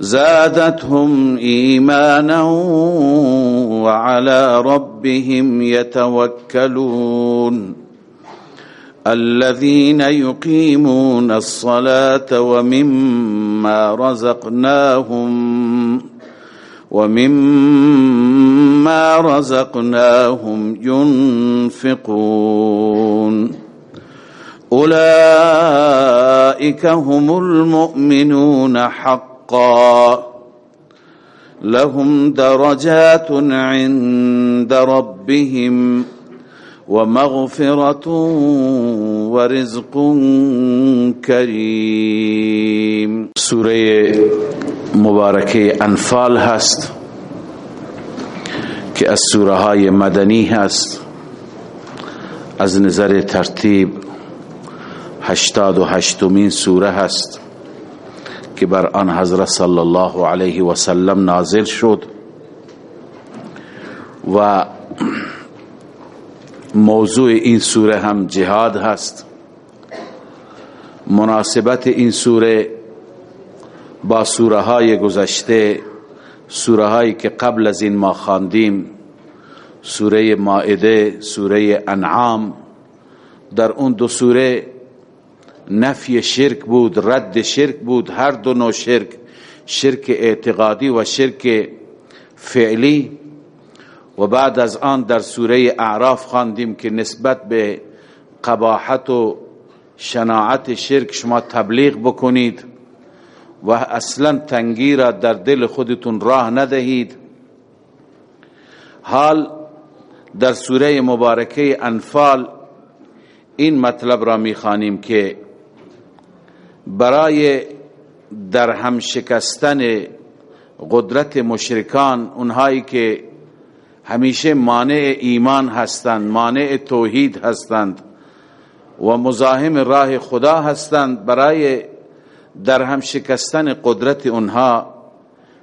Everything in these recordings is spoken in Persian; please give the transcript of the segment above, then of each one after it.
زادتهم إيمانا وعلى ربهم يتوكلون. الذين يقيمون الصلاة ومما رزقناهم ومما رزقناهم ينفقون. أولئك هم المؤمنون حقا. لهم درجات عند ربهم ومغفرة ورزق كريم. سوره مبارکه انفال هست که از سوره های مدنی هست. از نظر ترتیب هشتاد و هشتمین سوره هست. که بر آن حضرت صلی الله علیه و سلم نازل شد و موضوع این سوره هم جهاد هست. مناسبت این سوره با سوره های گذشته سوره هایی که قبل از این ما خواندیم سوره مائده سوره انعام در اون دو سوره نفی شرک بود رد شرک بود هر دو نوع شرک شرک اعتقادی و شرک فعلی. و بعد از آن در سوره اعراف خواندیم که نسبت به قباحت و شناعت شرک شما تبلیغ بکنید و اصلا تنگی را در دل خودتون راه ندهید. حال در سوره مبارکه انفال این مطلب را می‌خوانیم که برای در هم شکستن قدرت مشرکان اونهایی که همیشه مانع ایمان هستند مانع توحید هستند و مزاحم راه خدا هستند برای در هم شکستن قدرت اونها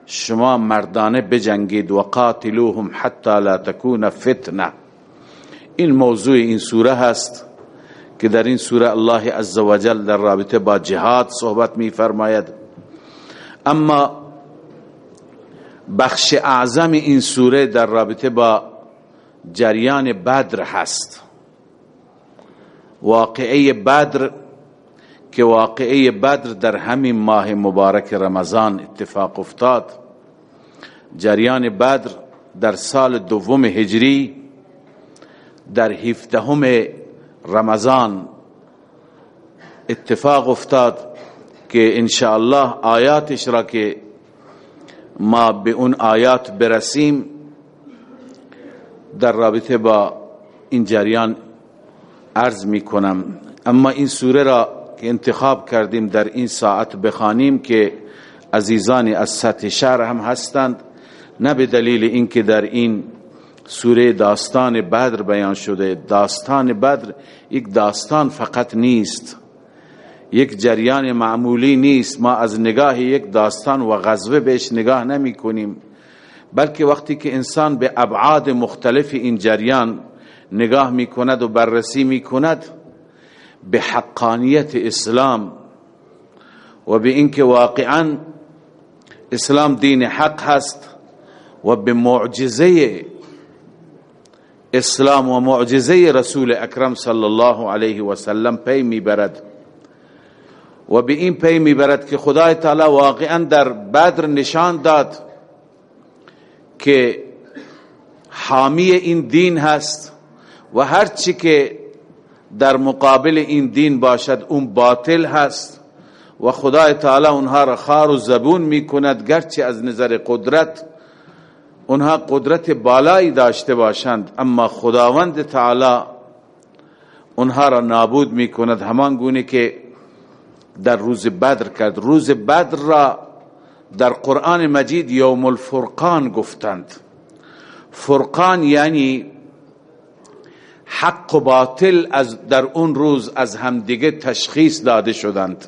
شما مردانه بجنگید و قاتلوهم حتی لا تکون فتنه. این موضوع این سوره هست. که در این سوره الله عزوجل در رابطه با جهاد صحبت می فرماید اما بخش اعظم این سوره در رابطه با جریان بدر هست. واقعه بدر که واقعه بدر در همین ماه مبارک رمضان اتفاق افتاد. جریان بدر در سال دوم هجری در هفدهم رمضان اتفاق افتاد که انشاءالله آیاتش را که ما به اون آیات برسیم در رابطه با این جریان عرض می کنم اما این سوره را که انتخاب کردیم در این ساعت بخوانیم که عزیزان از سطح شهر هم هستند نه به دلیل اینکه در این سوره داستان بدر بیان شده. داستان بدر یک داستان فقط نیست. یک جریان معمولی نیست. ما از نگاه یک داستان و غزوه بهش نگاه نمی کنیم. بلکه وقتی که انسان به ابعاد مختلف این جریان نگاه می کند و بررسی می کند به حقانیت اسلام و به اینکه واقعا اسلام دین حق هست و به معجزه اسلام و معجزه رسول اکرم صلی الله علیه و سلم پی می‌برد. و به این پی می‌برد که خدای تعالی واقعا در بدر نشان داد که حامی این دین هست و هر چی که در مقابل این دین باشد اون باطل هست و خدای تعالی اونها را خار و زبون می کند گرچه از نظر قدرت اونها قدرت بالایی داشته باشند اما خداوند تعالی اونها را نابود می کند همان گونه که در روز بدر کرد. روز بدر را در قرآن مجید یوم الفرقان گفتند. فرقان یعنی حق و باطل از در اون روز از همدیگه تشخیص داده شدند.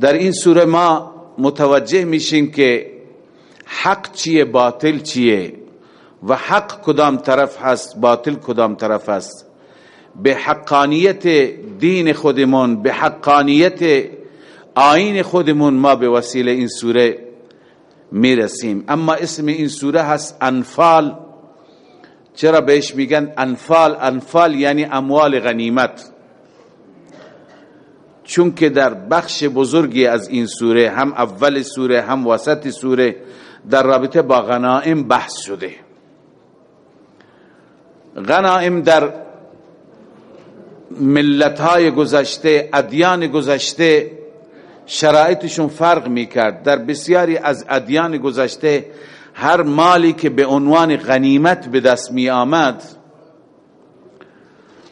در این سوره ما متوجه میشیم که حق چیه باطل چیه؟ و حق کدام طرف هست باطل کدام طرف هست به حقانیت دین خودمون به حقانیت آین خودمون ما به وسیله این سوره می‌رسیم. اما اسم این سوره هست انفال. چرا بهش میگن انفال؟ انفال یعنی اموال غنیمت. چون که در بخش بزرگی از این سوره هم اول سوره هم وسط سوره در رابطه با غنائم بحث شده. غنائم در ملت های گذشته ادیان گذشته شرایطشون فرق می‌کرد. در بسیاری از ادیان گذشته هر مالی که به عنوان غنیمت به دست می آمد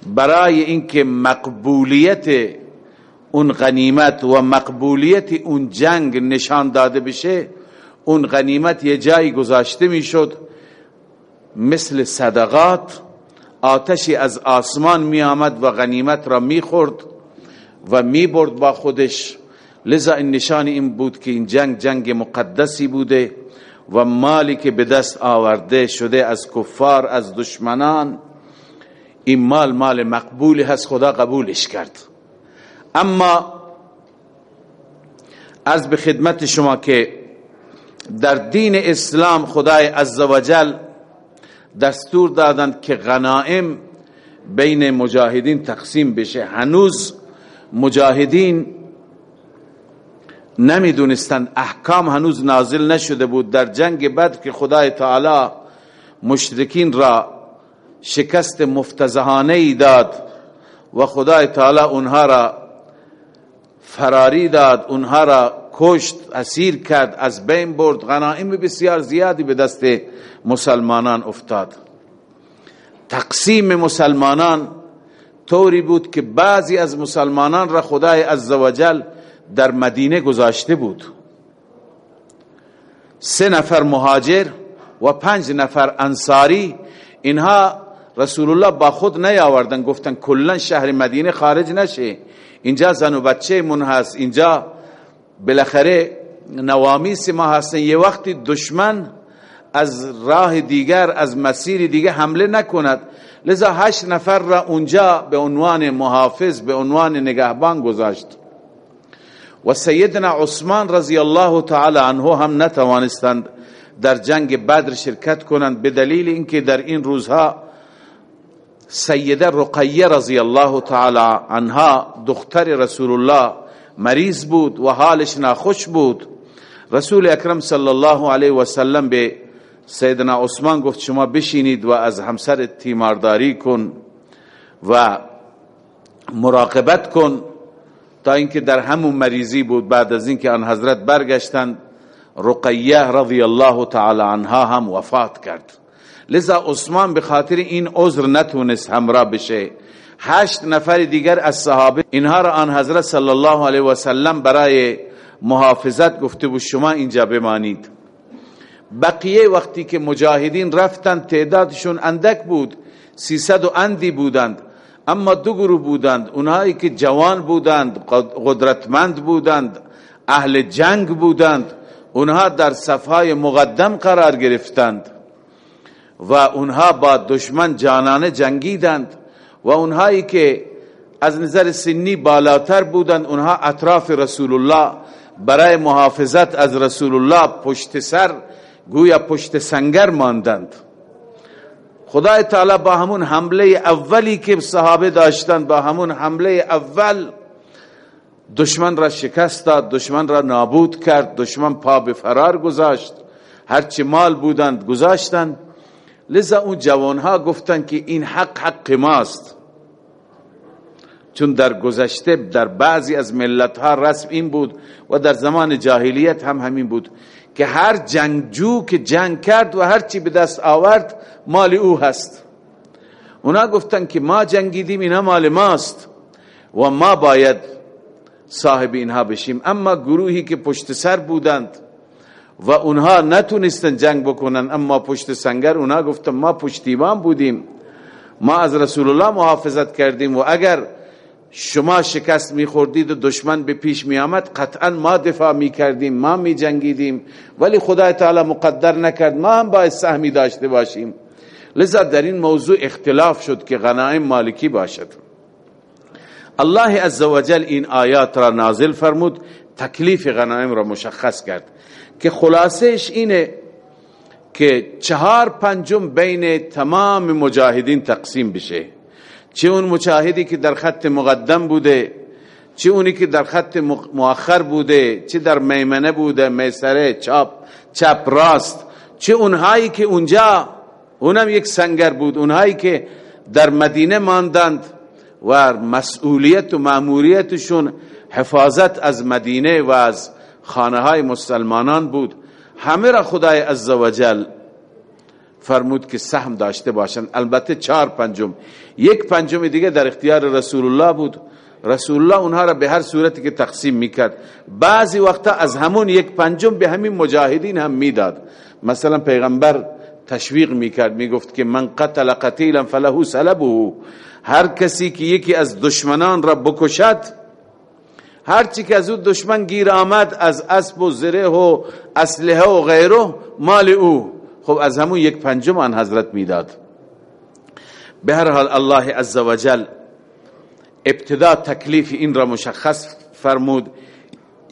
برای اینکه مقبولیت اون غنیمت و مقبولیت اون جنگ نشان داده بشه اون غنیمت یه جایی گذاشته می‌شد مثل صدقات آتشی از آسمان می آمد و غنیمت را می خورد و می برد با خودش. لذا این نشان این بود که این جنگ جنگ مقدسی بوده و مالی که به دست آورده شده از کفار از دشمنان این مال مال مقبولی هست خدا قبولش کرد. اما از به خدمت شما که در دین اسلام خدای عزوجل دستور دادند که غنائم بین مجاهدین تقسیم بشه. هنوز مجاهدین نمی‌دونستند. احکام هنوز نازل نشده بود. در جنگ بدر که خدای تعالی مشرکین را شکست مفتزهانه ای داد و خدای تعالی اونها را فراری داد. اونها را کشت اسیر کرد از بین برد. غنائم بسیار زیادی به دست مسلمانان افتاد. تقسیم مسلمانان طوری بود که بعضی از مسلمانان را خدای عزوجل در مدینه گذاشته بود. سه نفر مهاجر و پنج نفر انصاری اینها رسول الله با خود نیاوردن گفتن کلا شهر مدینه خارج نشه. اینجا زن و بچه من هست اینجا بالاخره نوامیس ما هستن یه وقتی دشمن از راه دیگر از مسیر دیگر حمله نکند. لذا هشت نفر را اونجا به عنوان محافظ به عنوان نگهبان گذاشت. و سیدنا عثمان رضی الله تعالی عنه هم نتوانستند در جنگ بدر شرکت کنند به دلیل اینکه در این روزها سیده رقیه رضی الله تعالی عنها دختر رسول الله مریض بود و حالش ناخوش بود. رسول اکرم صلی الله علیه و سلم به سیدنا عثمان گفت شما بشینید و از همسر تیمارداری کن و مراقبت کن تا اینکه در همون مریضی بود. بعد از اینکه آن حضرت برگشتند رقیه رضی الله تعالی عنها هم وفات کرد. لذا عثمان به خاطر این عذر نتونست همراه بشه. هشت نفر دیگر از صحابه اینها را آن حضرت صلی الله علیه و سلم برای محافظت گفته بود شما اینجا بمانید. بقیه وقتی که مجاهدین رفتند تعدادشون اندک بود سیصد و اندی بودند اما دو گروه بودند اونهایی که جوان بودند قدرتمند بودند اهل جنگ بودند اونها در صفهای مقدم قرار گرفتند و اونها با دشمن جانانه جنگیدند. و اونهایی که از نظر سنی بالاتر بودند اونها اطراف رسول الله برای محافظت از رسول الله پشت سر گویا پشت سنگر ماندند. خدای تعالی با همون حمله اولی که صحابه داشتند با همون حمله اول دشمن را شکست داد دشمن را نابود کرد دشمن پا به فرار گذاشت. هرچی مال بودند گذاشتند. لذا اون جوانها گفتند که این حق حق ماست. چون در گذشته در بعضی از ملت ها رسم این بود و در زمان جاهلیت هم همین بود که هر جنگجو که جنگ کرد و هر چی به دست آورد مال او هست. اونا گفتن که ما جنگیدیم اینا مال ماست و ما باید صاحب اینها بشیم. اما گروهی که پشت سر بودند و اونها نتونستن جنگ بکنن اما پشت سنگر اونها گفتن ما پشتیبان بودیم. ما از رسول الله محافظت کردیم و اگر شما شکست میخوردید و دشمن به پیش می آمد قطعا ما دفاع می کردیم ما می جنگیدیم ولی خدا تعالی مقدر نکرد ما هم باید سهمی داشته باشیم. لذا در این موضوع اختلاف شد که غنایم مالکی باشد. الله عزوجل این آیات را نازل فرمود تکلیف غنایم را مشخص کرد. که خلاصش اینه که چهار پنجم بین تمام مجاهدین تقسیم بشه. چه اون مجاهدی که در خط مقدم بوده چه اونی که در خط مؤخر بوده چه در میمنه بوده میسره چپ چپ راست. چه اونهایی که اونجا اونم یک سنگر بود. اونهایی که در مدینه ماندند و مسئولیت و ماموریتشون حفاظت از مدینه و از خانه های مسلمانان بود. همه را خدای عزوجل فرمود که سهم داشته باشند. البته چهار پنجم. یک پنجم دیگه در اختیار رسول الله بود. رسول الله اونها را به هر صورتی که تقسیم می‌کرد. بعضی وقتا از همون یک پنجم به همین مجاهدین هم می‌داد. مثلا پیغمبر تشویق می‌کرد می‌گفت که من قتل قتیلا فله سلبه. هر کسی که یکی از دشمنان را بکشد هر چی که از او دشمن گیر آمد از اسب و زره و اسلحه و غیره مال او. خب از همون یک پنجم آن حضرت می‌داد. به هر حال الله عزوجل ابتدا تکلیف این را مشخص فرمود.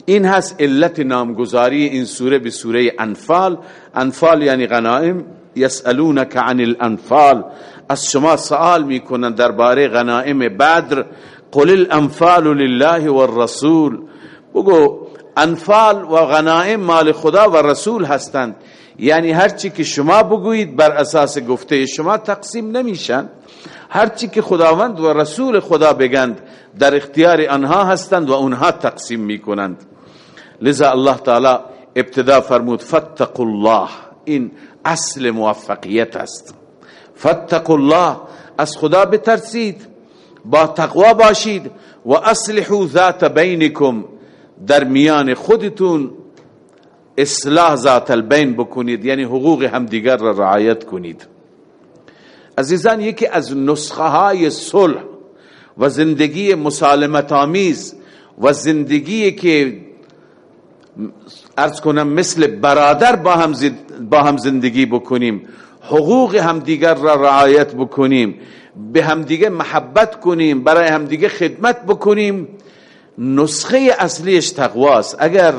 این هست علت نامگذاری این سوره به سوره انفال. انفال یعنی غنائم. یسالونک عن الانفال. از شما سوال می‌کنن درباره غنائم بدر. قل الانفال لله والرسول بگو انفال و غنائم مال خدا و رسول هستند. یعنی هرچی که شما بگویید بر اساس گفته شما تقسیم نمیشن. هرچی که خداوند و رسول خدا بگند در اختیار آنها هستند و اونها تقسیم می‌کنند. لذا الله تعالی ابتدا فرمود فتقوا الله. این اصل موفقیت است. فتقوا الله. از خدا بترسید. با تقوا باشید و اصلحوا ذات بینکم. در میان خودتون اصلاح ذات البین بکنید یعنی حقوق همدیگر را رعایت کنید. عزیزان یکی از نسخه های صلح و زندگی مسالمت آمیز و زندگی که ارز کنم مثل برادر با هم, با هم زندگی بکنیم حقوق همدیگر را رعایت بکنیم به همدیگه محبت کنیم برای همدیگه خدمت بکنیم. نسخه اصلیش تقواست. اگر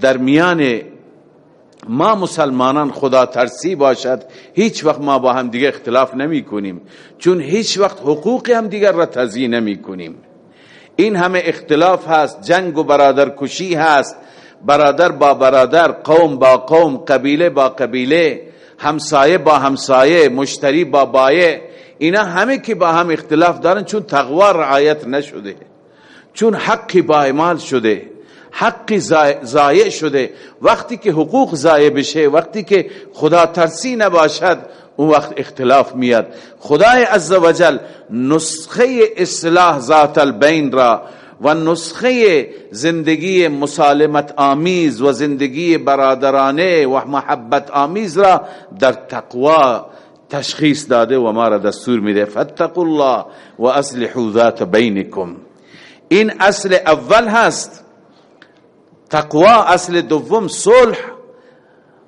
در میان ما مسلمانان خدا ترسی باشد هیچ وقت ما با هم دیگه اختلاف نمی کنیم چون هیچ وقت حقوق هم دیگر را تضییع نمی کنیم. این همه اختلاف هست جنگ و برادر کشی هست برادر با برادر قوم با قوم قبیله با قبیله. همسایه با همسایه مشتری با بایه اینا همه که با هم اختلاف دارن چون تقوا رعایت نشده چون حقی با شده حقی ضایع شده. وقتی که حقوق ضایع بشه وقتی که خدا ترسی نباشد اون وقت اختلاف میاد. خدای عزوجل نسخه اصلاح ذات البین را و نسخه زندگی مسالمت آمیز و زندگی برادرانه و محبت آمیز را در تقوا تشخیص داده و ما را دستور میده. فاتقوا الله و اصلحوا ذات بینکم. این اصل اول هست. تقوا اصل دوم صلح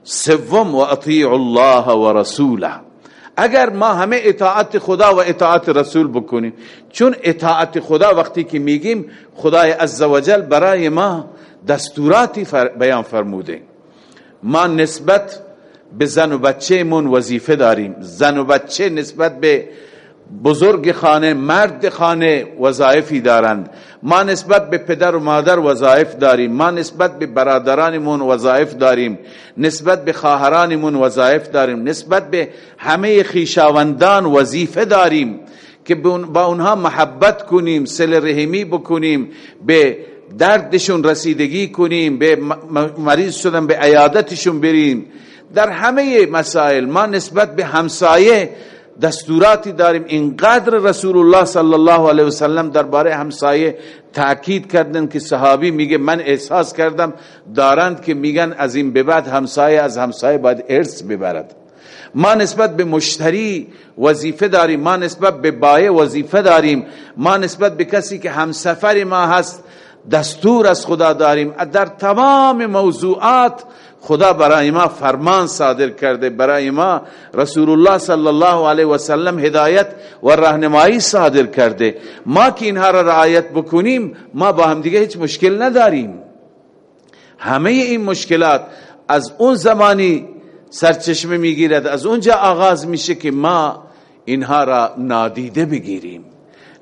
سوم و اطیع الله و رسوله. اگر ما همه اطاعت خدا و اطاعت رسول بکنیم چون اطاعت خدا وقتی که میگیم خدای عزوجل برای ما دستوراتی بیان فرموده. ما نسبت به زن و بچه من وظیفه داریم. زن و بچه نسبت به بزرگ خانه مرد خانه وظایفی دارند. ما نسبت به پدر و مادر وظایف داریم. ما نسبت به برادرانمون وظایف داریم. نسبت به خواهرانمون وظایف داریم. نسبت به همه خیشاوندان وظیفه داریم که با اونها محبت کنیم سل رحمی بکنیم به دردشون رسیدگی کنیم به مریض شدن به عیادتشون بریم. در همه مسائل ما نسبت به همسایه دستوراتی داریم. اینقدر رسول الله صلی الله علیه وسلم درباره همسایه تاکید کردن که صحابی میگه من احساس کردم دارند که میگن از این به بعد همسایه از همسایه باید ارث ببرد. ما نسبت به مشتری وظیفه داریم. ما نسبت به بایه وظیفه داریم. ما نسبت به کسی که همسفر ما هست دستور از خدا داریم. در تمام موضوعات خدا برای ما فرمان صادر کرده برای ما رسول الله صلی الله علیه و سلم هدایت و راهنمایی صادر کرده. ما که اینها را رعایت بکنیم ما با هم دیگه هیچ مشکل نداریم. همه این مشکلات از اون زمانی سرچشمه می‌گیرد از اونجا آغاز میشه که ما اینها را نادیده بگیریم.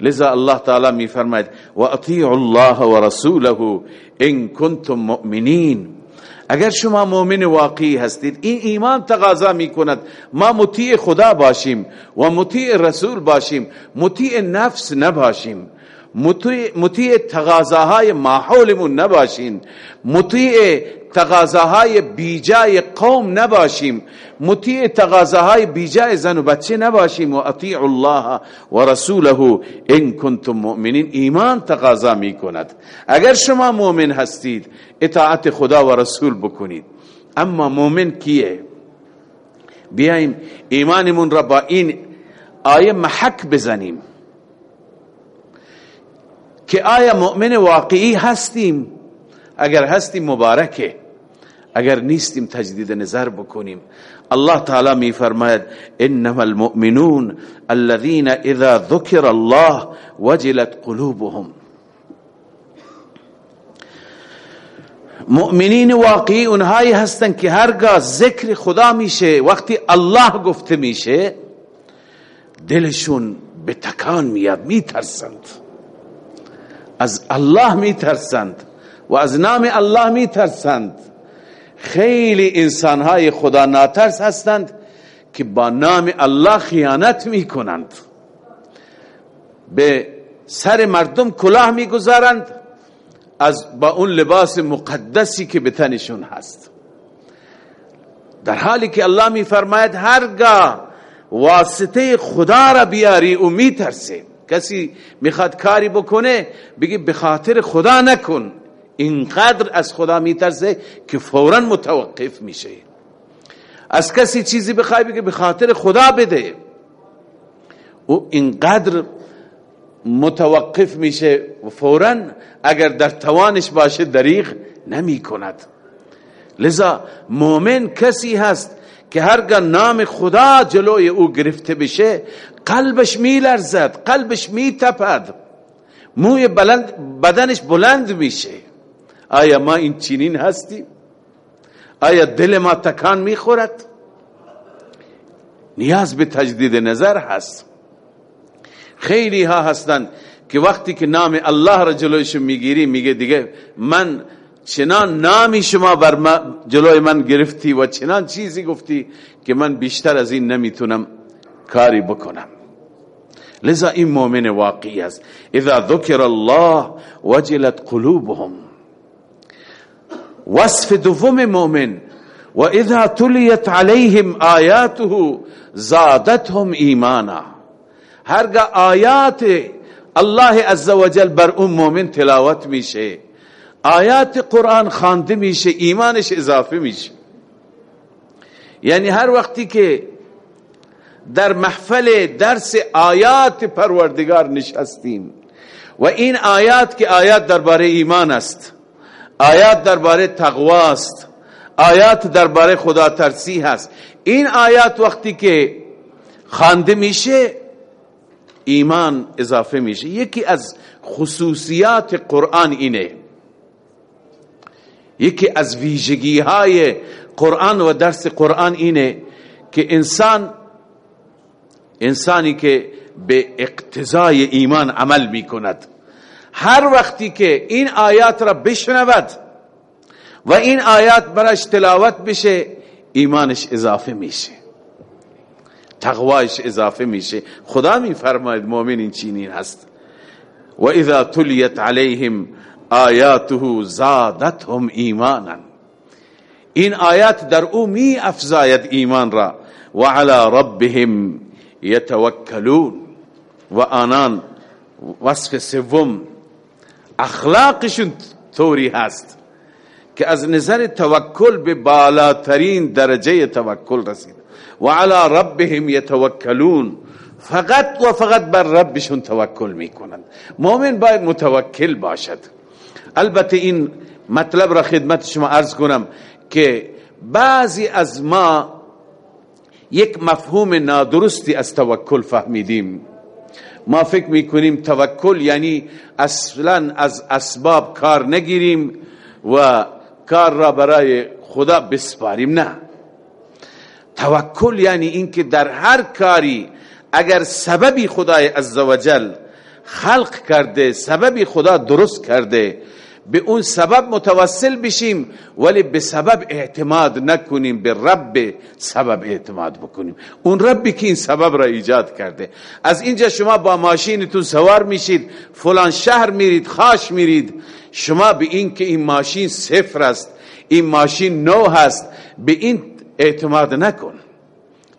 لذا الله تعالی میفرماید و اطیعوا الله و رسوله ان کنتم مؤمنین. اگر شما مؤمن واقعی هستید این ایمان تقاضا می کند ما مطیع خدا باشیم و مطیع رسول باشیم مطیع نفس نباشیم مطیع تقاضاهای ماحولمون نباشیم مطیع تقاضاهای بیجای قوم نباشیم. مطیع تقاضاهای بیجای زن و بچه نباشیم. و اطیع الله و رسوله ان کنتم مؤمنین. ایمان تقاضا می کند اگر شما مؤمن هستید اطاعت خدا و رسول بکنید. اما مؤمن کیه؟ بیایم ایمانمون را با این آیه محک بزنیم. که آیا مؤمن واقعی هستیم. اگر هستیم مبارکه. اگر نیستیم تجدید نظر بکنیم. الله تعالی می فرماید انما المؤمنون الذين اذا ذكر الله وجلت قلوبهم. مؤمنین واقعی اونهایی هستن که هرگاه ذکر خدا میشه وقتی الله گفته میشه دلشون به تکان میاد میترسند. از الله میترسند. و از نام الله میترسند. خیلی انسانهای خدا ناترس هستند که با نام الله خیانت می‌کنند. به سر مردم کلاه می‌گذارند از با اون لباس مقدسی که به تنشون هست. در حالی که الله میفرماید هرگاه واسطه خدا را بیاری او میترسه. کسی می‌خواد کاری بکنه بگی به خاطر خدا نکن. اینقدر از خدا میترسه که فورا متوقف میشه. از کسی چیزی بخوای بگی به خاطر خدا بده. او اینقدر متوقف میشه و فورا اگر در توانش باشه دریغ نمی کند لذا مؤمن کسی هست که هرگاه نام خدا جلوی او گرفته بشه قلبش میلرزد قلبش میتپد موی بلند بدنش بلند میشه. آیا ما این چینین هستیم؟ آیا دل ما تکان می‌خورد؟ نیاز به تجدید نظر هست. خیلی ها هستند که وقتی که نام الله را جلویشون می‌گیری میگه دیگه من چنان نامی شما بر جلوی من گرفتی و چنان چیزی گفتی که من بیشتر از این نمی‌تونم کاری بکنم. لذا این مؤمن واقعی است. اذا ذکر الله وجلت قلوبهم. وصف دوم مؤمن و اذا تلیت علیهم آیاته زادتهم ایمانا. هرگاه آیات الله عزوجل بر اون مؤمن تلاوت میشه. آیات قرآن خوانده میشه ایمانش اضافه میشه. یعنی هر وقتی که در محفل درس آیات پروردگار نشستیم. و این آیات که آیات درباره ایمان است. آیات درباره تقوا است آیات درباره خدا ترسی هست. این آیات وقتی که خوانده میشه ایمان اضافه میشه. یکی از خصوصیات قرآن اینه. یکی از ویژگی های قرآن و درس قرآن اینه که انسان انسانی که به اقتضای ایمان عمل می کند هر وقتی که این آیات را بشنود و این آیات برش تلاوت بشه ایمانش اضافه میشه. تقوایش اضافه میشه. خدا می فرماید مؤمن این چینین هست. و اذا تلیت علیهم آیاته زادتهم ایمانا. این آیات در او می افزاید ایمان را. و علی ربهم یتوکلون. و آنان وصف سوم اخلاقشون طوری هست که از نظر توکل به بالاترین درجه توکل رسید. و علی ربهم یتوکلون. فقط و فقط بر ربشون توکل می‌کنند. مؤمن باید متوکل باشد. البته این مطلب را خدمت شما عرض کنم که بعضی از ما یک مفهوم نادرستی از توکل فهمیدیم. ما فکر می‌کنیم توکل یعنی اصلا از اسباب کار نگیریم و کار را برای خدا بسپاریم. نه. توکل یعنی اینکه در هر کاری اگر سببی خدای عزوجل خلق کرده سببی خدا درست کرده به اون سبب متوسل بشیم ولی به سبب اعتماد نکنیم به رب سبب اعتماد بکنیم. اون ربی که این سبب را ایجاد کرده. از اینجا شما با ماشینتون سوار میشید فلان شهر میرید خاش میرید. شما به این که این ماشین صفر است این ماشین نو هست به این اعتماد نکن.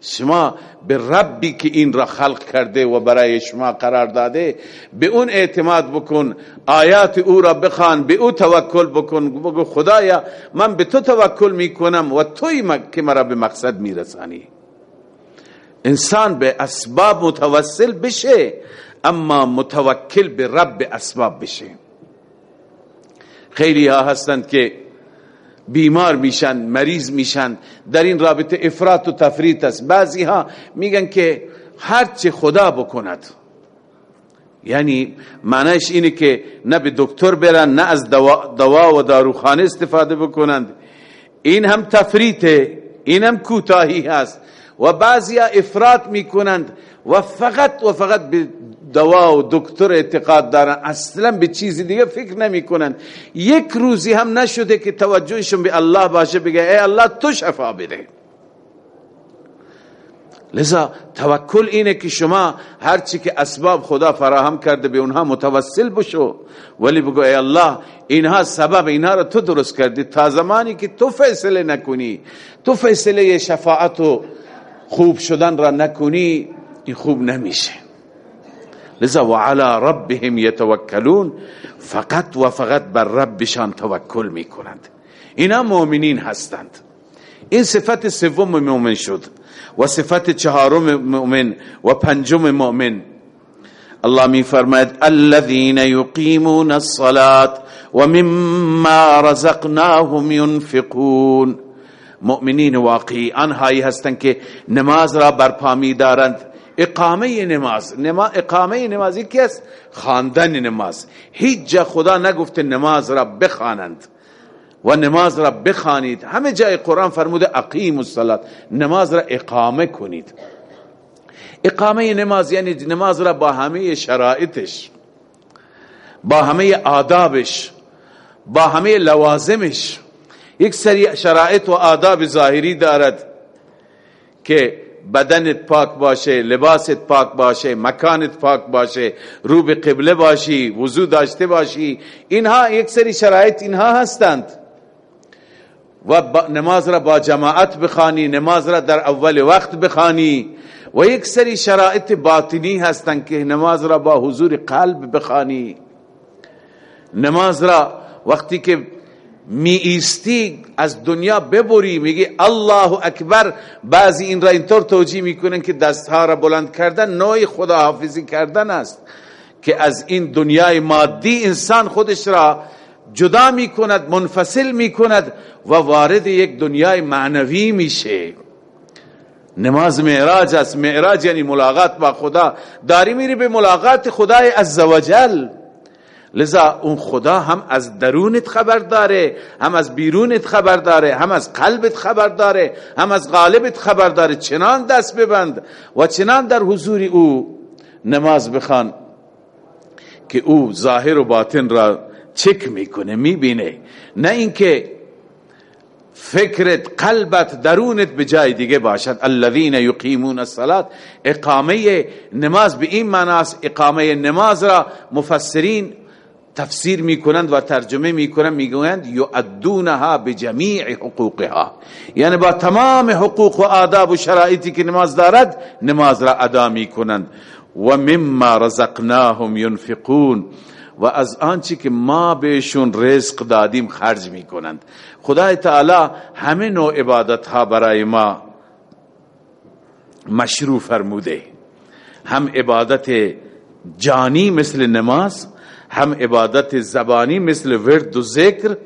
شما به ربی که این را خلق کرده و برای شما قرار داده به اون اعتماد بکن آیات او را بخوان به او توکل بکن بگو خدایا من به تو توکل می‌کنم و توی که مرا به مقصد میرسانی. انسان به اسباب متوسل بشه اما متوکل به رب اسباب بشه. خیلی ها هستند که بیمار میشن مریض میشن در این رابطه افراط و تفریط است. بعضی ها میگن که هرچه خدا بکند. یعنی معنیش اینه که نه به دکتر برن نه از دوا, دوا و داروخانه استفاده بکنند. این هم تفریطه این هم کوتاهی هست. و بعضی افراط می‌کنند. و فقط و فقط به دوا و دکتر اعتقاد دارن. اصلا به چیزی دیگه فکر نمی کنن یک روزی هم نشده که توجهشون به الله باشه بگه ای الله تو شفا بده. لذا توکل اینه که شما هرچی که اسباب خدا فراهم کرده به اونها متوسل بشو. ولی بگو ای الله اینها سبب اینها را تو درست کردی. تا زمانی که تو فیصله نکنی تو فیصله شفاعت و خوب شدن را نکنی این خوب نمیشه. لذا وعلى ربهم يتوكلون فقط و فقط بر ربشان توکل می‌کنند. اینا مؤمنین هستند. این صفت سوم مؤمن شد و صفت چهارم مؤمن و پنجم مؤمن. الله می فرماید الذين يقيمون الصلاة ومما رزقناهم ينفقون. مؤمنین واقعی آنهایی هستند که نماز را برپا می دارند اقامه نماز. اقامه نماز یکی است خواندن نماز. هیچ جا خدا نگفته نماز را بخوانند. و نماز را بخوانید. همه جای قرآن فرموده اقیم الصلاة. نماز را اقامه کنید. اقامه نماز یعنی نماز را با همه شرایطش با همه آدابش با همه لوازمش. یک سری شرایط و آداب ظاهری دارد که بدنت پاک باشه لباست پاک باشه مکانت پاک باشه رو به قبله باشی وضو داشته باشی اینها یک سری شرایط اینها هستند. و نماز را با جماعت بخانی نماز را در اول وقت بخانی و یک سری شرایط باطنی هستند که نماز را با حضور قلب بخانی نماز را وقتی که می ایستی از دنیا ببری میگی الله اکبر. بعضی این را اینطور توجیه می‌کنن که دستها را بلند کردن نوع خداحافظی کردن است که از این دنیای مادی انسان خودش را جدا می‌کند منفصل می‌کند و وارد یک دنیای معنوی میشه. نماز معراج است. معراج یعنی ملاقات با خدا. داری میری به ملاقات خدای عزوجل. لذا اون خدا هم از درونت خبر داره هم از بیرونت خبر داره هم از قلبت خبر داره هم از غالبت خبر داره. چنان دست ببند و چنان در حضور او نماز بخوان که او ظاهر و باطن را چک می‌کنه می‌بینه. نه اینکه فکرت قلبت درونت به جای دیگه باشد. الذين يقيمون الصلاه اقامه نماز به این معناست. اقامه نماز را مفسرین تفسیر می‌کنند و ترجمه می‌کنند می‌گویند یؤدونها بجمیع حقوقها. یعنی با تمام حقوق و آداب و شرایطی که نماز دارد نماز را ادا می‌کنند. و مما رزقناهم ينفقون و از آنچه که ما بهشون رزق دادیم خرج می‌کنند. خدای تعالی همه نوع عبادت ها برای ما مشروع فرموده. هم عبادت جانی مثل نماز هم عبادت زبانی مثل ورد و ذکر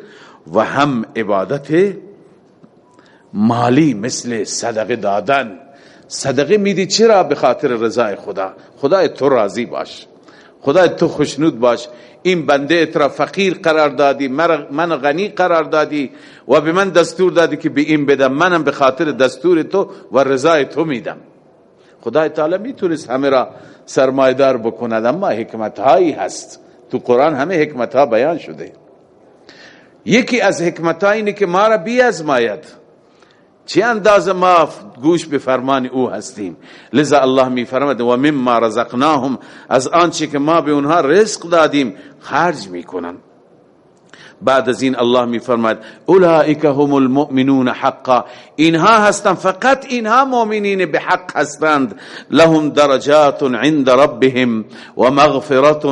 و هم عبادت مالی مثل صدقه دادن. صدقه میدی چرا به خاطر رضای خدا؟ خدا تو راضی باش. خدا تو خوشنود باش. این بنده اترا فقیر قرار دادی من غنی قرار دادی و به من دستور دادی که به این بدم. منم به خاطر دستور تو و رضای تو میدم. خدای تعالی می‌تونست همه را سرمایدار بکند اما حکمت هایی هست. تو قرآن همه حکمت ها بیان شده. یکی از حکمت اینه که ما را بیازماید چه انداز ما گوش به فرمان او هستیم؟ لذا الله می فرمد و مما رزقناهم. از آنچه که ما به اونها رزق دادیم خرج می‌کنن بعد از این الله می فرماد اولئک هم المؤمنون حقا. اینها هستند فقط اینها مؤمنین به حق هستند. لهم درجات عند ربهم و مغفرت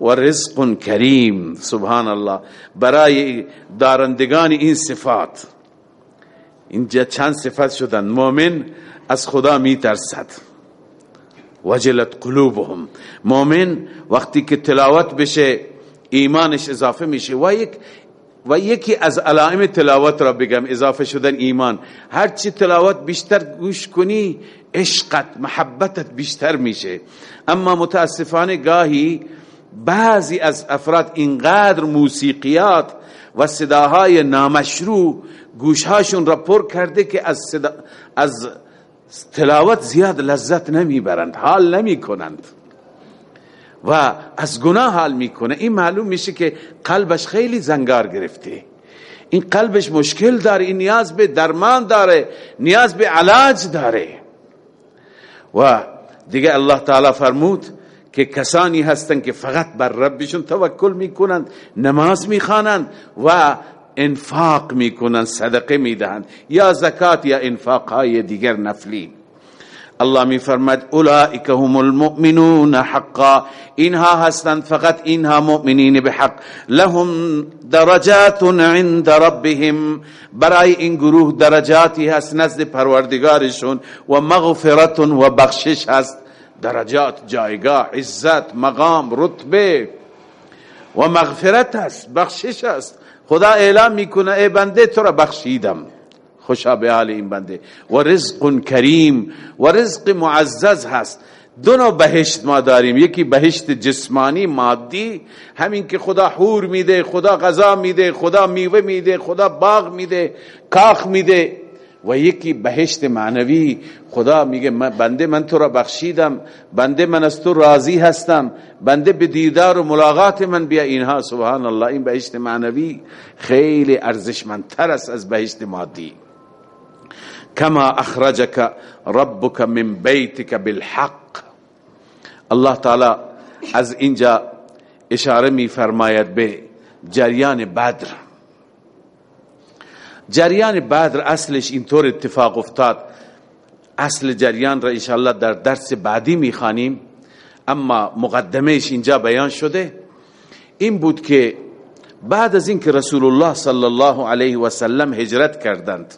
و رزق کریم. سبحان الله برای دارندگان این صفات اینجا چند صفت شدن. مؤمن از خدا می ترسد وجلت قلوبهم. مؤمن وقتی که تلاوت بشه ایمانش اضافه میشه. و یک و یکی از علائم تلاوت را بگم اضافه شدن ایمان. هرچی تلاوت بیشتر گوش کنی عشقت محبتت بیشتر میشه. اما متاسفانه گاهی بعضی از افراد اینقدر موسیقیات و صداهای نامشروع گوشهاشون را پر کرده که از, صدا از تلاوت زیاد لذت نمی‌برند حال نمی کنند و از گناه حال می‌کنه. این معلوم میشه که قلبش خیلی زنگار گرفته. این قلبش مشکل داره این نیاز به درمان داره نیاز به علاج داره. و دیگه الله تعالی فرمود که کسانی هستند که فقط بر ربشون توکل می‌کنند نماز می‌خوانند و انفاق می‌کنند صدقه می‌دهند یا زکات یا انفاق های دیگر نفلی الله می فرمد اولئک هم المؤمنون حقا. اینها هستند فقط اینها مؤمنین به حق. لهم درجات عند ربهم. برای این گروه درجاتی هست نزد پروردگارشون و مغفرت و بخشش هست. درجات جایگاه عزت مقام رتبه. و مغفرت هست بخشش هست. خدا اعلام می‌کنه ای بنده تو را بخشیدم. خوشا به حال این بنده. و رزق کریم و رزق معزز هست. دو نوع بهشت ما داریم. یکی بهشت جسمانی مادی. همین که خدا حور میده خدا غذا میده خدا میوه میده خدا باغ میده کاخ میده. و یکی بهشت معنوی. خدا میگه بنده من تو را بخشیدم. بنده من از تو راضی هستم. بنده به دیدار و ملاقات من بیا اینها. سبحان الله این بهشت معنوی خیلی ارزشمندتر است از بهشت مادی. کما اخرجك ربك من بیتك بالحق. الله تعالی از اینجا اشاره می فرماید به جریان بدر. جریان بدر اصلش اینطور اتفاق افتاد. اصل جریان را انشاءالله در درس بعدی می‌خوانیم اما مقدمهش اینجا بیان شده. این بود که بعد از اینکه رسول الله صلی الله علیه و سلم هجرت کردند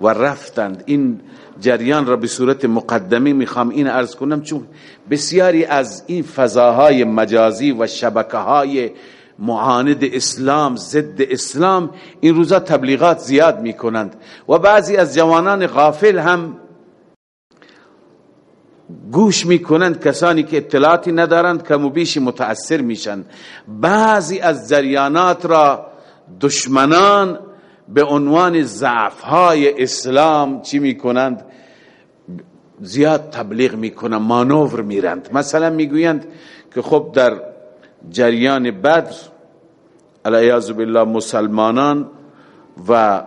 و رفتند. این جریان را به صورت مقدمی می‌خوام این عرض کنم چون بسیاری از این فضاهای مجازی و شبکه های معاند اسلام ضد اسلام این روزا تبلیغات زیاد می‌کنند و بعضی از جوانان غافل هم گوش می‌کنند کسانی که اطلاعاتی ندارند کم و بیشی متاثر میشن. بعضی از جریانات را دشمنان به عنوان ضعف های اسلام چی می‌کنند؟ زیاد تبلیغ می‌کنند مانور میرند. مثلا می‌گویند که خب در جریان بدر علیه بالله مسلمانان و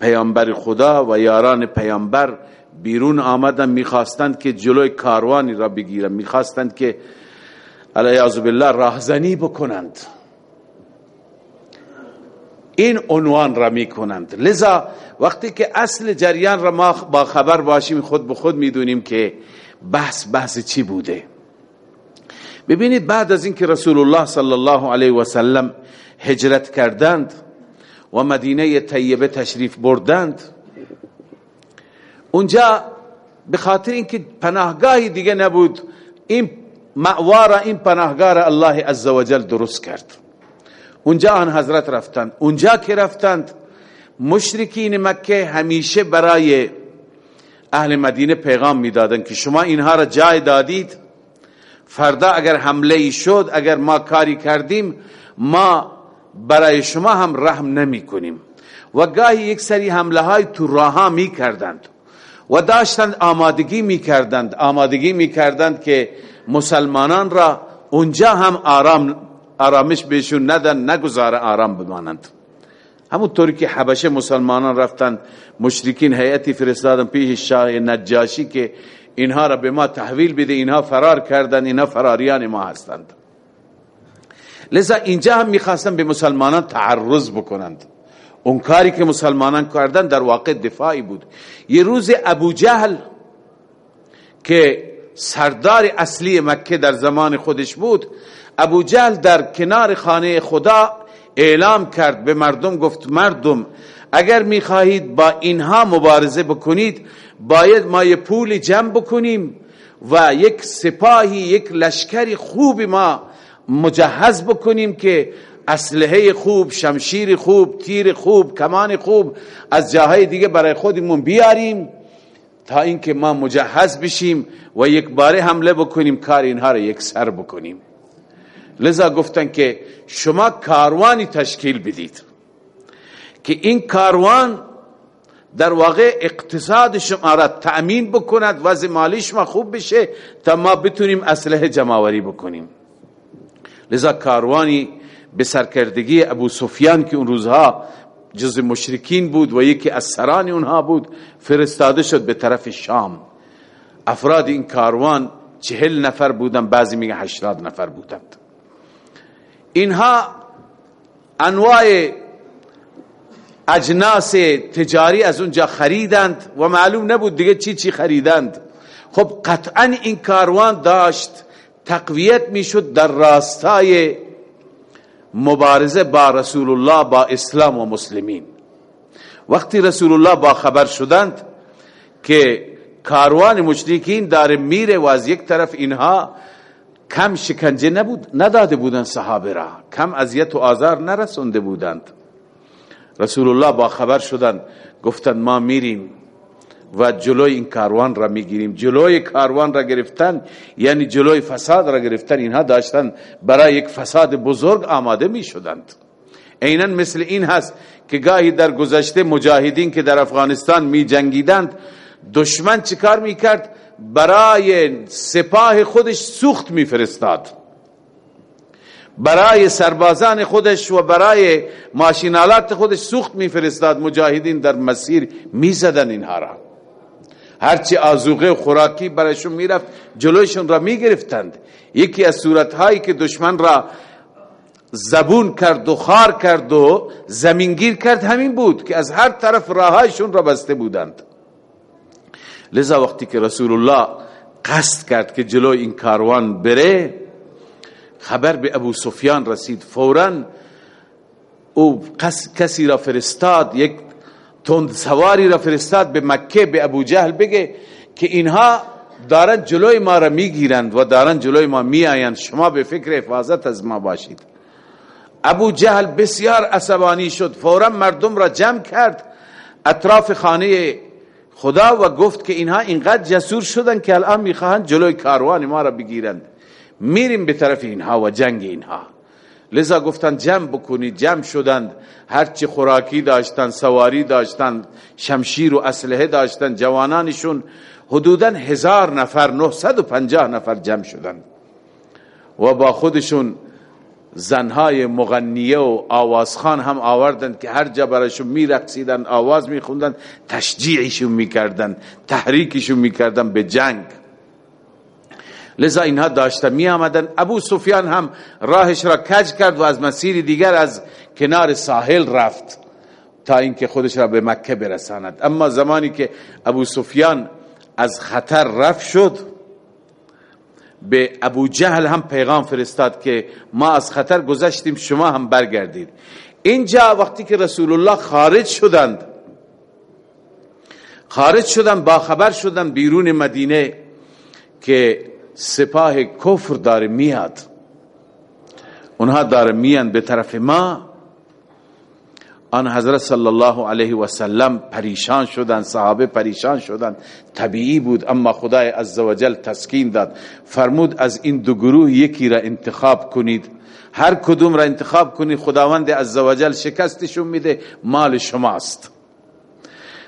پیامبر خدا و یاران پیامبر بیرون آمدن می‌خواستند که جلوی کاروانی را بگیرند می‌خواستند که علیه بالله راهزنی بکنند. این عنوان را می‌کنند. لذا وقتی که اصل جریان را ما با خبر باشیم خود به خود می‌دونیم که بحث بحث چی بوده. ببینید بعد از اینکه رسول الله صلی الله علیه و سلم هجرت کردند و مدینه طیبه تشریف بردند اونجا به خاطر اینکه پناهگاهی دیگه نبود این معوار این پناهگاه الله عزوجل درست کرد. اونجا آن حضرت رفتند اونجا که رفتند مشرکین مکه همیشه برای اهل مدینه پیغام می‌دادند که شما اینها را جای دادید. فردا اگر حمله ای شد اگر ما کاری کردیم ما برای شما هم رحم نمی کنیم. و گاهی یک سری حمله های تو راه می کردند و داشتند آمادگی می کردند. آمادگی می کردند که مسلمانان را اونجا هم آرام آرامش بهشون ندن نگذاره آرام بمانند. همونطوری که حبشه مسلمانان رفتند مشرکین هیئتی فرستادن پیش شاه نجاشی که اینها را به ما تحویل بده اینها فرار کردن اینها فراریان ما هستند. لذا اینجا هم می‌خواستن به مسلمانان تعرض بکنند. اون کاری که مسلمانان کردن در واقع دفاعی بود. یه روز ابو جهل که سردار اصلی مکه در زمان خودش بود ابو جهل در کنار خانه خدا اعلام کرد به مردم گفت مردم اگر می‌خواهید با اینها مبارزه بکنید باید ما یه پول جمع بکنیم و یک سپاهی یک لشکری خوب ما مجهز بکنیم که اسلحه خوب شمشیر خوب تیر خوب کمان خوب از جاهای دیگه برای خودمون بیاریم تا اینکه ما مجهز بشیم و یک باره حمله بکنیم کار اینها را یک سر بکنیم. لذا گفتن که شما کاروانی تشکیل بدید. که این کاروان در واقع اقتصاد شما را تأمین بکند وضع مالی شما خوب بشه تا ما بتونیم اسلحه جمعوری بکنیم. لذا کاروانی به سرکردگی ابو سفیان که اون روزها جز مشرکین بود و یکی از سران اونها بود فرستاده شد به طرف شام. افراد این کاروان چهل نفر بودن بعضی میگه هشتاد نفر بودند. اینها انواع اجناس تجاری از اونجا خریدند و معلوم نبود دیگه چی چی خریدند. خب قطعا این کاروان داشت تقویت می‌شد در راستای مبارزه با رسول الله با اسلام و مسلمین. وقتی رسول الله با خبر شدند که کاروان مشرکین داره میره و از یک طرف اینها کم شکنجه نبود نداده بودند صحابه را. کم اذیت و آزار نرسونده بودند. رسول الله با خبر شدند گفتند ما میریم و جلوی این کاروان را می‌گیریم. جلوی کاروان را گرفتن یعنی جلوی فساد را گرفتن. اینها داشتن برای یک فساد بزرگ آماده می شدند عینا مثل این هست که گاهی در گذشته مجاهدین که در افغانستان می جنگیدند دشمن چیکار می کرد برای سپاه خودش سوخت می فرستاد برای سربازان خودش و برای ماشینالات خودش سوخت می فرستاد مجاهدین در مسیر می زدن اینها را. هرچی آزوغه و خوراکی برایشون می‌رفت جلویشون را می‌گرفتند. یکی از صورتهایی که دشمن را زبون کرد و خار کرد و زمینگیر کرد همین بود که از هر طرف راهایشون را بسته بودند. لذا وقتی که رسول الله قصد کرد که جلوی این کاروان بره خبر به ابو سفیان رسید فورا. او کسی را فرستاد یک تند سواری را فرستاد به مکه به ابو جهل بگه که اینها دارن جلوی ما را می‌گیرند و دارن جلوی ما میآیند. شما به فکر حفاظت از ما باشید. ابو جهل بسیار عصبانی شد. فورا مردم را جمع کرد. اطراف خانه خدا و گفت که اینها اینقدر جسور شدن که الان می‌خواهند جلوی کاروان ما را بگیرند. میریم به طرف اینها و جنگ اینها. لذا گفتن جمع بکنید جمع شدند. هرچی خوراکی داشتن سواری داشتن شمشیر و اسلحه داشتن جوانانشون حدودا هزار نفر نهصد و پنجاه نفر جمع شدند. و با خودشون زنهای مغنیه و آوازخان هم آوردند که هر جا برایشون میرقصیدن آواز میخوندن تشجیعشون می‌کردن تحریکشون می‌کردن به جنگ. لذا اینها داشته می آمدن ابو سفیان هم راهش را کج کرد و از مسیر دیگر از کنار ساحل رفت تا اینکه خودش را به مکه برساند. اما زمانی که ابو سفیان از خطر رفت شد به ابو جهل هم پیغام فرستاد که ما از خطر گذشتیم شما هم برگردید. اینجا وقتی که رسول الله خارج شدند خارج شدن با خبر شدن بیرون مدینه که سپاه کفر داره میاد. اونها داره میان به طرف ما. آن حضرت صلی الله علیه و سلم پریشان شدن صحابه پریشان شدن طبیعی بود اما خدای عزوجل تسکین داد. فرمود از این دو گروه یکی را انتخاب کنید. هر کدوم را انتخاب کنید خداوند عزوجل شکستشون میده. مال شماست.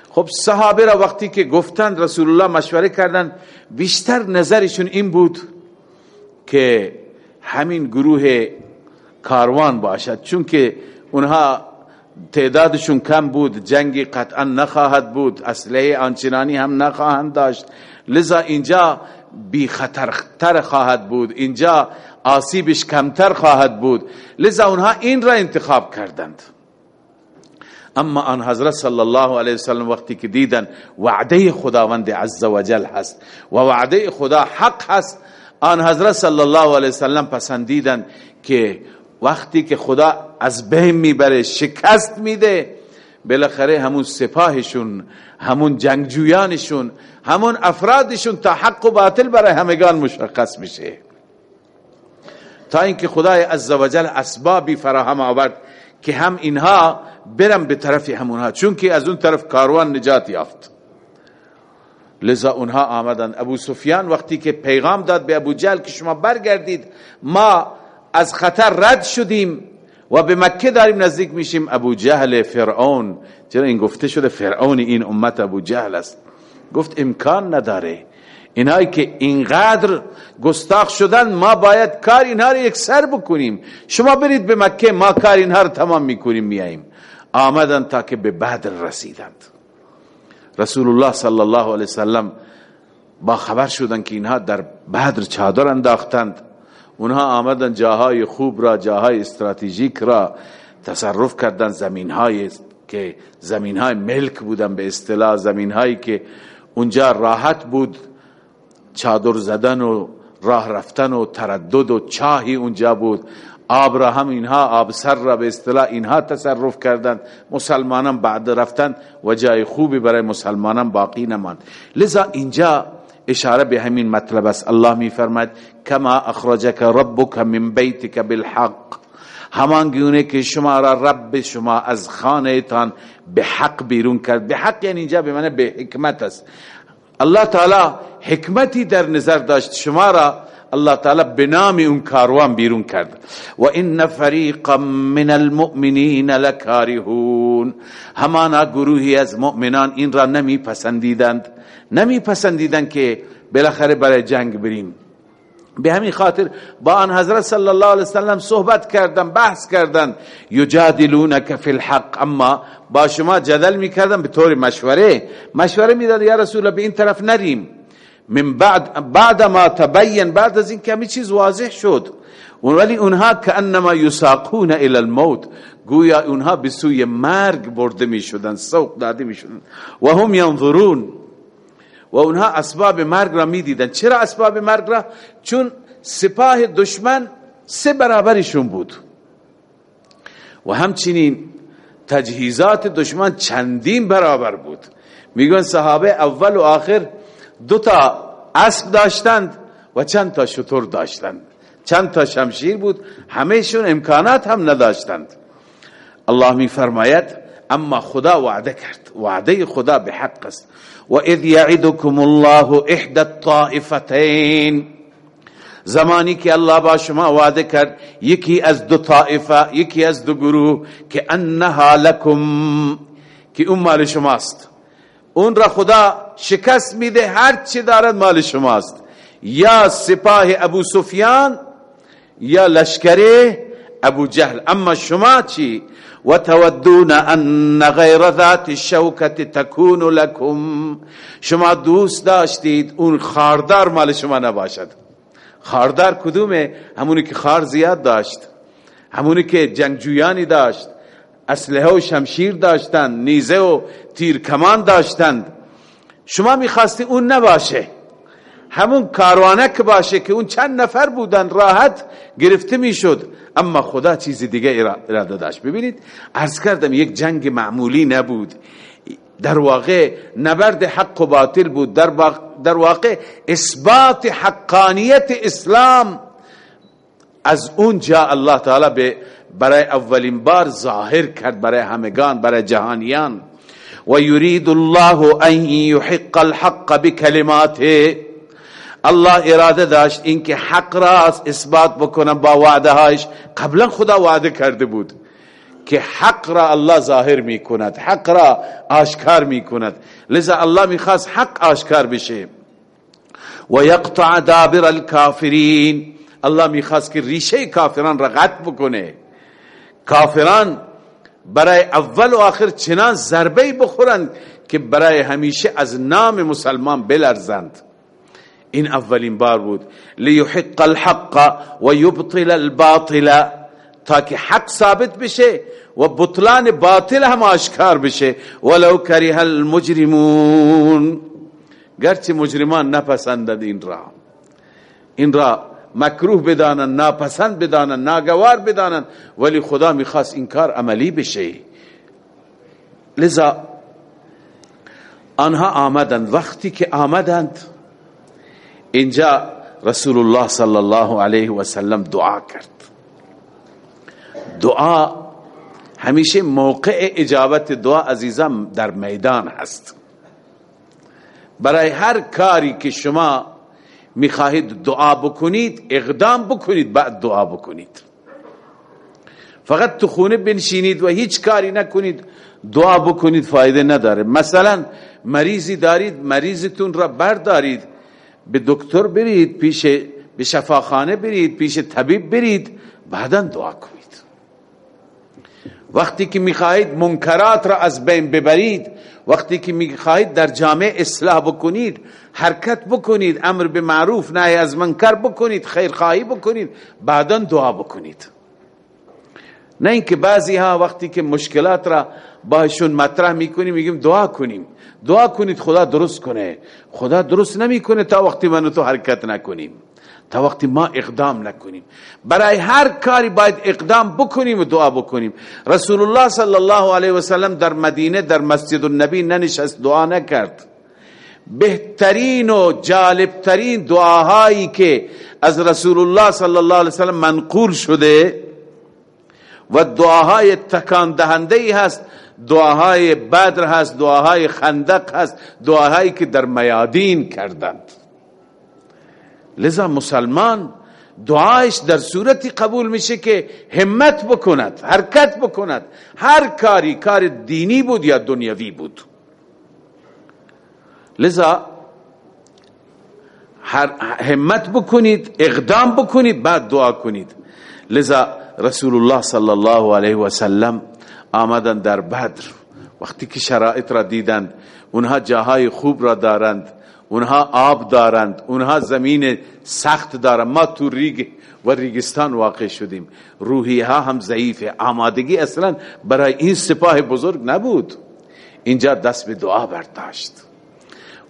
خب صحابه را وقتی که گفتند رسول الله مشوره کردند. بیشتر نظرشون این بود که همین گروه کاروان باشد. چون که اونها تعدادشون کم بود جنگی قطعا نخواهد بود اسلحه آنچنانی هم نخواهند داشت. لذا اینجا بی خطرتر خواهد بود اینجا آسیبش کمتر خواهد بود. لذا اونها این را انتخاب کردند. اما آن حضرت صلی الله علیه وسلم وقتی که دیدن وعده خداوند عز وجل هست و وعده خدا حق هست آن حضرت صلی الله علیه وسلم پسندیدن که وقتی که خدا از بین می‌بره شکست میده بالاخره همون سپاهشون همون جنگجویانشون همون افرادشون تا حق و باطل برای همگان مشخص میشه. تا اینکه خدای عزوجل اسبابی فراهم آورد که هم اینها برم به طرف همونها چون که از اون طرف کاروان نجات یافت. لذا اونها آمدن. ابو سفیان وقتی که پیغام داد به ابو جل که شما برگردید ما از خطر رد شدیم و به مکه داریم نزدیک میشیم. ابو جهل فرعون. چرا این گفته شده فرعون این امت ابو جهل است؟ گفت امکان نداره. اینایی که اینقدر گستاخ شدن ما باید کار اینها رو یک سر بکنیم. شما برید به مکه ما کار اینها رو تمام می‌کنیم میاییم آمدن تا که به بدر رسیدند. رسول الله صلی الله علیه وسلم با خبر شدن که اینها در بدر چادر انداختند. اونها آمدن جاهای خوب را جاهای استراتژیک را تصرف کردن. زمین های که زمین های ملک بودن به اصطلاح. زمین هایی که اونجا راحت بود. چادر زدن و راه رفتن و تردد و چاهی اونجا بود. آب را هم اینها آب سر را به اصطلاح اینها تصرف کردند. مسلمانان بعد رفتن و جای خوبی برای مسلمانان باقی نماند. لذا اینجا اشاره به همین مطلب است. الله می فرماید کما اخرجک ربک من بیتک بالحق. همان گونه که شما را رب شما از خانه تان به حق بیرون کرد. به حق یعنی اینجا به معنی به حکمت است. الله تعالی حکمتی در نظر داشت. شما را الله تعالی به نام اون کاروان بیرون کرد. و ان فریقا من المؤمنین لکارهون. همانا گروهی از مؤمنان این را نمی پسندیدند نمی پسندیدند که بالاخره برای جنگ بریم. به همین خاطر با آن حضرت صلی الله علیه وسلم صحبت کردن بحث کردن. یجادلونک فی الحق. اما با شما جدل می‌کردن به طور مشوره. مشوره می‌داد یا رسول الله به این طرف نریم. من بعد بعد ما تبین بعد از این کمی چیز واضح شد. ولی اونها کانما یساقون الى الموت. گویا اونها به سوی مرگ برده می شدن سوق داده می شدن و هم ینظرون. و اونها اسباب مرگ را می دیدن چرا اسباب مرگ را؟ چون سپاه دشمن سه برابرشون بود. و همچنین تجهیزات دشمن چندین برابر بود. میگن صحابه اول و آخر دو تا اسب داشتند و چند تا شطور داشتند. چند تا شمشیر بود. همهشون امکانات هم نداشتند. الله می فرماید اما خدا وعده کرد. وعده خدا به حق است. و اذ یعدکم الله احدى الطائفتین زمانی که الله با شما وعده کرد یکی از دو طائفه یکی از دو گروه که انها لکم که اون مال شماست. اون را خدا شکست میده هر چی دارد مال شماست. یا سپاه ابو سفیان یا لشکر ابو جهل. اما شما چی؟ و تودون ان غیر ذات الشوکت تکون لکم. شما دوست داشتید اون خاردار مال شما نباشد. خاردار کدومه؟ همونی که خار زیاد داشت. همونی که جنگجویانی داشت. اسلحه و شمشیر داشتند نیزه و تیر کمان داشتند. شما می‌خواستی اون نباشه. همون کاروانک باشه که اون چند نفر بودن راحت گرفته می‌شد. اما خدا چیز دیگه اراده داشت. ببینید عرض کردم یک جنگ معمولی نبود. در واقع نبرد حق و باطل بود. در, در واقع اثبات حقانیت اسلام از اونجا الله تعالی به برای اولین بار ظاهر کرد برای همگان برای جهانیان. و یرید الله ان یحق الحق بکلماته. الله اراده داشت اینکه حق را اثبات بکنم با وعده هایش قبلا خدا وعده کرده بود که حق را الله ظاهر می کند حق را آشکار می کند لذا الله می‌خواست حق آشکار بشه. و یقطع دابر الكافرین الله می‌خواست که ریشه کافران را قطع بکنه. کافران برای اول و آخر چنان ضربه بخورند که برای همیشه از نام مسلمان بلرزند. این اولین بار بود. لیحق الحق و یبطل الباطل. تا که حق ثابت بشه و بطلان باطل هم آشکار بشه. ولو کریه المجرمون. گرچه مجرمان نپسندند این را. این را مکروه بدانن ناپسند بدانن ناگوار بدانن ولی خدا می‌خواست این کار عملی بشه. لذا آنها آمدند. وقتی که آمدند اینجا رسول الله صلی الله علیه و سلم دعا کرد. دعا همیشه موقع اجابت دعا عزیزم در میدان هست. برای هر کاری که شما می‌خواهید دعا بکنید اقدام بکنید بعد دعا بکنید. فقط تو خونه بنشینید و هیچ کاری نکنید دعا بکنید فایده نداره. مثلا مریضی دارید مریضتون را بردارید. به دکتر برید پیش به شفاخانه برید پیش طبیب برید بعدا دعا کنید. وقتی که می‌خواهید منکرات را از بین ببرید وقتی که می‌خواهید در جامعه اصلاح بکنید حرکت بکنید امر به معروف نهی از منکر بکنید خیرخواهی بکنید بعدا دعا بکنید. نه اینکه بعضی ها وقتی که مشکلات را باهشون مطرح می‌کنیم میگیم دعا کنیم. دعا کنید خدا درست کنه. خدا درست نمی‌کنه تا وقتی من تو حرکت نکنیم. تا وقتی ما اقدام نکنیم. برای هر کاری باید اقدام بکنیم و دعا بکنیم. رسول الله صلی الله علیه و سلم در مدینه در مسجد النبی ننشست دعا نکرد. بهترین و جالبترین دعاهایی که از رسول الله صلی الله علیه و سلم منقول شده و دعاهای تکان دهنده هست دعاهای بدر هست دعاهای خندق هست دعاهایی که در میادین کردند. لذا مسلمان دعایش در صورتی قبول میشه که همت بکند حرکت بکند. هر کاری کار دینی بود یا دنیوی بود. لذا همت بکنید اقدام بکنید بعد دعا کنید. لذا رسول الله صلی الله علیه و سلم آمدن در بدر وقتی که شرایط را دیدند اونها جاهای خوب را دارند اونها آب دارند اونها زمین سخت دارند ما تو ریگ و ریگستان واقع شدیم روحی ها هم ضعیفه آمادگی اصلا برای این سپاه بزرگ نبود اینجا دست به دعا برداشت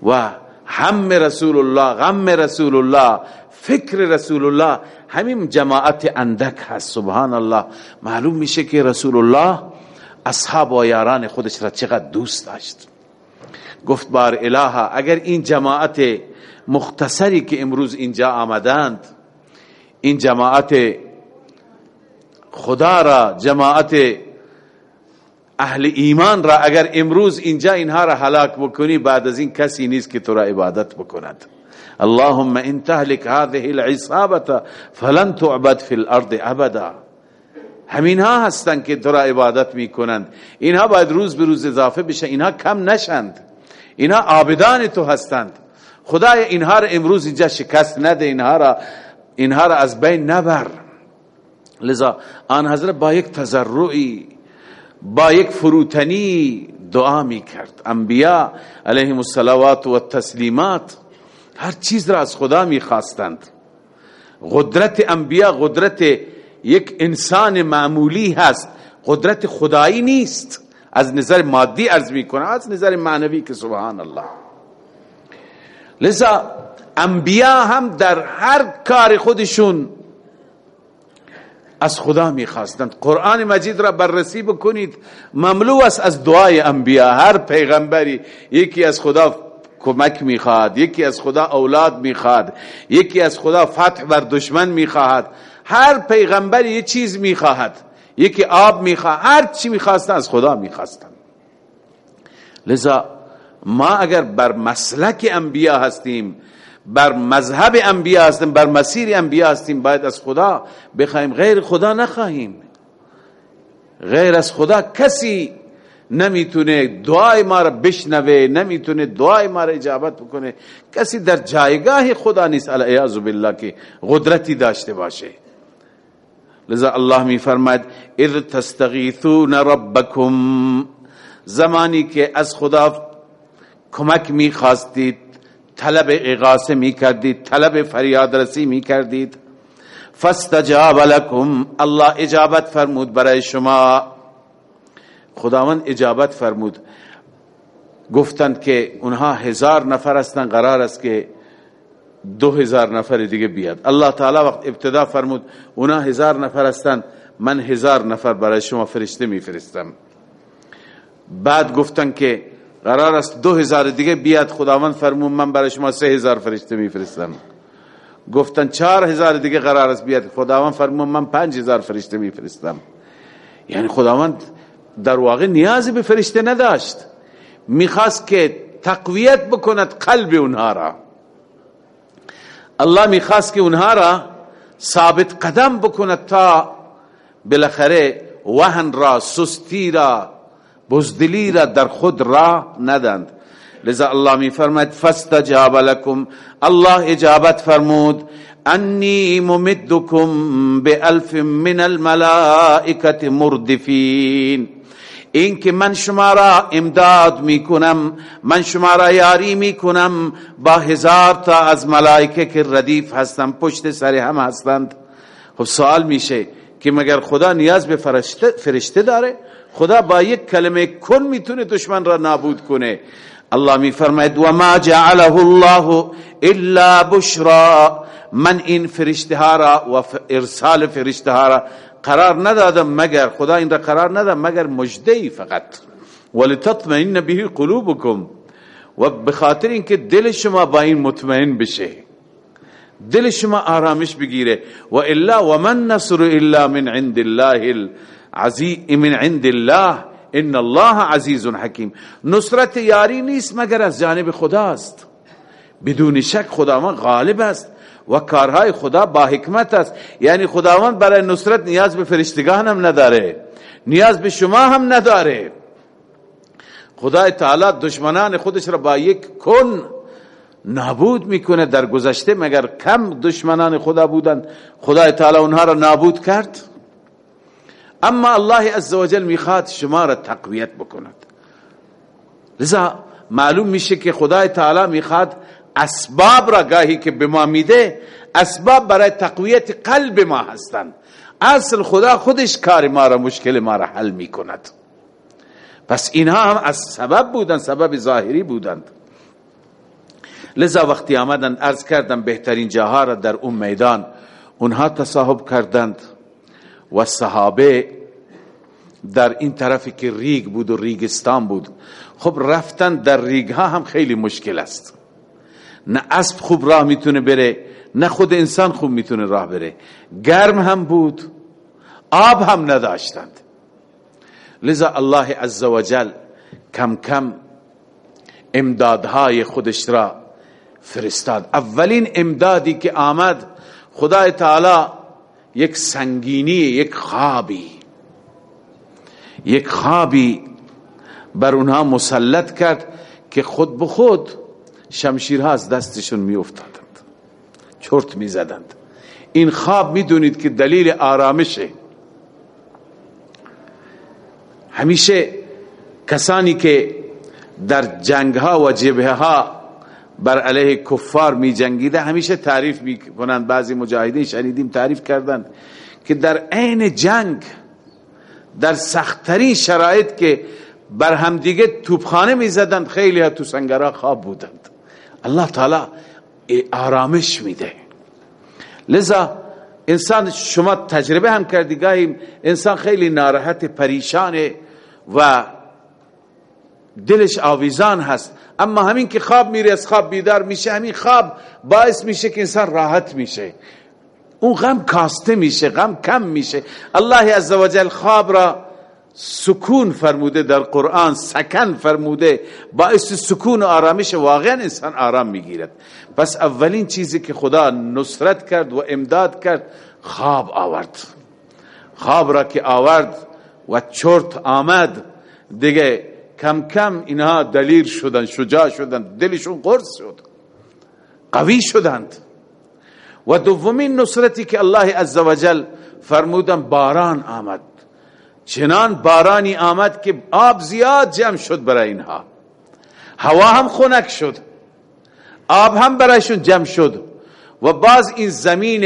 و هم رسول الله غم رسول الله فکر رسول الله همین جماعت اندک هست سبحان الله معلوم میشه که رسول الله اصحاب و یاران خودش را چقدر دوست داشت. گفت بار الها اگر این جماعت مختصری که امروز اینجا آمدند این جماعت خدا را جماعت اهل ایمان را اگر امروز اینجا اینها را هلاک بکنی بعد از این کسی نیست که تو را عبادت بکند. اللهم ان تهلك هذه العصابه فلن تعبد في الارض ابدا همین ها که تو را عبادت می‌کنند. اینها باید روز به روز اضافه بشه. اینها کم نشند. اینها عابدان تو هستند. خدای اینها را امروز اینجا شکست نده. اینها را اینها را از بین نبر. لذا آن حضرت با یک تضرعی با یک فروتنی دعا می کرد انبیاء علیهم الصلوات و التسلیمات هر چیز را از خدا می خواستند قدرت انبیاء قدرت یک انسان معمولی هست. قدرت خدایی نیست. از نظر مادی ارز می کنه از نظر معنوی که سبحان الله لذا انبیاء هم در هر کار خودشون از خدا می‌خواستند. قرآن مجید را بررسی بکنید. مملو است از دعای انبیاء هر پیغمبری یکی از خدا کمک می‌خواد یکی از خدا اولاد می‌خواد یکی از خدا فتح بر دشمن می‌خواهد هر پیغمبری یه چیز می‌خواهد یکی آب می‌خواد هر چی می‌خواستن از خدا می‌خواستن. لذا ما اگر بر مسلک انبیا هستیم بر مذهب انبیا هستیم بر مسیر انبیا هستیم باید از خدا بخوایم. غیر خدا نخواهیم. غیر از خدا کسی نمی‌تونه دعای ما را بشنوه نمی‌تونه دعای ما را اجابت بکنه. کسی در جایگاه خدا نیست. علیه بالله که قدرتی داشته باشه. لذا الله می فرماید اذ تستغیثون ربکم. زمانی که از خدا کمک می خواستید طلب اغاثه می کردید طلب فریاد رسی می کردید فاستجاب لكم الله اجابت فرمود برای شما. خداوند اجابت فرمود. گفتند که اونها هزار نفر هستن قرار است که دو هزار نفر دیگه بیاد. الله تعالی وقت ابتدا فرمود اونها هزار نفر هستن من هزار نفر برای شما فرشته میفرستم. بعد گفتن که قرار است دو هزار دیگه بیاد خداوند فرمود من برای شما سه هزار فرشته میفرستم. گفتن چهار هزار دیگه قرار است بیاد خداوند فرمود من پنج هزار فرشته میفرستم. یعنی خداوند در واقع نیازی به فرشته نداشت. می‌خواست که تقویت بکند قلب اونها را. الله می‌خواست که اونها را ثابت قدم بکند تا بالاخره وهن را سستی را بزدلی را در خود را ندند لذا الله می فرماید فاستجاب لكم الله اجابت فرمود انی ممدکم بالف من الملائکه مردفین. این که من شما را امداد می‌کنم من شما را یاری می‌کنم با هزار تا از ملائکه که ردیف هستن پشت سر هم هستند. خب سوال میشه که مگر خدا نیاز به فرشته, فرشته داره؟ خدا با یک کلمه کن می‌تونه دشمن را نابود کنه. الله میفرماید و ما جعله الله الا بشرا. من این فرشته ها را و ارسال فرشته ها را قرار ندادم مگر خدا این را قرار ندادم مگر مجدی فقط. ولتطمئن به قلوبکم و بخاطر اینکه دل شما با این مطمئن بشه. دل شما آرامش بگیره. و الا و من نصر الا من عند الله العزیز من عند الله ان الله عزیز حکیم. نصرت یاری نیست مگر از جانب خداست. بدون شک خداوند غالب است. و کارهای خدا با حکمت است. یعنی خداوند برای نصرت نیاز به فرشتگان هم نداره. نیاز به شما هم نداره. خدای تعالی دشمنان خودش را با یک کن نابود می‌کنه در گذشته مگر کم دشمنان خدا بودند. خدای تعالی اونها را نابود کرد. اما الله عزوجل می‌خواد شما را تقویت بکند. لذا معلوم میشه که خدای تعالی می‌خواد اسباب را گاهی که به ما میده اسباب برای تقویت قلب ما هستند. اصل خدا خودش کار ما را مشکل ما را حل می‌کند. پس اینها هم از سبب بودند سبب ظاهری بودند. لذا وقتی آمدند ارز کردن بهترین جاها را در اون میدان اونها تصاحب کردند. و صحابه در این طرفی که ریگ بود و ریگستان بود خب رفتن در ریگ ها هم خیلی مشکل است. نه اسب خوب راه می‌تونه بره نه خود انسان خوب می‌تونه راه بره. گرم هم بود آب هم نداشتند. لذا الله عزوجل کم کم امدادهای خودش را فرستاد. اولین امدادی که آمد خدای تعالی یک سنگینی یک خوابی یک خوابی بر اونها مسلط کرد که خود به خود شمشیرها از دستشون می افتادند چرت می زدند این خواب می دونید که دلیل آرامشه. همیشه کسانی که در جنگ ها و جبه ها بر علیه کفار می جنگیده همیشه تعریف می کنند بعضی مجاهدین شنیدیم تعریف کردند که در عین جنگ در سختترین شرایط که بر همدیگه توپخانه می زدند خیلی ها تو سنگرها خواب بودند. الله تعالی آرامش میده. لذا انسان شما تجربه هم کردی گاهی انسان خیلی ناراحت پریشانه و دلش آویزان هست. اما همین که خواب میره از خواب بیدار میشه همین خواب باعث میشه که انسان راحت میشه. اون غم کاسته میشه غم کم میشه. الله عزوجل خواب را سکون فرموده در قرآن سکن فرموده باعث سکون و آرامش واقعا انسان آرام می‌گیرد. پس اولین چیزی که خدا نصرت کرد و امداد کرد خواب آورد. خواب را که آورد و چرت آمد. دیگه کم کم اینها دلیل شدن شجاع شدن دلشون قرص شد. قوی شدند. و دومین نصرتی که الله عزوجل فرمودن باران آمد. چنان بارانی آمد که آب زیاد جمع شد برای اینها. هوا هم خنک شد. آب هم برایشون جمع شد. و باز این زمین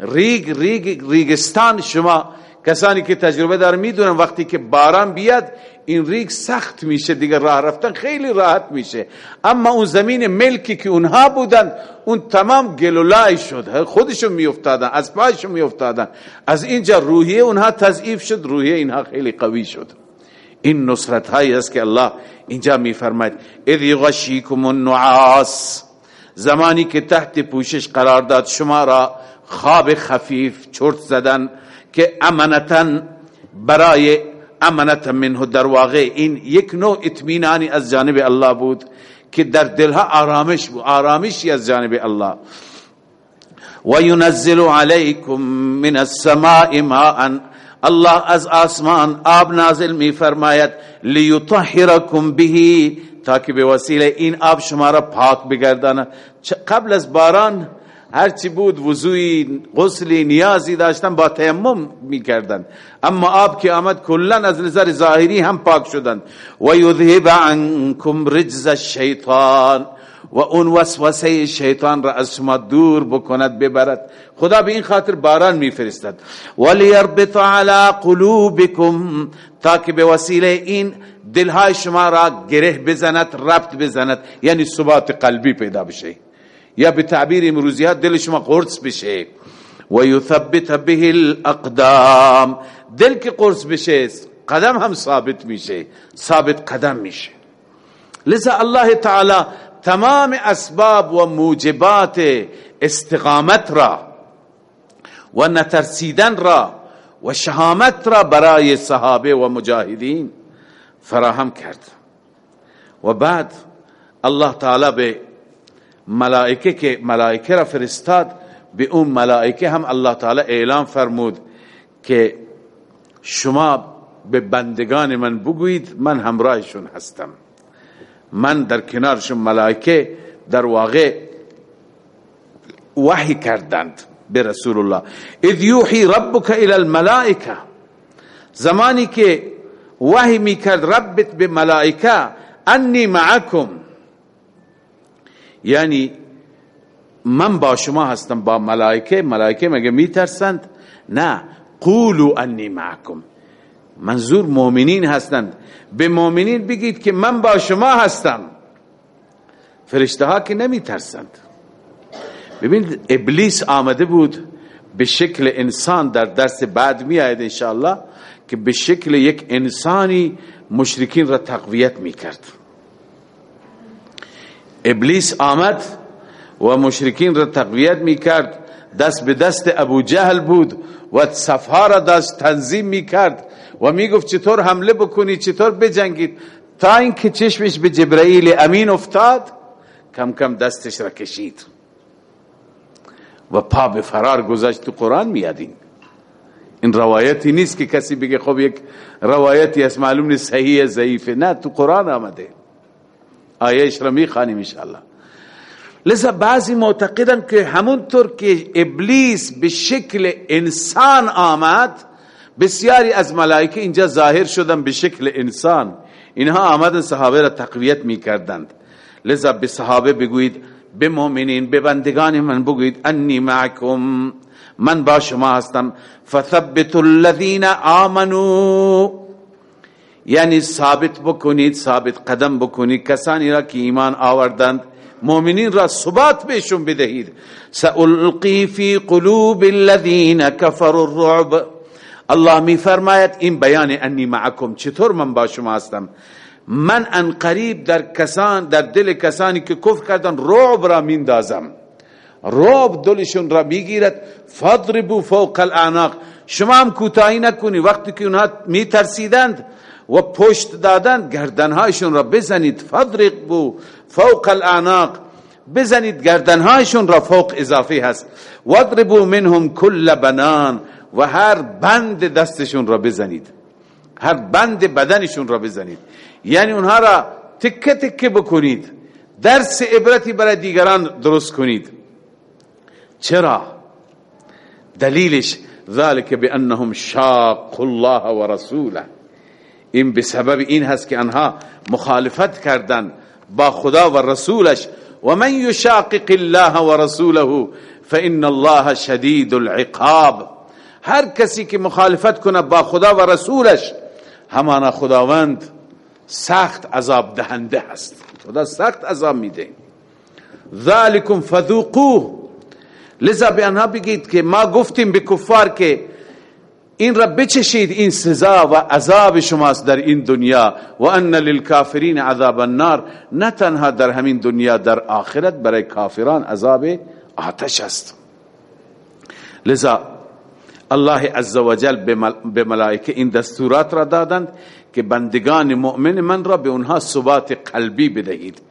ریگ ریگ ریگستان شما کسانی که تجربه دار می‌دونن وقتی که باران بیاد این ریگ سخت میشه دیگه راه رفتن خیلی راحت میشه. اما اون زمین ملکی که اونها بودن اون تمام گلولای شد. خودشون میافتادن از پایشون میافتادن. از اینجا روحیه اونها تضعیف شد روحیه اینها خیلی قوی شد. این نصرت هایی است که الله اینجا میفرماید اذ یغشیکم النعاس. زمانی که تحت پوشش قرار داد شما را خواب خفیف چرت زدن که امنتا برای امنتا منه در واقع. این یک نوع اطمینانی از جانب الله بود که در دلها آرامش بود آرامشی از جانب الله. و ینزل علیکم من السماء ماء. الله از آسمان آب نازل می فرماید لیطهرکم به تاکه به وسیله این آب شما را پاک بگردانه قبل از باران هرچی بود وضوی غسلی نیازی داشتن با تیمم می‌کردن. اما آب که آمد کلا از نظر ظاهری هم پاک شدن. و یذهب عنکم رجز الشیطان و اون وسوسه شیطان را از شما دور بکند ببرد. خدا به این خاطر باران میفرستد. ولیربط علی قلوبکم تاکه به وسیله این دلهای شما را گره بزند ربط بزند. یعنی ثبات قلبی پیدا بشه. یا به تعبیر امروزی ها دل شما قرص بشه. و یثبت به الاقدام. دل که قرص بشه قدم هم ثابت میشه. ثابت قدم میشه. لذا الله تعالی تمام اسباب و موجبات استقامت را و نترسیدن را و شهامت را برای صحابه و مجاهدین فراهم کرد. و بعد الله تعالی به ملائکه که ملائکه را فرستاد به اون ملائکه هم الله تعالی اعلام فرمود که شما به بندگان من بگویید من همراهشون هستم. من در کنارشون ملائکه در واقع وحی کردند به رسول الله اذ یوحی ربک الى الملائکه. زمانی که وحی می‌کرد ربت به ملائکه انی معکم. یعنی من با شما هستم با ملائکه. ملائکه مگه میترسند؟ نه. قولوا انی معکم. منظور مؤمنین هستند. به مؤمنین بگید که من با شما هستم. فرشته ها که نمیترسند. ببینید ابلیس آمده بود به شکل انسان در درس بعد می آید انشاءالله که به شکل یک انسانی مشرکین را تقویت می کرد ابلیس آمد و مشرکین را تقویت می کرد دست به دست ابو جهل بود و صفها را داشت تنظیم می کرد و می‌گفت چطور حمله بکنید چطور بجنگید. تا اینکه چشمش به جبرائیل امین افتاد کم کم دستش را کشید و پا به فرار گذاشت. تو قرآن میادین این. روایتی نیست که کسی بگه خب یک روایتی از معلوم نیست صحیح ضعیفه. نه تو قرآن آمده. آیهش را می‌خوانیم انشاءالله. لذا بعضی معتقدن که همونطور که ابلیس به شکل انسان آمد بسیاری از ملائکه اینجا ظاهر شدن به شکل انسان. اینها آمدن صحابه را تقویت می کردند لذا به صحابه بگویید به مؤمنین به بندگان من بگویید انی معکم من با شما هستم. فثبت الذین آمنو یعنی ثابت بکنید ثابت قدم بکنید. کسانی را که ایمان آوردند مؤمنین را ثبات بهشون بدهید. سألقی فی قلوب الذین كفروا الرعب. الله می فرماید این بیان انی معکم چطور من با شما هستم؟ من ان قریب در کسان در دل کسانی که کفر کردن رعب را میندازم رعب دلشون را می‌گیرد. فضربوا فوق الاعناق شما هم کوتاهی نکنی. وقتی که اونها میترسیدند و پشت دادند گردنهایشون را بزنید فضربوا فوق الاعناق بزنید گردنهایشون را فوق اضافی هست. وضربوا منهم کل بنان و هر بند دستشون را بزنید. هر بند بدنشون را بزنید. یعنی اونها را تکه تکه بکنید. درس عبرتی برای دیگران درست کنید. چرا؟ دلیلش ذلك بانهم شاق الله و رسوله. این به سبب این هست که انها مخالفت کردن با خدا و رسولش. و من یشاقق الله و رسوله فان الله شدید العقاب. هر کسی که مخالفت کنه با خدا و رسولش همانا خداوند سخت عذاب دهنده هست. خدا سخت عذاب میده. ذالکم فذوقوه. لذا به آنها بگید که ما گفتیم به کفار که این را بچشید این سزا و عذاب شماست در این دنیا و ان للکافرین عذاب النار. نه تنها در همین دنیا در آخرت برای کافران عذاب آتش است. لذا الله عزوجل به ملائکه این دستورات را دادند که بندگان مؤمن من را به اونها ثبات قلبی بدهید.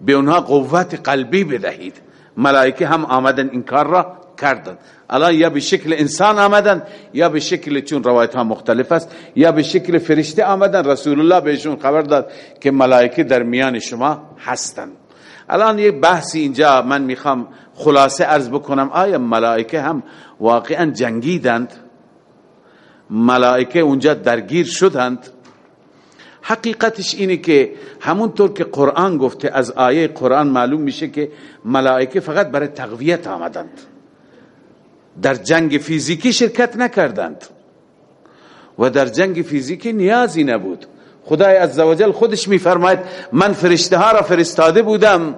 به اونها قوت قلبی بدهید. ملائکه هم آمدن این کار را کردند الان یا به شکل انسان آمدن یا به شکل چون روایت ها مختلف است یا به شکل فرشته آمدن. رسول الله بهشون خبر داد که ملائکه در میان شما هستند الان یک بحثی اینجا من می‌خوام خلاصه ارز بکنم. آیا ملائکه هم واقعا جنگیدند؟ ملائکه اونجا درگیر شدند؟ حقیقتش اینه که همونطور که قرآن گفته از آیه قرآن معلوم میشه که ملائکه فقط برای تقویت آمدند. در جنگ فیزیکی شرکت نکردند. و در جنگ فیزیکی نیازی نبود. خدای عزوجل خودش میفرماید من فرشته ها را فرستاده بودم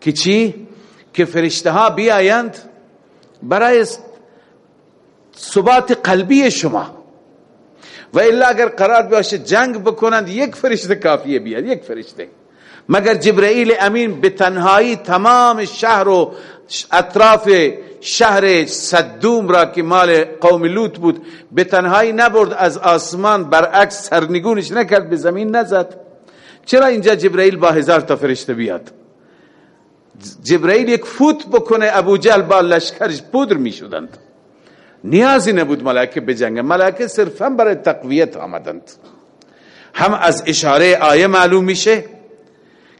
که چی؟ که فرشته ها بیایند برای ثبات قلبی شما. و الا اگر قرار باشه جنگ بکنند یک فرشته کافیه بیاد یک فرشته. مگر جبرائیل امین به تنهایی تمام شهر و اطراف شهر صدوم را که مال قوم لوط بود به تنهایی نبرد از آسمان برعکس سرنگونش نکرد به زمین نزد. چرا اینجا جبرائیل با هزار تا فرشته بیاد؟ جبرائیل یک فوت بکنه ابو جل با لشکرش پودر می شدند نیازی نبود ملائکه بجنگن ملائکه صرفا برای تقویت آمدند. هم از اشاره آیه معلوم میشه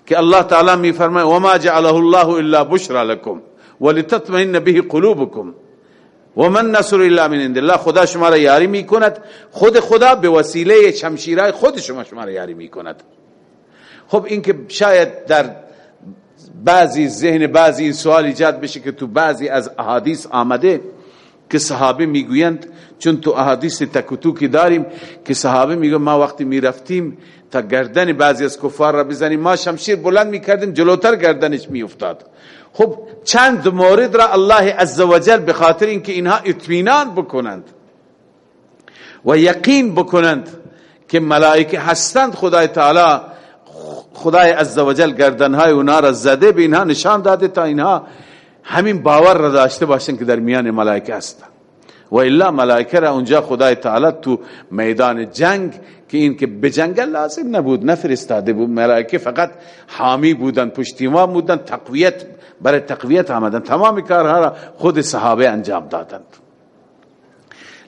که الله تعالی می فرماید و ما جعله الله الا بشرا لكم ولتطمئن به قلوبكم. و من نصر الا من عند الله. خدا شما را یاری می‌کند. خود خدا به وسیله شمشیرهای خود شما شما را یاری می‌کند. خب این که شاید در بعضی ذهن بعضی این سوال ایجاد بشه که تو بعضی از احادیث آمده که صحابه می‌گویند چون تو احادیث تکتو که داریم که صحابه میگه ما وقتی می‌رفتیم تا گردن بعضی از کفار را بزنیم ما شمشیر بلند می‌کردیم جلوتر گردنش میافتاد. خب چند مورد را الله عزوجل به خاطر اینکه اینها اطمینان بکنند و یقین بکنند که ملائکه هستند خدای تعالی خدای عزوجل گردنهای اونا را زده به اینها نشان داده تا اینها همین باور را داشته باشن که در میان ملائکه هستند و الا ملائکه را اونجا خدای تعالی تو میدان جنگ که این که به لازم نبود نفرستاده بود. ملائکه فقط حامی بودن پشتیوان بودن تقویت برای تقویت آمدن. تمام کارها را خود صحابه انجام دادند.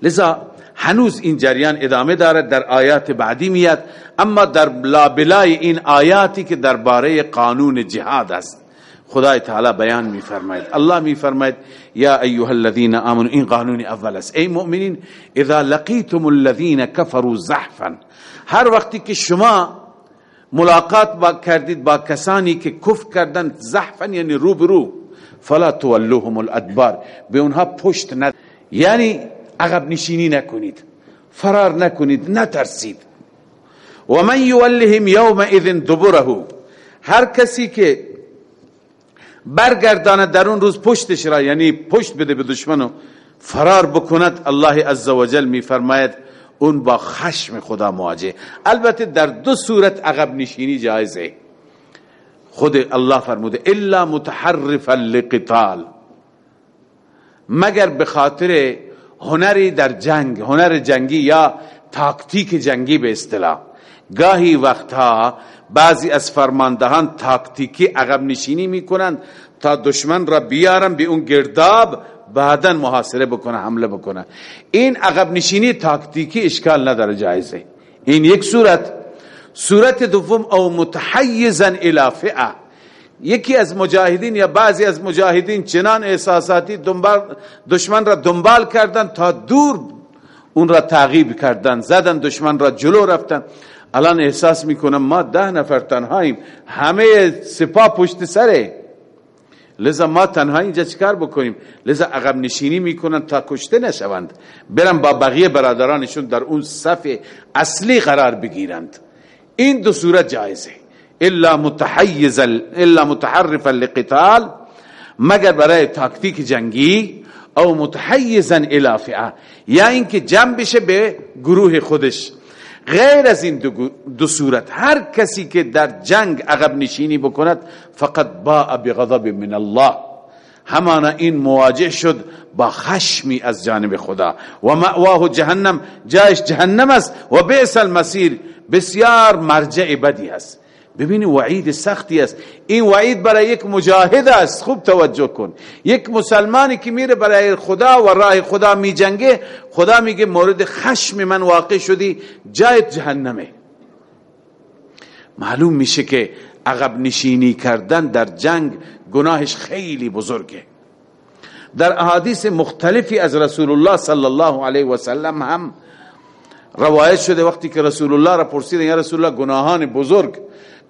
لذا هنوز این جریان ادامه دارد در آیات بعدی میاد. اما در لابلای این آیاتی که درباره قانون جهاد است. خدای تعالی بیان میفرماید الله میفرماید یا ایها الذين آمنوا این قانون اول است ای مؤمنین إذا لقیتم الذين كفروا زحفا هر وقتی که شما ملاقات با کردید با کسانی که کفر کردن زحفا یعنی روبرو فلا تولوهم الادبار. به اونها پشت ند. یعنی عقب نشینی نکنید فرار نکنید نترسید. و من یولهم یومئذ دبره هر کسی که برگرداند در اون روز پشتش را یعنی پشت بده به دشمنو. فرار بکند الله عزوجل میفرماید اون با خشم خدا مواجه. البته در دو صورت عقب نشینی جایزه. خود الله فرموده الا متحرفا لقتال. مگر به خاطر هنری در جنگ هنر جنگی یا تاکتیک جنگی به اصطلاح. گاهی وقتها بعضی از فرماندهان تاکتیکی عقب نشینی می‌کنند تا دشمن را بیارن به اون گرداب بعدا محاصره بکنه حمله بکنه. این عقب نشینی تاکتیکی اشکال نداره جایزه. این یک صورت. صورت دوم او متحیزا الى فئه. یکی از مجاهدین یا بعضی از مجاهدین چنان احساساتی دنبال دشمن را دنبال کردن تا دور اون را تعقیب کردن زدن دشمن را جلو رفتن الان احساس می‌کنم ما ده نفر تنهاییم. همه سپاه پشت سره. لذا ما تنها اینجا چیکار بکنیم؟ لذا عقب نشینی می‌کنن تا کشته نشوند. برن با بقیه برادرانشون در اون صف اصلی قرار بگیرند. این دو صورت جایزه. الا متحیز الا متحرفا لقتال مگر برای تاکتیک جنگی او متحیزا الى فئه. یا اینکه جمع بشه به گروه خودش. غیر از این دو, صورت هر کسی که در جنگ عقب نشینی بکند فقط باء بغضب من الله. همانا این مواجه شد با خشمی از جانب خدا. و مأواه جهنم جایش جهنم است و بیس المسیر بسیار مرجع بدی است ببینی وعید سختی است. این وعید برای یک مجاهد است. خوب توجه کن. یک مسلمانی که میره برای خدا و راه خدا می جنگه خدا میگه مورد خشم من واقع شدی جایت جهنمه. معلوم میشه که عقب نشینی کردن در جنگ گناهش خیلی بزرگه. در احادیث مختلفی از رسول الله صلی الله علیه و سلم هم روایت شده وقتی که رسول الله را پرسیدن یا رسول الله گناهان بزرگ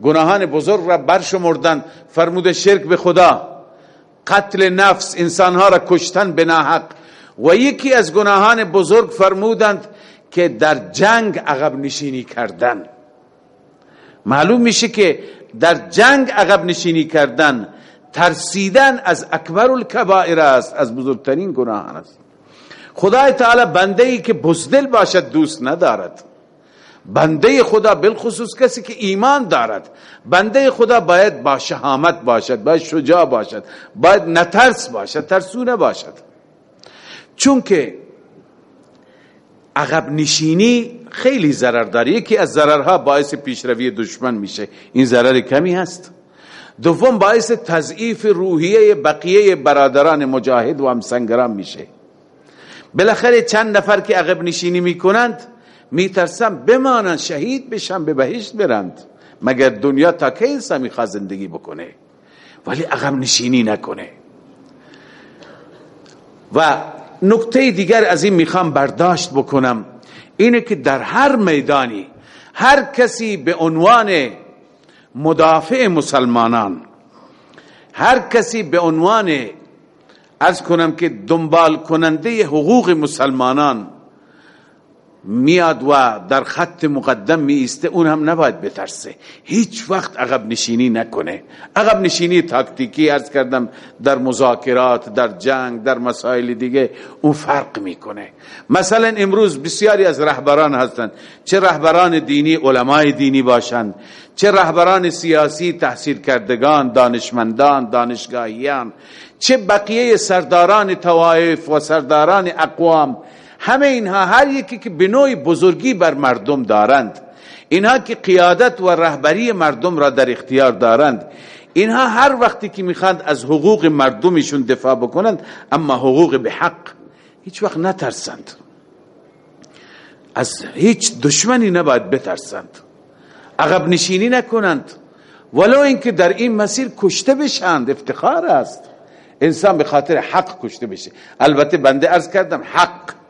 گناهان بزرگ را برشمردن. فرمود شرک به خدا. قتل نفس انسانها را کشتن به ناحق. و یکی از گناهان بزرگ فرمودند که در جنگ عقب نشینی کردن. معلوم میشه که در جنگ عقب نشینی کردن ترسیدن از اکبر الکبائر است از بزرگترین گناهان است. خدای تعالی بنده ای که بزدل باشد دوست ندارد. بنده خدا بالخصوص کسی که ایمان دارد. بنده خدا باید با شهامت باشد باید شجاع باشد باید نترس باشد ترسو نباشد چون که عقب نشینی خیلی ضرر داره یکی از ضررها باعث پیشروی دشمن میشه. این ضرر کمی هست. دوم باعث تضعیف روحیه بقیه برادران مجاهد و همسنگران میشه. بالاخره چند نفر که عقب نشینی می‌کنند میترسم بمانند شهید بشن به بهشت برند. مگر دنیا تا که انسان می‌خواد زندگی بکنه؟ ولی عقب نشینی نکنه. و نکته دیگر از این می‌خوام برداشت بکنم. اینه که در هر میدانی هر کسی به عنوان مدافع مسلمانان هر کسی به عنوان از کنم که دنبال کننده حقوق مسلمانان میاد و در خط مقدم می ایسته اون هم نباید بترسه. هیچ وقت عقب نشینی نکنه. عقب نشینی تاکتیکی ارز کردم در مذاکرات در جنگ در مسائل دیگه اون فرق می‌کنه. مثلا امروز بسیاری از رهبران هستند چه رهبران دینی علمای دینی باشند چه رهبران سیاسی تحصیل کردگان دانشمندان دانشگاهیان. چه بقیه سرداران توائف و سرداران اقوام. همه اینها هر یکی که به نوعی بزرگی بر مردم دارند اینها که قیادت و رهبری مردم را در اختیار دارند اینها هر وقتی که می‌خواند از حقوق مردمشون دفاع بکنند اما حقوق به حق هیچ وقت نترسند. از هیچ دشمنی نباید بترسند. عقب نشینی نکنند. ولو اینکه در این مسیر کشته بشند افتخار است. انسان به خاطر حق کشته بشه. البته بنده ارز کردم حق.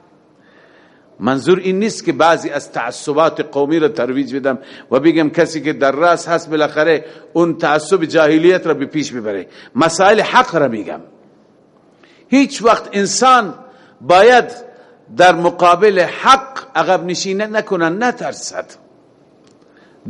منظور این نیست که بعضی از تعصبات قومی را ترویج بدم و بگم کسی که در راس هست بالاخره اون تعصب جاهلیت را به پیش ببره مسائل حق را میگم. هیچ وقت انسان باید در مقابل حق عقب نشینه نکنن نترسد.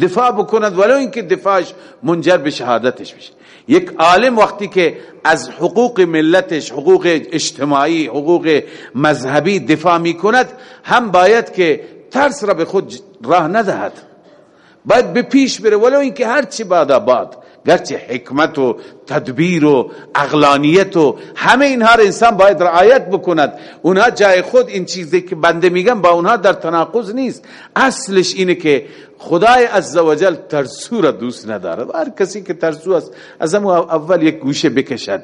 دفاع بکند ولو اینکه دفاعش منجر به شهادتش بشه. یک عالم وقتی که از حقوق ملتش حقوق اجتماعی حقوق مذهبی دفاع می کند هم باید که ترس را به خود راه ندهد. باید به پیش بره ولو اینکه هر چی بعد آباد گرچه حکمت و تدبیر و اغلانیت و همه اینها را انسان باید رعایت بکند. اونها جای خود این چیزی که بنده میگم با اونها در تناقض نیست. اصلش اینه که خدای عزوجل ترسو را دوست ندارد. هر کسی که ترسو است از اول یک گوشه بکشد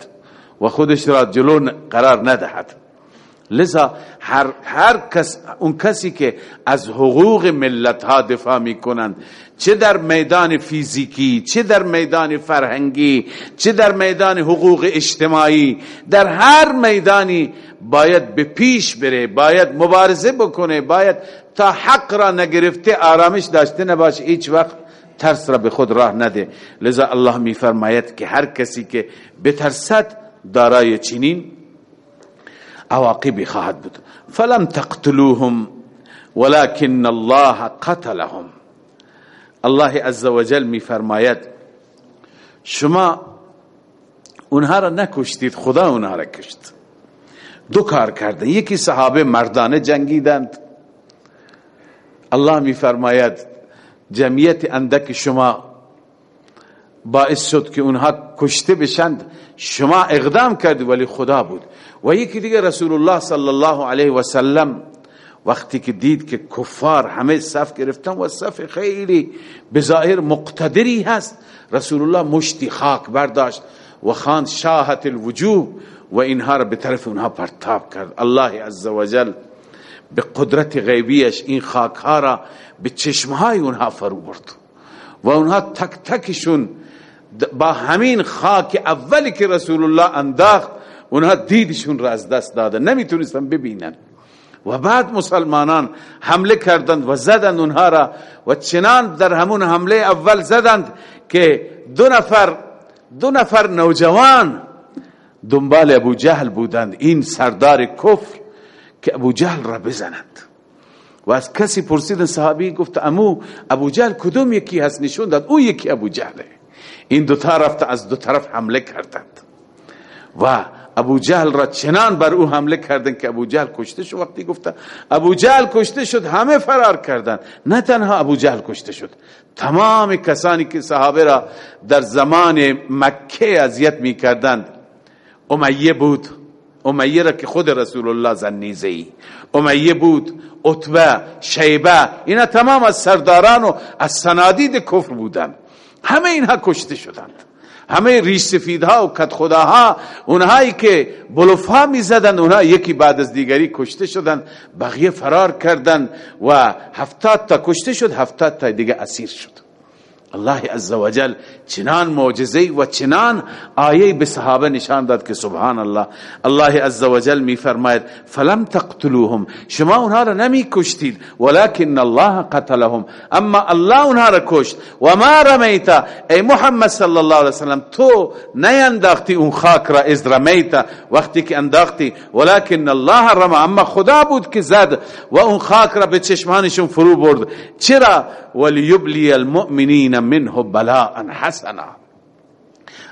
و خودش را جلو قرار ندهد. لذا هر, هر کس اون کسی که از حقوق ملت ها دفاع می کنند چه در میدان فیزیکی چه در میدان فرهنگی چه در میدان حقوق اجتماعی در هر میدانی باید به پیش بره باید مبارزه بکنه باید تا حق را نگرفته آرامش داشته نباشه هیچ وقت ترس را به خود راه نده. لذا الله می فرماید که هر کسی که بترسد دارای چنین عواقبی خواهد بود. فلم تقتلوهم ولكن الله قتلهم. الله عز وجل می فرماید شما اونها را نکشتید خدا اونها را کشت. دو کار کردن یکی صحابه مردانه جنگیدند. الله می فرماید جمعیت اندک شما باعث شد که اونها کشته بشند. شما اقدام کرد ولی خدا بود. و یکی دیگه رسول الله صلی الله علیه و سلم وقتی که دید که کفار همه صف گرفتن و صف خیلی بظاهر مقتدری هست رسول الله مشتی خاک برداشت و خان شاهت الوجوه و اینها را به طرف اونها پرتاب کرد. الله عزوجل به قدرت غیبیش این خاک ها را به چشمهای اونها فرو برد و اونها تک تکشون با همین خاک اولی که رسول الله انداخت اونها دیدشون را از دست دادن. نمی‌تونستن ببینن. و بعد مسلمانان حمله کردند و زدند اونها را و چنان در همون حمله اول زدند که دو نفر دو نفر نوجوان دنبال ابو جهل بودند. این سردار کفر که ابو جهل را بزنند. و از کسی پرسید صحابی گفت امو ابو جهل کدوم یکی هست؟ نشون داد او یکی ابو جهله. این دو رفت از دو طرف حمله کردند. و ابو جهل را چنان بر او حمله کردن که ابو جهل کشته شد وقتی گفته ابو جهل کشته شد همه فرار کردند. نه تنها ابو جهل کشته شد تمام کسانی که صحابه را در زمان مکه اذیت می کردند امیه بود امیه را که خود رسول الله زنیزه ای امیه بود عتبه شیبه اینا تمام از سرداران و از سنادید کفر بودند. همه اینها کشته شدند. همه ریش سفیدها و کت خداها اونهایی که بلوفها می زدن اونها یکی بعد از دیگری کشته شدن بقیه فرار کردن و هفتاد تا کشته شد هفتاد تا دیگه اسیر شد. الله عزوجل چنان معجزه و چنان آیه به صحابه نشان داد که سبحان الله الله عزوجل می فرماید فلم تقتلوهم. شما اونها را نمی کشتید ولكن الله قتلهم. اما الله اونها را کشت. و ما رمیتا ای محمد صلی الله علیه وسلم تو نینداختی اون خاک را از رمیتا وقتی که انداختی؟ ولكن الله رما. اما خدا بود که زد و اون خاک را به چشمانشون فرو برد. چرا؟ وليبلي المؤمنین منه بلاء حسنا.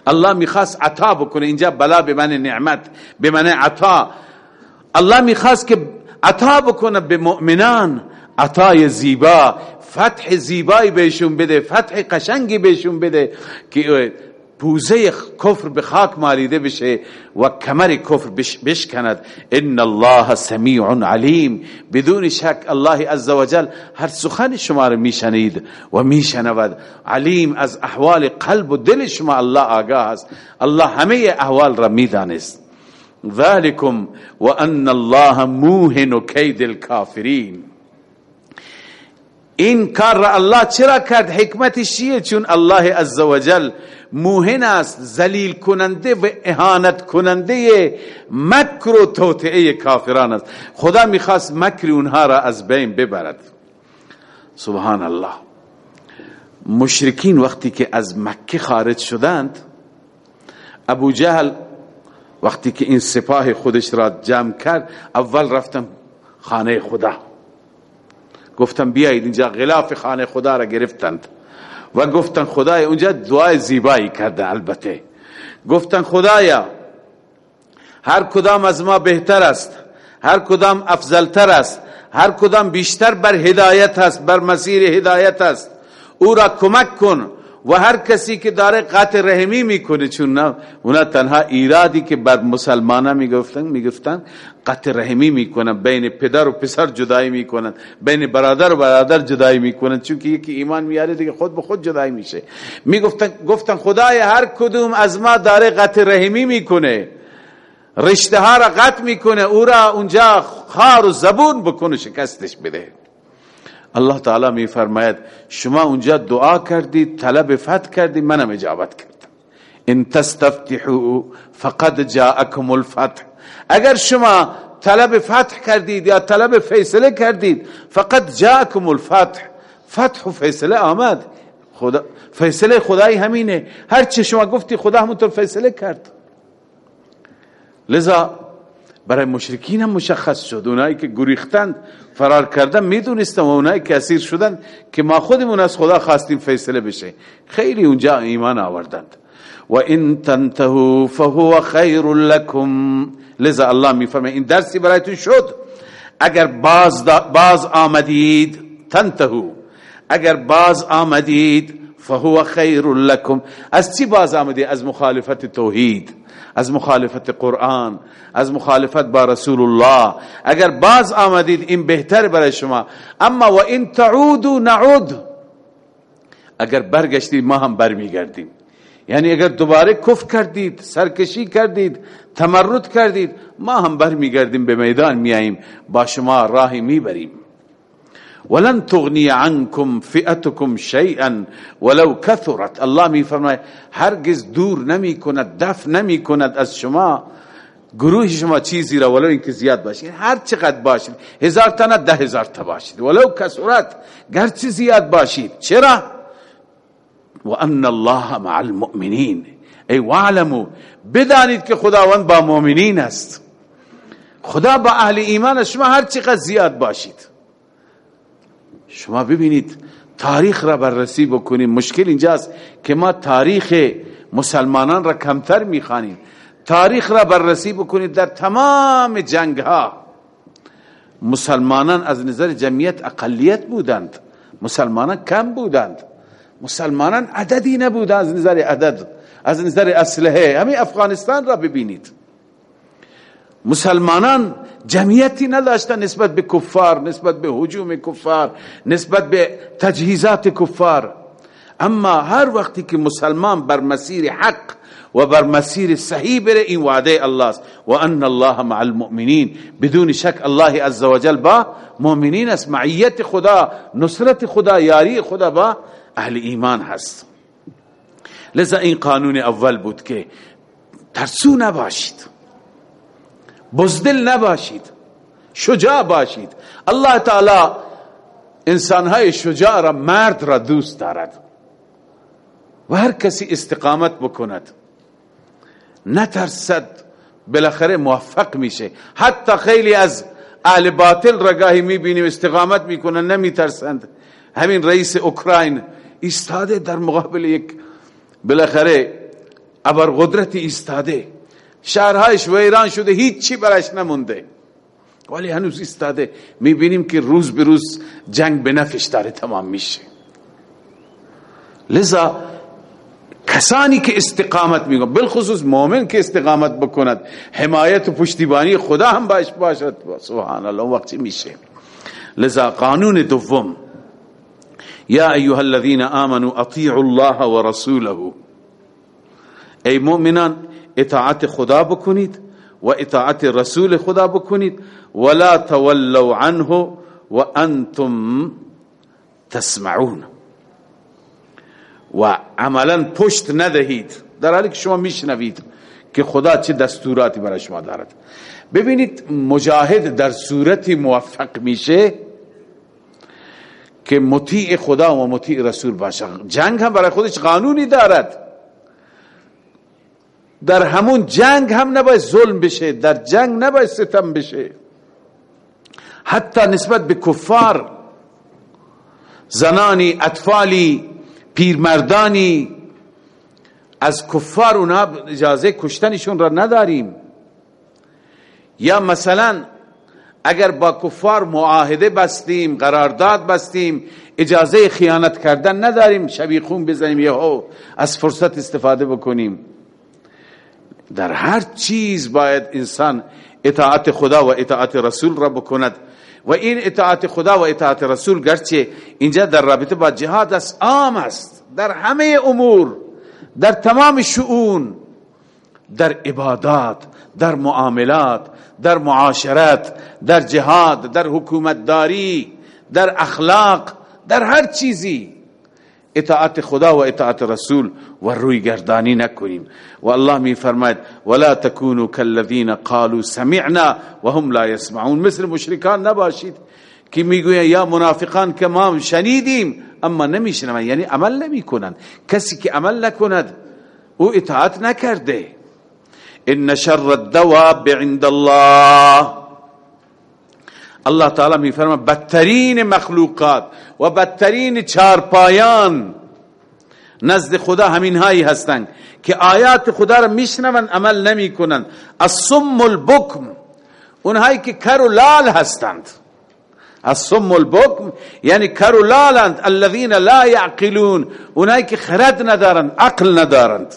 الله می‌خواست عطا بکنه. اینجا بلا به معنی نعمت به معنی عطا. الله می‌خواست که عطا بکنه به مؤمنان. عطای زیبا فتح زیبایی بهشون بده فتح قشنگی بهشون بده که پوزه کفر به خاک مالیده بشه و کمر کفر بشکند. ان الله سمیع علیم. بدون شک الله عزوجل هر سخن شما رو میشنید و میشنود. علیم از احوال قلب و دل شما الله آگاه است. الله همه احوال را می‌دانست. ذلكم وان الله موهن کید الكافرین این کار را الله چرا کرد؟ حکمتش چیه؟ چون الله عزوجل موهن است ذلیل کننده و اهانت کننده مکر و توطئه کافران است. خدا می‌خواست مکر اونها را از بین ببرد. سبحان الله مشرکین وقتی که از مکه خارج شدند ابو جهل وقتی که این سپاه خودش را جمع کرد اول رفتم خانه خدا. گفتم بیایید اینجا غلاف خانه خدا را گرفتند. و گفتن خدایا اونجا دعای زیبایی کرده البته. گفتن خدایا هر کدام از ما بهتر است هر کدام افضلتر است هر کدام بیشتر بر هدایت است بر مسیر هدایت است. او را کمک کن. و هر کسی که داره قطع رحمی می‌کنه چون نه اونا تنها ایرادی که بر مسلمانان می‌گفتن می‌گفتن قطع رحمی می‌کنن بین پدر و پسر جدایی می‌کنن بین برادر و برادر جدایی می‌کنن چون که یکی ایمان میاره دیگه خود به خود جدایی میشه. می‌گفتن گفتن خدای هر کدوم از ما داره قطع رحمی می‌کنه. رشته ها را قطع می‌کنه او را اونجا خار و زبون بکنه شکستش بده. الله تعالی می فرماید شما اونجا دعا کردید طلب فتح کردید منم اجابت کردم. ان تستفتحوا فقد جاءكم الفتح. اگر شما طلب فتح کردید یا طلب فیصله کردید فقط جاءكم الفتح. فتح و فیصله آمد. خدا فیصله خدای همینه. هر چه شما گفتی خدا همونطور فیصله کرد. لذا برای مشرکین هم مشخص شد. اونایی که گریختند فرار کردن می‌دونستم و اونایی که اسیر شدن که ما خودمون از خدا خواستیم فیصله بشه. خیلی اونجا ایمان آوردند. و ان تنتهوا فهو خیر لكم لذا الله میفرمه این درسی برایتون شد. اگر باز, باز آمدید تنتهو. اگر باز آمدید فهو خیر لكم از چی باز آمدید از مخالفت توحید از مخالفت قرآن از مخالفت با رسول الله. اگر باز آمدید این بهتر برای شما. اما و این تعودوا نعود. اگر برگشتید ما هم برمیگردیم. یعنی اگر دوباره کف کردید سرکشی کردید تمرد کردید ما هم برمیگردیم به میدان میاییم. با شما راهی می‌بریم. ولن تغنی عنكم فئتكم شيئا ولو كثرت. الله می فرماید هرگز دور نمی کند دفع نمی کند از شما. گروه شما چیزی را ولو اینکه زیاد باشید. هر چقدر باشید هزار تا ده هزار تا باشید. ولو کثرت گرچه زیاد باشید. چرا؟ و ان الله مع المؤمنین ای وعلمو بدانید که خداوند با مؤمنین است. خدا با اهل ایمان شما هر چقدر زیاد باشید. شما ببینید تاریخ را بررسی بکنیم. مشکل اینجاست که ما تاریخ مسلمانان را کمتر می‌خوانیم. تاریخ را بررسی بکنید در تمام جنگ ها مسلمانان از نظر جمعیت اقلیت بودند. مسلمانان کم بودند. مسلمانان عددی نبود از نظر عدد از نظر اسلحه. همین افغانستان را ببینید. مسلمانان جمعیتی نداشتن نسبت به کفار نسبت به حجوم کفار نسبت به تجهیزات کفار. اما هر وقتی که مسلمان بر مسیر حق و بر مسیر صحیح بره این وعده الله است و ان الله مع المؤمنین. بدون شک الله عزوجل با مؤمنین است. معیت خدا نصرت خدا یاری خدا با اهل ایمان هست. لذا این قانون اول بود که ترسو نباشید. بزدل نباشید شجاع باشید. الله تعالی انسانهای شجاع را مرد را دوست دارد. و هر کسی استقامت بکند. نترسد بالاخره موفق میشه. حتی خیلی از اهل باطل را گاهی می‌بینیم استقامت می‌کنن نمیترسند. همین رئیس اوکراین ایستاده در مقابل یک بالاخره ابر قدرتی ایستاده. شهرهایش ویران شده هیچی برش نمونده. ولی هنوز ایستاده. می‌بینیم که روز به روز جنگ به نفش داره تمام میشه. لذا کسانی که استقامت میگن بالخصوص مؤمن که استقامت بکند حمایت و پشتیبانی خدا هم باش باشد. سبحان الله وقتی میشه. لذا قانون دوم یا ایها الذين آمنوا اطیعوا الله ورسوله ای مؤمنان اطاعت خدا بکنید و اطاعت رسول خدا بکنید. ولا تولوا عنه وانتم تسمعون. و عملا پشت ندهید. در حالی که شما میشنوید که خدا چه دستوراتی برای شما دارد. ببینید مجاهد در صورتی موفق میشه که مطیع خدا و مطیع رسول باشه. جنگ هم برای خودش قانونی دارد. در همون جنگ هم نباید ظلم بشه در جنگ نباید ستم بشه. حتی نسبت به کفار زنانی اطفالی پیرمردانی از کفار اونا اجازه کشتنشون را نداریم. یا مثلا اگر با کفار معاهده بستیم قرارداد بستیم اجازه خیانت کردن نداریم شبی خون بزنیم یهو از فرصت استفاده بکنیم. در هر چیز باید انسان اطاعت خدا و اطاعت رسول را بکند. و این اطاعت خدا و اطاعت رسول گرچه اینجا در رابطه با جهاد است عام است. در همه امور در تمام شؤون در عبادات در معاملات در معاشرت در جهاد در حکومتداری در اخلاق در هر چیزی. اطاعت خدا و اطاعت رسول و روی گردانی نکنیم. و الله می فرماید ولا تكونوا كالذين قالوا سمعنا وهم لا يسمعون. مثل مشرکان نباشید که میگوین یا منافقان که ما شنیدیم اما نمیشنون یعنی عمل نمیکنن کسی که عمل نکند أو اطاعت نکرده. ان شر الدواب عند الله. الله تعالی می فرما بدترین مخلوقات و بدترین چارپایان نزد خدا همین هایی هستند که آیات خدا را میشنون عمل نمی کنند الصم البکم اونهایی که کر و لال هستند. الصم البکم یعنی کر و لالند الذين لا يعقلون اونهایی که خرد ندارند عقل ندارند.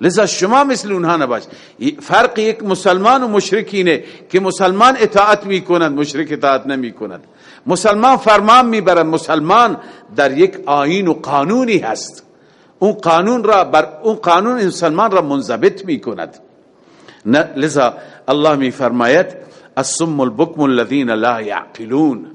لذا شما مثل اونها نباش. فرق یک مسلمان و مشرکینه که مسلمان اطاعت می‌کنند مشرک اطاعت نمی‌کنند مسلمان فرمان می‌برند. مسلمان در یک آیین و قانونی هست. اون قانون را بر اون قانون مسلمان را منضبط می‌کند. لذا الله میفرماید الصم البكم الذين لا يعقلون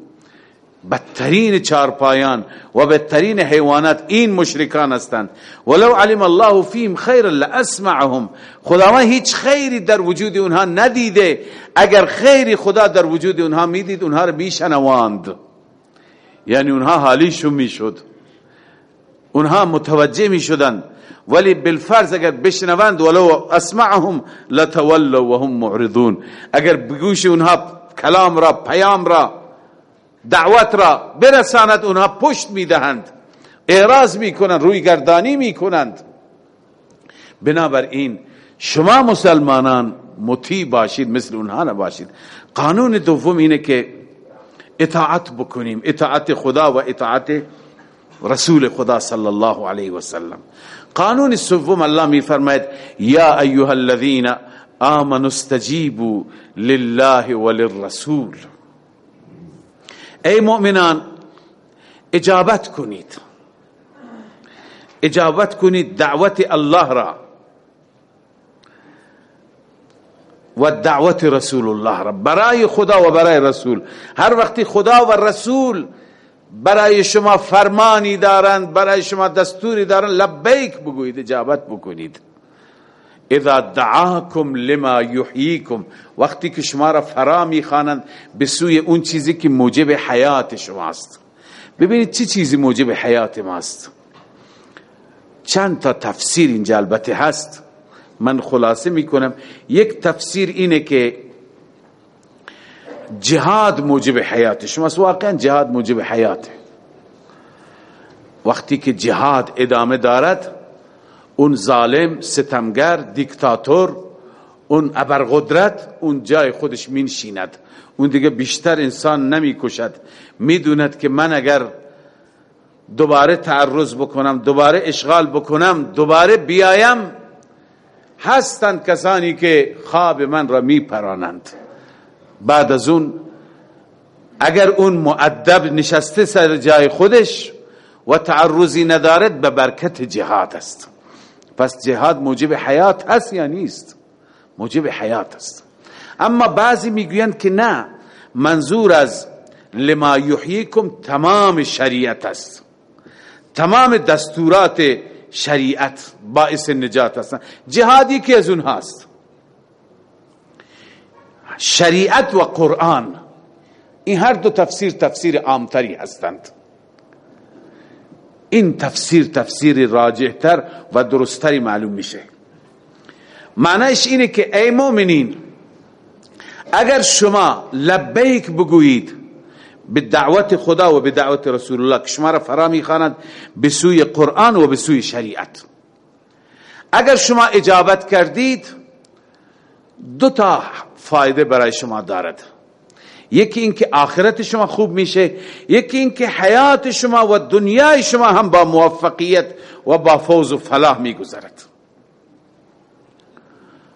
بدترین چارپایان و بدترین حیوانات این مشرکان هستند. ولو علم الله فیهم خیر لاسمعهم. خداوند هیچ خیری در وجود اونها ندیده. اگر خیری خدا در وجود اونها می‌دید اونها رو میشنواند. یعنی اونها حالیشون می‌شد. اونها متوجه می‌شدند. ولی بالفرض اگر بشنوند ولو اسمعهم لتولوا وهم معرضون. اگر بگوش اونها کلام را پیام را دعوت را برساند اونها پشت می‌دهند. اعراض می‌کنند روی گردانی می‌کنند. بنابراین شما مسلمانان مطیع باشید مثل اونها نباشید. قانون دوم اینه که اطاعت بکنیم. اطاعت خدا و اطاعت رسول خدا صلی الله علیه و سلم قانون سوم الله می فرماید یا ایها الذين آمنوا استجیبوا لله وللرسول ای مؤمنان اجابت کنید. اجابت کنید دعوت الله را و دعوت رسول الله را. برای خدا و برای رسول. هر وقتی خدا و رسول برای شما فرمانی دارند برای شما دستوری دارند لبیک بگویید اجابت بکنید. اذا دعاکم لما یحییکم. وقتی که شما را فرا می‌خوانند به سوی اون چیزی که موجب حیات شماست ببینید چی چیزی موجب حیات ماست. چند تا تفسیر اینجا البته هست. من خلاصه می‌کنم. یک تفسیر اینه که جهاد موجب حیات شماست. واقعا جهاد موجب حیات وقتی که جهاد ادامه دارد اون ظالم ستمگر دیکتاتور اون ابرقدرت اون جای خودش مینشیند اون دیگه بیشتر انسان نمی کشد می‌دوند که من اگر دوباره تعرض بکنم دوباره اشغال بکنم دوباره بیایم هستند کسانی که خواب من را میپرانند بعد از اون اگر اون معدب نشسته سر جای خودش و تعرضی ندارد به برکت جهاد است پس جهاد موجب حیات هست یا نیست؟ موجب حیات است. اما بعضی می‌گویند که نه منظور از لما یحییکم تمام شریعت است. تمام دستورات شریعت باعث نجات هستند جهادی که از اون هست شریعت و قرآن این هر دو تفسیر تفسیر عامتری هستند. این تفسیر تفسیر راجحتر و درستری معلوم میشه. معنیش اینه که ای مؤمنین اگر شما لبیک بگویید به دعوت خدا و به دعوت رسول الله که شما را فرا می‌خواند به سوی قرآن و به سوی شریعت. اگر شما اجابت کردید دو تا فایده برای شما دارد. یکی اینکه آخرت شما خوب میشه یکی اینکه حیات شما و دنیای شما هم با موفقیت و با فوز و فلاح میگذرد.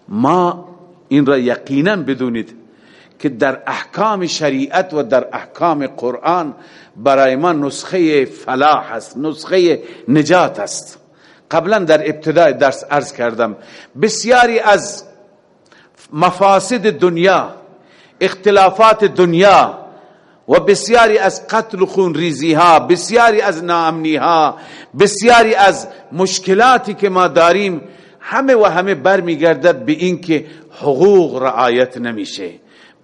ما این را یقینا بدونید که در احکام شریعت و در احکام قرآن برای ما نسخه فلاح است نسخه نجات است. قبلا در ابتدای درس عرض کردم بسیاری از مفاسد دنیا اختلافات دنیا و بسیاری از قتل و خون ریزی ها بسیاری از ناامنی ها بسیاری از مشکلاتی که ما داریم همه و همه برمیگردد به اینکه حقوق رعایت نمیشه.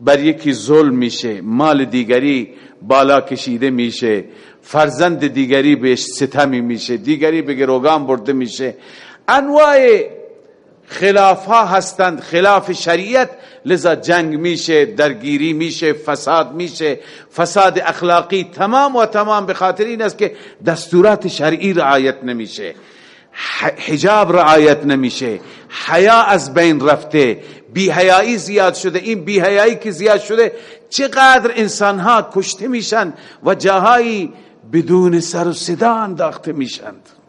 بر یکی ظلم میشه مال دیگری بالا کشیده میشه فرزند دیگری بهش ستمی میشه دیگری به گروگان برده میشه. انواع خلاف ها هستند. خلاف شریعت لذا جنگ میشه درگیری میشه فساد میشه. فساد اخلاقی تمام و تمام به خاطر این است که دستورات شرعی رعایت نمیشه. حجاب رعایت نمیشه. حیا از بین رفته. بیهیایی زیاد شده. این بیهیایی که زیاد شده چقدر انسان ها کشته میشن و جاهایی بدون سر و صدا انداخته میشند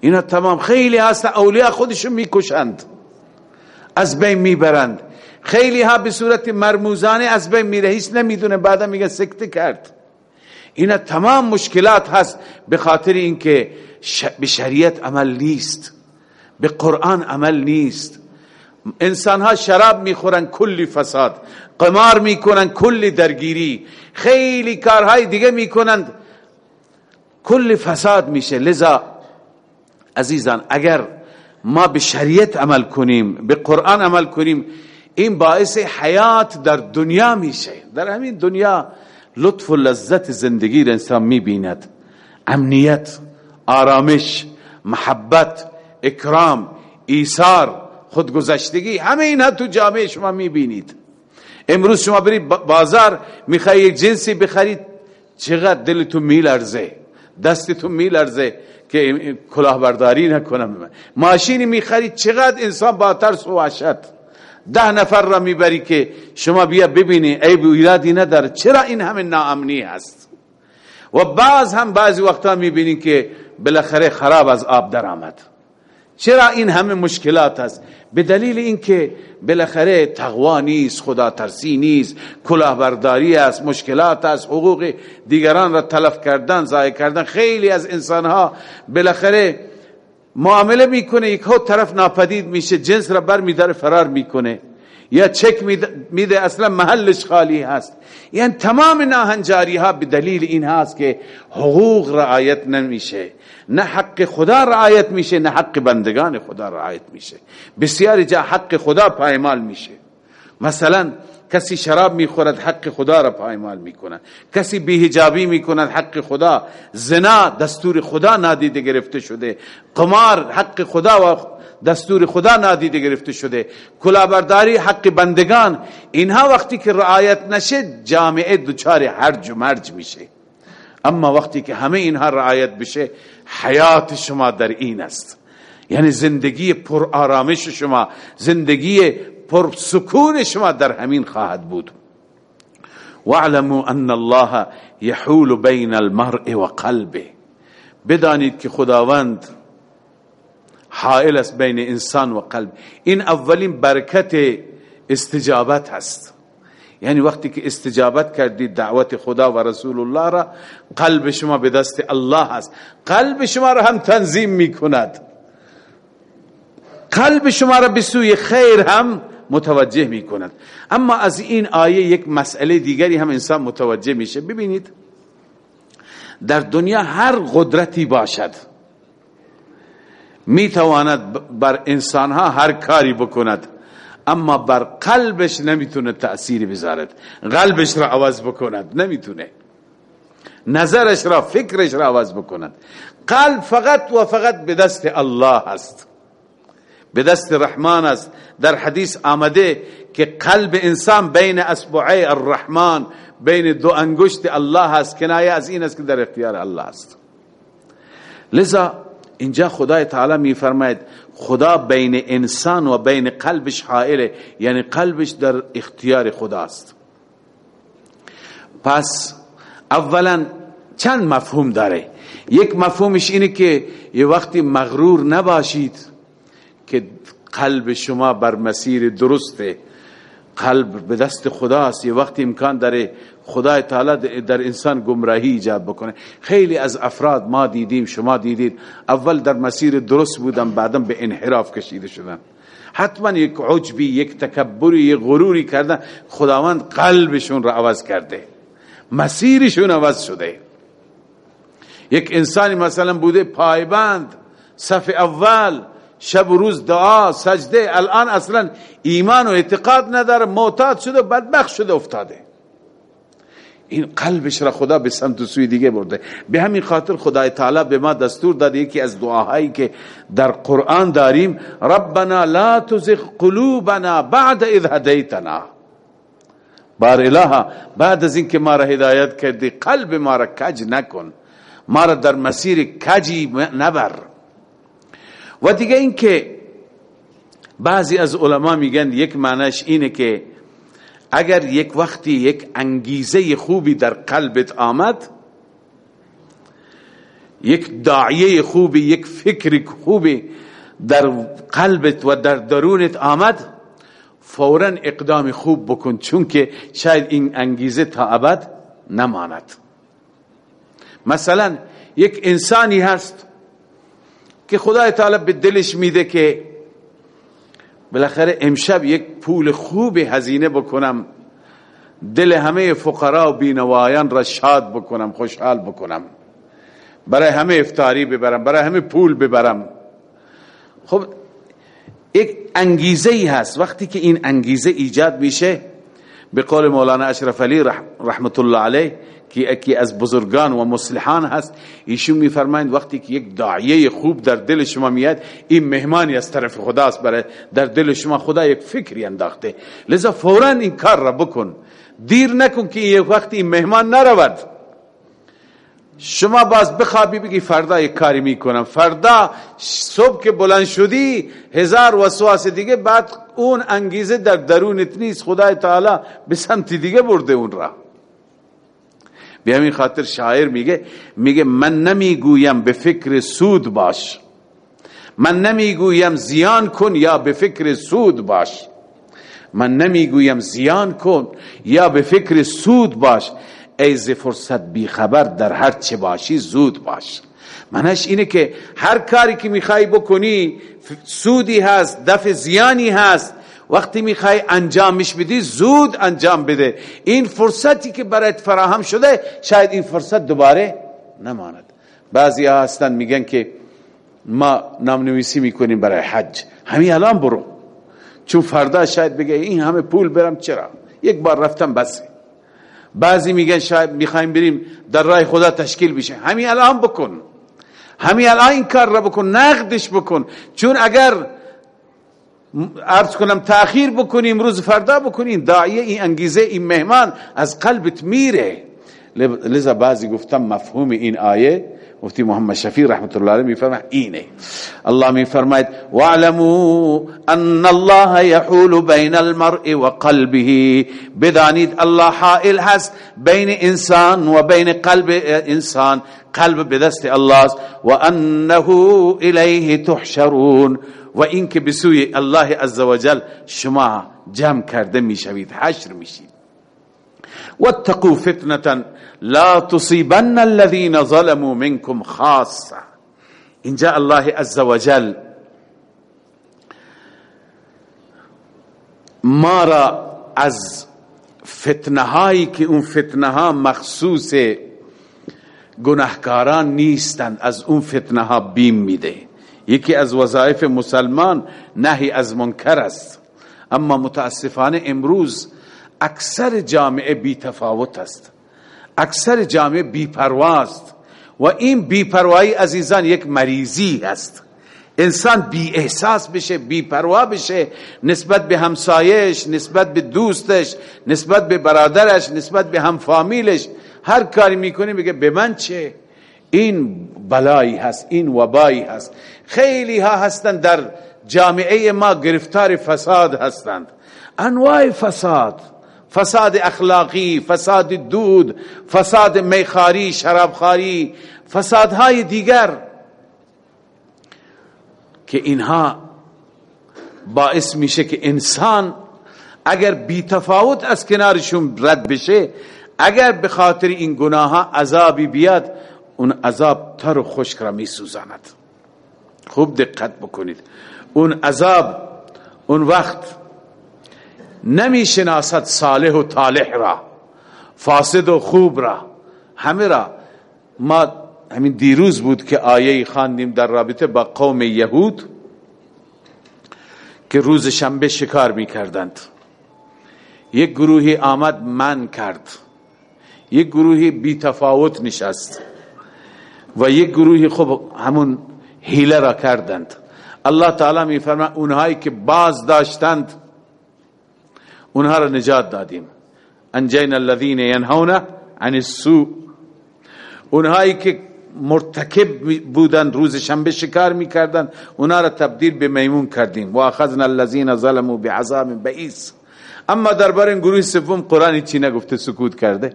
اینا تمام. خیلی هست اولیاء خودشون می‌کشند. از بین می‌برند. خیلی ها به صورت مرموزانه از بین میره. هیچ نمی‌دونه. بعدا میگه سکته کرد. اینا تمام مشکلات هست به خاطر اینکه به شریعت عمل نیست. به قرآن عمل نیست. انسان ها شراب می‌خورن کلی فساد. قمار می‌کنن کلی درگیری. خیلی کارهای دیگه می‌کنند. کلی فساد میشه. لذا عزیزان اگر ما به شریعت عمل کنیم به قرآن عمل کنیم این باعث حیات در دنیا میشه. در همین دنیا لطف و لذت زندگی را انسان می‌بیند. امنیت آرامش محبت اکرام ایثار خودگذشتگی همه اینها تو جامعه شما می‌بینید. امروز شما برید بازار می‌خوای یک جنسی بخرید چقدر دلتون میلرزه دستتون میلرزه. که کلاهبرداری نکنم. ماشینی می‌خرید چقدر انسان با ترس و وحشت. ده نفر را می‌بری که شما بیا ببینی عیب و ایرادی چرا این همه ناامنی هست؟ و بعض هم بعضی وقتا می‌بینی که بالاخره خراب از آب در آمد چرا این همه مشکلات هست؟ به دلیل اینکه بالاخره تقوا نیست خدا ترسی نیست کلاهبرداری است مشکلات است حقوق دیگران را تلف کردن ضایع کردن. خیلی از انسان ها بالاخره معامله می‌کنه یک طرف ناپدید میشه جنس را بر میداره فرار می‌کنه. یا چک میده اصلا محلش خالی هست. یعنی تمام ناهنجاری ها به دلیل این هست که حقوق رعایت نمیشه. نه حق خدا رعایت میشه نه حق بندگان خدا رعایت میشه. بسیاری جا حق خدا پایمال میشه. مثلا کسی شراب می‌خورد حق خدا را پایمال می‌کند. کسی بیهجابی می‌کند حق خدا زنا دستور خدا نادیده گرفته شده. قمار حق خدا و دستور خدا نادیده گرفته شده. کلاهبرداری حق بندگان. اینها وقتی که رعایت نشه جامعه دچار هرج و مرج میشه. اما وقتی که همه اینها رعایت بشه حیات شما در این است. یعنی زندگی پر آرامش شما زندگی پر سکون شما در همین خواهد بود. واعلموا ان الله يحول بین المرء و قلبه. بدانید که خداوند حائل است بین انسان و قلب. این اولین برکت استجابت هست یعنی وقتی که استجابت کردید دعوت خدا و رسول الله را قلب شما به دست الله هست قلب شما را هم تنظیم می کند قلب شما را به سوی خیر هم متوجه می کند اما از این آیه یک مسئله دیگری هم انسان متوجه میشه. ببینید در دنیا هر قدرتی باشد. می تواند بر انسان ها هر کاری بکند اما بر قلبش نمی‌تونه تأثیری بذارد. قلبش را عوض بکند نمی‌تونه. نظرش را فکرش را عوض بکند. قلب فقط و فقط به دست الله است. به دست رحمان است. در حدیث آمده که قلب انسان بین اصبعی الرحمن بین دو انگشت الله است. کنایه از این است که در اختیار الله است. لذا اینجا خدای تعالی میفرماید خدا بین انسان و بین قلبش حائله یعنی قلبش در اختیار خداست. پس اولا چند مفهوم داره. یک مفهومش اینه که یه وقتی مغرور نباشید که قلب شما بر مسیر درسته. قلب به دست خداست. یه وقتی امکان داره خدای تعالی در انسان گمراهی ایجاد بکنه. خیلی از افراد ما دیدیم شما دیدید اول در مسیر درست بودن بعدم به انحراف کشیده شدن حتما یک عجبی یک تکبری یک غروری کردن. خداوند قلبشون را عوض کرده. مسیرشون عوض شده. یک انسانی مثلا بوده پایبند صف اول. شب و روز دعا سجده الان اصلا ایمان و اعتقاد نداره معتاد شده بدبخت شده افتاده. این قلبش را خدا به سمت سوی دیگه برده. به همین خاطر خدای تعالی به ما دستور داده یکی از دعاهایی که در قرآن داریم ربنا لا تزغ قلوبنا بعد اذ هدیتنا. بار اله بعد از اینکه ما را هدایت کردی قلب ما را کج نکن. ما را در مسیر کجی نبر. و دیگه اینکه بعضی از علما میگن یک معنیش اینه که اگر یک وقتی یک انگیزه خوبی در قلبت آمد یک داعیه خوبی یک فکر خوبی در قلبت و در درونت آمد فورا اقدام خوب بکن چون که شاید این انگیزه تا ابد نماند. مثلا یک انسانی هست که خدای تعالی به دلش میده که بالاخره امشب یک پول خوب هزینه بکنم دل همه فقرا و بینوایان را شاد بکنم خوشحال بکنم. برای همه افتاری ببرم برای همه پول ببرم. خب یک انگیزه ای هست. وقتی که این انگیزه ایجاد میشه به قول مولانا اشرف علی رحمت الله علیه که یکی از بزرگان و مصلحان هست ایشون میفرمایند وقتی که یک داعیه خوب در دل شما میاد این مهمانی از طرف خداست برای در دل شما خدا یک فکری انداخته. لذا فورا این کار را بکن. دیر نکن که یک وقتی مهمان نرود. شما باز بخوابی بگی فردا یک کاری می‌کنم. فردا صبح که بلند شدی هزار وسواس دیگه بعد اون انگیزه در درونت نیست. خدای تعالی به سمت دیگه برده اون را. به همین خاطر شاعر میگه میگه من نمی‌گویم به فکر سود باش. من نمی‌گویم زیان کن یا به فکر سود باش. من نمی‌گویم زیان کن یا به فکر سود باش. ای ز فرصت بی خبر در هر چه باشی زود باش. منش اینه که هر کاری که می‌خوای بکنی سودی هست دفع زیانی هست. وقتی می‌خوای انجامش بدی زود انجام بده. این فرصتی که برایت فراهم شده شاید این فرصت دوباره نماند. بعضی ها هستن میگن که ما نام نویسی می‌کنیم برای حج. همین الان برو. چون فردا شاید بگه این همه پول برم چرا؟ یک بار رفتم بسه بعضی میگن شاید می‌خوایم بریم در راه خدا تشکیل بشه. همین الان بکن. همین الان این کار را بکن نقدش بکن. چون اگر عرض کنم تأخیر بکنیم روز فردا بکنیم داعیه این انگیزه این مهمان از قلبت میره. لذا بعضی گفتم مفهوم این آیه مفتی محمد شفیع رحمت الله علیه میفرماید اینه. الله میفرماید واعلموا ان الله يحول بین المرء و قلبه بدانید الله حائل هست بین انسان و بین قلب انسان. قلب به دست الله است و انه الیه تحشرون. و اینکه به سوی الله عزوجل شما جمع کرده می‌شوید حشر میشید. واتقوا فتنه لا تصيبن الذين ظلموا منكم خاصه اینجا الله عزوجل ما را از فتنه هایی که اون فتنه ها مخصوص گناهکاران نیستند از اون فتنه ها بیم میده. یکی از وظایف مسلمان نهی از منکر است. اما متاسفانه امروز اکثر جامعه بی تفاوت است. اکثر جامعه بی پرواست و این بی پروایی عزیزان یک مریضی است. انسان بی احساس بشه بی پروا بشه نسبت به همسایش نسبت به دوستش نسبت به برادرش نسبت به هم فامیلش هر کاری می‌کنه میگه به من چه؟ این بلایی هست این وبایی هست. خیلی ها هستند در جامعه ما گرفتار فساد هستند. انواع فساد. فساد اخلاقی فساد دود فساد میخاری شرابخاری فسادهای دیگر که اینها باعث میشه که انسان اگر بی تفاوت از کنارشون رد بشه اگر به خاطر این گناه ها عذابی بیاد اون عذاب تر و خشک را می سوزاند خوب دقت بکنید. اون عذاب اون وقت نمی شناسد صالح و طالح را فاسد و خوب را. همه را. ما همین دیروز بود که آیه خواندیم در رابطه با قوم یهود که روز شنبه شکار می کردند. یک گروهی آمد من کرد. یک گروهی بی تفاوت نشست. و یک گروهی خب همون حیله را کردند. الله تعالی می فرما اونهایی که باز داشتند اونها را نجات دادیم. انجین الذین ینهون عن السوء. اونهایی که مرتکب بودند روز شنبه شکار می‌کردند اونها را تبدیل به میمون کردیم. و اخذنا الذین ظلموا بعذاب بئیس. اما درباره گروه سوم قرآن چی نگفته سکوت کرده.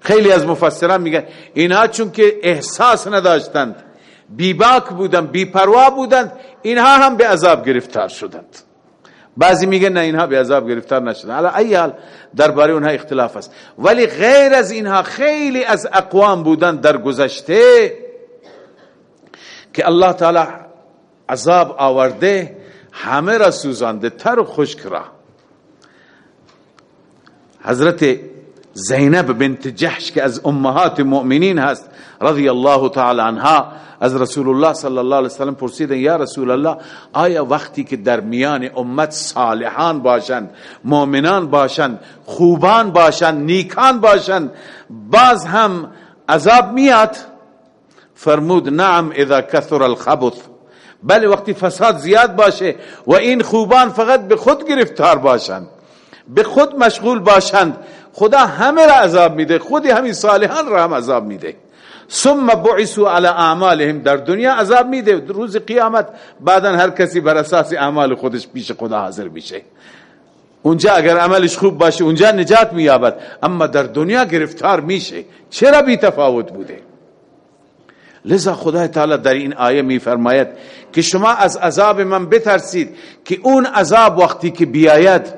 خیلی از مفسران میگن اینها چون که احساس نداشتند بیباک بودند بیپروا بودند اینها هم به عذاب گرفتار شدند. بعضی میگن نه اینها به عذاب گرفتار نشدن. حالا ای حال درباره اونها اختلاف است. ولی غیر از اینها خیلی از اقوام بودن در گذشته که الله تعالی عذاب آورده همه را سوزانده تر و خشک را. حضرت زینب بنت جحش که از امهات مؤمنین هست رضی الله تعالی عنها از رسول الله صلی الله علیه وسلم پرسیدن یا رسول الله آیا وقتی که در میان امت صالحان باشند مؤمنان باشند خوبان باشند نیکان باشند باز هم عذاب میاد فرمود نعم اذا کثر الخبث. بله وقتی فساد زیاد باشه و این خوبان فقط به خود گرفتار باشند به خود مشغول باشند خدا همه را عذاب میده. خودی همین صالحان را هم عذاب میده. ثم بعثوا على اعمالهم. در دنیا عذاب میده. روز قیامت بعدا هر کسی بر اساس اعمال خودش پیش خدا حاضر میشه. اونجا اگر عملش خوب باشه اونجا نجات مییابد. اما در دنیا گرفتار میشه. چرا بی تفاوت بوده؟ لذا خدا تعالی در این آیه میفرماید که شما از عذاب من بترسید که اون عذاب وقتی که بیاید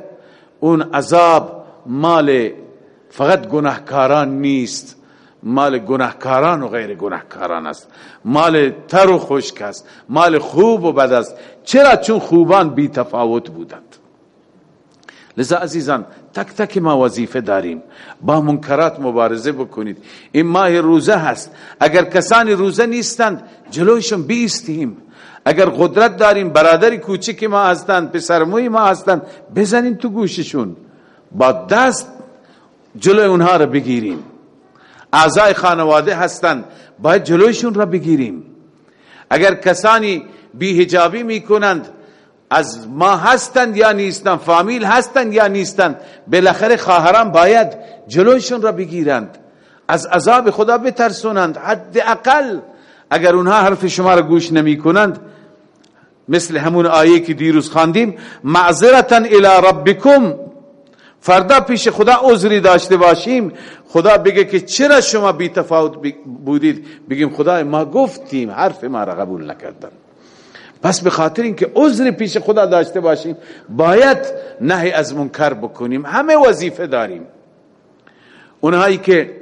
اون عذاب مال فقط گناهکاران نیست. مال گناهکاران و غیر گناهکاران است. مال تر و خشک است. مال خوب و بد است. چرا؟ چون خوبان بی تفاوت بودند. لذا عزیزان تک تک ما وظیفه داریم. با منکرات مبارزه بکنید. این ماه روزه هست. اگر کسانی روزه نیستند جلوشون بیستیم. اگر قدرت داریم برادری کوچکی ما هستند پسرموی ما هستند بزنین تو گوششون. با دست جلوی اونها را بگیریم. اعضای خانواده هستند باید جلویشون را بگیریم. اگر کسانی بیهجابی می‌کنند از ما هستند یا نیستند فامیل هستند یا نیستند بالاخره خواهران باید جلویشون را بگیرند. از عذاب خدا بترسونند. حد اقل اگر اونها حرف شما را گوش نمی کنند مثل همون آیه که دیروز خواندیم معذرتا الى ربکم فردا پیش خدا عذری داشته باشیم. خدا بگه که چرا شما بی تفاوت بودید؟ بگیم خدا ما گفتیم حرف ما را قبول نکردن. پس به خاطر اینکه عذر پیش خدا داشته باشیم باید نهی از منکر بکنیم. همه وظیفه داریم. اونهایی که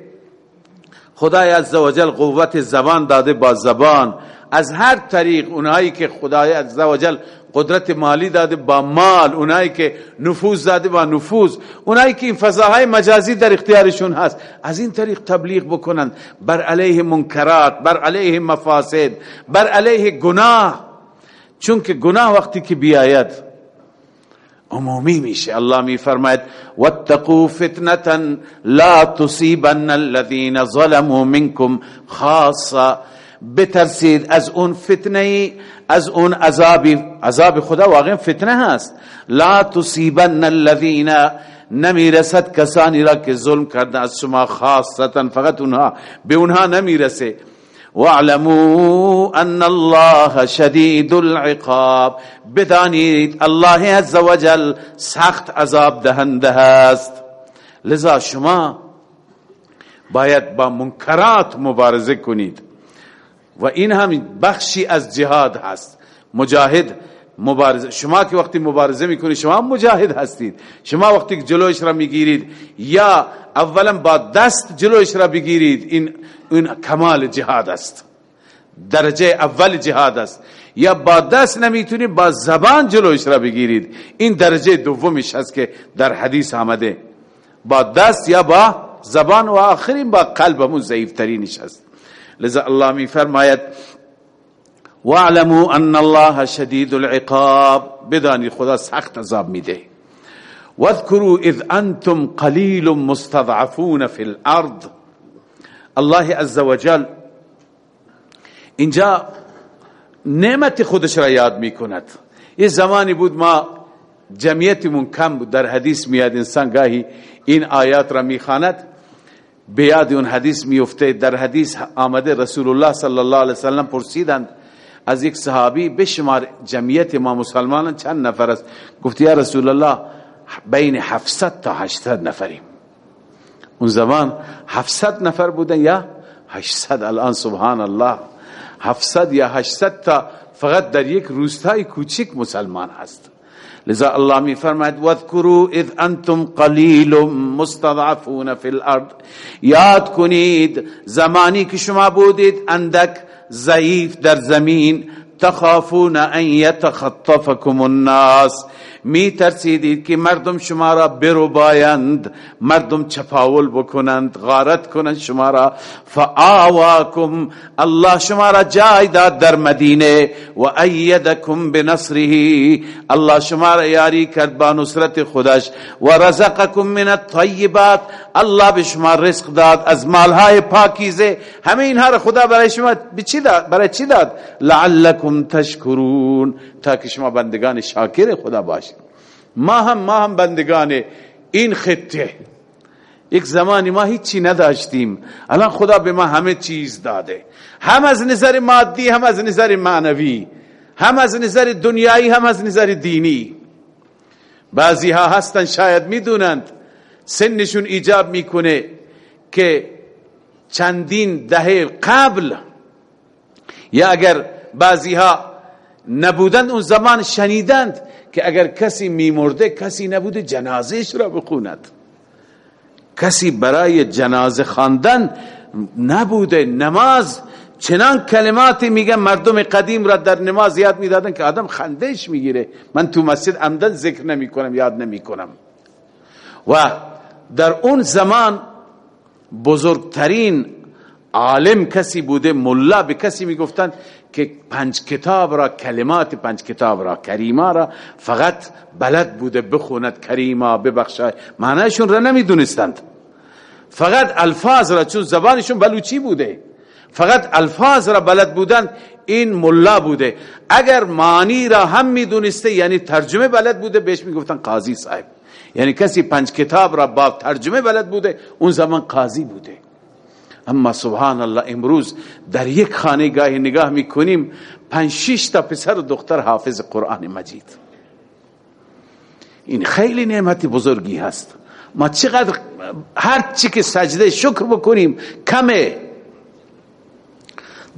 خدای عزوجل قوت زبان داده با زبان از هر طریق اونهایی که خدای عزوجل قدرت مالی داده با مال اونایی که نفوذ داده با نفوذ. اونایی که این فضاهای مجازی در اختیارشون هست. از این طریق تبلیغ بکنند. بر علیه منکرات بر علیه مفاسد بر علیه گناه. چون که گناه وقتی که بیاید عمومی میشه. الله می فرماید واتقوا فتنه لا تصيبن الذين ظلموا منكم خاصه بترسید از اون فتنه از اون عذاب عذاب خدا واقعا فتنه هست. لا تصيبن الذين نمی‌رسد کسانی را که ظلم کرده از شما خاصتا فقط اونها. به اونها نمی‌رسه. واعلموا ان الله شدید العقاب. بدانید الله عز وجل سخت عذاب دهنده است. لذا شما باید با منکرات مبارزه کنید. و این هم بخشی از جهاد هست. مجاهد مبارزه شما که وقتی مبارزه می‌کنید شما مجاهد هستید. شما وقتی جلوش را می‌گیرید یا اولا با دست جلوش را بگیرید این این کمال جهاد است. درجه اول جهاد است. یا با دست نمی‌تونید با زبان جلوش را بگیرید. این درجه دومش هست که در حدیث آمده. با دست یا با زبان و آخرین با قلبمون ضعیف ترینش هست لذا الله می فرماید واعلموا ان الله شدید العقاب. بدانی خدا سخت عذاب میده. واذكروا اذ انتم قلیل مستضعفون في الارض. الله عز وجل اینجا نعمت خودش را یاد می‌کند. یه زمانی بود ما جمعیتمون کم بود. در حدیث میاد انسان گاهی این آیات را می‌خواند. به یاد اون حدیث میفته در حدیث آمده رسول الله صلی الله علیه وسلم پرسیدند از یک صحابی بشمار جمعیت ما مسلمانان چند نفر است؟ گفت یا رسول الله بین 700 تا 800 نفریم. اون زمان 700 نفر بودن یا 800 الان سبحان الله 700 یا 800 تا فقط در یک روستای کوچک مسلمان هست. لذا الله می فرماید واذکروا اذ أنتم قلیل مستضعفون فی الأرض. یاد کنید زمانی که شما بودید اندک ضعیف در زمین تخافون ان يتخطفكم الناس. می ترسیدید که مردم شما را برو بایند مردم چپاول بکنند غارت کنند شما را. فآواکم الله شما را جای داد در مدینه. و ایدکم بنصره الله شما را یاری کرد با نصرت خودش. و رزقکم من الطیبات الله به شما رزق داد از مالهای پاکیزه. همه اینها را خدا برای شما برای چی داد؟ لعلکم تشکرون. تا که شما بندگان شاکر خدا باشید. ما هم ما هم بندگان این خطه. یک زمانی ما هیچی نداشتیم. الان خدا به ما همه چیز داده. هم از نظر مادی هم از نظر معنوی. هم از نظر دنیایی هم از نظر دینی. بعضی ها هستن شاید می‌دونند. سنشون ایجاب می‌کنه که چندین دهه قبل یا اگر بعضی ها نبودند اون زمان شنیدند که اگر کسی میمرده کسی نبوده جنازهش را بخوند. کسی برای جنازه خواندن نبوده نماز. چنان کلماتی میگه مردم قدیم را در نماز یاد می‌دادن که آدم خندهش می‌گیره. من تو مسجد عمدن ذکر نمی کنم یاد نمی کنم و در اون زمان بزرگترین عالم کسی بوده ملا به کسی می‌گفتند که پنج کتاب را کلمات پنج کتاب را کریما را فقط بلد بوده بخوند کریما ببخشای معنیشون را نمی‌دونستند. فقط الفاظ را چون زبانشون بلوچی بوده. فقط الفاظ را بلد بودن این ملا بوده. اگر معنی را هم می‌دونسته یعنی ترجمه بلد بوده بهش می‌گفتن قاضی صاحب. یعنی کسی پنج کتاب را با ترجمه بلد بوده اون زمان قاضی بوده. اما سبحان الله امروز در یک خانه گاهی نگاه می‌کنیم پنج شش تا پسر و دختر حافظ قرآن مجید. این خیلی نعمت بزرگی هست. ما چقدر هر چی که سجده شکر بکنیم کمه.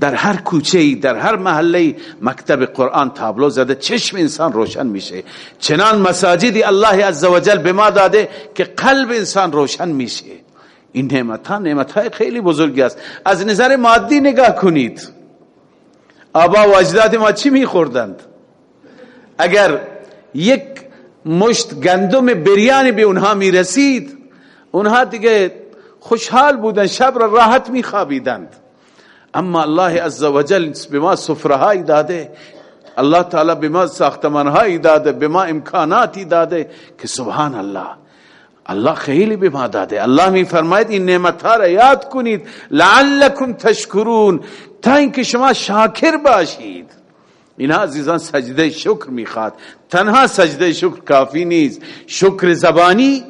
در هر کوچه در هر محله مکتب قرآن تابلو زده چشم انسان روشن میشه. چنان مساجدی الله عزوجل به ما داده که قلب انسان روشن میشه. این نعمت ها نعمت های خیلی بزرگی است. از نظر مادی نگاه کنید. آبا و اجداد ما چی میخوردند؟ اگر یک مشت گندم بریانی به اونها می‌رسید اونها دیگه خوشحال بودن شب را راحت میخوابیدند. اما الله عزوجل به ما سفرهایی داده. الله تعالی به ما ساختمانهایی داده به ما امکاناتی داده که سبحان الله. الله خیلی به ما داده. الله می فرماید این نعمت ها را یاد کنید. لعلکم تشکرون. تا اینکه شما شاکر باشید. این عزیزان سجده شکر می‌خواد تنها سجده شکر کافی نیست. شکر زبانی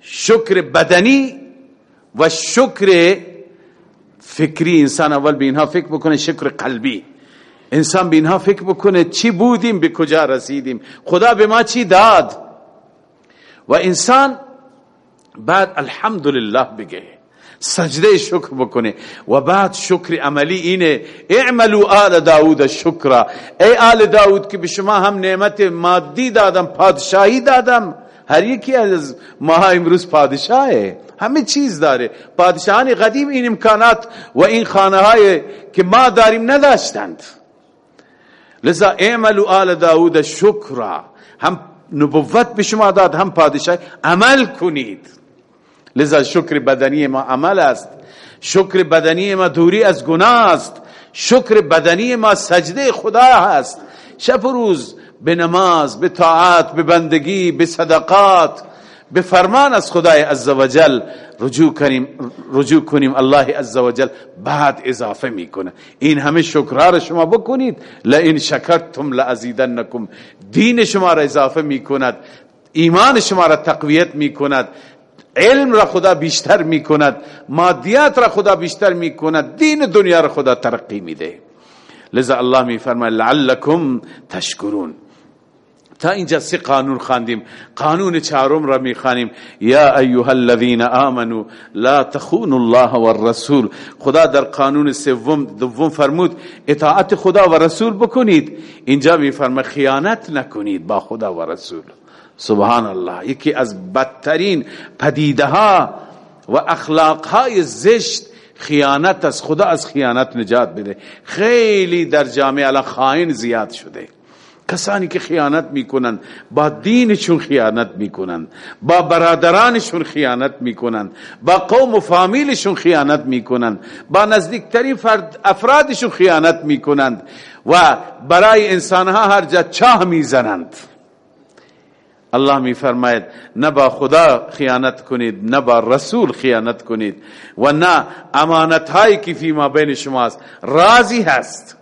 شکر بدنی و شکر فکری. انسان اول به اینها فکر بکنه شکر قلبی. انسان به اینها فکر بکنه چی بودیم به کجا رسیدیم. خدا به ما چی داد؟ و انسان بعد الحمدلله بگه. سجده شکر بکنه. و بعد شکر عملی اینه. اعملوا آل داود شکر ای آل داود که به شما هم نعمت مادی دادم پادشاهی دادم. هر یکی از ما امروز پادشاهه. همه چیز داره. پادشاهان قدیم این امکانات و این خانه های که ما داریم نداشتند. لذا اعملوا آل داود شکر هم نبوت به شما داد هم پادشاهی. عمل کنید. لذا شکر بدنی ما عمل است. شکر بدنی ما دوری از گناه است. شکر بدنی ما سجده خدا هست شب روز به نماز به طاعت به بندگی به صدقات به فرمان از خدای عزوجل رجوع کنیم رجوع کنیم. الله عزوجل بعد اضافه می‌کنه. این همه شکرها شما بکنید. لئن شکرتم لازیدنکم. دین شما را اضافه می‌کند. ایمان شما را تقویت می‌کند. علم را خدا بیشتر می‌کند مادیات را خدا بیشتر می‌کند دین دنیا را خدا ترقی میده. لذا الله میفرماید لعلکم تشکرون. تا اینجا سه قانون خواندیم قانون چهارم را می‌خوانیم. یا ایها الذين آمنوا لا تخونوا الله والرسول. خدا در قانون سوم دوم فرمود اطاعت خدا و رسول بکنید. اینجا میفرما خیانت نکنید با خدا و رسول. سبحان الله یکی از بدترین پدیده ها و اخلاق های زشت خیانت از خدا از خیانت نجات بده. خیلی در جامعه الان خائن زیاد شده. کسانی که خیانت می‌کنن با دینشون خیانت می‌کنن با برادرانشون خیانت می‌کنن با قوم و فامیلشون خیانت می‌کنن با نزدیکترین فرد افرادشون خیانت می‌کنند و برای انسانها هر جا چاه می‌زنند. الله می فرماید نه با خدا خیانت کنید نه با رسول خیانت کنید و نه امانت هایی که فی ما بین شماست رازی هست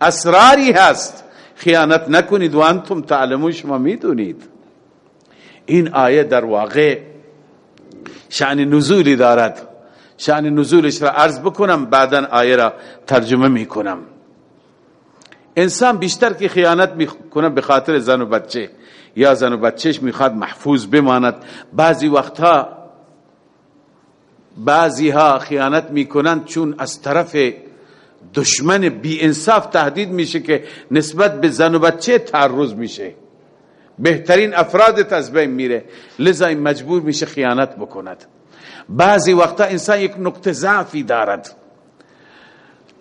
اسراری هست. خیانت نکنید و انتم تعلمون شما می‌دونید. این آیه در واقع شأن نزولی دارد. شأن نزولش را عرض بکنم بعدا آیه را ترجمه می‌کنم. انسان بیشتر که خیانت می‌کنه به خاطر زن و بچه. یا زن و بچهش می‌خواد محفوظ بماند. بعضی وقتها بعضی ها خیانت می‌کنند چون از طرف دشمن بی انصاف تهدید میشه که نسبت به زن و بچه تعرض میشه. بهترین افراد از میره. لذا این مجبور میشه خیانت بکند. بعضی وقتا انسان یک نقطه ضعفی دارد.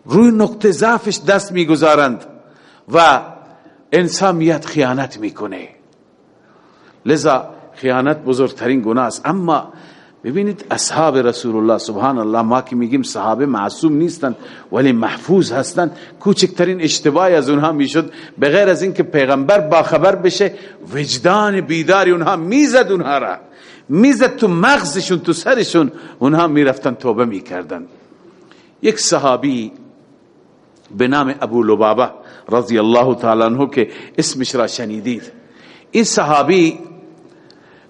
روی نقطه ضعفش دست می‌گذارند و انسان میاد خیانت می‌کنه. لذا خیانت بزرگترین گناه است. اما ببینید اصحاب رسول الله سبحان الله ما که میگیم صحابه معصوم نیستند ولی محفوظ هستند کوچکترین اشتباهی از اونها می‌شد. به غیر از اینکه پیغمبر با خبر بشه وجدان بیداری اونها می‌زد اونها را. می‌زد تو مغزشون تو سرشون. اونها می‌رفتن توبه می‌کردن. یک صحابی به نام ابو لبابه رضی الله تعالی عنه که اسمش را شنیدید. این صحابی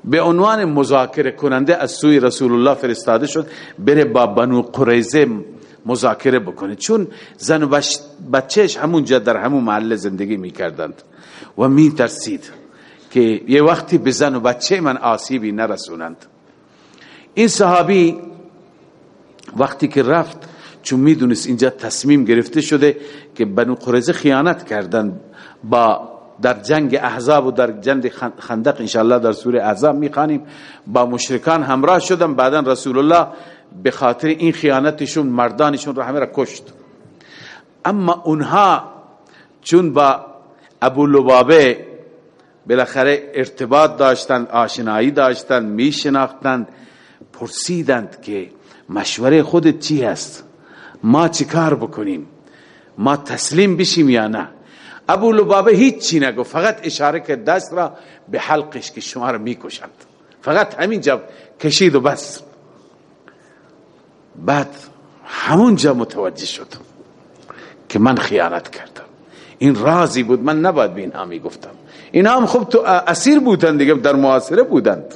به عنوان مذاکره کننده از سوی رسول الله فرستاده شد بره با بنو قریزه مذاکره بکنه. چون زن و بچهش همونجا در همون محله زندگی می‌کردند. و می ترسید که یه وقتی به زن و بچه من آسیبی نرسونند. این صحابی وقتی که رفت چون می‌دونست اینجا تصمیم گرفته شده که بنو قریزه خیانت کردن با در جنگ احزاب و در جنگ خندق انشاءالله در سوره احزاب می‌خوانیم. با مشرکان همراه شدن بعدا رسول الله به خاطر این خیانتشون مردانشون را همه را کشت. اما اونها چون با ابو لبابه بالاخره ارتباط داشتند آشنایی داشتند میشناختند پرسیدند که مشوره خودت چی هست؟ ما چی کار بکنیم؟ ما تسلیم بشیم یا نه؟ ابو لبابه هیچ چی نگو فقط اشاره که دست را به حلقش که شما را می‌کشند. فقط همین جا کشید و بس. بعد همون جا متوجه شد که من خیانت کردم. این رازی بود من نباید به اینها می‌گفتم اینها هم خب تو اسیر بودند دیگه در معاصره بودند.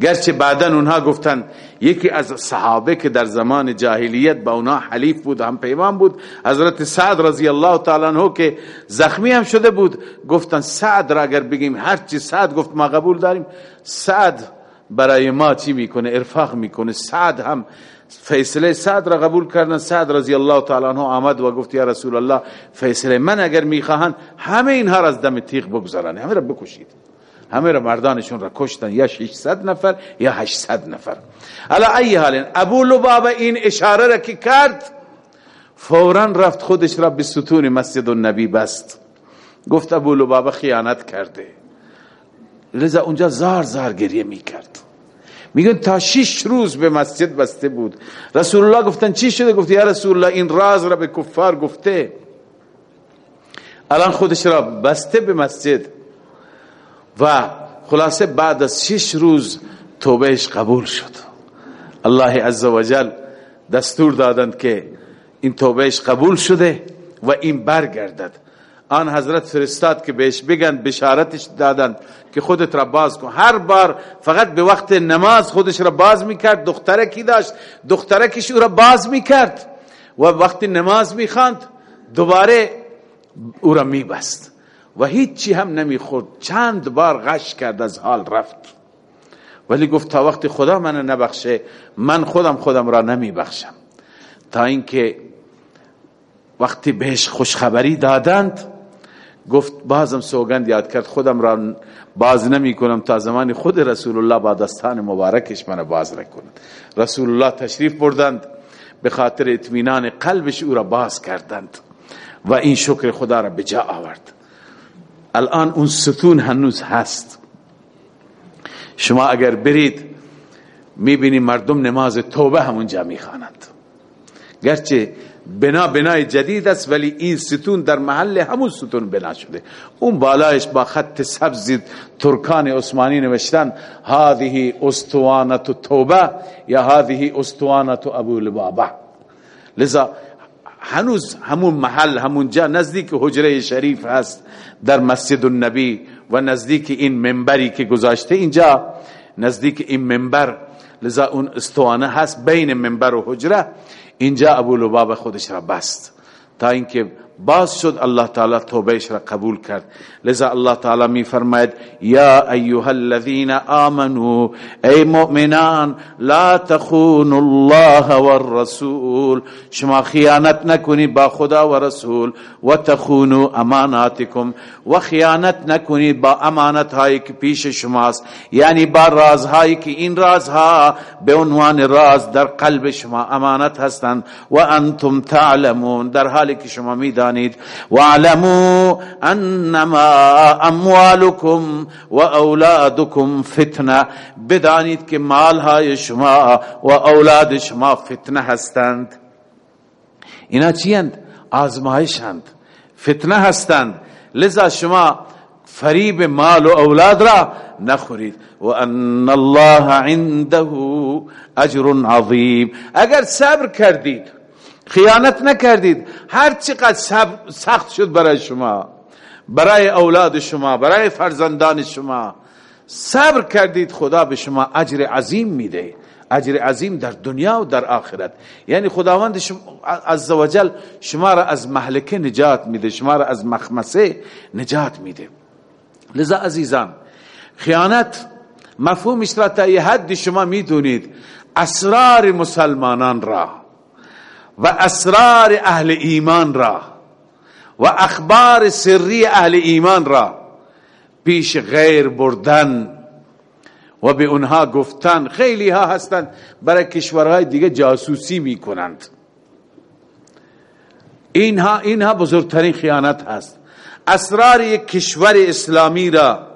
گرچه بعدا اونها گفتن یکی از صحابه که در زمان جاهلیت با اونها حلیف بود هم پیمان بود حضرت سعد رضی الله تعالی عنہ که زخمی هم شده بود گفتن سعد را اگر بگیم هرچی سعد گفت ما قبول داریم. سعد برای ما چی می‌کنه؟ ارفاق می‌کنه. سعد هم فیصله سعد را قبول کردن. سعد رضی الله تعالی عنہ آمد و گفت یا رسول الله فیصله من اگر می‌خواهند همه اینها را از دم تیغ بگذارن. همه را بکشید. همه را مردانشون را کشتن یا 600 نفر یا 800 نفر. علا ای حال ابو لبابه این اشاره را که کرد؟ فورا رفت خودش را به ستون مسجد النبی بست. گفت ابو لبابه خیانت کرده. لذا اونجا زار زار گریه می کرد. میگن تا شش روز به مسجد بسته بود. رسول الله گفتن چی شده؟ گفت یا رسول الله این راز را به کفار گفته. الان خودش را بسته به مسجد. و خلاصه بعد از شش روز توبهش قبول شد. الله عزوجل دستور دادند که این توبهش قبول شده و این برگردد. آن حضرت فرستاد که بهش بگن بشارتش دادند که خودت را باز کن. هر بار فقط به وقت نماز خودش را باز می‌کرد. دخترکی داشت؟ دخترکش او را باز می‌کرد. و وقت نماز می‌خواند دوباره او را میبست. و هیچی هم نمی‌خورد. چند بار غش کرد از حال رفت. ولی گفت تا وقت خدا من نبخشه من خودم خودم را نمیبخشم. تا اینکه وقتی بهش خوشخبری دادند گفت بازم سوگند یاد کرد خودم را باز نمی کنم تا زمان خود رسول الله با دستان مبارکش من باز نکند. رسول الله تشریف بردند به خاطر اطمینان قلبش او را باز کردند و این شکر خدا را به جا آورد. الان اون ستون هنوز هست. شما اگر برید می‌بینی مردم نماز توبه همونجا می‌خوانند. گرچه بنا بنای جدید است ولی این ستون در محل همون ستون بنا شده. اون بالایش با خط سبز ترکان عثمانی نوشتن هذه استوانت توبه یا هذه استوانت ابو لبابه. لذا هنوز همون محل همون جا نزدیک حجره شریف هست. در مسجد النبی و نزدیک این منبری که گذاشته اینجا نزدیک این منبر لذا اون استوانه هست بین منبر و حجره اینجا ابو لباب خودش را بست. تا اینکه باز شد الله تعالی توبهش را قبول کرد. لذا الله تعالی می فرماید یا ایها الذين آمنوا ای مؤمنان لا تخونوا الله والرسول. شما خیانت نکنید با خدا و رسول و تخونوا اماناتکم. و خیانت نکنید با امانت هایی که پیش شماست. یعنی با رازهایی که این رازها به عنوان راز در قلب شما امانت هستند. و انتم تعلمون در حالی که شما می بدانید واعلموا أنما اموالکم و اولادکم فتنة. بدانید که مالهای شما و أولاد شما فتنة هستند. اینا چی هند؟ آزمایشند فتنة هستند. لذا شما فریب مال و أولاد را نخورید. و ان الله عنده أجر عظیم. اگر صبر کردید خیانت نکردید. هر چقدر سخت شد برای شما برای اولاد شما برای فرزندان شما صبر کردید خدا به شما اجر عظیم میده. اجر عظیم در دنیا و در آخرت. یعنی خداوند عزوجل شما را از محلکه نجات میده شما را از مخمسه نجات میده. لذا عزیزان خیانت مفهومش را تا یه حد شما می‌دونید. اسرار مسلمانان را و اسرار اهل ایمان را و اخبار سری اهل ایمان را پیش غیر بردن و به اونها گفتن. خیلی ها هستند برای کشورهای دیگه جاسوسی می‌کنند. اینها اینها بزرگترین خیانت هست. اسرار یک کشور اسلامی را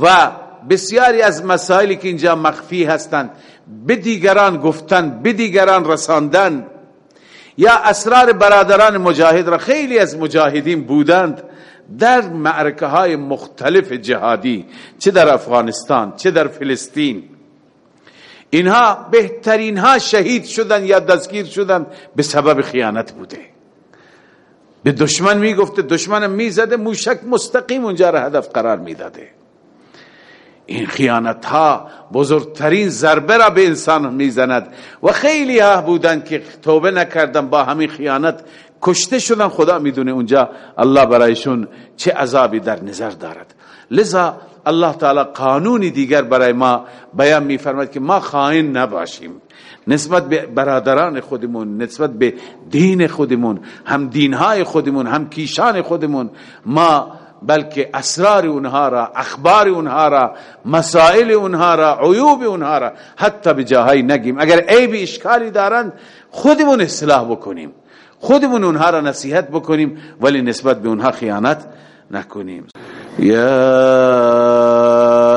و بسیاری از مسائلی که اینجا مخفی هستند به دیگران گفتن به دیگران رساندن. یا اسرار برادران مجاهد را خیلی از مجاهدین بودند در معرکه های مختلف جهادی چه در افغانستان چه در فلسطین. اینها بهترین ها شهید شدن یا دستگیر شدن به سبب خیانت بوده. به دشمن می‌گفته دشمن می‌زده موشک مستقیم اونجا را هدف قرار می‌داده. این خیانت ها بزرگترین ضربه را به انسان می‌زند. و خیلی ها بودن که توبه نکردن با همین خیانت کشته شدن. خدا می‌دونه اونجا الله برایشون چه عذابی در نظر دارد. لذا الله تعالی قانونی دیگر برای ما بیان میفرماید که ما خائن نباشیم. نسبت به برادران خودمون نسبت به دین خودمون هم دینهای خودمون هم کیشان خودمون ما بلکه اسرار اونها را اخبار اونها را مسائل اونها را عیوب اونها را حتی به جاهای نگیم. اگر عیب اشکالی دارند خودمون اصلاح بکنیم. خودمون اونها را نصیحت بکنیم ولی نسبت به اونها خیانت نکنیم. یا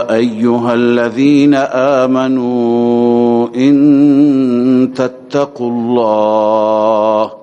ایها الذين آمنوا ان تتقوا الله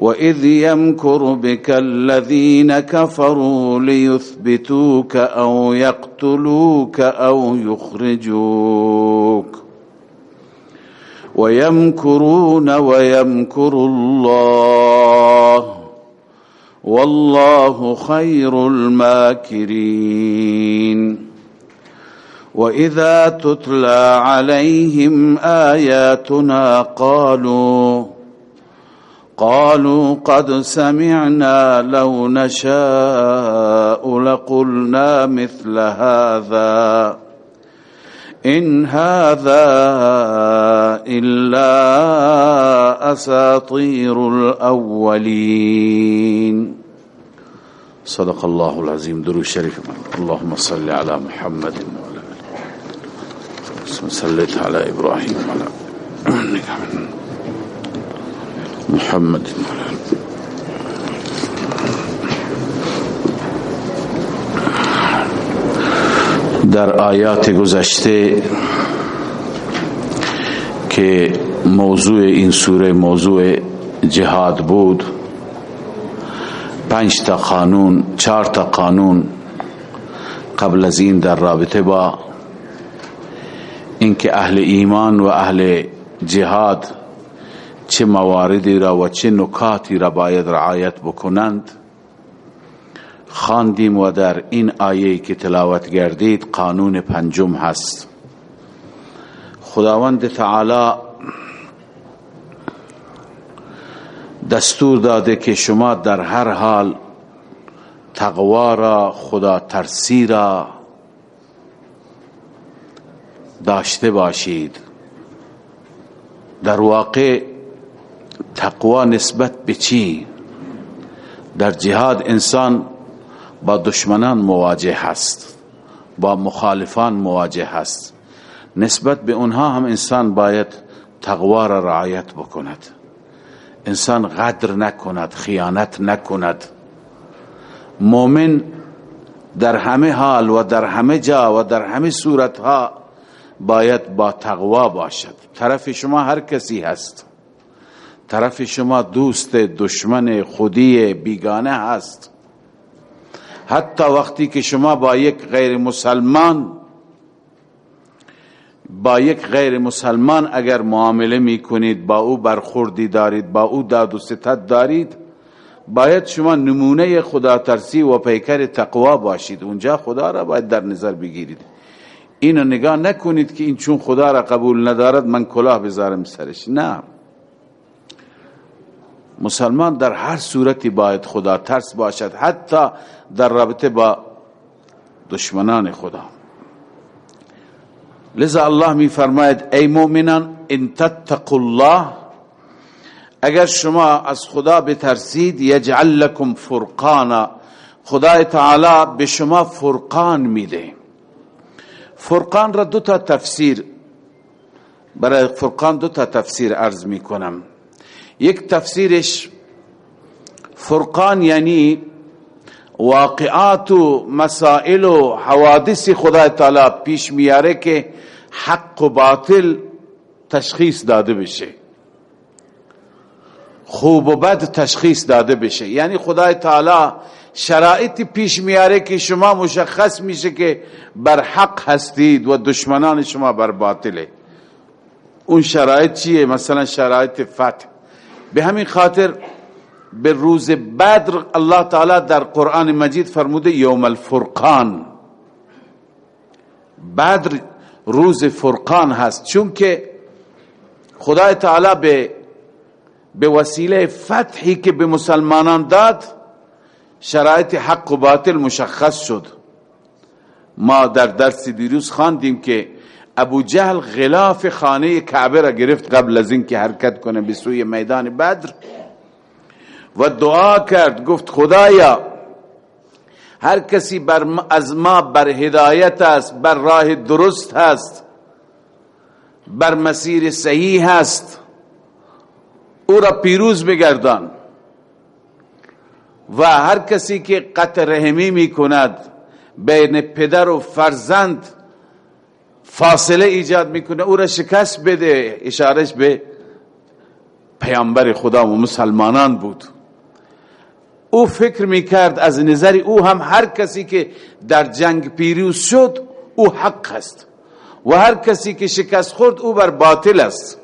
واذ يمكر بك الذين كفروا ليثبتوك أو يقتلوك أو يخرجوك ويمكرون ويمكر الله والله خير الماكرين واذا تتلى عليهم اياتنا قالوا قالوا قد سمعنا لو نشاء لقلنا مثل هذا. إن هذا إلا أساطير الأولين. صدق الله العظيم. درو الشريف اللهم صل على محمد وعلى اله صليت على إبراهيم وعلى محمد. در آیات گذشته که موضوع این سوره موضوع جهاد بود پنج تا قانون چهار تا قانون قبل از این در رابطه با اینکه اهل ایمان و اهل جهاد چه مواردی را و چه نکاتی را باید رعایت بکنند. خواندیم و در این آیه که تلاوت گردید قانون پنجم هست. خداوند تعالی دستور داده که شما در هر حال تقوا را خدا ترسی را داشته باشید. در واقع تقوا نسبت به چی؟ در جهاد انسان با دشمنان مواجه هست با مخالفان مواجه هست. نسبت به اونها هم انسان باید تقوا را رعایت بکند. انسان غدر نکند خیانت نکند. مؤمن در همه حال و در همه جا و در همه صورتها باید با تقوا باشد. طرف شما هر کسی هست. طرف شما دوست دشمن خودی بیگانه هست. حتی وقتی که شما با یک غیر مسلمان با یک غیر مسلمان اگر معامله می کنید با او برخوردی دارید با او داد و ستت دارید باید شما نمونه خدا ترسی و پیکر تقوا باشید. اونجا خدا را باید در نظر بگیرید. اینو نگاه نکنید که این چون خدا را قبول ندارد من کلاه بذارم سرش. نه. مسلمان در هر صورتی باید خدا ترس باشد حتی در رابطه با دشمنان خدا. لذا الله می فرماید ای مؤمنان ان تتقوا الله اگر شما از خدا بترسید یجعل لكم فرقانا خدای تعالی به شما فرقان میده. فرقان را دو تا تفسیر برای فرقان دو تا تفسیر عرض می کنم یک تفسیرش فرقان یعنی واقعات و مسائل و حوادث خدای تعالی پیش میاره که حق و باطل تشخیص داده بشه. خوب و بد تشخیص داده بشه. یعنی خدای تعالی شرایط پیش میاره که شما مشخص میشه که بر حق هستید و دشمنان شما بر باطله. اون شرایط چیه؟ مثلا شرایط فتح. به همین خاطر به روز بدر الله تعالی در قرآن مجید فرموده یوم الفرقان. بدر روز فرقان هست چون که خدای تعالی به به وسیله فتحی که به مسلمانان داد شرایط حق و باطل مشخص شد. ما در درس دیروز خواندیم که ابو جهل غلاف خانه کعبه را گرفت قبل از اینکه حرکت کنه به سوی میدان بدر و دعا کرد گفت خدایا هر کسی بر از ما بر هدایت است بر راه درست هست بر مسیر صحیح هست او را پیروز بگردان و هر کسی که قطع رحمی می کند بین پدر و فرزند فاصله ایجاد می‌کنه. او را شکست بده. اشارش به پیامبر خدا و مسلمانان بود. او فکر می‌کرد از نظر او هم هر کسی که در جنگ پیروز شد او حق است. و هر کسی که شکست خورد او بر باطل است.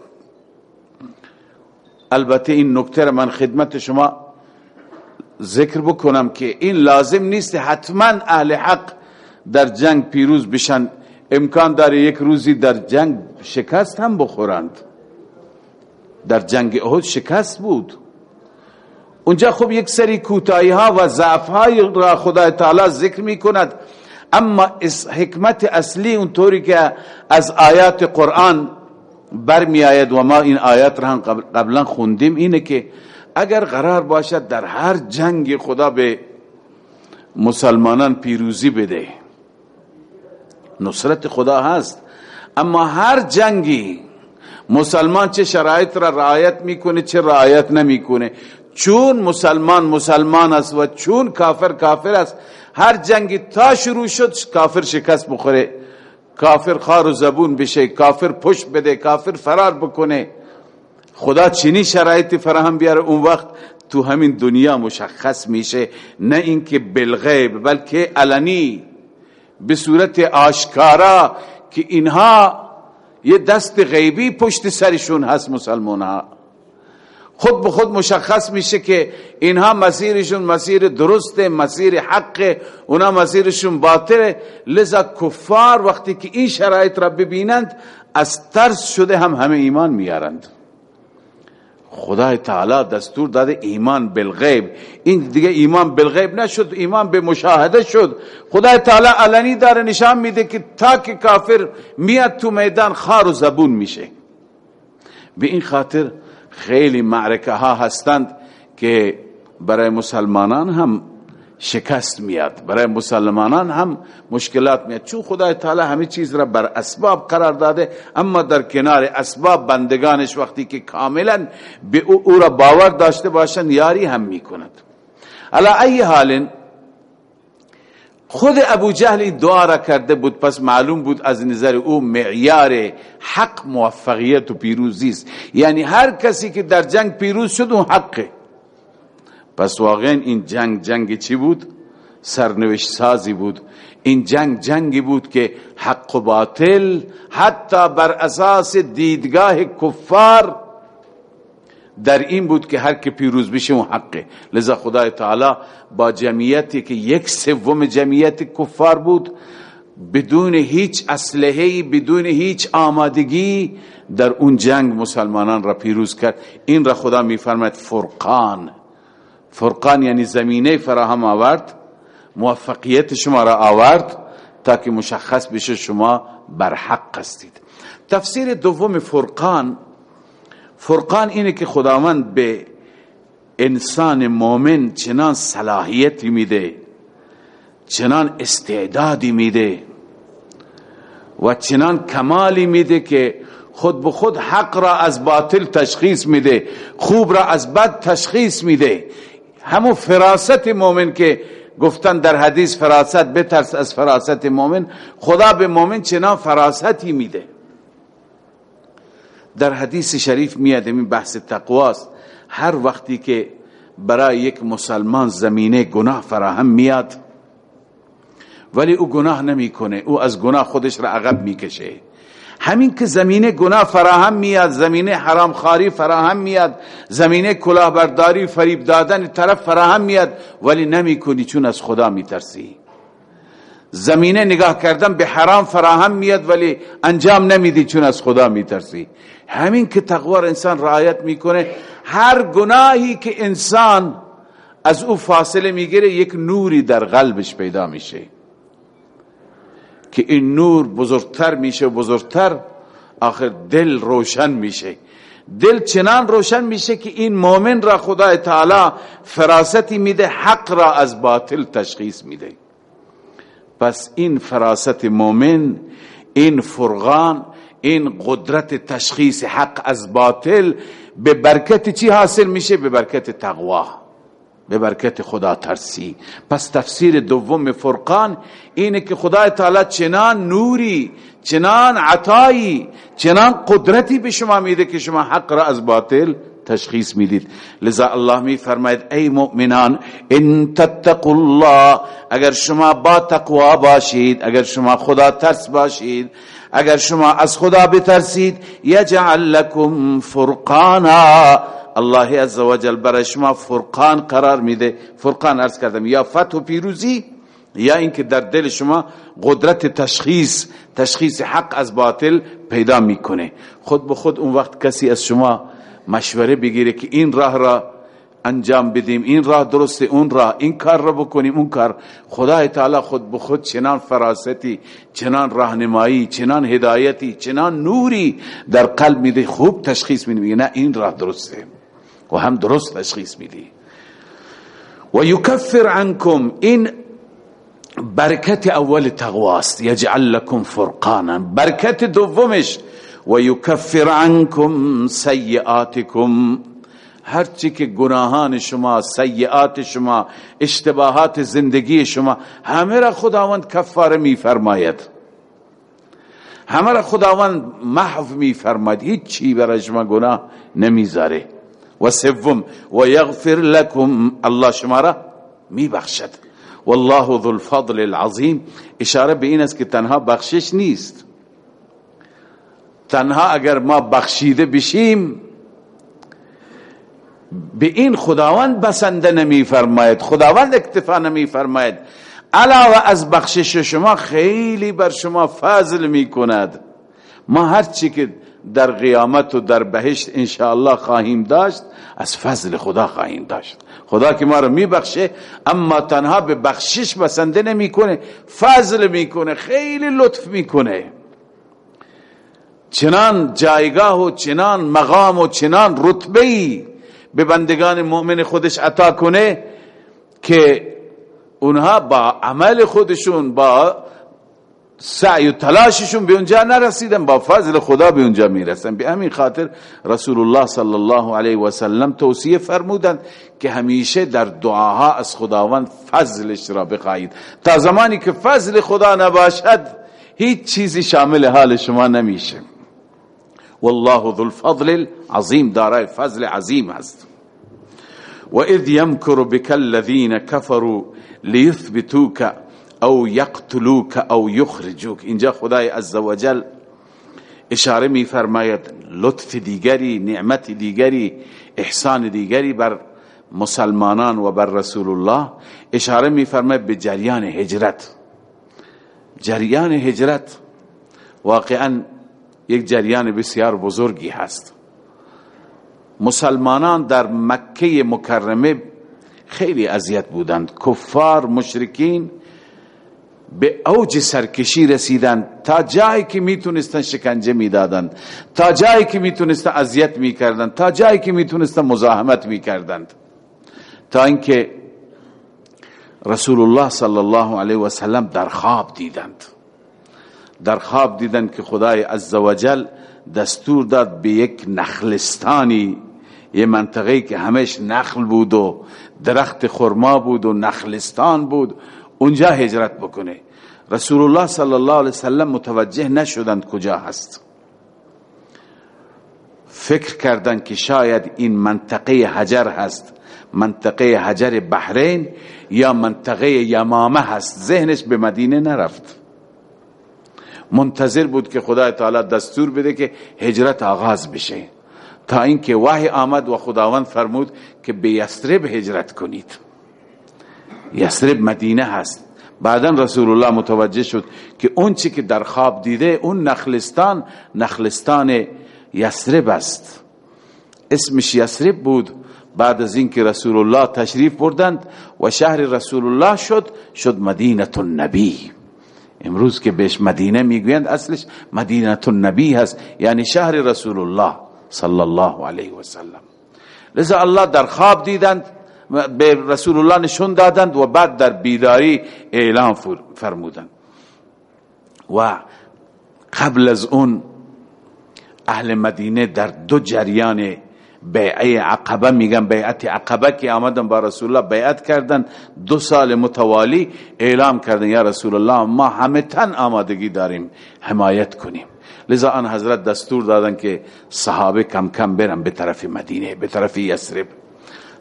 البته این نکته من خدمت شما ذکر بکنم که این لازم نیست. حتما اهل حق در جنگ پیروز بشن. امکان داره یک روزی در جنگ شکست هم بخورند. در جنگ احد شکست بود. اونجا خب یک سری کوتاهی ها و ضعف های را خدا تعالی ذکر می کند اما حکمت اصلی اونطوری که از آیات قرآن برمی آید و ما این آیات را هم قبلا خوندیم اینه که اگر قرار باشد در هر جنگ خدا به مسلمانان پیروزی بده. نصرت خدا هست. اما هر جنگی مسلمان چه شرایط را رعایت می‌کنه چه رعایت نمی‌کنه. چون مسلمان مسلمان است و چون کافر کافر است هر جنگی تا شروع شد کافر شکست بخوره. کافر خار و زبون بشه کافر پشت بده کافر فرار بکنه. خدا چنین شرایطی فراهم بیاره اون وقت تو همین دنیا مشخص میشه. نه اینکه بالغیب بلکه علنی. به صورت آشکارا که اینها یه دست غیبی پشت سرشون هست مسلمان ها خود به خود مشخص میشه که اینها مسیرشون مسیر درسته مسیر حق اونا مسیرشون باطله لذا کفار وقتی که این شرایط را ببینند از ترس شده هم همه ایمان میارند. خدای تعالی دستور داده ایمان بالغیب. این دیگه ایمان بالغیب نشد ایمان به مشاهده شد. خدای تعالی علنی داره نشان میده که تا که کافر میاد تو میدان خار و زبون میشه. به این خاطر خیلی معرکه ها هستند که برای مسلمانان هم شکست میاد. برای مسلمانان هم مشکلات میاد. چون خدای تعالی همه چیز را بر اسباب قرار داده اما در کنار اسباب بندگانش وقتی که کاملا به او, را باور داشته باشند یاری هم می‌کند. علا ای حال خود ابو جهل این دعا را کرده بود پس معلوم بود از نظر او معیار حق موفقیت و پیروزی است. یعنی هر کسی که در جنگ پیروز شد اون حقه. پس واقعا این جنگ جنگ چی بود؟ سرنوشت سازی بود. این جنگ جنگی بود که حق و باطل حتی بر اساس دیدگاه کفار در این بود که هر که پیروز بشه اون حقه. لذا خدای تعالی با جمعیتی که یک سوم جمعیت کفار بود بدون هیچ اسلحه بدون هیچ آمادگی در اون جنگ مسلمانان را پیروز کرد. این را خدا میفرماید فرقان. فرقان یعنی زمینه فراهم آورد موفقیت شما را آورد تا که مشخص بشه شما بر حق هستید. تفسیر دوم فرقان فرقان اینه که خداوند به انسان مؤمن چنان صلاحیتی میده چنان استعدادی میده و چنان کمالی میده که خود به خود حق را از باطل تشخیص میده خوب را از بد تشخیص میده. همون فراست مؤمن که گفتن در حدیث فراست بترس از فراست مؤمن خدا به مؤمن چنان فراستی میده. در حدیث شریف میاد این بحث تقواست. هر وقتی که برای یک مسلمان زمینه گناه فراهم میاد ولی او گناه نمی‌کنه او از گناه خودش را عقب می‌کشه. همین که زمینه گناه فراهم میاد زمینه حرام خاری فراهم میاد زمینه کلاهبرداری فریب دادن طرف فراهم میاد ولی نمی‌کنی چون از خدا میترسی. زمینه نگاه کردن به حرام فراهم میاد ولی انجام نمیدی چون از خدا میترسی. همین که تقوار انسان رعایت می‌کنه هر گناهی که انسان از او فاصله می‌گیره یک نوری در قلبش پیدا میشه. که این نور بزرگتر میشه بزرگتر آخر دل روشن میشه. دل چنان روشن میشه که این مؤمن را خدا تعالی فراستی میده حق را از باطل تشخیص میده. پس این فراست مؤمن این فرغان این قدرت تشخیص حق از باطل به برکت چی حاصل میشه؟ به برکت تقوا. به برکت خدا ترسی. پس تفسیر دوم فرقان اینه که خدا تعالی چنان نوری چنان عطایی چنان قدرتی به شما میده که شما حق را از باطل تشخیص می‌دید. لذا الله می فرماید ای مؤمنان ان تتقوا الله اگر شما با تقوا باشید اگر شما خدا ترس باشید اگر شما از خدا بترسید یجعل لكم فرقانا. الله عز وجل برای شما فرقان قرار میده فرقان ارز کردم یا فتح و پیروزی یا اینکه در دل شما قدرت تشخیص تشخیص حق از باطل پیدا می‌کنه خود به خود اون وقت کسی از شما مشوره بگیره که این راه را انجام بدیم این راه درست اون راه این کار را بکنیم اون کار خدای تعالی خود به خود چنان فراستی چنان راهنمایی چنان هدایتی چنان نوری در قلب میده خوب تشخیص میده نه این راه درسته و هم درست تشخیص میدی. و یکفر عنکم این برکت اول تقواست یجعل لكم فرقانا. برکت دومش و یکفر عنکم سیئاتکم. هرچی که گناهان شما سیئات شما اشتباهات زندگی شما همه را خداوند کفاره می فرماید همه را خداوند محو می فرماید هیچ چی برای شما گناه نمی‌ذاره. و سوم و یغفر لکم الله شما را می بخشد والله ذو الفضل العظیم. اشاره به این است که تنها بخشش نیست. تنها اگر ما بخشیده بشیم به این خداوند بسنده نمی فرماید خداوند اکتفا نمی فرماید علاوه از بخشش شما خیلی بر شما فضل می کند ما هرچی که در قیامت و در بهشت انشاءالله خواهیم داشت از فضل خدا خواهیم داشت. خدا که ما رو میبخشه اما تنها به بخشش بسنده نمی‌کنه فضل می‌کنه خیلی لطف می‌کنه. چنان جایگاه و چنان مقام و چنان رتبه ای به بندگان مؤمن خودش عطا کنه که اونها با عمل خودشون با سعی و تلاششون به اونجا نرسیدن با فضل خدا به اونجا می‌رسن. به همین خاطر رسول الله صلی الله علیه و سلم توصیه فرمودند که همیشه در دعاها از خداوند فضلش را بخواهید. تا زمانی که فضل خدا نباشد هیچ چیزی شامل حال شما نمیشه. والله ذو الفضل العظیم دارای فضل عظیم است و اذ یمکر بك الذین كفروا لیثبتوک او یقتلوک او یخرجوک. اینجا خدای عزوجل اشاره می فرماید لطف دیگری نعمت دیگری احسان دیگری بر مسلمانان و بر رسول الله. اشاره می فرماید به جریان هجرت. جریان هجرت واقعا یک جریان بسیار بزرگی هست. مسلمانان در مکه مکرمه خیلی اذیت بودند. کفار مشرکین به اوج سرکشی رسیدن تا جایی که می‌تونستن شکنجه می‌دادند تا جایی که می‌تونستن اذیت می‌کردند تا جایی که می‌تونستن مزاحمت می‌کردند. تا اینکه رسول الله صلی الله علیه و سلم در خواب دیدند. در خواب دیدند که خدای عزوجل دستور داد به یک نخلستانی یه منطقه که همش نخل بود و درخت خرما بود و نخلستان بود اونجا هجرت بکنه. رسول الله صلی الله علیه وسلم متوجه نشدند کجا هست. فکر کردند که شاید این منطقه حجر هست منطقه حجر بحرین یا منطقه یمامه هست. ذهنش به مدینه نرفت. منتظر بود که خدا تعالی دستور بده که هجرت آغاز بشه. تا اینکه وحی آمد و خداوند فرمود که به یسرب هجرت کنید. یسرب مدینه هست. بعدا رسول الله متوجه شد که اون چی که در خواب دیده اون نخلستان نخلستان یسرب است. اسمش یسرب بود. بعد از اینکه رسول الله تشریف بردند و شهر رسول الله شد شد مدینه النبی امروز که بهش مدینه می‌گویند اصلش مدینه النبی هست یعنی شهر رسول الله صلی الله علیه و سلم. لذا الله در خواب دیدند به رسول الله نشون دادند و بعد در بیداری اعلام فرمودند. و قبل از اون اهل مدینه در دو جریان بیعه عقبه میگن بیعت عقبه که آمدن با رسول الله بیعت کردن دو سال متوالی اعلام کردن یا رسول الله ما همه تن آمادگی داریم حمایت کنیم. لذا آن حضرت دستور دادن که صحابه کم کم برن به طرف مدینه به طرف یسرب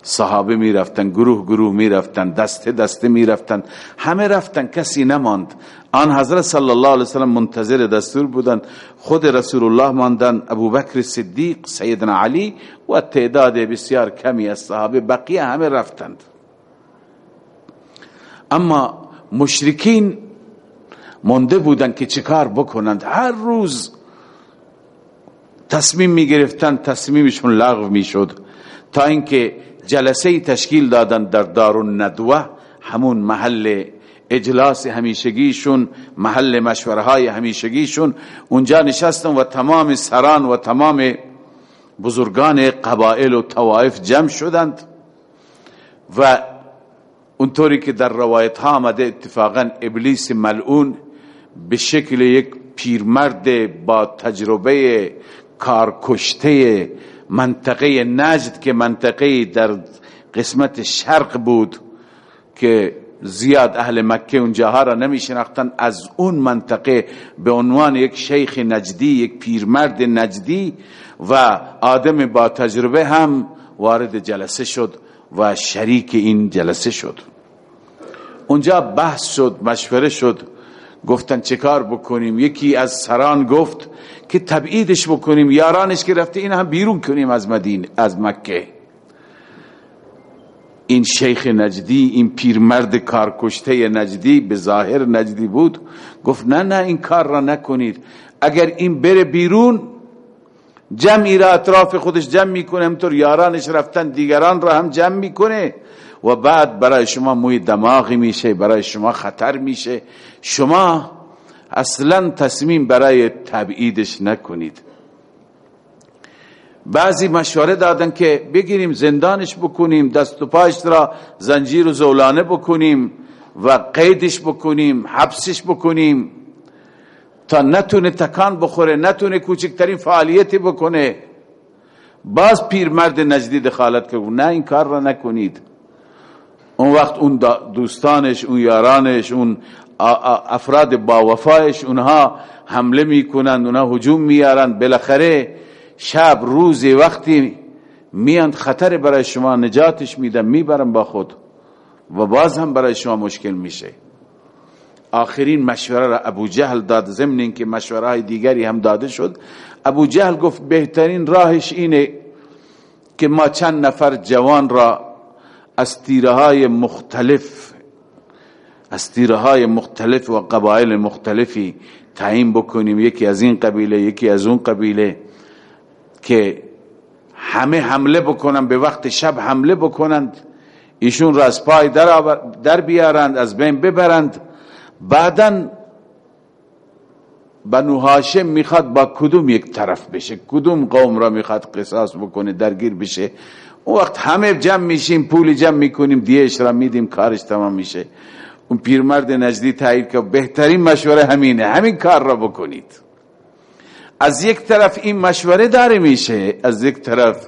صحابه می رفتن گروه گروه می رفتن دسته دسته می رفتن همه رفتن کسی نماند. آن حضرت صلی الله علیه وسلم منتظر دستور بودن خود رسول الله ماندن ابو بکر صدیق سیدنا علی و تعداد بسیار کمی از صحابه بقیه همه رفتند. اما مشرکین مونده بودن که چیکار بکنند. هر روز تصمیم می گرفتن تصمیمشون لغو می شد تا اینکه جلسه تشکیل دادن در دار الندوه همون محل اجلاس همیشگیشون محل مشوره های همیشگیشون. اونجا نشستن و تمام سران و تمام بزرگان قبائل و توائف جمع شدند و اونطوری که در روایت ها آمده اتفاقا ابلیس ملعون به شکل یک پیرمرد با تجربه کارکشته منطقه نجد که منطقه در قسمت شرق بود که زیاد اهل مکه اونجاها را نمی شناختن از اون منطقه به عنوان یک شیخ نجدی یک پیرمرد نجدی و آدم با تجربه هم وارد جلسه شد و شریک این جلسه شد. اونجا بحث شد مشوره شد. گفتن چه کار بکنیم؟ یکی از سران گفت که تبعیدش بکنیم. یارانش که رفته این هم بیرون کنیم از مدینه از مکه. این شیخ نجدی این پیرمرد کارکشته نجدی به ظاهر نجدی بود. گفت نه نه این کار را نکنید. اگر این بره بیرون جمعی را اطراف خودش جمع می‌کنه همطور یارانش رفتن دیگران را هم جمع می‌کنه. و بعد برای شما موی دماغی میشه برای شما خطر میشه. شما اصلا تصمیم برای تبعیدش نکنید. بعضی مشوره دادن که بگیریم زندانش بکنیم دست و پاش را زنجیر و زولانه بکنیم و قیدش بکنیم حبسش بکنیم تا نتونه تکان بخوره نتونه کوچکترین فعالیتی بکنه. باز پیرمرد نجدی دخالت که نه این کار را نکنید. اون وقت اون دوستانش اون یارانش اون افراد با وفایش اونها حمله می‌کنند اونها هجوم میارند بالاخره شب روزی وقتی میاند خطر برای شما نجاتش میدن می‌برن با خود و باز هم برای شما مشکل میشه. آخرین مشوره را ابو جهل داد. ضمن اینکه مشوره دیگری هم داده شد. ابو جهل گفت بهترین راهش اینه که ما چند نفر جوان را از تیره های مختلف از های مختلف و قبایل مختلفی تعیین بکنیم. یکی از این قبیله یکی از اون قبیله که همه حمله بکنن به وقت شب حمله بکنند. ایشون را از پای در, در بیارند از بین ببرند. بعدا بنو هاشم می‌خواد با کدوم یک طرف بشه؟ کدوم قوم را می‌خواد قصاص بکنه درگیر بشه؟ اون وقت همه جمع میشیم پول جمع می‌کنیم دیش را میدیم کارش تمام میشه. اون پیرمرد نجدی تایید که بهترین مشوره همینه. همین کار را بکنید. از یک طرف این مشوره داره میشه از یک طرف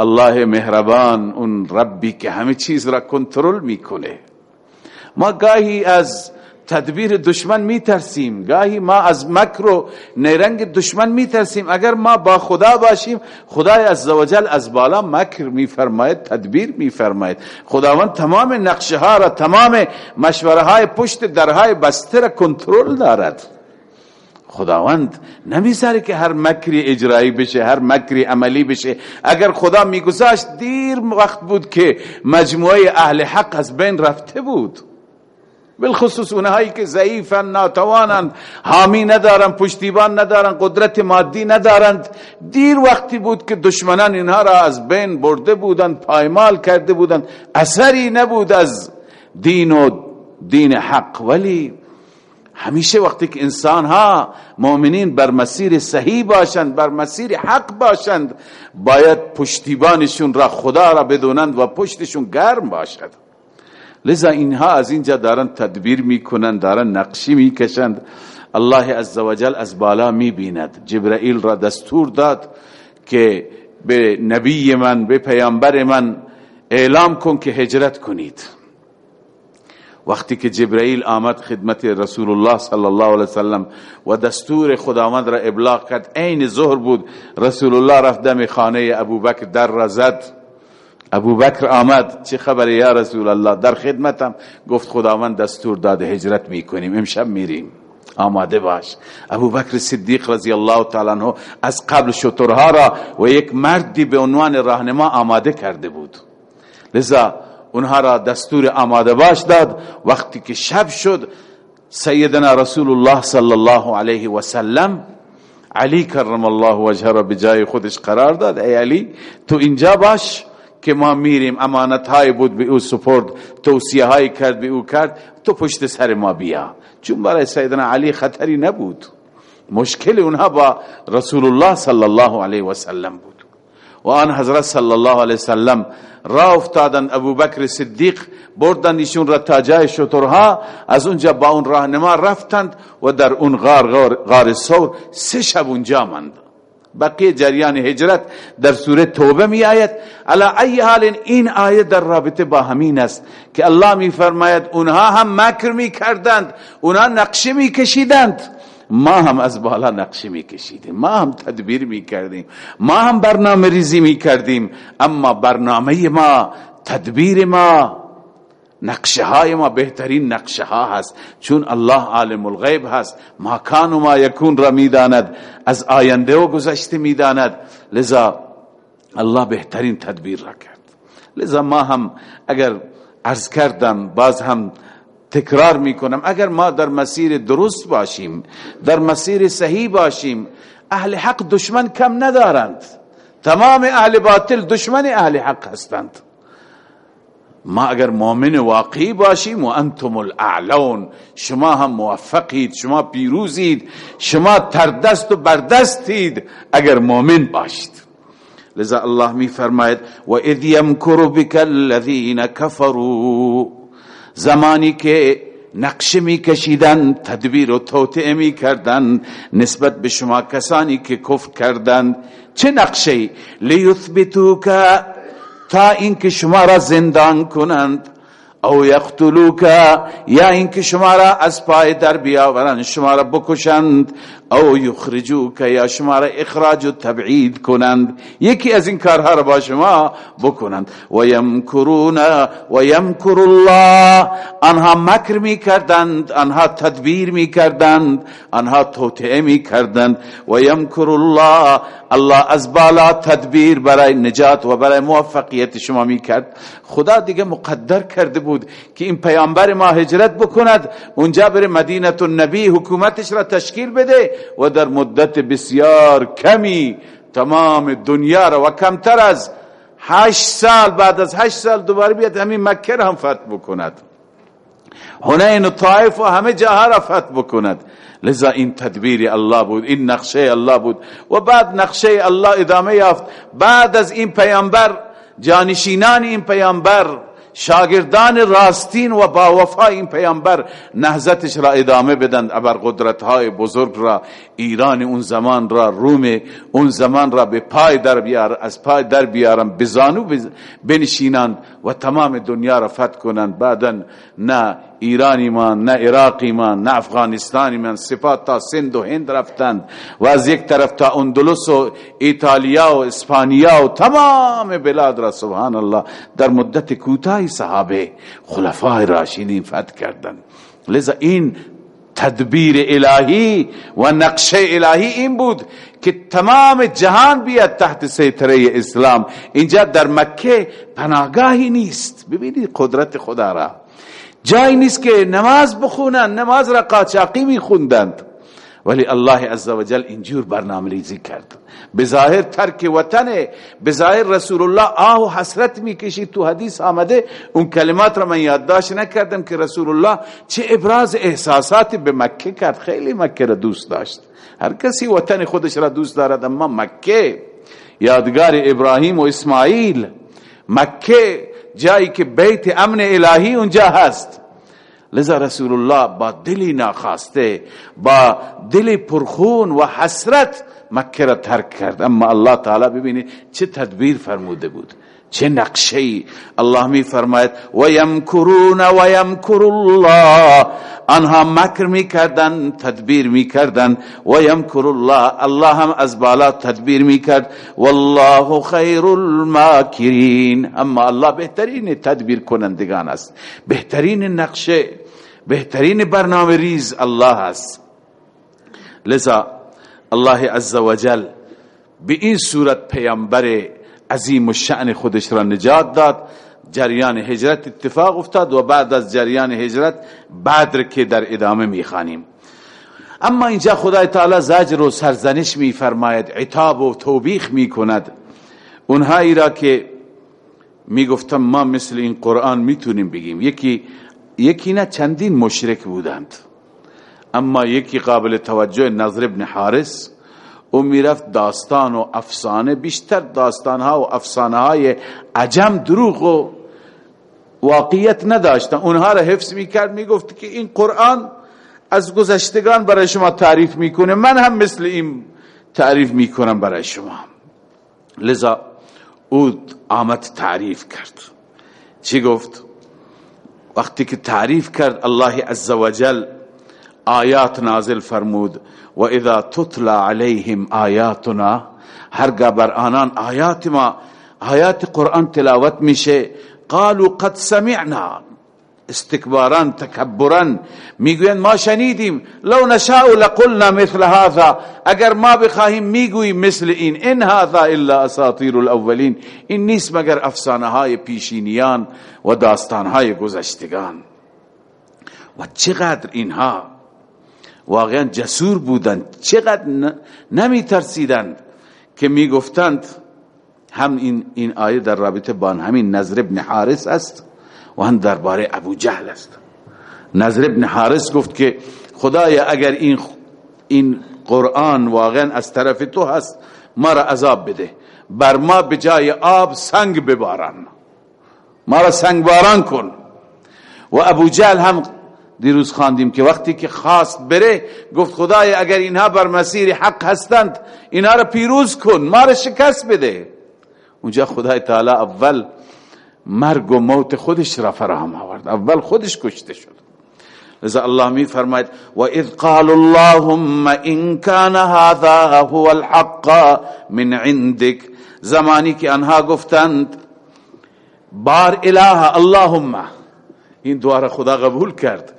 الله مهربان اون ربی که همه چیز را کنترل می‌کنه. ما گاهی از تدبیر دشمن میترسیم. گاهی ما از مکر و نیرنگ دشمن میترسیم. اگر ما با خدا باشیم خدای عزوجل از بالا مکر میفرماید تدبیر میفرماید. خداوند تمام نقشه ها را تمام مشوره های پشت درهای بسته را کنترل دارد. خداوند نمی‌ذاره که هر مکری اجرایی بشه هر مکری عملی بشه. اگر خدا میگذاشت دیر وقت بود که مجموعه اهل حق از بین رفته بود. بالخصوص اونهایی که ضعیفن ناتوانند حامی ندارن پشتیبان ندارن قدرت مادی ندارند. دیر وقتی بود که دشمنان اینها را از بین برده بودند پایمال کرده بودند. اثری نبود از دین و دین حق. ولی همیشه وقتی که انسان ها مؤمنین بر مسیر صحیح باشند بر مسیر حق باشند باید پشتیبانشون را خدا را بدونند و پشتشون گرم باشد. لذا اینها از اینجا دارن تدبیر می‌کنند دارن نقشی می‌کشند. الله عزوجل از بالا می‌بیند. جبرائیل را دستور داد که به نبی من به پیامبر من اعلام کن که هجرت کنید. وقتی که جبرائیل آمد خدمت رسول الله صلی الله علیه وسلم و دستور خداوند را ابلاغ کرد عین ظهر بود. رسول الله رفت دم خانه ابوبکر در را زد. ابوبکر آمد. چه خبر یا رسول الله در خدمتم. گفت خداوند دستور داده هجرت می‌کنیم. امشب میریم. آماده باش. ابوبکر صدیق رضی الله تعالی عنہ از قبل شطرها را و یک مردی به عنوان راهنما آماده کرده بود. لذا اونها را دستور آماده باش داد. وقتی که شب شد سیدنا رسول الله صلی الله علیه و سلم علی کرم الله وجهه را به جای خودش قرار داد. ای علی تو اینجا باش. که ما میریم امانت های بود به او سپرد توصیه های کرد به او کرد تو پشت سر ما بیا. چون برای سیدنا علی خطری نبود. مشکل اونها با رسول الله صلی الله علیه و سلم بود. و آن حضرت صلی الله علیه وسلم را افتادن ابو بکر صدیق بردن ایشون را تا جای شطرها از اونجا با اون راهنما رفتند و در اون غار غار, غار سور سه شب اونجا ماند. بقیه جریان هجرت در سوره توبه می آید علا ای حال این آیه در رابطه با همین است که الله می فرماید اونها هم مکر می کردند اونها نقشه می کشیدند ما هم از بالا نقشه می کشیدیم ما هم تدبیر می کردیم ما هم برنامه ریزی می کردیم اما برنامه ما تدبیر ما نقشه های ما بهترین نقشه ها هست. چون الله عالم الغیب هست. ما کان و ما یکون را می‌داند. از آینده و گذشته می‌داند. لذا الله بهترین تدبیر را کرد. لذا ما هم اگر عرض کردم باز هم تکرار می‌کنم اگر ما در مسیر درست باشیم در مسیر صحیح باشیم اهل حق دشمن کم ندارند. تمام اهل باطل دشمن اهل حق هستند. ما اگر مؤمن واقعی باشیم و انتم الاعلون شما هم موفقید شما پیروزید شما تردست و بردستید اگر مؤمن باشید. لذا الله می فرماید و اذ یمکر بک الذین کفروا. زمانی که نقشه می کشیدن تدبیر و توطعه می کردن نسبت به شما کسانی که کفر کردند چه نقشه لیثبتوک تا اینکه شما را زندان کنند. او یقتلوک یا اینکه شما را از پای در بیاورند شما را بکشند او یخرجوک یا شما را اخراج و تبعید کنند. یکی از این کارها را با شما بکنند. و یمکرون و یمکر الله آنها مکر می کردند آنها تدبیر می کردند آنها توطعه می کردند و یمکر الله الله از بالا تدبیر برای نجات و برای موفقیت شما می کرد خدا دیگه مقدر کرده بود. که این پیامبر ما هجرت بکند اونجا بره مدینه النبی حکومتش را تشکیل بده و در مدت بسیار کمی تمام دنیا را و کمتر از هشت سال بعد از هشت سال دوباره بیاد همین مکه را هم فتح بکند. هنین و طائف و همه جاها را فتح بکند. لذا این تدبیر الله بود این نقشه الله بود. و بعد نقشه الله ادامه یافت. بعد از این پیامبر جانشینان این پیامبر شاگردان راستین و با وفا این پیامبر نهزتش را ادامه بدند ابر قدرت های بزرگ را ایران اون زمان را روم اون زمان را به پای در بیار از پای در بیارن بزانو بنشینند و تمام دنیا را فتح کنند. بعدا نه ایرانی من نه عراقی من نه افغانستانی من صفات تا سند و هند رفتند. و از یک طرف تا اندلس و ایتالیا و اسپانیا و تمام بلاد را سبحان الله در مدت کوتاهی صحابه خلفای راشدین فتح کردند لذا این تدبیر الهی و نقشه الهی این بود که تمام جهان بیاد تحت سیطره اسلام. اینجا در مکه پناهگاهی نیست. ببینید قدرت خدا را. جایی نیست که نماز بخونن نماز را قاچاقی میخوندند. ولی الله عزوجل اینجور برنامه ریزی کرد بظاهر ترک وطن بظاهر رسول الله آه و حسرت می‌کشید. تو حدیث آمده اون کلمات را من یادداشت نکردم که رسول الله چه ابراز احساساتی به مکه کرد. خیلی مکه را دوست داشت. هر کسی وطن خودش را دوست دارد اما مکه یادگار ابراهیم و اسماعیل مکه جایی که بیت امن الهی اونجا هست. لذا رسول الله با دلی ناخواسته با دلی پرخون و حسرت مکه را ترک کرد. اما الله تعالی ببینید چه تدبیر فرموده بود. چه نقشه الله می فرماید و یمکرون و یمکر الله. آنها مکر می کردن تدبیر می کردن و یمکر الله. الله هم از بالا تدبیر می کرد والله خیر الماکرین اما الله بهترین تدبیر کنندگان است بهترین نقشه بهترین برنامه ریز الله است. لذا الله عز وجل به این صورت پیامبر عظیم و شأن خودش را نجات داد. جریان هجرت اتفاق افتاد و بعد از جریان هجرت بدر که در ادامه می‌خوانیم. اما اینجا خدای تعالی زجر و سرزنش میفرماید عتاب و توبیخ می‌کند. اونهایی را که می‌گفتم ما مثل این قرآن می‌تونیم بگیم. یکی یکی نه چندین مشرک بودند. اما یکی قابل توجه نظر ابن حارس او می‌رفت داستان و افسانه بیشتر داستان ها و افسانه های عجم دروغ و واقعیت نداشتن. اونها را حفظ می‌کرد می‌گفت که این قرآن از گذشتگان برای شما تعریف می‌کنه. من هم مثل این تعریف می‌کنم برای شما. لذا او آمد تعریف کرد. چی گفت؟ وقتی که تعریف کرد الله عزوجل آیات نازل فرمود. و اذا تطلع علیهم آیاتنا هرگاه بر آنان آیات ما آیات قرآن تلاوت میشه قالوا قد سمعنا استکباران تکبران می‌گویند ما شنیدیم لو نشاء لقلنا مثل هذا اگر ما بخواهیم می‌گوییم مثل این ان هذا الا اساطیر الاولین این نیست مگر افسانه های پیشینیان و داستان های گذشتگان و چقدر اینها واقعا جسور بودند چقدر نمی ترسیدند که می گفتند هم این, این آیه در رابطه با همین نظر ابن حارس است و هم درباره ابو جهل است. نظر ابن حارس گفت که خدایا اگر این این قرآن واقعا از طرف تو هست ما را عذاب بده. بر ما به جای آب سنگ ببارن ما را سنگ باران کن. و ابو جهل هم دیروز خواندیم که وقتی که خواست بره گفت خدای اگر اینها بر مسیر حق هستند اینها را پیروز کن ما را شکست بده. اونجا خدای تعالی اول مرگ و موت خودش را فراهم آورد. اول خودش کشته شد. لذا الله می فرماید و اذ قال اللهم ان كان هذا هو الحق من عندك زمانی که آنها گفتند بار اله اللهم. این دعا خدا قبول کرد.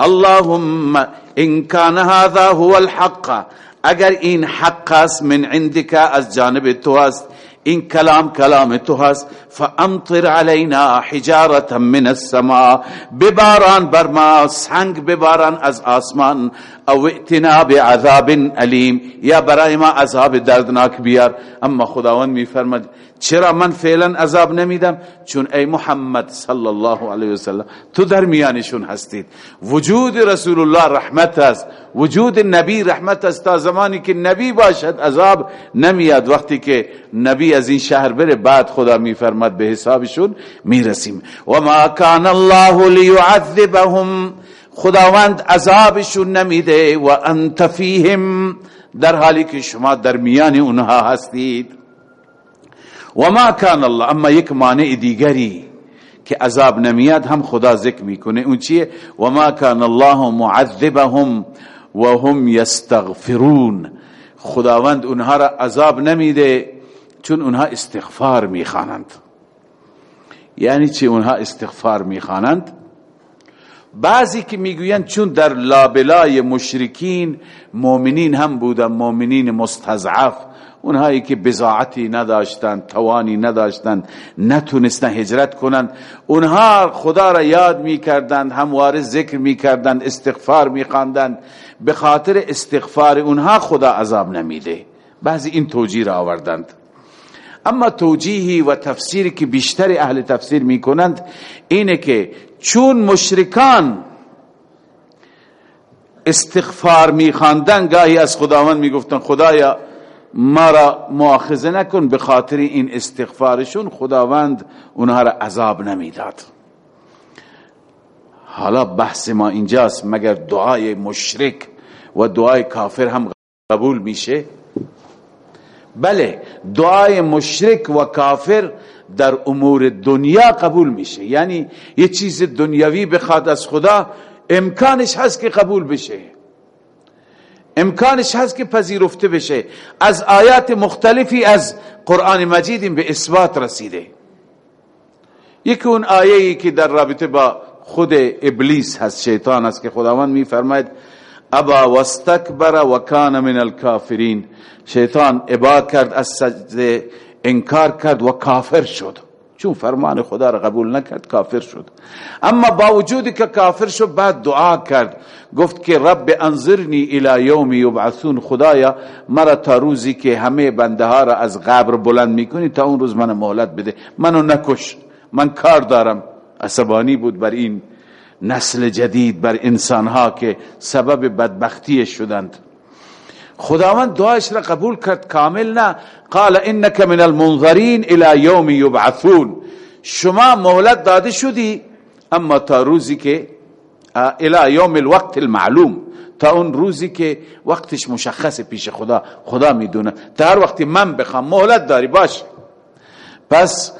اللهم إن كان هذا هو الحق اگر این حق است من عندك از جانب تو است. این کلام کلام تو هست فأمطر علینا حجارتا من السماء. بباران بر ما سنگ بباران از آسمان. او ائتنا بعذاب علیم یا برای ما عذاب دردناک بیار. اما خداوند میفرماد چرا من فعلا عذاب نمیدم؟ چون ای محمد صلی الله علیه وسلم تو در میانشون هستید. وجود رسول الله رحمت است. وجود نبی رحمت است. تا زمانی که نبی باشد عذاب نمیاد وقتی که نبی از این شهر بره بعد خدا میفرماد به حسابشون می‌رسیم. و ما کان الله لیعذبهم. خداوند عذابشون نمیده و انت فیهم در حالی که شما در میان اونها هستید. و ما کان الله اما یک مانع دیگری که عذاب نمیاد هم خدا ذکر می‌کنه. اون چیه؟ و ما کان الله معذبهم و هم یستغفرون. خداوند اونها را عذاب نمیده چون اونها استغفار می‌خوانند. یعنی چی اونها استغفار می‌خوانند؟ بعضی که می‌گویند چون در لابلای مشرکین مؤمنین هم بودن مؤمنین مستضعف اونهایی که بزاعتی نداشتند توانی نداشتند نتونستن هجرت کنند اونها خدا را یاد می‌کردند همواره ذکر می‌کردند استغفار میخواندند. به خاطر استغفار اونها خدا عذاب نمیده. بعضی این توجیه را آوردند. اما توجیهی و تفسیری که بیشتر اهل تفسیر می‌کنند اینه که چون مشرکان استغفار میخواندن گاهی از خداوند می‌گفتن خدایا ما را مؤاخذه نکن به خاطر این استغفارشون خداوند اونها را عذاب نمی‌داد. حالا بحث ما اینجاست مگر دعای مشرک و دعای کافر هم قبول میشه؟ بله دعای مشرک و کافر در امور دنیا قبول میشه. یعنی یه چیز دنیاوی بخواد از خدا امکانش هست که قبول بشه. امکانش هست که پذیرفته بشه. از آیات مختلفی از قرآن مجید به اثبات رسیده. یکی اون آیه که در رابطه با خود ابلیس هست شیطان است که خداوند میفرماید ابا واستکبر و کان من الكافرین شیطان ابا کرد از سجده انکار کرد و کافر شد. چون فرمان خدا را قبول نکرد کافر شد. اما با وجودی که کافر شد بعد دعا کرد. گفت که رب انظرنی الى یوم یبعثون. خدایا مرا تا روزی که همه بنده ها را از قبر بلند می‌کنی تا اون روز من مهلت بده. منو نکش. من کار دارم. عصبانی بود بر این نسل جدید بر انسان ها که سبب بدبختی شدند. خداوند دعایش را قبول کرد کامل نه. قال انك من المنظرین الى یوم یبعثون. شما مهلت داده شدی اما تا روزی که الى یوم الوقت المعلوم. تا اون روزی که وقتش مشخص پیش خدا خدا می‌دونه. تا هر وقتی من بخوام مهلت داری باش. پس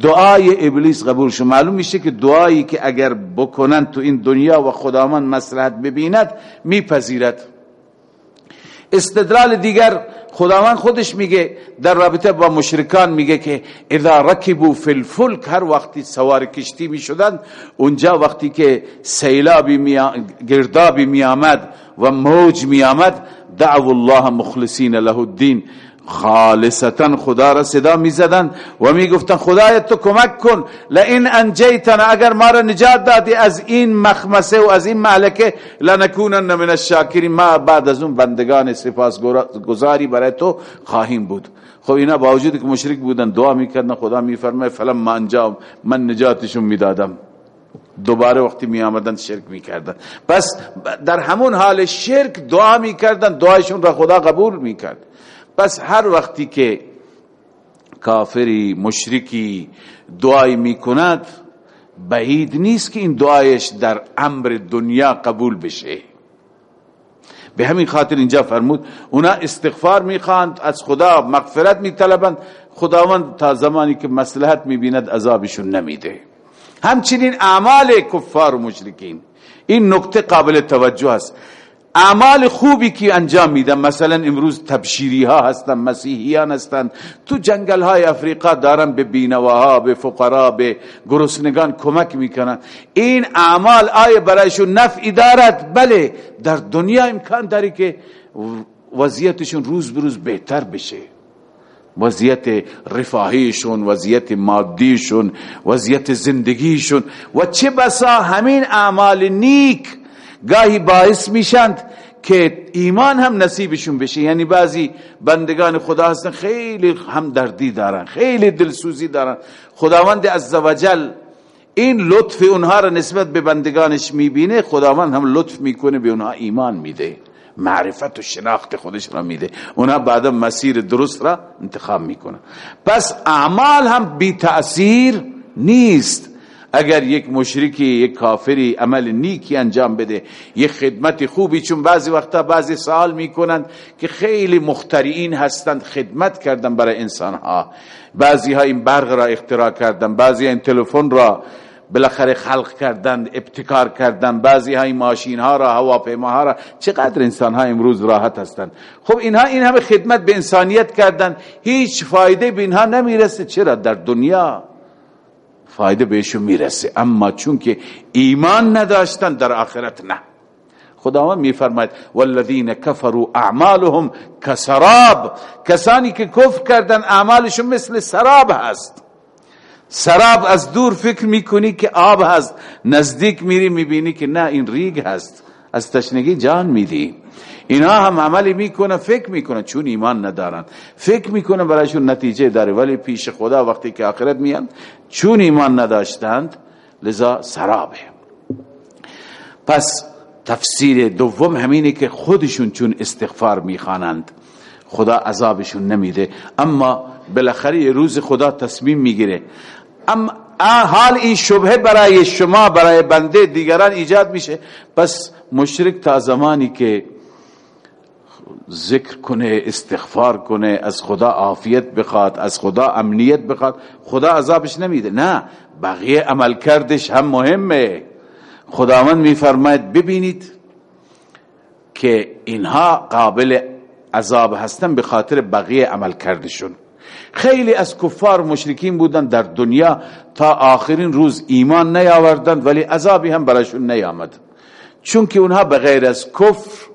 دعای ابلیس قبول شد. معلوم میشه که دعایی که اگر بکنن تو این دنیا و خداوند مصلحت ببیند میپذیرد. استدلال دیگر خداوند خودش میگه در رابطه با مشرکان میگه که اذا رکبوا فی الفلک هر وقتی سوار کشتی می‌شدند اونجا وقتی که سیلابی می گردابی می و موج می آمد دعو الله مخلصین له الدین. خالصتا خدا را صدا می زدن و می گفتن خدای تو کمک کن. لئن انجیتنا اگر ما را نجات دادی از این مخمسه و از این مهلکه لنکونن من الشاکرین. ما بعد از اون بندگان سپاس گزاری برای تو خواهیم بود. خب اینا با وجود که مشرک بودن دعا می‌کردن خدا میفرمه فلم ما انجام من نجاتشون می‌دادم. دوباره وقتی می آمدن شرک می کردن پس در همون حال شرک دعا می کردن دعایشون را خدا قبول می کرد پس هر وقتی که کافری مشرکی دعای می کند بعید نیست که این دعایش در امر دنیا قبول بشه. به همین خاطر اینجا فرمود اونا استغفار می‌خواند از خدا مغفرت میطلبند خداوند تا زمانی که مصلحت می‌بیند عذابشون نمیده. همچنین اعمال کفار و مشرکین. این نکته قابل توجه است. اعمال خوبی که انجام میدن مثلا امروز تبشیری ها هستن مسیحیان هستن. تو جنگل های افریقا دارن به بینواها به فقرا به گرسنگان کمک می‌کنن. این اعمال آیا برایشون نفعی دارد؟ بله در دنیا امکان داری که وضعیتشون روز بروز بهتر بشه. وضعیت رفاهیشون وضعیت مادیشون وضعیت زندگیشون. و چه بسا همین اعمال نیک گاهی باعث میشند که ایمان هم نصیبشون بشه. یعنی بعضی بندگان خدا هستن خیلی هم دردی دارن خیلی دلسوزی دارن. خداوند عزوجل این لطف اونها را نسبت به بندگانش می‌بینه خداوند هم لطف می‌کنه به اونها ایمان میده. معرفت و شناخت خودش را میده. اونا بعدا مسیر درست را انتخاب می‌کنن. پس اعمال هم بی تأثیر نیست. اگر یک مشرکی یک کافری عمل نیکی انجام بده یک خدمت خوبی چون بعضی وقتا بعضی سال می‌کنند که خیلی مخترعین هستند خدمت کردن برای انسان ها بعضی ها این برق را اختراع کردن بعضی این تلفن را بالاخره خلق کردن ابتکار کردن بعضی های ماشین ها را هواپیما ها را. چقدر انسان ها امروز راحت هستند. خب اینها این همه خدمت به انسانیت کردن. هیچ فایده به اینها نمی‌رسه. چرا؟ در دنیا. فایده بهشون می‌رسه. اما چون که ایمان نداشتن در آخرت نه. خداوند میفرماید والذین کفروا اعمالهم کسراب. کسانی که کفر کردن اعمالشون مثل سراب هست. سراب از دور فکر می‌کنی که آب هست. نزدیک میری می‌بینی که نه این ریگ هست. از تشنگی جان میدی. اینا هم عملی می‌کنه فکر می‌کنه چون ایمان ندارن. فکر می‌کنه برایشون نتیجه داره. ولی پیش خدا وقتی که آخرت میان چون ایمان نداشتند لذا سرابه پس تفسیر دوم همینه که خودشون چون استغفار می‌خوانند خدا عذابشون نمیده. اما بالاخره روز خدا تصمیم می‌گیره. اما حال این شبه برای شما برای بنده دیگران ایجاد میشه. پس مشرک تا زمانی که ذکر کنه استغفار کنه از خدا عافیت بخواد از خدا امنیت بخواد خدا عذابش نمیده. نه بقیه عمل کردش هم مهمه. خداوند میفرماید ببینید که اینها قابل عذاب هستن به خاطر بقیه عمل کردشون. خیلی از کفار مشرکین بودن در دنیا تا آخرین روز ایمان نیاوردن ولی عذابی هم براشون نیامد. چون که اونها بغیر از کفر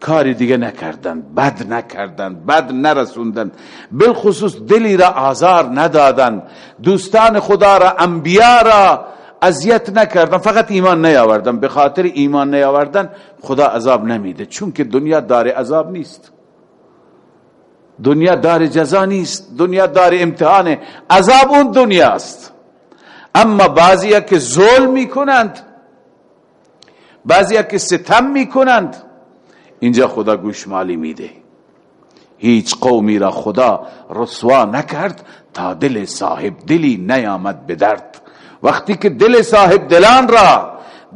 کاری دیگه نکردن بد نکردن بد نرسوندن. بالخصوص دلی را آزار ندادن. دوستان خدا را انبیا را اذیت نکردن. فقط ایمان نیاوردن. به خاطر ایمان نیاوردن خدا عذاب نمیده. چون که دنیا دار عذاب نیست. دنیا دار جزا نیست. دنیا دار امتحانه عذاب اون دنیاست. اما بعضی که ظلم می‌کنند بعضی که ستم می‌کنند اینجا خدا گوشمالی میده. هیچ قومی را خدا رسوا نکرد تا دل صاحب دلی نیامد به درد. وقتی که دل صاحب دلان را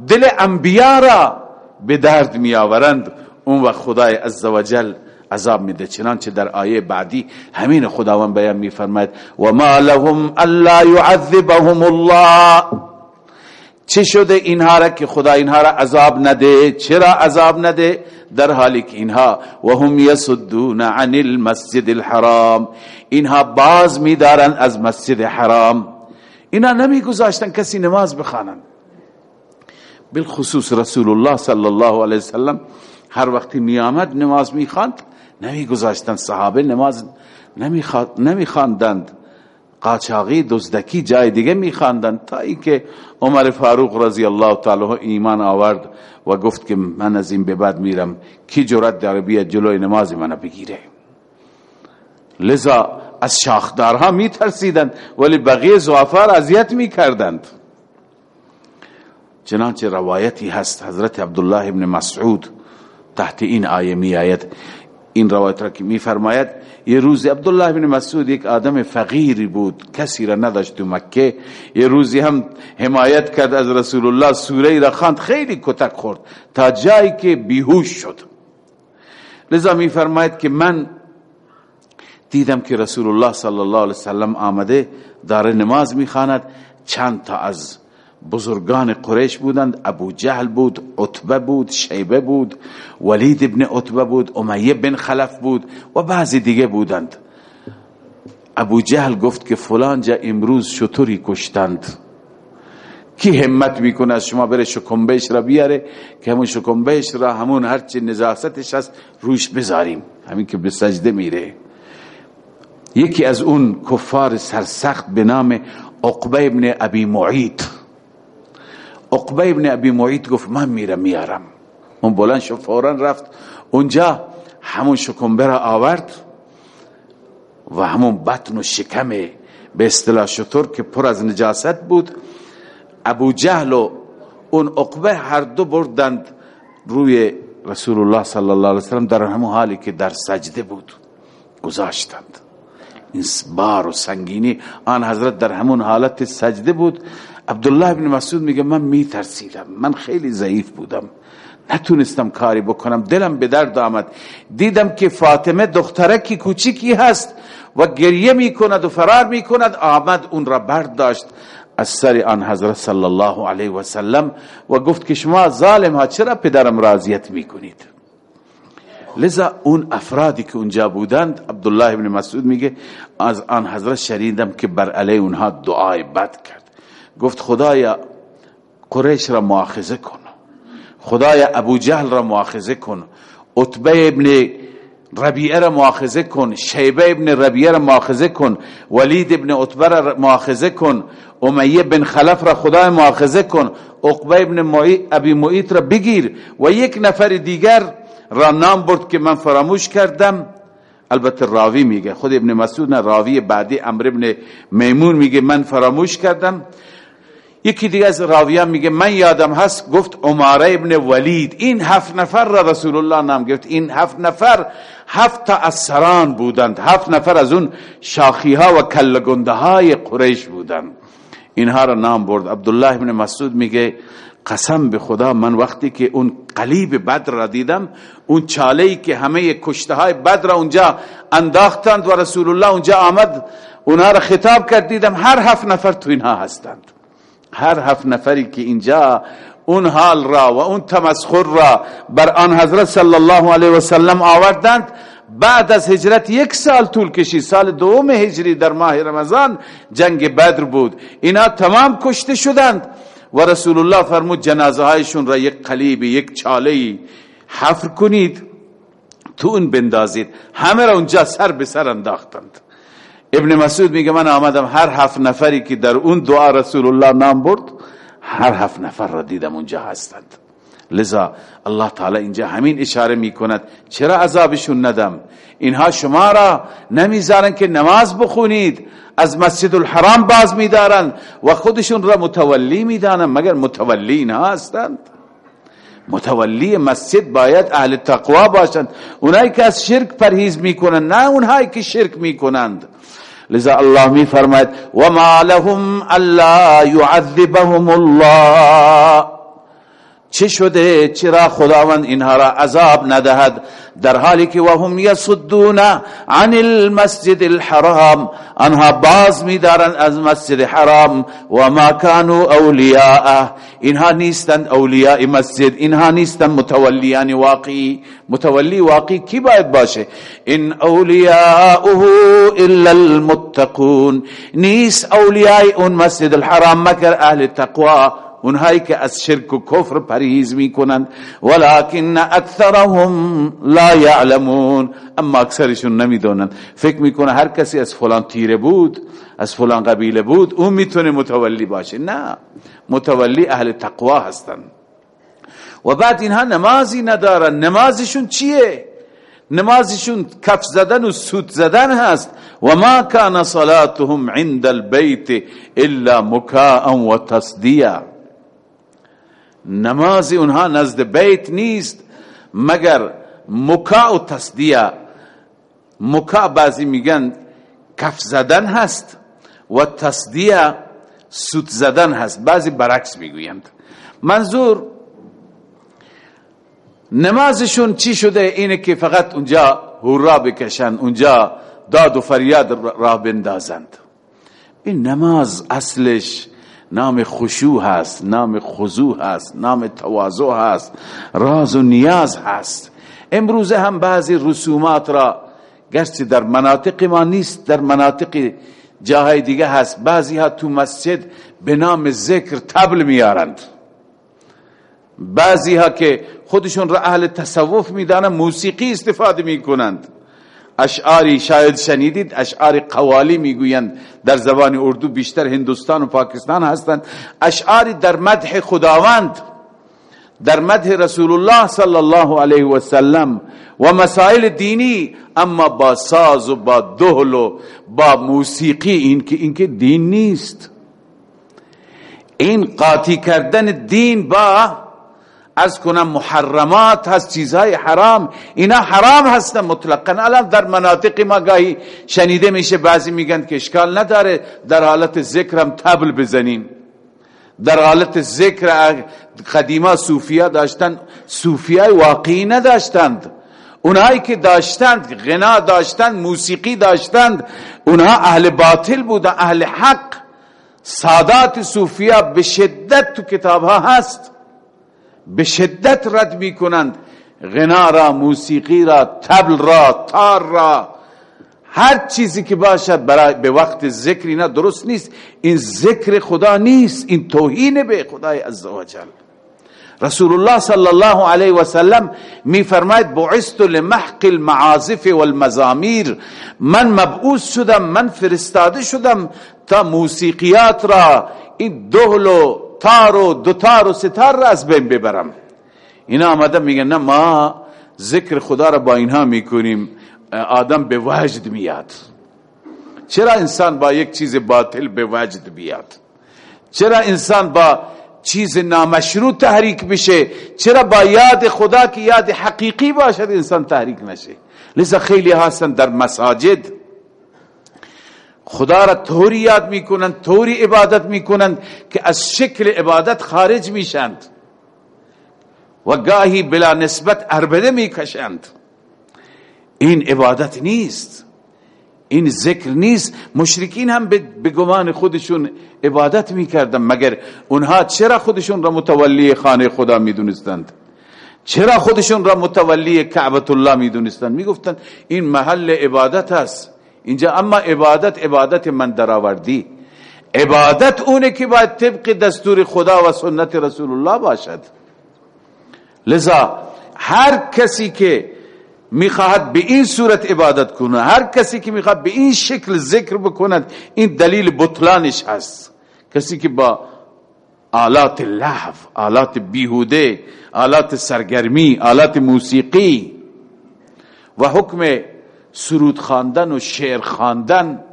دل انبیا را به درد می آورند اون وقت خدای عزوجل عذاب میده. چنانچه در آیه بعدی همین خداوند بیان میفرماید و ما لهم الا يعذبهم الله. چه شده اینها را که خدا اینها را عذاب نده؟ چرا عذاب نده؟ در حالی که اینها و هم یسدون عن المسجد الحرام. اینها باز میدارن از مسجد حرام. اینا نمی گذاشتن کسی نماز بخوانن. بالخصوص رسول الله صلی الله علیه وسلم هر وقتی می آمد نماز می خواند نمی گذاشتن صحابه نماز نمی خواندند قاچاقی دزدکی جای دیگه می خواندند تا اینکه عمر فاروق رضی الله تعالی ایمان آورد و گفت که من از این به بعد میرم. کی جرأت داره بیاد جلوی نماز منو بگیره؟ لذا از شاخدارها می ترسیدند ولی بقیه زوافار اذیت می کردند چنانچه روایتی هست حضرت عبدالله ابن مسعود تحت این آیه می آید این روایت را که می فرماید یه روزی عبدالله ابن مسعود یک آدم فقیری بود کسی را نداشت تو مکه. یه روزی هم حمایت کرد از رسول الله سوره را خواند خیلی کتک خورد تا جایی که بیهوش شد. لذا می فرماید که من دیدم که رسول الله صلی الله علیه وسلم آمده داره نماز می‌خواند چند تا از بزرگان قریش بودند. ابو جهل بود عتبه بود شیبه بود ولید ابن عتبه بود امیه بن خلف بود و بعضی دیگه بودند. ابو جهل گفت که فلان جا امروز شطوری کشتند. کی همت می‌کنه از شما بره شکمبهش را بیاره که همون شکمبهش را همون هرچی نزاستش هست روش بذاریم. همین که به سجده میره. یکی از اون کفار سرسخت به نام عقبه ابن ابی معید عقبه ابن ابی معید گفت من میرم میارم. اون بلند شد فورا رفت. اونجا همون شکمبه را آورد و همون بطن و شکم به اصطلاح شطور که پر از نجاست بود. ابو جهل و اون عقبه هر دو بردند روی رسول الله صلی الله علیه وسلم در همون حالی که در سجده بود گذاشتند. این بار و سنگینی آن حضرت در همون حالت سجده بود. عبدالله بن مسعود میگه من میترسیدم. من خیلی ضعیف بودم. نتونستم کاری بکنم. دلم به درد آمد. دیدم که فاطمه دخترکی کوچیکی هست و گریه می‌کند و فرار می‌کند. آمد اون را برداشت از سر آن حضرت صلی الله علیه و سلم و گفت که شما ظالم ها چرا پدرم راضیت می‌کنید؟ لذا اون افرادی که اونجا بودند عبدالله ابن مسعود میگه از آن حضرت شریدم که بر علیه اونها دعای بد کرد. گفت خدایا قریش را مؤاخذه کن. خدایا ابو جهل را مؤاخذه کن. عتبه ابن ربیعه را مؤاخذه کن. شیبه ابن ربیعه را مؤاخذه کن. ولید ابن عتبه را مؤاخذه کن. امیه بن خلف را خدای مؤاخذه کن. عقبه ابن ابی معیط را بگیر و یک نفر دیگر را نام برد که من فراموش کردم. البته راوی میگه. خود ابن مسعود نه راوی بعدی امر ابن میمون میگه من فراموش کردم. یکی دیگه از راویان میگه من یادم هست گفت عماره ابن ولید. این هفت نفر را رسول الله نام گفت این هفت نفر هفت تا از سران بودند. هفت نفر از اون شاخی ها و کلگنده های قریش بودند. اینها را نام برد. عبدالله ابن مسعود میگه قسم به خدا من وقتی که اون قلیب بدر را دیدم اون چاله که همه کشته های بدر را اونجا انداختند و رسول الله اونجا آمد اونها را خطاب کرد دیدم هر هفت نفر تو اینها هستند. هر هفت نفری که اینجا اون حال را و اون تمسخر را بر آن حضرت صلی الله علیه و سلم آوردند. بعد از هجرت یک سال طول کشید. سال دوم هجری در ماه رمضان جنگ بدر بود. اینا تمام کشته شدند. و رسول الله فرمود جنازه هایشون را یک قلیبی یک چاله حفر کنید. تو اون بندازید. همه را اونجا سر به سر انداختند. ابن مسعود میگه من آمدم هر هفت نفری که در اون دعا رسول الله نام برد هر هفت نفر را دیدم اونجا هستند. لذا الله تعالی اینجا همین اشاره می‌کند چرا عذابشون ندم؟ اینها شما را نمی‌ذارن که نماز بخونید از مسجد الحرام باز میدارن و خودشون را متولی می‌دانن مگر متولی اینها هستند؟ متولی مسجد باید اهل تقوا باشند. اونایی که از شرک پرهیز می‌کنند نه اونهایی که شرک می‌کنند. لذا الله می فرماید و ما لهم ألا يعذبهم الله. چه شده؟ چرا خداوند اینها را عذاب ندهد؟ در حالی که وهم یصدون عن المسجد الحرام آنها باز میدارن از مسجد حرام. و ما كانوا اولیاء. اینها نیستند اولیاء مسجد. اینها نیستند متولیان واقعی. متولی واقعی کی باید باشه؟ این اولیاؤه الا المتقون. نیست اولیاء اون مسجد الحرام مگر اهل تقوا. اونهایی که از شرک و کفر پرهیز می‌کنند ولکن اکثرهم لا یعلمون اما اکثرشون نمی‌دونند فکر می‌کنه هر کسی از فلان تیره بود از فلان قبیله بود اون می‌تونه متولی باشه. نه متولی اهل تقوا هستند و بعد اینها نمازی ندارن. نمازشون چیه؟ نمازشون کف زدن و سوت زدن هست. و ما کان صلاتهم عند البيت الا مکاء و تصدیه. نماز اونها نزد بیت نیست مگر مکا و تصدیه. مکا بعضی میگن کف زدن هست و تصدیه سوت زدن هست. بعضی برعکس می‌گویند. منظور نمازشون چی شده؟ اینه که فقط اونجا هورا بکشن اونجا داد و فریاد را بندازند. این نماز اصلش نام خشوع هست نام خضوع هست نام تواضع هست راز و نیاز هست. امروزه هم بعضی رسومات را گرچه در مناطق ما نیست در مناطق جاهای دیگه هست. بعضی ها تو مسجد به نام ذکر تبل میارند. بعضی ها که خودشون را اهل تصوف می‌دانند موسیقی استفاده می‌کنند. اشعاری شاید شنیدید اشعار قوالی می‌گویند. در زبان اردو بیشتر هندوستان و پاکستان هستند. اشعاری در مدح خداوند در مدح رسول الله صلی الله علیه و سلم و مسائل دینی اما با ساز و با دهل و با موسیقی این که این دین نیست. این قاطی کردن دین با از کنم محرمات هست چیزهای حرام. اینا حرام هستن مطلقا. الان در مناطق ما گاهی شنیده میشه بعضی میگن که اشکال نداره. در حالت ذکرم تبل بزنیم در حالت ذکر قدیما صوفیا داشتن صوفیای واقعی نداشتند. اونهایی که داشتند غنا داشتند موسیقی داشتند اونها اهل باطل بودن اهل حق. سادات صوفیا به شدت تو کتابها هست. به شدت رد می کنند غنا را موسیقی را تبل را تار را. هر چیزی که باشد برای به وقت ذکر نه درست نیست. این ذکر خدا نیست. این توهین به خدای عزوجل. رسول الله صلی الله علیه و سلم می فرماید بعثت لمحق المعازف والمزامیر. من مبعوث شدم من فرستاده شدم تا موسیقیات را. این دهل و تار و دوتار و ستار را از بین ببرم. اینا آمده میگن نه ما ذکر خدا را با اینها می‌کنیم. آدم به وجد میاد. چرا انسان با یک چیز باطل به وجد بیاد؟ چرا انسان با چیز نامشروع تحریک بشه؟ چرا با یاد خدا که یاد حقیقی باشد انسان تحریک نشه؟ لذا خیلی هستن در مساجد. خدا را طوری یاد می‌کنند طوری عبادت می‌کنند که از شکل عبادت خارج میشند و گاهی بلا نسبت اربده می‌کشند. این عبادت نیست. این ذکر نیست. مشرکین هم به گمان خودشون عبادت می‌کردن مگر اونها چرا خودشون را متولی خانه خدا می‌دونستند؟ چرا خودشون را متولی کعبت الله می‌دونستند؟ می‌گفتند این محل عبادت است. اینجا اما عبادت عبادت من درآوردی. عبادت اونه که باید طبق دستور خدا و سنت رسول الله باشد. لذا هر کسی که می‌خواهد به این صورت عبادت کنه هر کسی که می‌خواهد به این شکل ذکر بکند این دلیل بطلانش هست. کسی که با آلات لحو آلات بیهوده آلات سرگرمی آلات موسیقی و حکم سرود خواندن و شعر خواندن.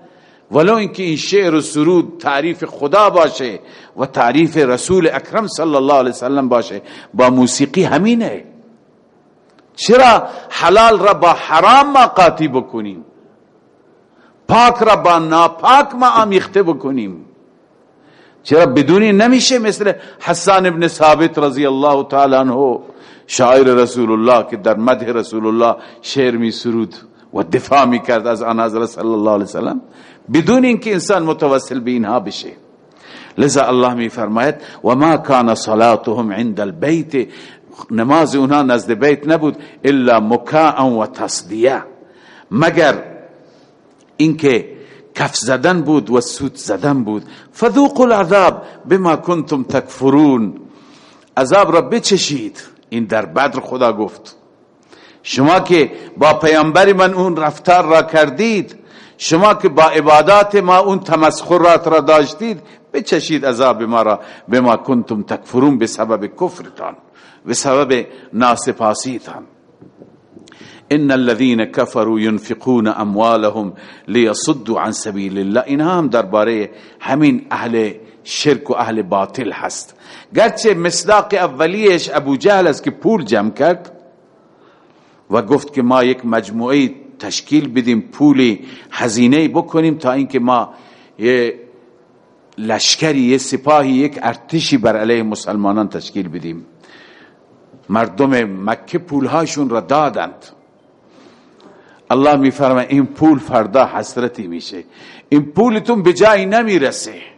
ولو اینکه این شعر و سرود تعریف خدا باشه و تعریف رسول اکرم صلی الله علیه وسلم باشه با موسیقی همینه. چرا حلال را با حرام ما قاطی بکنیم؟ پاک را با ناپاک ما آمیخته بکنیم. چرا بدونی نمیشه مثل حسان ابن ثابت رضی الله تعالی عنه شاعر رسول الله که در مدح رسول الله شعر می سرود. و دفاع می کرد از آن حضرت صلی الله علیه وسلم بدون اینکه انسان متوسل به اینها بشه. لذا الله می فرماید و ما کان صلاتهم عند البيت نماز اونها نزد بیت نبود الا مکاء و تصدیه. مگر اینکه کف زدن بود و سوت زدن بود. فذوقوا العذاب بما کنتم تکفرون. عذاب را بچشید. این در بدر خدا گفت. شما که با پیامبر من اون رفتار را کردید شما که با عبادات ما اون تمسخرات را داشتید بچشید عذاب ما را. بما کنتم تکفرون به سبب کفرتان به سبب ناسپاسیتان. ان الذين كفروا ينفقون اموالهم ليصدوا عن سبيل الله. اینها هم درباره همین اهل شرک و اهل باطل هست. گرچه مصداق اولیش ابو جهل است که پول جمع کرد و گفت که ما یک مجموعه تشکیل بدیم پولی هزینه بکنیم تا اینکه ما یه لشکری یه سپاهی یک ارتشی بر علیه مسلمانان تشکیل بدیم. مردم مکه پولهاشون را دادند. الله میفرمه این پول فردا حسرتی میشه. این پولتون به جایی نمی‌رسه.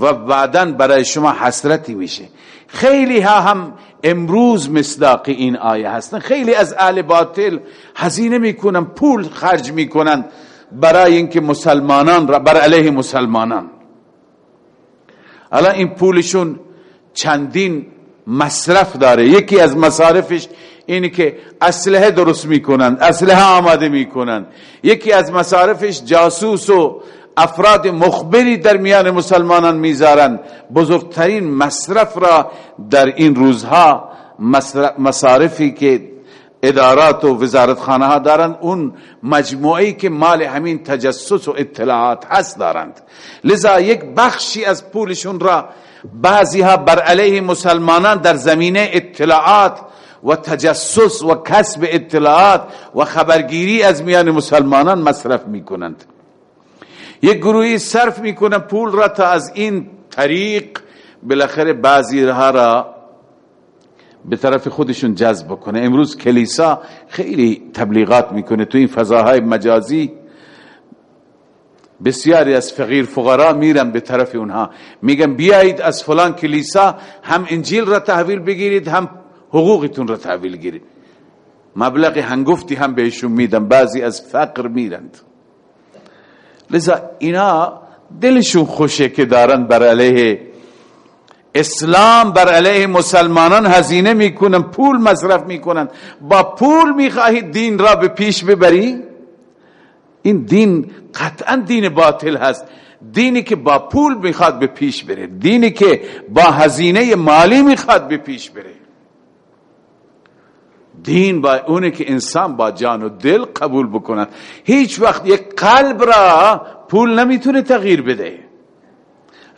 و بعدا برای شما حسرتی میشه. خیلی ها هم امروز مصداق این آیه هستن. خیلی از اهل باطل هزینه می‌کنن پول خرج می‌کنن برای اینکه مسلمانان را بر علیه مسلمانان. الان این پولشون چندین مصرف داره. یکی از مصارفش اینی که اسلحه درست می‌کنن اسلحه آماده می‌کنن. یکی از مصارفش جاسوس و افراد مخبری در میان مسلمانان می‌ذارن بزرگترین مصرف را در این روزها مصارفی که ادارات و وزارتخانه ها دارند اون مجموعی که مال همین تجسس و اطلاعات هست دارند. لذا یک بخشی از پولشون را بعضی ها بر علیه مسلمانان در زمینه اطلاعات و تجسس و کسب اطلاعات و خبرگیری از میان مسلمانان مصرف می کنند یک گروهی صرف می‌کنه پول را تا از این طریق بالاخره بعضی ها را به طرف خودشون جذب کنه امروز کلیسا خیلی تبلیغات می‌کنه تو این فضاهای مجازی. بسیاری از فقیر فقرا میرن به طرف اونها. میگن بیایید از فلان کلیسا هم انجیل را تحویل بگیرید هم حقوقتون را تحویل گیرید. مبلغ هنگفتی هم بهشون میدن. بعضی از فقر میرند. لذا اینا دلشون خوشه که دارن بر علیه اسلام بر علیه مسلمانان هزینه می‌کنن پول مصرف می‌کنن. با پول می‌خواهید دین را به پیش ببری؟ این دین قطعا دین باطل هست. دینی که با پول می‌خواد به پیش بره. دینی که با هزینه مالی می‌خواد به پیش بره. دین با اونه که انسان با جان و دل قبول بکنن هیچ وقت یک قلب را پول نمی‌تونه تغییر بده.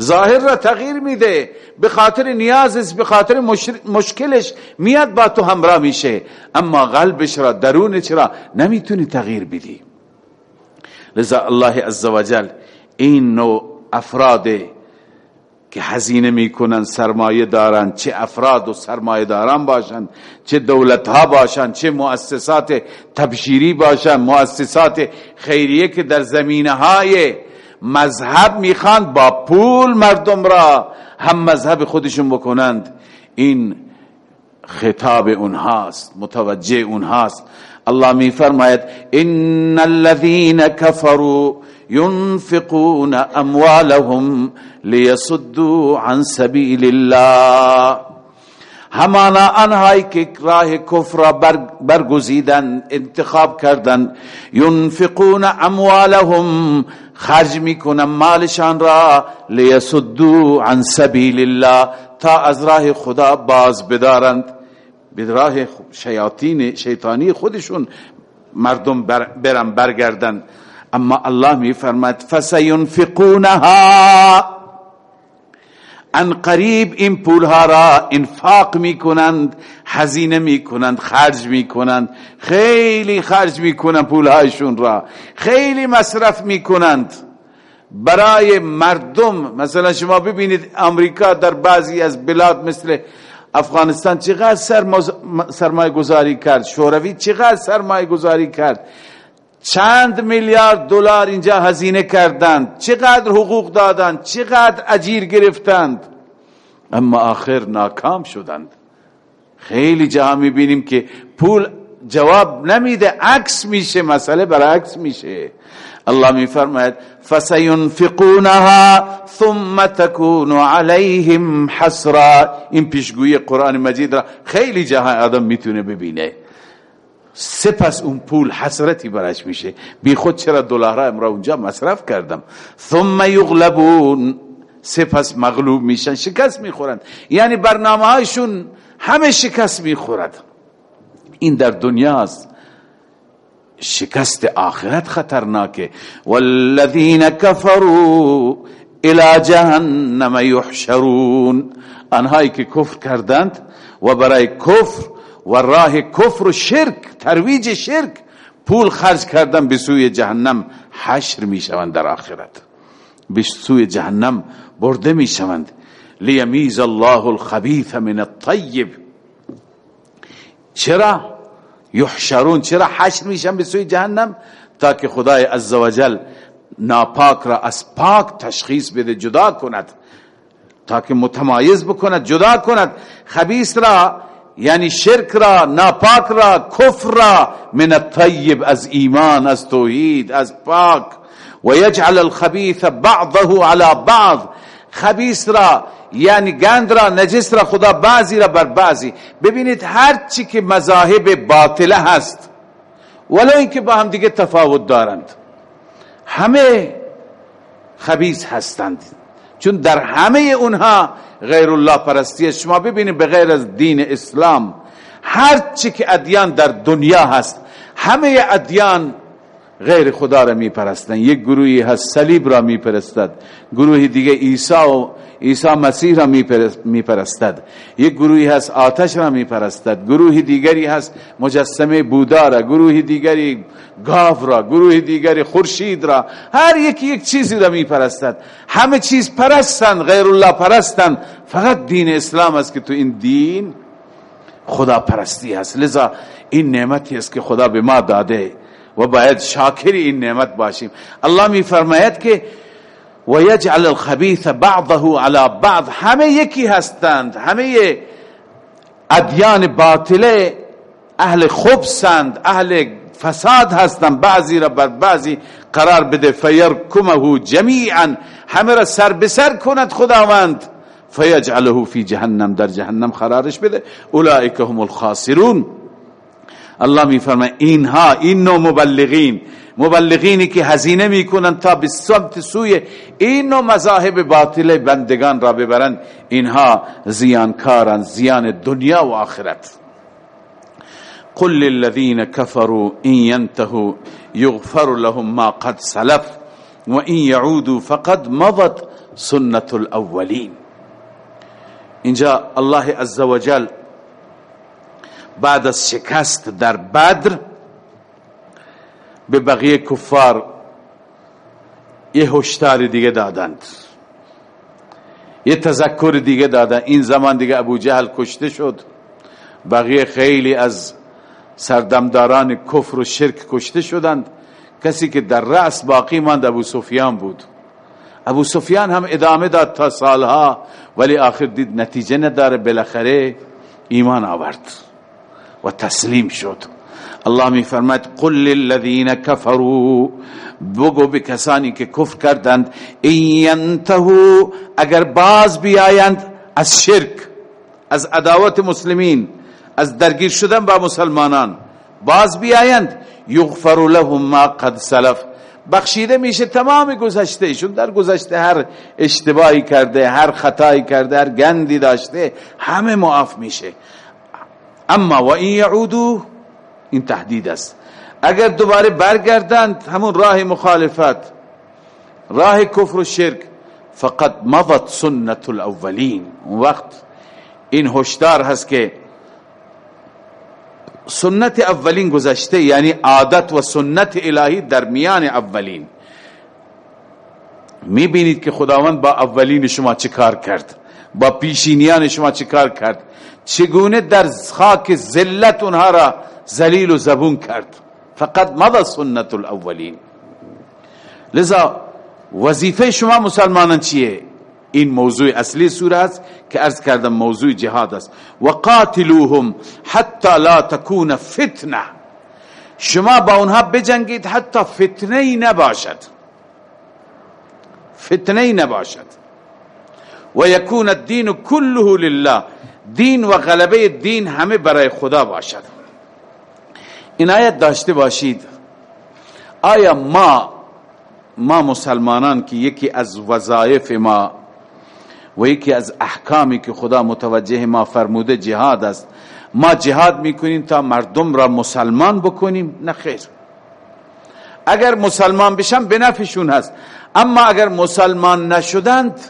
ظاهر را تغییر میده. به خاطر نیازش به خاطر مشکلش میاد با تو همراه میشه. اما قلبش را درونش را نمی‌تونی تغییر بدی. لذا الله عزوجل این نوع افراد که هزینه می‌کنن سرمایه دارن چه افراد و سرمایه داران باشن چه دولت ها باشن چه مؤسسات تبشیری باشن مؤسسات خیریه که در زمینه های مذهب می‌خوان با پول مردم را هم مذهب خودشون بکنند. این خطاب اونهاست متوجه اونهاست. الله میفرماید ان الذين كفروا ينفقون اموالهم ليصدوا عن سبيل الله همانا آنهایی که راه کفر را برگزیدن انتخاب کردن ينفقون اموالهم خرج می‌کنن مالشان را لیسدو عن سبیل الله تا از راه خدا باز بدارند. به راه شیطانی خودشون مردم برن برگردن. اما الله می فرماد فسینفقونها. ان قریب این پولها را انفاق می‌کنند هزینه می‌کنند خرج می‌کنند خیلی خرج می‌کنند پولهایشون را خیلی مصرف می‌کنند. برای مردم مثلا شما ببینید امریکا در بعضی از بلاد مثل افغانستان چقدر سرمایه گذاری کرد شوروی چقدر سرمایه گذاری کرد. چند میلیارد دلار اینجا هزینه کردند. چقدر حقوق دادند چقدر اجیر گرفتند. اما آخر ناکام شدند. خیلی جا می‌بینیم که پول جواب نمیده. عکس میشه مسئله برعکس میشه. الله می فرماید فسینفقونها ثم تكون عليهم حسرا. این پیشگویی قرآن مجید را خیلی جاها آدم می‌تونه ببینه. سپس اون پول حسرتی برش میشه. بی خود چرا دلار امرا اونجا مصرف کردم؟ ثم یغلبون. سپس مغلوب میشن شکست می‌خورند یعنی برنامه هایشون همه شکست می‌خورد. این در دنیاست شکست آخرت خطرناکه. والذین کفروا الى جهنم یحشرون. آنهایی که کفر کردند و برای کفر و راه کفر و شرک ترویج شرک. پول خرج کردن به سوی جهنم حشر می شوند در آخرت. به سوی جهنم برده می شوند لیمیز الله الخبیث من الطیب. چرا یحشرون؟ چرا حشر میشن به سوی جهنم؟ تا که خدای عزوجل ناپاک را از پاک تشخیص بده جدا کند. تا که متمایز بکند جدا کند. خبیث را یعنی شرک را ناپاک را کفر را من الطیب از ایمان از توحید از پاک. و یجعل الخبیث بعضه على بعض. خبیث را یعنی گند را نجس را خدا بعضی را بر بعضی. ببینید هر چی که مذاهب باطله هست ولو اینکه با هم دیگه تفاوت دارند. همه خبیث هستند. چون در همه اونها غیر الله پرستی شما ببینید به غیر از دین اسلام هر چی که ادیان در دنیا هست همه ادیان غیر خدا را می پرستن یک گروهی هست صلیب را می پرستد گروهی دیگه عیسی و عیسی مسیح را می پرستد. یک گروهی هست آتش را می پرستد. گروهی دیگری هست مجسمه بودا را. گروهی دیگری گاو را. گروهی دیگری خورشید را. هر یکی یک چیزی را می پرستد. همه چیز پرستن. غیر الله پرستن. فقط دین اسلام است که تو این دین خدا پرستی هست. لذا این نعمتی است که خدا به ما داده و باید شاکر این نعمت باشیم. الله می فرماید که و یجعل الخبیث بعضه على بعض. همه یکی هستند. همه ادیان باطله اهل خبسند اهل فساد هستند. بعضی را بر بعضی قرار بده. فیرکمه جمیعا. همه را سر بسر کند خداوند. فیجعله فی جهنم. در جهنم قرارش بده. اولئک هم الخاسرون. الله میفرماید اینها این نوع مبلغین. مبلغینی که هزینه می‌کنن تا به سمت سوی این نوع مذاهب باطل بندگان را ببرن اینها زیانکارن زیان دنیا و آخرت. قل للذین كفروا ان ينتهوا يغفر لهم ما قد سلف وان يعودوا فقد مضت سنت الاولین. اینجا الله عزوجل بعد از شکست در بدر به بقیه کفار یه هشدار دیگه دادند. یه تذکر دیگه دادن. این زمان دیگه ابو جهل کشته شد. بقیه خیلی از سردمداران کفر و شرک کشته شدند. کسی که در رأس باقی ماند ابو سفیان بود. ابو سفیان هم ادامه داد تا سالها ولی آخر دید نتیجه نداره. بالاخره ایمان آورد و تسلیم شد. الله می فرماید قل للذین کفروا. بگو به کسانی که کفر کردند اینتهو اگر باز بیایند از شرک از عداوت مسلمین از درگیر شدن با مسلمانان. باز بیایند یغفر لهم ما قد سلف. بخشیده میشه تمام گذشته ایشون. در گذشته هر اشتباهی کرده هر خطایی کرده هر گندی داشته همه معاف میشه. اما و این یعودو این تهدید است. اگر دوباره برگردند همون راه مخالفت راه کفر و شرک فقط مضت سنت الاولین. اون وقت این هشدار هست که سنت اولین گذشته یعنی عادت و سنت الهی در میان اولین. می‌بینید که خداوند با اولین شما چه کار کرد؟ با پیشینیان شما چه کار کرد؟ چگونه در خاک ذلت اونها را ذلیل و زبون کرد فقط مضى سنت الاولین لذا وظیفه شما مسلمانان چیه؟ این موضوع اصلی سوره است که ارز کردم موضوع جهاد است. و قاتلوهم حتی لا تكون فتنة. شما با اونها بجنگید حتی فتنه ای نباشد. فتنه ای نباشد. و یکون الدین كله لله. دین و غلبه دین همه برای خدا باشد. این آیت داشته باشید. آیا ما ما مسلمانان که یکی از وظایف ما و یکی از احکامی که خدا متوجه ما فرموده جهاد است ما جهاد می‌کنیم تا مردم را مسلمان بکنیم؟ نه خیر. اگر مسلمان بشن به نفعشون هست. اما اگر مسلمان نشدند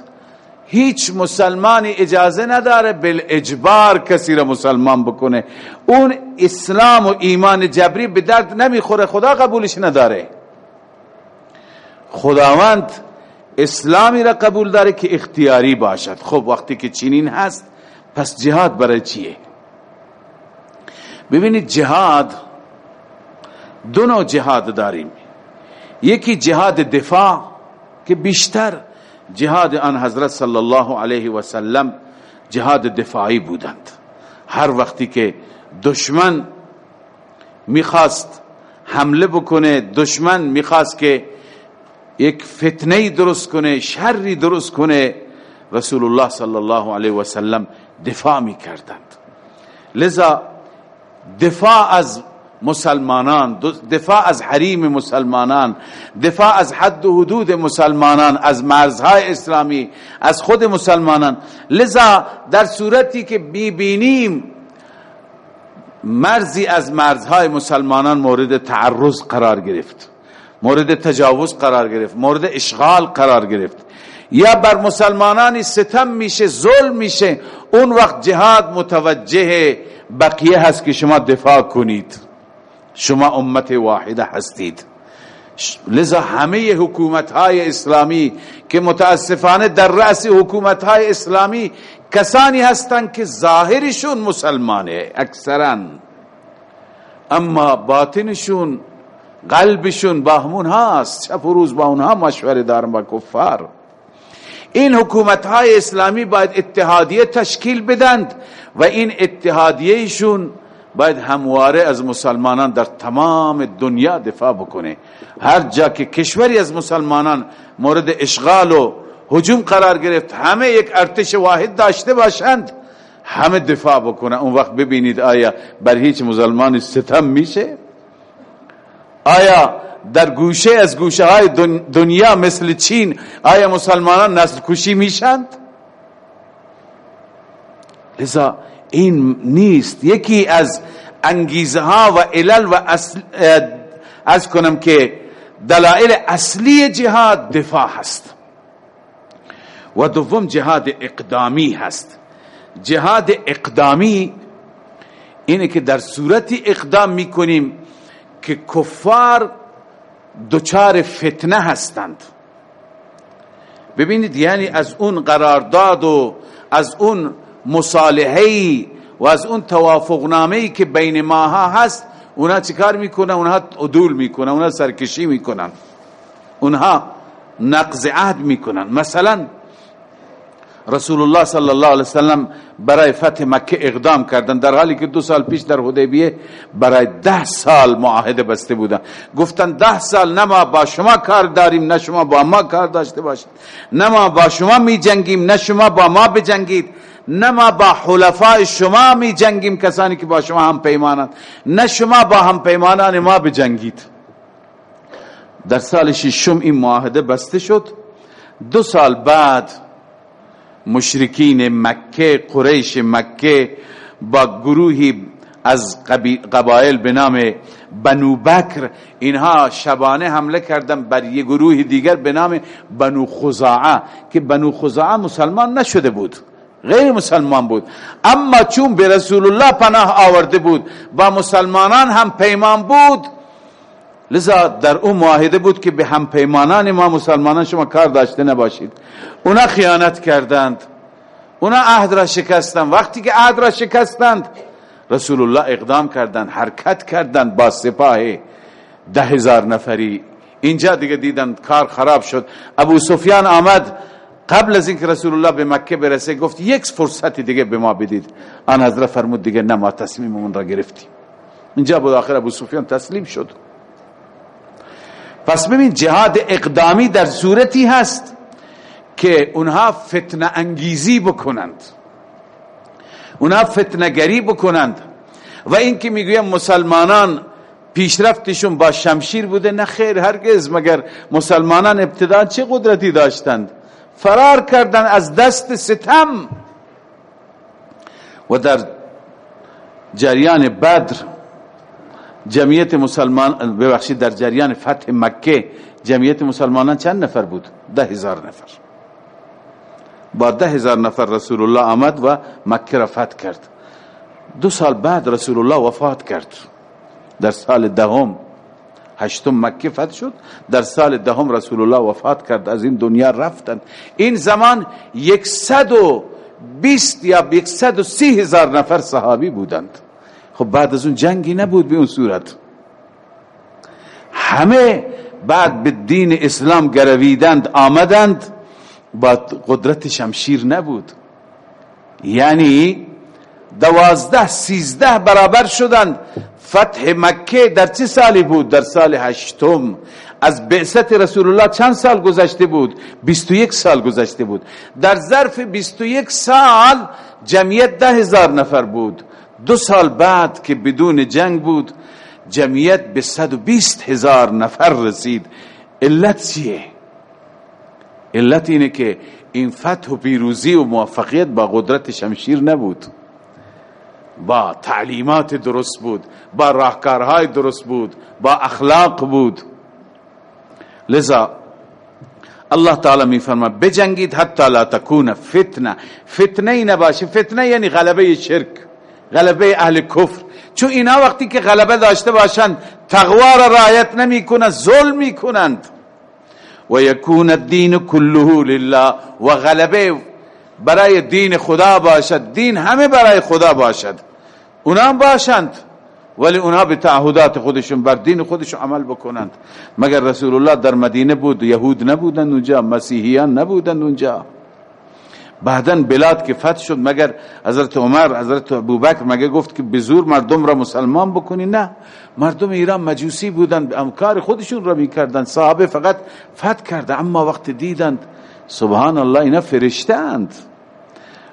هیچ مسلمانی اجازه نداره بل اجبار کسی را مسلمان بکنه. اون اسلام و ایمان جبری به درد نمی‌خوره خدا قبولش نداره. خداوند اسلامی را قبول داره که اختیاری باشد. خب وقتی که چنین هست پس جهاد برای چیه؟ ببینید جهاد دو نوع جهاد داریم. یکی جهاد دفاع که بیشتر جهاد آن حضرت صلی الله علیه و سلم جهاد دفاعی بودند. هر وقتی که دشمن می‌خواست حمله بکنه دشمن می‌خواست که یک فتنه درست کنه شری درست کنه رسول الله صلی الله علیه و سلم دفاع می کردند لذا دفاع از مسلمانان. دفاع از حریم مسلمانان دفاع از حد و حدود مسلمانان از مرزهای اسلامی از خود مسلمانان. لذا در صورتی که بینیم مرزی از مرزهای مسلمانان مورد تعرض قرار گرفت مورد تجاوز قرار گرفت مورد اشغال قرار گرفت. یا بر مسلمانانی ستم میشه ظلم میشه اون وقت جهاد متوجه بقیه هست که شما دفاع کنید. شما امت واحده هستید. لذا همه حکومت های اسلامی که متاسفانه در رأس حکومت های اسلامی کسانی هستند که ظاهرشون مسلمانه اکثرا. اما باطنشون قلبشون با همون هست شب و روز با اونها مشوره دارن با کفار. این حکومت های اسلامی باید اتحادیه تشکیل بدند و این اتحادیهشون باید همواره از مسلمانان در تمام دنیا دفاع بکنه. هر جا که کشوری از مسلمانان مورد اشغال و حجوم قرار گرفت همه یک ارتش واحد داشته باشند همه دفاع بکنه. اون وقت ببینید آیا بر هیچ مسلمان ستم میشه؟ آیا در گوشه از گوشه های دنیا مثل چین آیا مسلمانان نسل کشی میشند؟ لذا این نیست. یکی از انگیزه ها و علل و اصل از کنم که دلائل اصلی جهاد دفاع هست. و دوم جهاد اقدامی هست. جهاد اقدامی اینه که در صورتی اقدام می‌کنیم که کفار دچار فتنه هستند. ببینید یعنی از اون قرارداد و از اون مصالحه و از اون توافقنامه که بین ماها هست اونها چیکار می‌کنن؟ اونها عدول می‌کنن اونها سرکشی می‌کنن. اونها نقض عهد می‌کنن. مثلا رسول الله صلی الله علیه وسلم برای فتح مکه اقدام کردن. در حالی که دو سال پیش در حدیبیه برای ده سال معاهده بسته بودن. گفتن ده سال نه ما با شما کار داریم نه شما با ما کار داشته باشید. نه ما با شما می جنگیم نه شما با ما بجنگید. نه ما با حلفای شما می جنگیم کسانی که با شما هم پیمانند. نه شما با هم پیمانان ما بجنگید. در سال ششم این معاهده بسته شد. دو سال بعد مشرکین مکه قریش مکه با گروهی از قبایل به نام بنو بکر اینها شبانه حمله کردن بر یه گروه دیگر به نام بنو خزاعه که بنو خزاعه مسلمان نشده بود. غیر مسلمان بود. اما چون به رسول الله پناه آورده بود با مسلمانان هم پیمان بود لذا در اون معاهده بود که به هم پیمانان ما مسلمانان شما کار داشته نباشید. اونا خیانت کردند. اونا عهد را شکستند. وقتی که عهد را شکستند رسول الله اقدام کردند حرکت کردند با سپاه ده هزار نفری. اینجا دیگه دیدند کار خراب شد. ابو سفیان آمد. قبل از اینکه رسول الله به مکه برسه گفت یک فرصتی دیگه به ما بدید. آن حضرت فرمود دیگه نه ما تصمیممون را گرفتیم. اینجا بود آخر ابو سفیان تسلیم شد. پس ببین جهاد اقدامی در صورتی هست که اونها فتنه انگیزی بکنند. اونها فتنه گری بکنند. و این که می‌گویم مسلمانان پیشرفتشون با شمشیر بوده نه خیر هرگز مگر مسلمانان ابتدا چه قدرتی داشتند؟ فرار کردن از دست ستم. و در جریان بدر جمعیت مسلمان ببخشید در جریان فتح مکه جمعیت مسلمانان چند نفر بود؟ ده هزار نفر. با ده هزار نفر رسول الله آمد و مکه را فتح کرد. دو سال بعد رسول الله وفات کرد. در سال دهم هشتم مکه فتح شد. در سال دهم رسول الله وفات کرد از این دنیا رفتند این زمان یکصد و بیست یا یکصد و سی هزار نفر صحابی بودند. خب بعد از اون جنگی نبود به اون صورت. همه بعد به دین اسلام گرویدند آمدند. با قدرت شمشیر نبود. یعنی دوازده سیزده برابر شدند. فتح مکه در چه سالی بود؟ در سال هشتم. از بعثت رسول الله چند سال گذشته بود؟ 21 سال گذشته بود. در ظرف 21 سال جمعیت ده هزار نفر بود. دو سال بعد که بدون جنگ بود جمعیت به 120 هزار نفر رسید. علت چیه؟ علت اینه که این فتح و پیروزی و موفقیت با قدرت شمشیر نبود. با تعلیمات درست بود با راهکارهای درست بود با اخلاق بود. لذا الله تعالی می فرما بجنگید حتی لا تکون فتنه. فتنه نباشه فتنه یعنی غلبه شرک غلبه اهل کفر. چون اینا وقتی که غلبه داشته باشند تقوا را رعایت نمی کنند ظلم می کنند و یکون الدین کله لله و غلبه برای دین خدا باشد. دین همه برای خدا باشد. اونا باشند. ولی اونها به تعهدات خودشون بر دین خودشون عمل بکنند. مگر رسول الله در مدینه بود؟ یهود نبودند اونجا مسیحیان نبودند اونجا. بعدا بلاد که فتح شد مگر حضرت عمر حضرت ابوبکر مگر گفت که به زور مردم را مسلمان بکنی؟ نه. مردم ایران مجوسی بودند امکار خودشون را می‌کردند. صحابه فقط فتح کرده اما وقت دیدند سبحان الله اینا فرشتند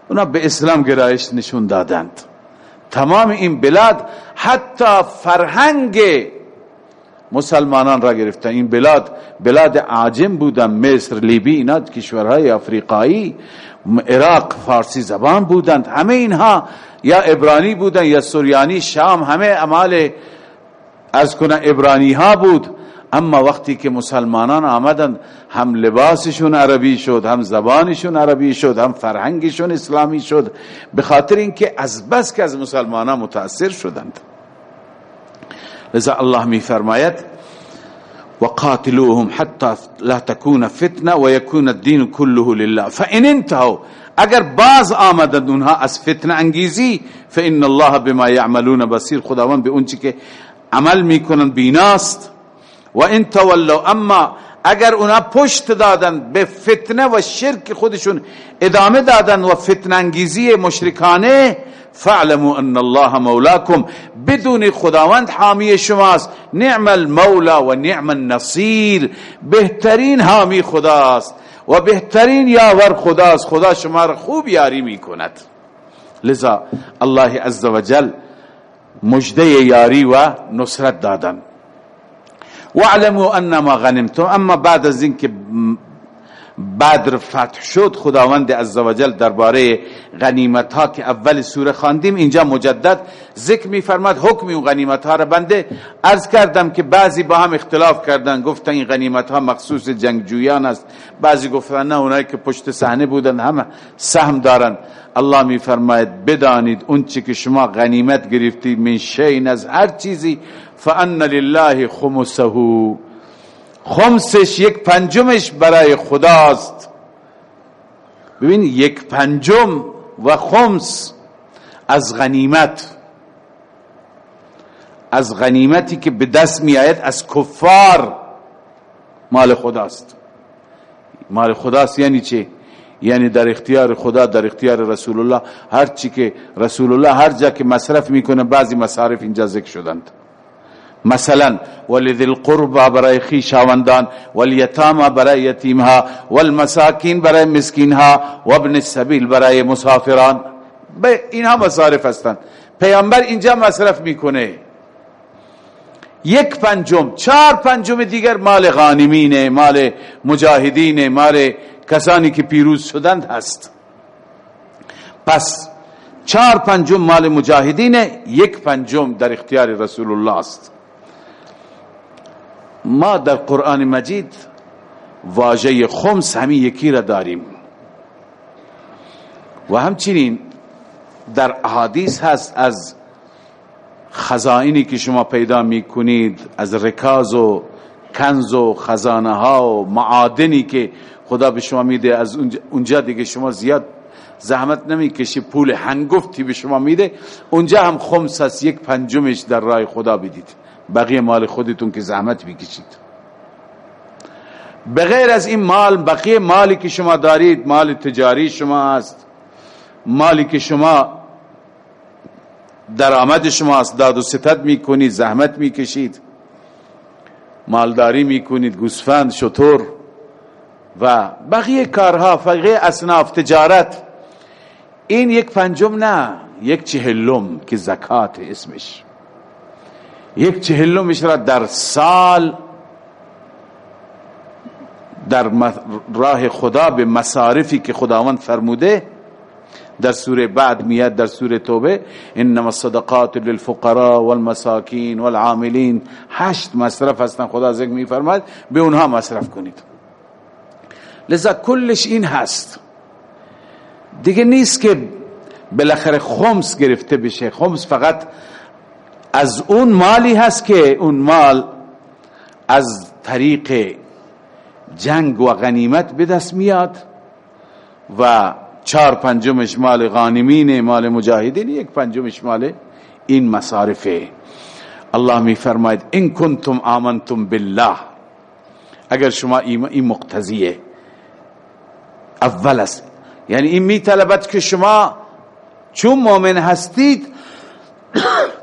اونا به اسلام گرایش نشون دادند تمام این بلاد حتی فرهنگ مسلمانان را گرفتن این بلاد بلاد عاجم بودن مصر لیبی اینا کشورهای افریقایی عراق فارسی زبان بودند همه اینها یا ابرانی بودند یا سوریانی شام همه امال از کنه ابرانی ها بود اما وقتی که مسلمانان آمدند هم لباسشون عربی شد هم زبانشون عربی شد هم فرهنگشون اسلامی شد به خاطر اینکه از بس که از مسلمانان متاثر شدند. لذا الله می فرماید وقاتلوهم حتى لا تكون فتنه ويكون الدين كله لله. فان انتهوا اگر باز آمدند اونها از فتنه انگیزی فان الله بما يعملون بصير خداوند به اون که عمل می‌کنن بیناست. و ان تولوا اما اگر اونا پشت دادن به فتنه و شرک خودشون ادامه دادن و فتنه انگیزی مشرکانه فاعلموا ان الله مولاكم بدون خداوند حامی شماست. نعم المولا و نعم النصیر. بهترین حامی خداست و بهترین یاور خداست. خدا شما را خوب یاری می کند لذا الله عز وجل مجده یاری و نصرت دادن. واعلموا انما غنمتم. اما بعد از اینکه بدر فتح شد خداوند عزوجل درباره غنیمت ها که اول سوره خواندیم اینجا مجدد ذکر میفرماد حکم اون غنیمت ها را بنده عرض کردم که بعضی با هم اختلاف کردن. گفتن این غنیمت ها مخصوص جنگجویان است. بعضی گفتن نه اونایی که پشت صحنه بودن همه سهم دارن. الله میفرماید بدانید اون چی که شما غنیمت گرفتی من شین از هر چیزی فان لله خمسه. خمسش یک پنجمش برای خداست. ببین یک پنجم و خمس از غنیمت. از غنیمتی که به دست می آید از کفار. مال خداست. مال خداست یعنی چه؟ یعنی در اختیار خدا در اختیار رسول الله. هر چی که رسول الله هر جا که مصرف می‌کنه بعضی مصارف اینجا ذکر شدند. مثلا ولذی القربا برای خیشاوندان والیتاما برای یتیمها والمساکین برای مسکینها و ابن السبیل برای مسافران. به اینها مصارف هستند پیامبر اینجا مصرف می‌کنه. یک پنجم چهار پنجم دیگر مال غانمینه مال مجاهدین مال کسانی که پیروز شدند هست. پس چهار پنجم مال مجاهدینه یک پنجم در اختیار رسول الله است. ما در قرآن مجید واژه خمس همی یکی را داریم. و همچنین در احادیث هست از خزائنی که شما پیدا می کنید از رکاز و کنز و خزانه ها و معادنی که خدا به شما میده از اونجا دیگه شما زیاد زحمت نمی کشی پول هنگفتی به شما میده اونجا هم خمس هست یک پنجمش در راه خدا بدید. بقیه مال خودتون که زحمت می‌کشید. بغیر از این مال بقیه مالی که شما دارید مال تجاری شما هست مالی که شما درآمد شما است داد و ستد می‌کنید زحمت می‌کشید مالداری می‌کنید گوسفند شطور و بقیه کارها بقیه اصناف تجارت. این یک پنجم نه یک چهلم که زکات اسمش. یک چهلمش را در سال در راه خدا به مصارفی که خداوند فرموده در سوره بعد میاد در سوره توبه. انما الصدقات للفقراء والمساکین والعاملین. هشت مصرف هستن خدا ذکر میفرماد به اونها مصرف کنید. لذا کلش این هست. دیگه نیست که بالاخره خمس گرفته بشه. خمس فقط از اون مالی هست که اون مال از طریق جنگ و غنیمت به دست میاد و چهار پنجمش مال غانمین مال مجاهدین یک پنجمش مال این مصارفه الله می فرماید این کنتم آمنتم بالله. اگر شما این مقتضیه اول است. یعنی این می طلبت که شما چون مؤمن هستید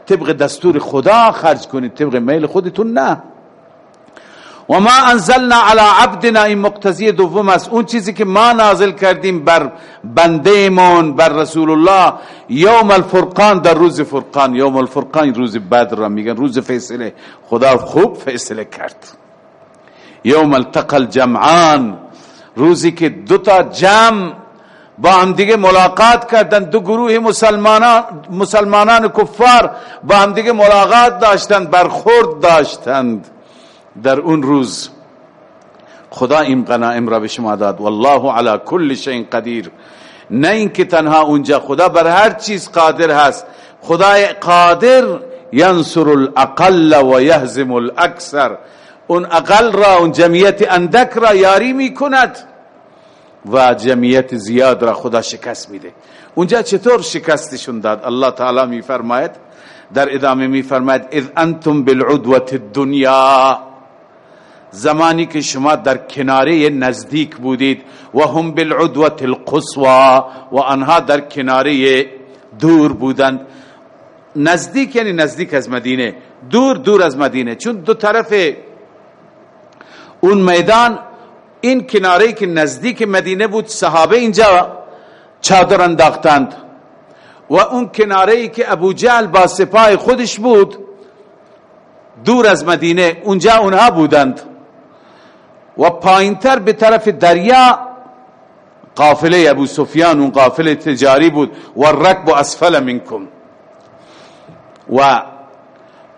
طبق دستور خدا خرج کنید طبق میل خودتون نه. و ما انزلنا على عبدنا این مقتضی دوم است. اون چیزی که ما نازل کردیم بر بنده من بر رسول الله یوم الفرقان در روز فرقان. یوم الفرقان روز بدر را میگن روز فیصله. خدا خوب فیصله کرد. یوم التقى الجمعان روزی که دو تا جمع با هم دیگه ملاقات کردن. دو گروه مسلمانان مسلمانان کفار با هم دیگه ملاقات داشتند برخورد داشتند در اون روز. خدا این غنائم را به شما داد. والله على كل شيء قدیر. نه اینکه تنها اونجا خدا بر هر چیز قادر هست. خدای قادر ینصر الاقل و یهزم الاکثر. اون اقل را اون جمعیت اندک را یاری می کند و جمعیت زیاد را خدا شکست میده. اونجا چطور شکستشون داد؟ الله تعالی می فرماید در ادامه می فرماید اذ انتم بالعدوه الدنیا. زمانی که شما در کناره نزدیک بودید و هم بالعدوه القصوى. و آنها در کناره دور بودند. نزدیک یعنی نزدیک از مدینه. دور دور از مدینه. چون دو طرف اون میدان این کناره که نزدیک مدینه بود صحابه اینجا چادر انداختند. و اون کناره که ابو جهل با سپاه خودش بود دور از مدینه اونجا اونها بودند. و پایینتر به طرف دریا قافله ابو سفیان اون قافله تجاری بود. و رکب اسفل منکم. و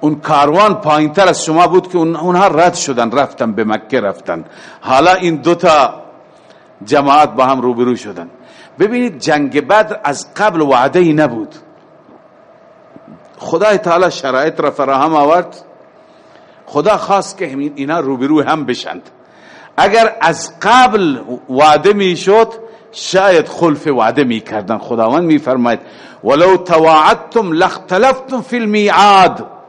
اون کاروان پایینتر از شما بود که اونها رد شدن رفتن به مکه رفتن. حالا این دوتا جماعت با هم روبرو شدن. ببینید جنگ بدر از قبل وعده ای نبود. خدای تعالی شرایط را فراهم آورد. خدا خواست که اینا روبرو هم بشند. اگر از قبل وعده می شد شاید خلف وعده می کردن. خداوند می فرماید ولو تواعدتم لاختلفتم فی المیعاد.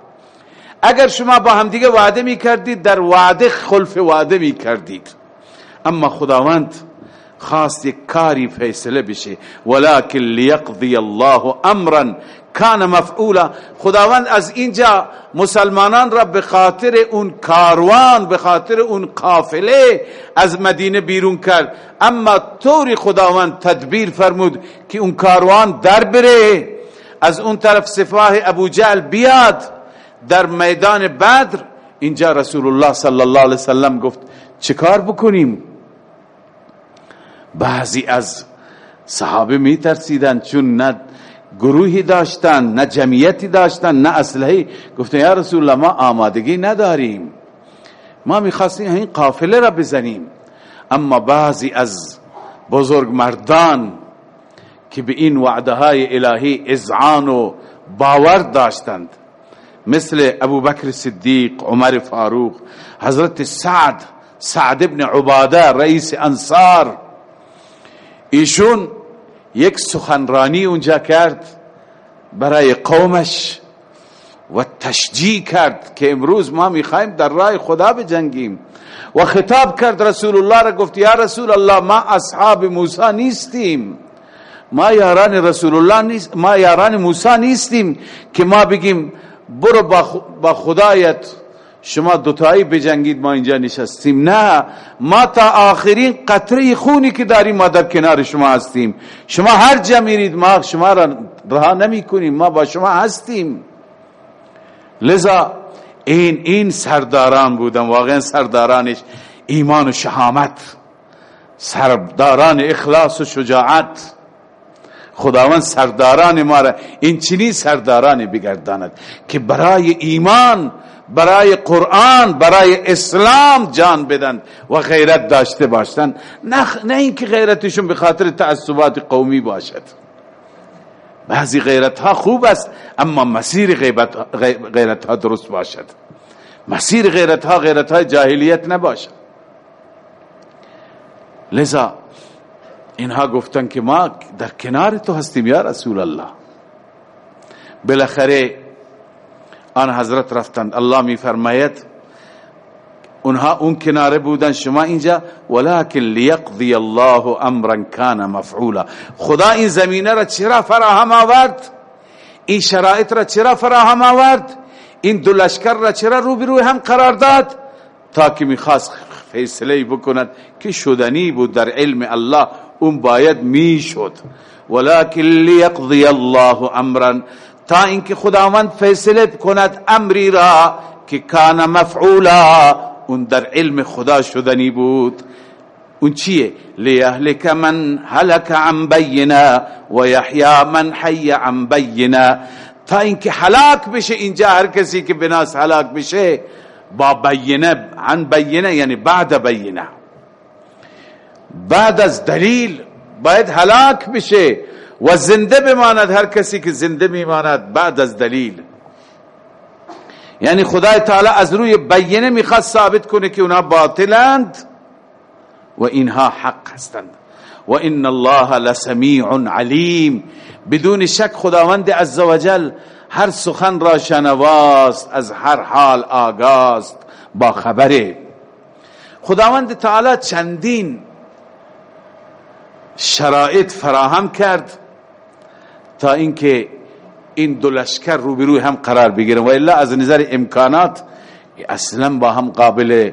اگر شما با هم دیگه وعده می کردید در وعده خلف وعده می کردید اما خداوند خواست یک کاری فیصله بشه. ولکن لیقضی الله امرا کان مفعولا. خداوند از اینجا مسلمانان را به خاطر اون کاروان به خاطر اون قافله از مدینه بیرون کرد. اما طوری خداوند تدبیر فرمود که اون کاروان در بره از اون طرف سفاه ابو جهل بیاد. در میدان بدر. اینجا رسول الله صلی الله علیه وسلم گفت چه کار بکنیم؟ بعضی از صحابه می ترسیدن چون نه گروهی داشتن نه جمعیتی داشتن نه اسلحه گفتن یا رسول الله ما آمادگی نداریم. ما می‌خواستیم این قافله را بزنیم. اما بعضی از بزرگ مردان که به این وعده های الهی ازعان و باور داشتند مثل ابو بکر صدیق عمر فاروق حضرت سعد سعد ابن عباده رئیس انصار. ایشون یک سخنرانی اونجا کرد برای قومش و تشجیع کرد که امروز ما می‌خوایم در راه خدا بجنگیم. و خطاب کرد رسول الله را گفت یا رسول الله ما اصحاب موسی نیستیم. ما یاران رسول الله نیست ما یاران موسی نیستیم که ما بگیم برو با خدایت. شما دوتایی بجنگید ما اینجا نشستیم. نه ما تا آخرین قطره خونی که داریم ما در کنار شما هستیم. شما هر جا میرید ما شما را رها نمی کنیم ما با شما هستیم. لذا این این سرداران بودن واقعا سردارانش ایمان و شهامت سرداران اخلاص و شجاعت. خداوند سرداران ما را این چنین سردارانی بگرداند که برای ایمان برای قرآن برای اسلام جان بدن و غیرت داشته باشند نه نه اینکه غیرتشون به خاطر تعصبات قومی باشد. بعضی غیرت ها خوب است اما مسیر غیرت ها درست باشد. مسیر غیرت ها غیرت ها جاهلیت نباشد. لذا اینها گفتن که ما در کنار تو هستیم یا رسول الله بالاخره آن حضرت رفتند. الله می فرماید اونها اون کناره بودن شما اینجا؟ ولكن لیقضی الله امرا کان مفعولا. خدا این زمینه را چرا فراهم آورد؟ این شرایط را چرا فراهم آورد؟ این دو لشکر را چرا روبروی هم قرار داد؟ تا که می‌خواست فیصله بکند که شدنی بود در علم الله. اون باید می‌شد. ولكن لیقضی الله امرا تا اینکه خداوند فیصله کند امری را که کان مفعولا. اون در علم خدا شدنی بود. اون چیه؟ لیهلک من هلک عن بینه و یحیا من حی عن بینه تا اینکه هلاک بشه اینجا هر کسی که بناس هلاک بشه با بینه عن بینه یعنی بعد بینه بعد از دلیل باید هلاک بشه و زنده بماند هر کسی که زنده میماند بعد از دلیل. یعنی خدای تعالی از روی بینه می‌خواد ثابت کنه که اونا باطلند و اینها حق هستند. و ان الله لسمیع علیم. بدون شک خداوند عزوجل هر سخن را شنواست از هر حال آگاست با خبره. خداوند تعالی چندین شرایط فراهم کرد تا اینکه این دو لشکر روبروی هم قرار بگیرن. و الا از نظر امکانات اصلا با هم قابل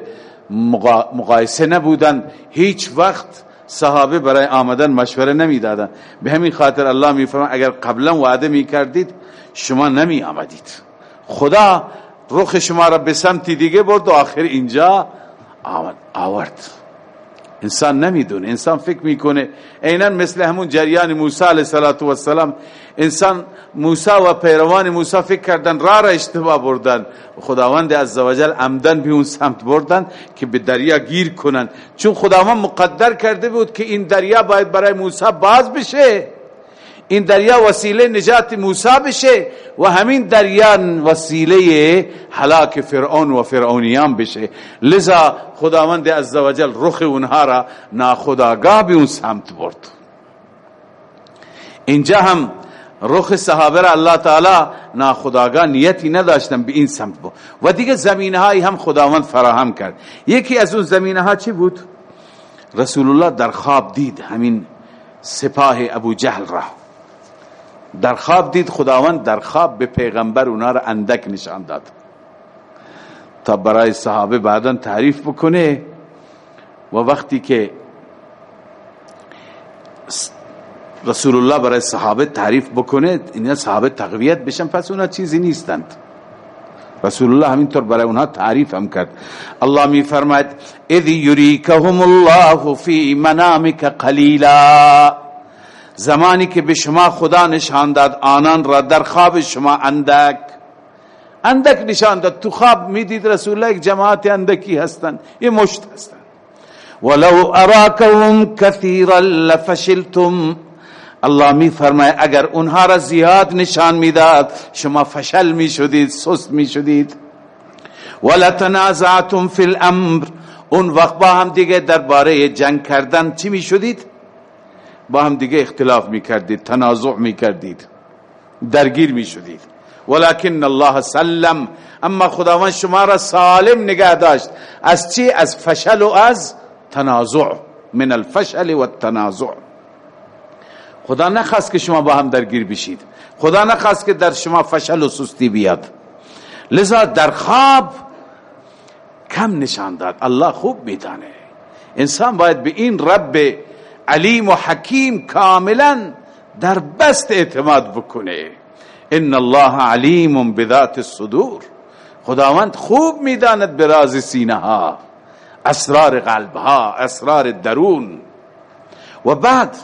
مقایسه نبودن. هیچ وقت صحابه برای آمدن مشوره نمی‌دادن. به همین خاطر الله میفرما اگر قبلا وعده می‌کردید شما نمی آمدید. خدا رخ شما را به سمتی دیگه برد و آخر اینجا آمد آورد. انسان نمی‌دونه. انسان فکر می‌کنه. عینا مثل همون جریان موسی علیه السلام انسان موسی و پیروان موسی فکر کردن را را اشتباه بردن. خداوند عزوجل عمدن به اون سمت بردن که به دریا گیر کنن. چون خداوند مقدر کرده بود که این دریا باید برای موسی باز بشه. این دریا وسیله نجات موسی بشه و همین دریا وسیله هلاک فرعون و فرعونیان بشه. لذا خداوند عزوجل رخ اونها را ناخداگاه به اون سمت برد. اینجا هم رخ صحابه را الله تعالی ناخداگاه نیتی نداشتن به این سمت بود و دیگه زمینه هم خداوند فراهم کرد. یکی از اون زمینه ها چی بود؟ رسول الله در خواب دید همین سپاه ابو جهل را. در خواب دید خداوند در خواب به پیغمبر اونا را اندک نشان داد. تا برای صحابه بعدا تعریف بکنه و وقتی که رسول الله برای صحابه تعریف بکنه اینا صحابه تقویت بشن پس اونا چیزی نیستند. رسول الله همینطور برای اونها تعریف هم کرد. الله می فرماید اذ یریکهم الله فی منامک قلیلا. زمانی که به شما خدا نشان داد آنان را در خواب شما اندک. اندک نشان داد. تو خواب می‌دید رسول الله یک جماعت اندکی هستند. یه مشت هستند. ولو اراکهم کثیرا لفشلتم. الله می فرماید اگر اونها را زیاد نشان می‌داد شما فشل می شدید سست می شدید ولا تنازعتم فی الامر. اون وقت با هم دیگه درباره جنگ کردن چی می شدید با هم دیگه اختلاف می کردید تنازع می کردید درگیر می شدید ولكن الله سلم اما خداوند شما را سالم نگه داشت. از چی؟ از فشل و از تنازع. من الفشل والتنازع خدا نخواست که شما با هم درگیر بشید. خدا نخواست که در شما فشل و سستی بیاد. لذا در خواب کم نشان داد. الله خوب میدانه انسان باید به این رب علیم و حکیم کاملا در بست اعتماد بکنه. ان الله علیم بذات الصدور. خداوند خوب می‌داند به راز سینه ها اسرار قلب ها اسرار درون. و بعد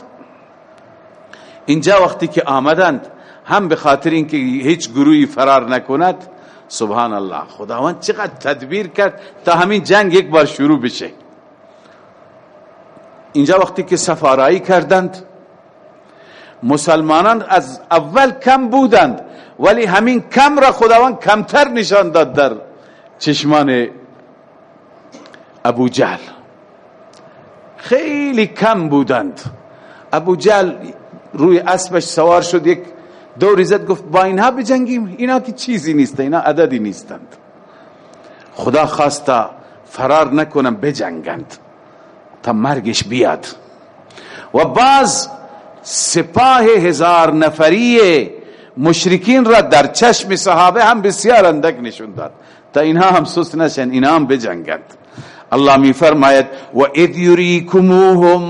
اینجا وقتی که آمدند هم به خاطر اینکه هیچ گروهی فرار نکند سبحان الله خداوند چقدر تدبیر کرد تا همین جنگ یک بار شروع بشه. اینجا وقتی که سفارایی کردند مسلمانان از اول کم بودند ولی همین کم را خداوند کمتر نشان داد در چشمان ابو جهل. خیلی کم بودند. ابو جهل روی اسبش سوار شد یک دوری زد گفت با اینها بجنگیم اینا که چیزی نیست اینا عددی نیستند. خدا خواستا فرار نکنم بجنگند. تا مرگش بیاد. و باز سپاه هزار نفری مشرکین را در چشم صحابه هم بسیار اندک نشون داد. تا اینها هم سست نشن اینا هم بجنگند. الله می فرماید و اذ یریکموهم.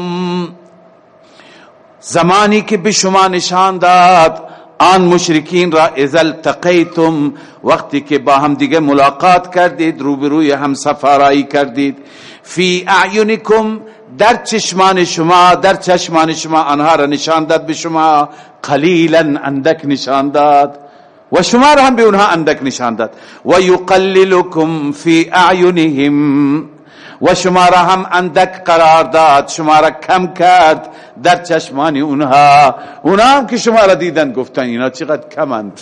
زمانی که به شما نشان داد آن مشرکین را ازل تقیتم وقتی که با هم دیگه ملاقات کردید روبروی هم سفارایی کردید. فی اعینکم در چشمان شما در چشمان شما آنها را نشان داد به شما قلیلا اندک نشان داد. و شما را هم به اونها اندک نشان داد. و یقللکم فی اعینهم و شما را هم اندک قرار داد. شما را کم کرد در چشمانی اونها. اونها هم که شما را دیدن گفتن اینا چقدر کمند.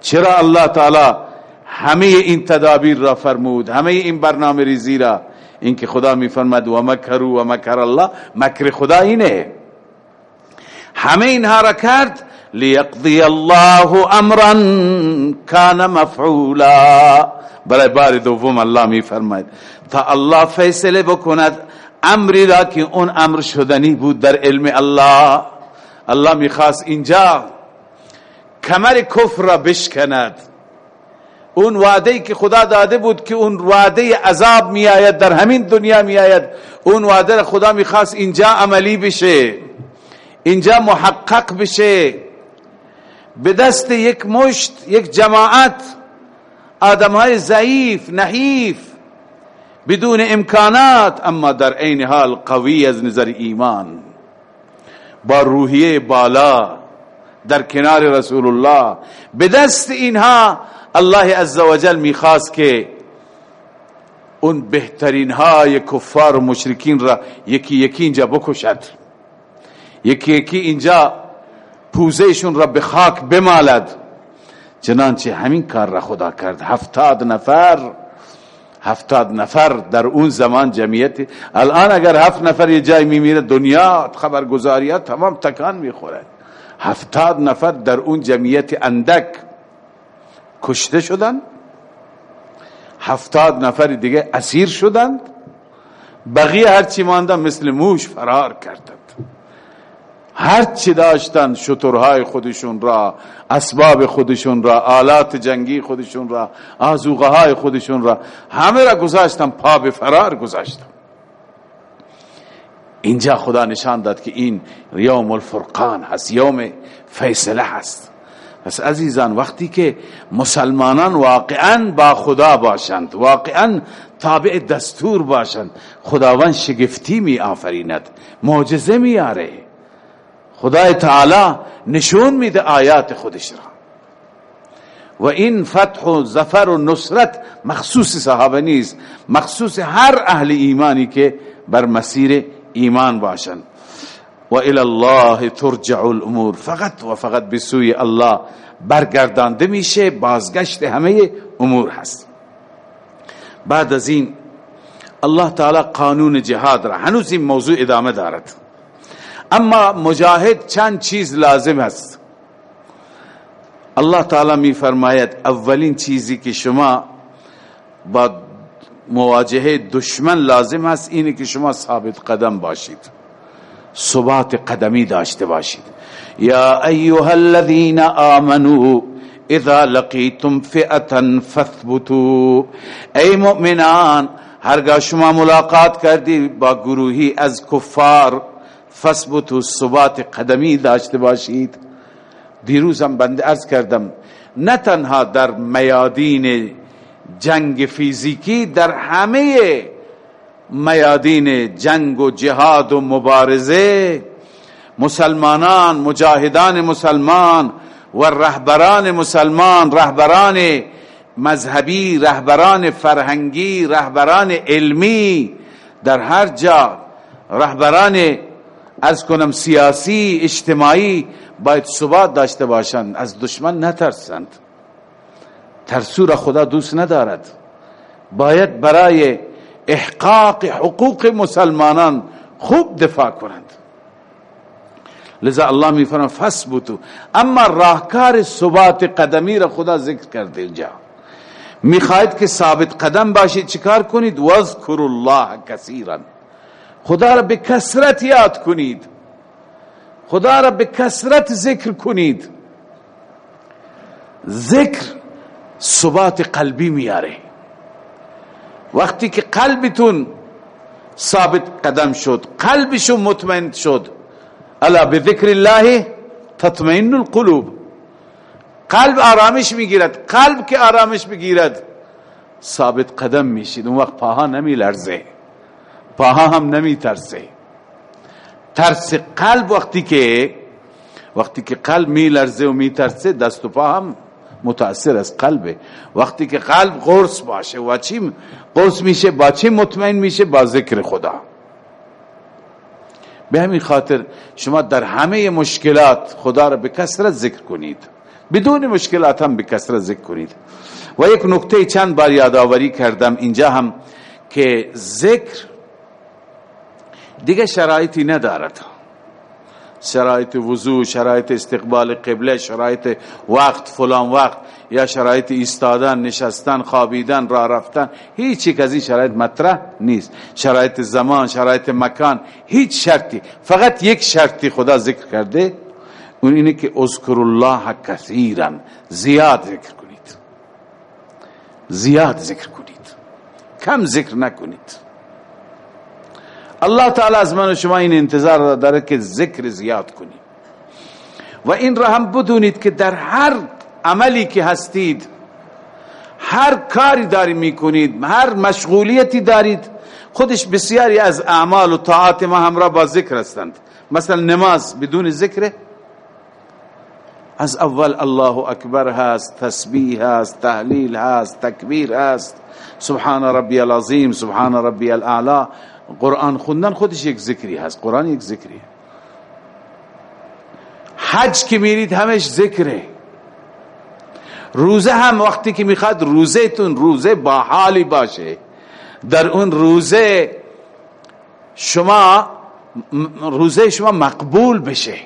چرا الله تعالی همه این تدابیر را فرمود همه این برنامه ریزی را اینکه خدا میفرماد و مکروا و مکر الله مکر خدا اینه. همه اینها را کرد لیقضی الله امرا کان مفعولا. برای بار دوم الله میفرماید تا الله فیصله بکند امری را که اون امر شدنی بود در علم الله الله می‌خواست اینجا کمر کفر را بشکند. اون وعده که خدا داده بود که اون وعده عذاب می آید در همین دنیا می آید اون وعده خدا می‌خواست اینجا عملی بشه. اینجا محقق بشه. به دست یک مشت یک جماعت آدم های ضعیف نحیف بدون امکانات اما در عین حال قوی از نظر ایمان. با روحیه بالا در کنار رسول الله. به دست اینها الله عزوجل می‌خواست که اون بهترین های کفار و مشرکین را یکی یکی اینجا بکشد. یکی یکی اینجا پوزهشون را به خاک بمالد. چنانچه همین کار را خدا کرد. هفتاد نفر هفتاد نفر در اون زمان جمعیت. الان اگر هفت نفر یه جای میمیره دنیا خبرگزاری تمام تکان می‌خوره. هفتاد نفر در اون جمعیت اندک. کشته شدن. هفتاد نفر دیگه اسیر شدند. بقیه هرچی ماندن مثل موش فرار کردند. هر چی داشتن شترهای خودشون را اسباب خودشون را آلات جنگی خودشون را آزوغه های خودشون را همه را گذاشتن پا به فرار گذاشتن. اینجا خدا نشان داد که این یوم الفرقان هست یوم فیصله هست. پس عزیزان وقتی که مسلمانان واقعا با خدا باشند واقعا تابع دستور باشند خداوند شگفتی می آفریند معجزه می آره خدای تعالی نشون میده آیات خودش را. و این فتح و زفر و نصرت مخصوص صحابه نیست مخصوص هر اهل ایمانی که بر مسیر ایمان باشند. و الى الله ترجع الامور فقط و فقط به سوی الله برگردانده میشه بازگشت همه امور هست. بعد از این الله تعالی قانون جهاد را هنوز این موضوع ادامه دارد. اما مجاهد چند چیز لازم است. الله تعالی می فرماید اولین چیزی که شما با مواجهه دشمن لازم است اینه که شما ثابت قدم باشید. ثبات قدمی داشته باشید. یا ایها الذين آمنوا اذا لقيتم فئه فثبتوا ای مؤمنان هرگاه شما ملاقات کردی با گروهی از کفار فثبتوا ثبات قدمی داشته باشید. دیروزم بنده ارز کردم نه تنها در میادین جنگ فیزیکی در همه میادین جنگ و جهاد و مبارزه مسلمانان مجاهدان مسلمان و رهبران مسلمان رهبران مذهبی رهبران فرهنگی رهبران علمی در هر جا رهبران از کنم سیاسی اجتماعی باید ثبات داشته باشند. از دشمن نترسند. ترسو را خدا دوست ندارد. باید برای احقاق حقوق مسلمانان خوب دفاع کنند. لذا الله می فرما فثبتو اما راهکار ثبات قدمی را خدا ذکر کرده اینجا. می‌خواهید که ثابت قدم باشید چیکار کنید؟ واذکر الله کثیرا. خدا را به کثرت یاد کنید. خدا را به کثرت ذکر کنید. ذکر ثبات قلبی میاره. وقتی که قلبتون ثابت قدم شد قلبشون مطمئن شد. الا بذکر الله تطمئن القلوب. قلب آرامش می‌گیرد قلب که آرامش بگیرد ثابت قدم میشید. اون وقت پاها نمی لرزه پاها هم نمی ترسه ترس قلب وقتی که وقتی که قلب می لرزه و می ترسه دست و پا هم متاثر از قلبه. وقتی که قلب قرص باشه و چی قرص میشه؟ با چی مطمئن میشه؟ با ذکر خدا. به همین خاطر شما در همه مشکلات خدا را به کسرت ذکر کنید. بدون مشکلات هم به کسرت ذکر کنید. و یک نکته چند بار یادآوری کردم اینجا هم که ذکر دیگه شرایطی ندارد. شرایط وضوع شرایط استقبال قبله شرایط وقت فلان وقت یا شرایط ایستادن نشستن خوابیدن راه رفتن هیچ یک از این شرایط مطرح نیست. شرایط زمان شرایط مکان هیچ شرطی. فقط یک شرطی خدا ذکر کرده اون اینه که اذکر الله کثیرا زیاد ذکر کنید. زیاد ذکر کنید. کم ذکر نکنید. الله تعالی از من و شما این انتظار داره که ذکر زیاد کنید و این را هم بدونید که در هر عملی که هستید هر کاری داری می‌کنید هر مشغولیتی دارید خودش بسیاری از اعمال و طاعات ما همراه با ذکر هستند. مثلا نماز بدون ذکر از اول الله اکبر هست تسبیح هست تحلیل هست تکبیر هست. سبحان ربی العظیم سبحان ربی الاعلا قرآن خوندن خودش یک ذکری هست. قرآن یک ذکری. حج که میرید همش ذکره. روزه هم وقتی که می‌خواد روزه تون روزه با حالی باشه. در اون روزه شما روزه شما مقبول بشه.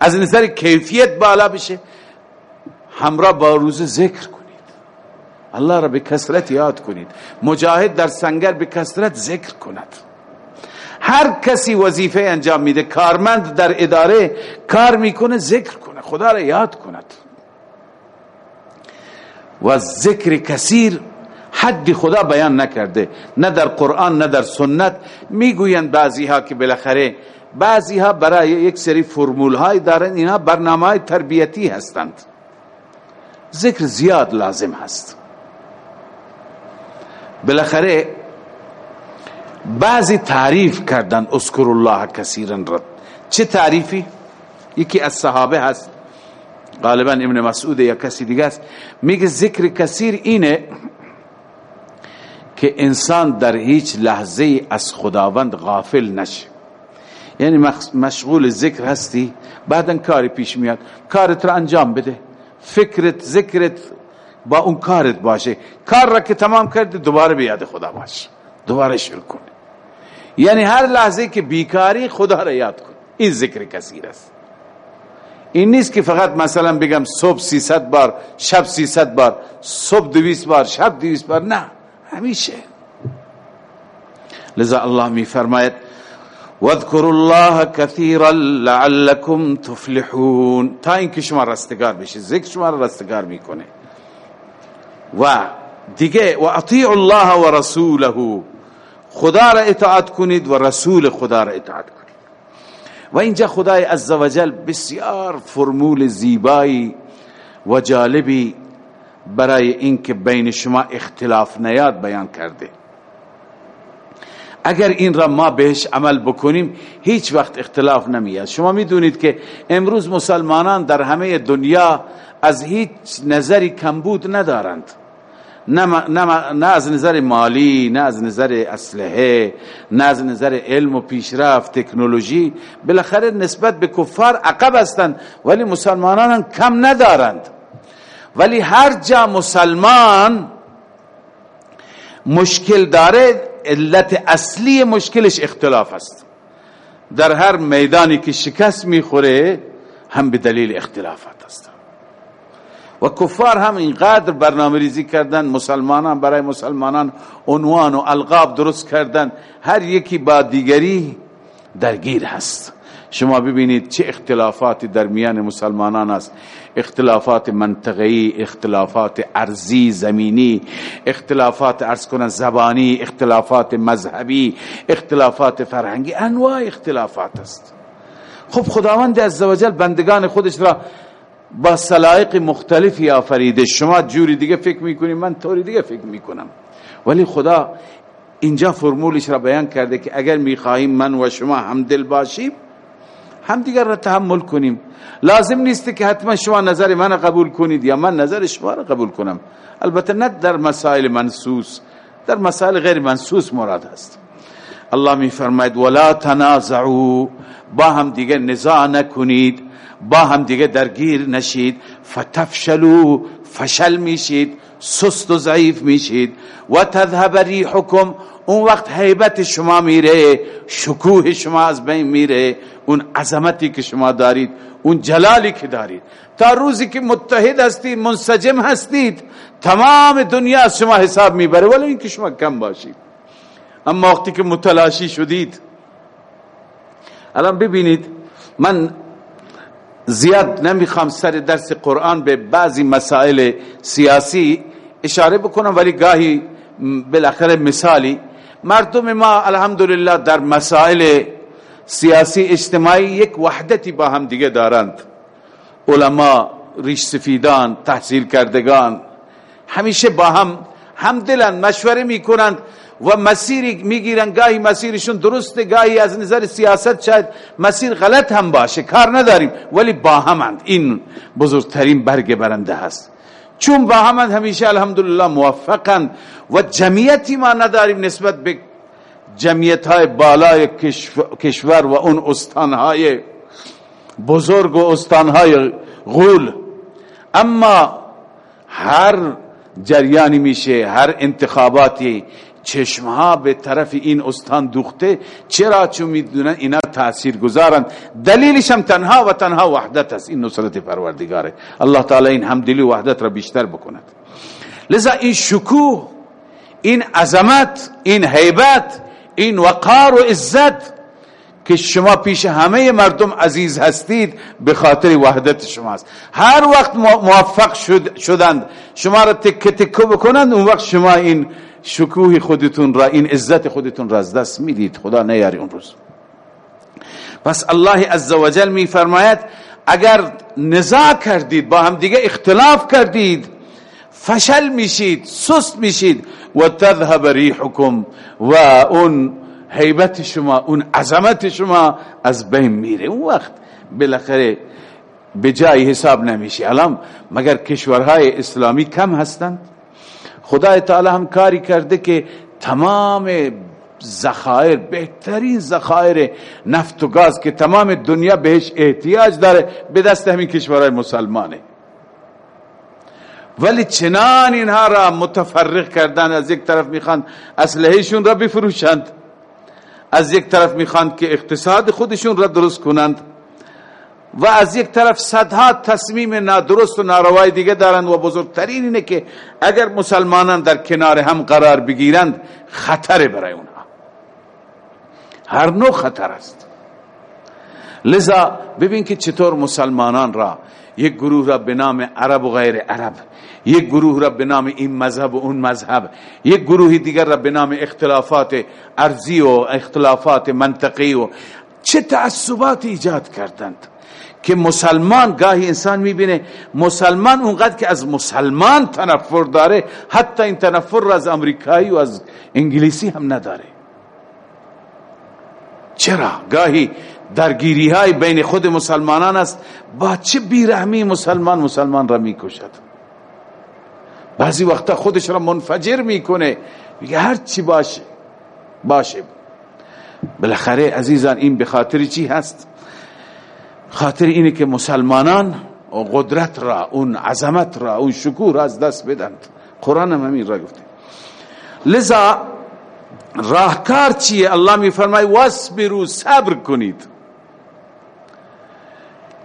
از نظر کیفیت بالا بشه. همراه با روزه ذکر کنید. الله را به کسرت یاد کنید. مجاهد در سنگر به کسرت ذکر کند. هر کسی وظیفه انجام میده کارمند در اداره کار می‌کنه ذکر کنه خدا را یاد کند. و ذکر کثیر حد خدا بیان نکرده نه در قرآن نه در سنت. می‌گویند بعضی ها که بالاخره بعضی ها برای یک سری فرمول های دارن اینها برنامه های تربیتی هستند. ذکر زیاد لازم هست. بالاخره بعضی تعریف کردن اذکر الله کثیرا رد چه تعریفی؟ یکی از صحابه هست غالبا ابن مسعود یا کسی دیگه است میگه ذکر کثیر اینه که انسان در هیچ لحظه از خداوند غافل نشه. یعنی مشغول ذکر هستی بعدا کاری پیش میاد. کارت را انجام بده. فکرت ذکرت با اون کارت باشه. کار را که تمام کرد دوباره بیاد خدا باش. دوباره شروع کن. یعنی هر لحظه که بیکاری خدا را یاد کن. این ذکر کثیر است. این نیست که فقط مثلا بگم صبح سیصد بار شب سیصد بار صبح دویست بار شب دویست بار. نه همیشه. لذا الله می فرماید واذكروا الله كثيرا لعلكم تفلحون. تا اینکه شما رستگار بشید ذکر شما رستگار می‌کنه. و دیگه و اطیع الله و رسوله خدا را اطاعت کنید و رسول خدا را اطاعت کنید. و اینجا خدای عزوجل بسیار فرمول زیبایی و جالبی برای اینکه بین شما اختلاف نیاد بیان کرده. اگر این را ما بهش عمل بکنیم هیچ وقت اختلاف نمیاد. شما می‌دونید که امروز مسلمانان در همه دنیا از هیچ نظری کمبود ندارند. نه از نظر مالی نه از نظر اسلحه نه از نظر علم و پیشرفت تکنولوژی بالاخره نسبت به کفار عقب هستند ولی مسلمانان کم ندارند. ولی هر جا مسلمان مشکل داره علت اصلی مشکلش اختلاف است. در هر میدانی که شکست می‌خوره هم به دلیل اختلافات. و کفار هم اینقدر برنامه ریزی کردن مسلمانان برای مسلمانان عنوان و القاب درست کردن. هر یکی با دیگری درگیر هست. شما ببینید چه اختلافاتی در میان مسلمانان است. اختلافات منطقی اختلافات ارزی زمینی اختلافات ارز کنن زبانی اختلافات مذهبی اختلافات فرهنگی انواع اختلافات است. خب خداوند عزوجل بندگان خودش را با سلایق مختلفی آفریده. شما جوری دیگه فکر می‌کنید من طوری دیگه فکر می‌کنم. ولی خدا اینجا فرمولش را بیان کرده که اگر می‌خواهیم من و شما همدل باشیم هم دیگر را تحمل کنیم. لازم نیست که حتما شما نظر من قبول کنید یا من نظر شما را قبول کنم. البته نه در مسائل منسوس در مسائل غیر منسوس مراد است. الله می فرماید ولا تنازعوا با هم دیگه نزاع نکنید با هم دیگه درگیر نشید. فتفشلوا فشل میشید سست و ضعیف میشید. و تذهب ریحکم اون وقت حیبت شما میره شکوه شما از بین میره. اون عظمتی که شما دارید اون جلالی که دارید. تا روزی که متحد هستید منسجم هستید تمام دنیا شما حساب می‌بره ولی این که شما کم باشید. اما وقتی که متلاشی شدید الان ببینید من زیاد نمی‌خوام سر درس قرآن به بعضی مسائل سیاسی اشاره بکنم ولی گاهی بالاخره مثالی. مردم ما الحمدلله در مسائل سیاسی اجتماعی یک وحدتی با هم دیگه دارند. علما ریش سفیدان تحصیل کردگان همیشه با هم همدلن مشوره می‌کنند. و مسیری می‌گیرن گاهی مسیرشون درسته گاهی از نظر سیاست شاید مسیر غلط هم باشه کار نداریم ولی با همند. این بزرگترین برگ برنده هست. چون با همند همیشه الحمدلله موفقند و جمعیتی ما نداریم نسبت به جمعیت های بالای کشور و اون استانهای بزرگ و استانهای غول. اما هر جریانی میشه هر انتخاباتی چشمها به طرف این استان دوخته چرا چون می‌دونن اینا تاثیر گذارن دلیلش هم تنها و تنها وحدت است. این نصرت پروردگاره. الله تعالی این همدلی وحدت را بیشتر بکند. لذا این شکوه این عظمت این حیبت این وقار و عزت که شما پیش همه مردم عزیز هستید به خاطر وحدت شماست. هر وقت موفق شد شدند شما را تکه تکه بکنند اون وقت شما این شکوه خودتون را این عزت خودتون را از دست می‌دید. خدا نیاری اون روز. پس الله عزوجل می فرماید اگر نزاع کردید با هم دیگه اختلاف کردید فشل میشید سست میشید و تذهب ریحکم و اون حیبت شما اون عظمت شما از بین میره. اون وقت بالاخره به جای حساب نمیشه الان مگر کشورهای اسلامی کم هستند؟ خدا تعالی هم کاری کرده که تمام زخایر بهترین زخایر نفت و گاز که تمام دنیا بهش احتیاج داره به دست همین کشورهای مسلمانه. ولی چنان اینها را متفرق کردن از یک طرف می‌خوان اسلحهشون را بفروشند از یک طرف می‌خوان که اقتصاد خودشون را درست کنند. و از یک طرف صدها تصمیم نادرست و ناروای دیگه دارند و بزرگترین اینه که اگر مسلمانان در کنار هم قرار بگیرند خطر برای اونها هر نوع خطر است. لذا ببین که چطور مسلمانان را یک گروه را به نام عرب و غیر عرب یک گروه را به نام این مذهب و اون مذهب یک گروه دیگر را به نام اختلافات ارزی و اختلافات منطقی و چه تعصبات ایجاد کردند. که مسلمان گاهی انسان می‌بینه مسلمان اونقدر که از مسلمان تنفر داره حتی این تنفر را از امریکایی و از انگلیسی هم نداره. چرا؟ گاهی درگیری های بین خود مسلمانان است. با چه بیرحمی مسلمان مسلمان را می‌کشد؟ بعضی وقتا خودش را منفجر می‌کنه. میگه هر چی باشه باشه. بالاخره عزیزان این به خاطر چی هست؟ خاطر اینه که مسلمانان قدرت را اون عظمت را اون شکور از دست بدند. قرآن هم همین را گفته. لذا راهکار چیه؟ الله می فرمای واسبرو صبر کنید.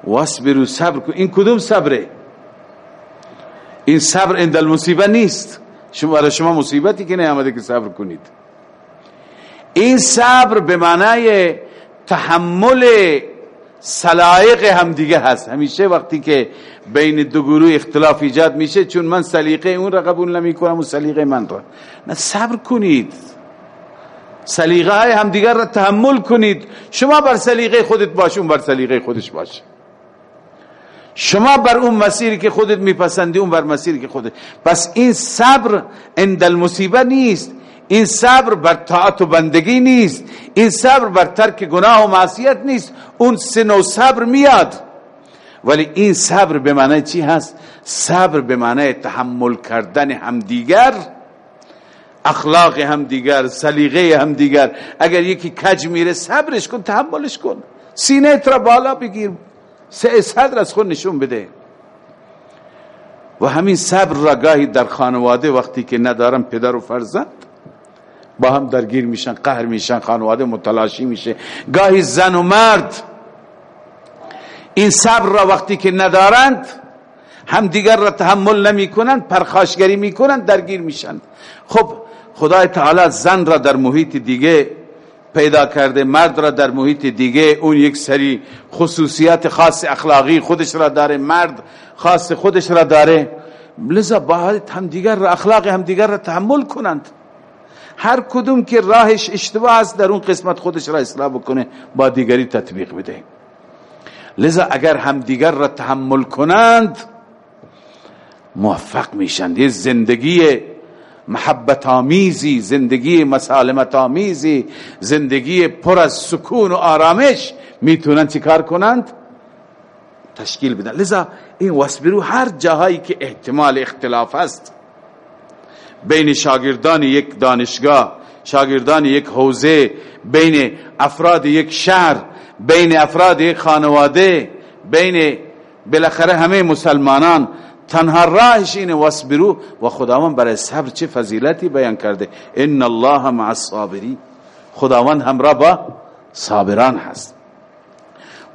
واسبرو صبر کنید این کدوم صبره؟ این صبر اند المصیبه نیست. شما برای شما مصیبتی که نیامده که صبر کنید. این صبر به معنای تحمل سلایق همدیگه هست. همیشه وقتی که بین دو گروه اختلاف ایجاد میشه چون من سلیقه اون را قبول نمی کنم و سلیقه من را. نه صبر کنید. سلیقه های همدیگر را تحمل کنید. شما بر سلیقه خودت باش اون بر سلیقه خودش باش. شما بر اون مسیری که خودت میپسندی اون بر مسیری که خودت. پس این صبر عند المصیبه نیست. این صبر بر طاعت و بندگی نیست. این صبر بر ترک گناه و معصیت نیست. اون سن و صبر میاد. ولی این صبر به معنی چی هست؟ صبر به معنی تحمل کردن همدیگر اخلاق همدیگر سلیقه همدیگر. اگر یکی کج میره صبرش کن تحملش کن. سینه را بالا بگیر. سه صدر از خود نشون بده. و همین صبر را گاهی در خانواده وقتی که ندارم پدر و فرزند با هم درگیر میشن قهر میشن خانواده متلاشی میشه. گاهی زن و مرد این صبر را وقتی که ندارند هم دیگر را تحمل نمی کنند پرخاشگری می‌کنند درگیر میشن. خب خدای تعالی زن را در محیط دیگه پیدا کرده مرد را در محیط دیگه اون یک سری خصوصیات خاص اخلاقی خودش را داره مرد خاص خودش را داره. لذا باید هم دیگر را اخلاق هم دیگر را تحمل کنند. هر کدوم که راهش اشتباه است در اون قسمت خودش را اصلاح بکنه با دیگری تطبیق بده. لذا اگر هم دیگر را تحمل کنند موفق میشند. یه زندگی محبت آمیزی زندگی مسالمت آمیزی زندگی پر از سکون و آرامش می‌تونن چیکار کنند؟ تشکیل بدن. لذا این واسبرو هر جاهایی که احتمال اختلاف است بین شاگردان یک دانشگاه شاگردان یک حوزه بین افراد یک شهر بین افراد یک خانواده بین بالاخره همه مسلمانان. تنها راهش اینه واسبرو و خداوند برای صبر چه فضیلتی بیان کرده. ان الله مع الصابرین. خداوند همراه با صابران هست.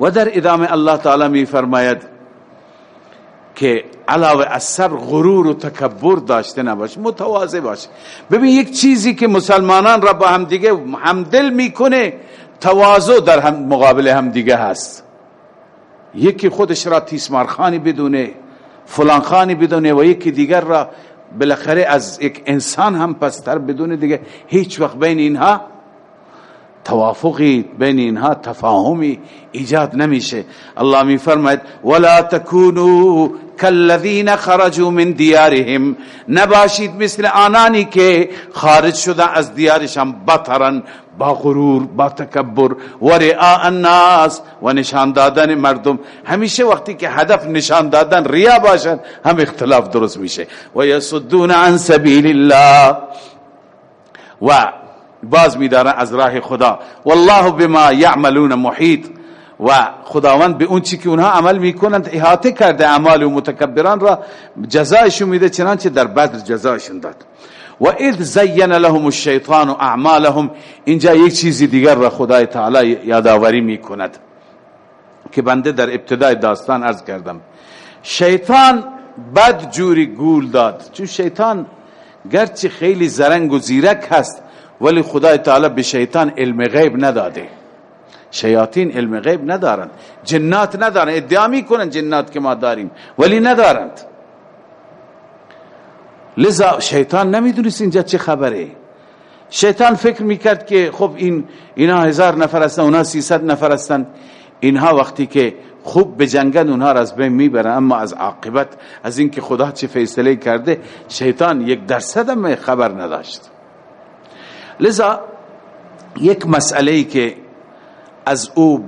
و در ادامه الله تعالی می فرماید که علاوه از صبر غرور و تکبر داشته نباش متواضع باش. ببین یک چیزی که مسلمانان را با هم دیگه همدل می‌کنه تواضع در هم مقابل هم دیگه هست. یکی خودش را تیسمارخانی بدونه فلان خانی بدونه و یکی دیگر را بالاخره از یک انسان هم پستر بدون دیگه. هیچ وقت بین اینها توافقی بین اینها تفاهمی ایجاد نمیشه. الله می فرماید ولا تکونوا كالذين خرجوا من دیارهم. نباشید مثل آنانی که خارج شده از دیارشان بطرا با غرور با تکبر. و رعاء الناس و نشان دادن مردم. همیشه وقتی که هدف نشان دادن ریا باشد هم اختلاف درست میشه. و یصدون عن سبیل الله. و باز میدارن از راه خدا. والله بما یعملون محیط. و خداوند به اون چی که اونها عمل می‌کنند احاطه کرده اعمال و متکبران را جزایشون میده چنانچه در بدر جزایشون داد. و اذ زین لهم الشیطان اعمالهم اینجا یک چیزی دیگر را خدای تعالی یادآوری می‌کند که بنده در ابتدای داستان عرض کردم. شیطان بد جوری گول داد. چون شیطان گرچه خیلی زرنگ و زیرک هست ولی خدای تعالی به شیطان علم غیب نداده. شیاطین علم غیب ندارند. جنات ندارند. ادعا می‌کنن جنات که ما داریم. ولی ندارند. لذا شیطان نمی‌دونست اینجا چه خبره. شیطان فکر می‌کرد که خب این اینا هزار نفر هستن اونا سیصد نفر هستن. اینها وقتی که خوب به جنگن اونها را از بین می‌برن اما از عاقبت از اینکه خدا چه فیصله کرده شیطان یک درصد هم خبر نداشت. لذا یک مسئله که از او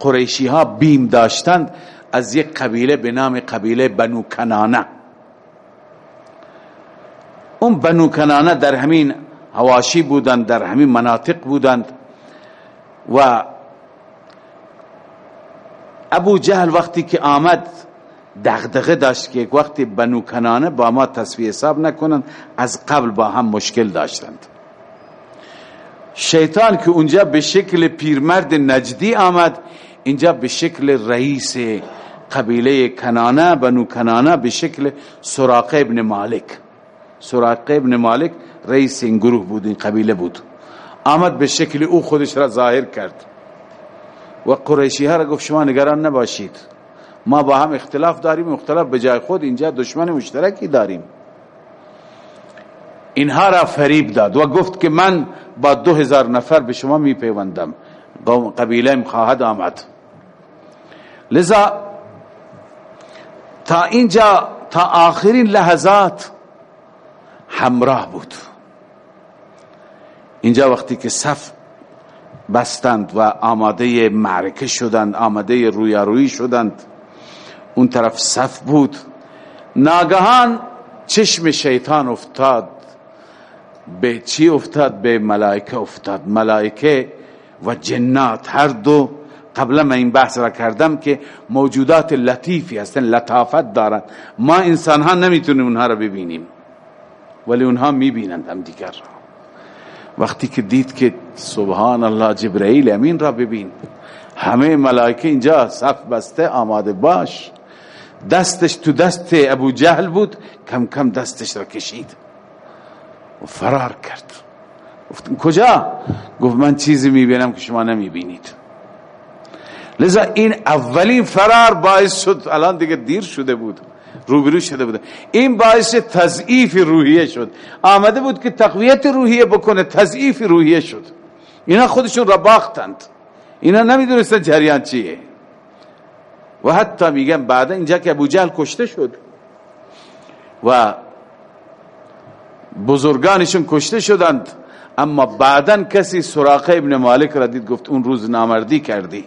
قریشی ها بیم داشتند از یک قبیله به نام قبیله بنو کنانه اون بنو کنانه در همین هواشی بودند در همین مناطق بودند و ابو جهل وقتی که آمد دغدغه داشت که وقتی بنو کنانه با ما تصفیه حساب نکنند از قبل با هم مشکل داشتند. شیطان که اونجا به شکل پیرمرد نجدی آمد اینجا به شکل رئیس قبیله کنانه بنو کنانه به شکل سراقه ابن مالک. سراقه ابن مالک رئیس این گروه بود این قبیله بود. آمد به شکل او خودش را ظاهر کرد. و قریشی ها را گفت شما نگران نباشید. ما با هم اختلاف داریم اختلاف به جای خود اینجا دشمن مشترکی داریم. اینها را فریب داد و گفت که من با دو هزار نفر به شما می پیوندم قبیله خواهد آمد. لذا تا اینجا تا آخرین لحظات همراه بود. اینجا وقتی که صف بستند و آماده معرکه شدند آماده رویارویی شدند اون طرف صف بود. ناگهان چشم شیطان افتاد. به چی افتاد؟ به ملائکه افتاد. ملائکه و جنات. هر دو قبلا من این بحث را کردم که موجودات لطیفی هستن لطافت دارند ما انسان ها نمی‌تونیم اونها را ببینیم. ولی اونها می‌بینند هم دیگر. وقتی که دید که سبحان الله جبرائیل امین را ببین. همه ملائکه اینجا صف بسته آماده باش. دستش تو دست ابو جهل بود کم کم دستش را کشید. فرار کرد. گفت کجا؟ گفت من چیزی می‌بینم که شما نمی‌بینید. لذا این اولین فرار باعث شد الان دیگه دیر شده بود روبرو شده بود. این باعث تضعیف روحیه شد. آمده بود که تقویت روحیه بکنه تضعیف روحیه شد. اینا خودشون را باختند. اینا نمی‌دونستن جریان چیه. و حتی میگن بعد اینجا که ابو جهل کشته شد و بزرگانشون کشته شدند. اما بعدا کسی سراقه ابن مالک را دید گفت اون روز نامردی کردی.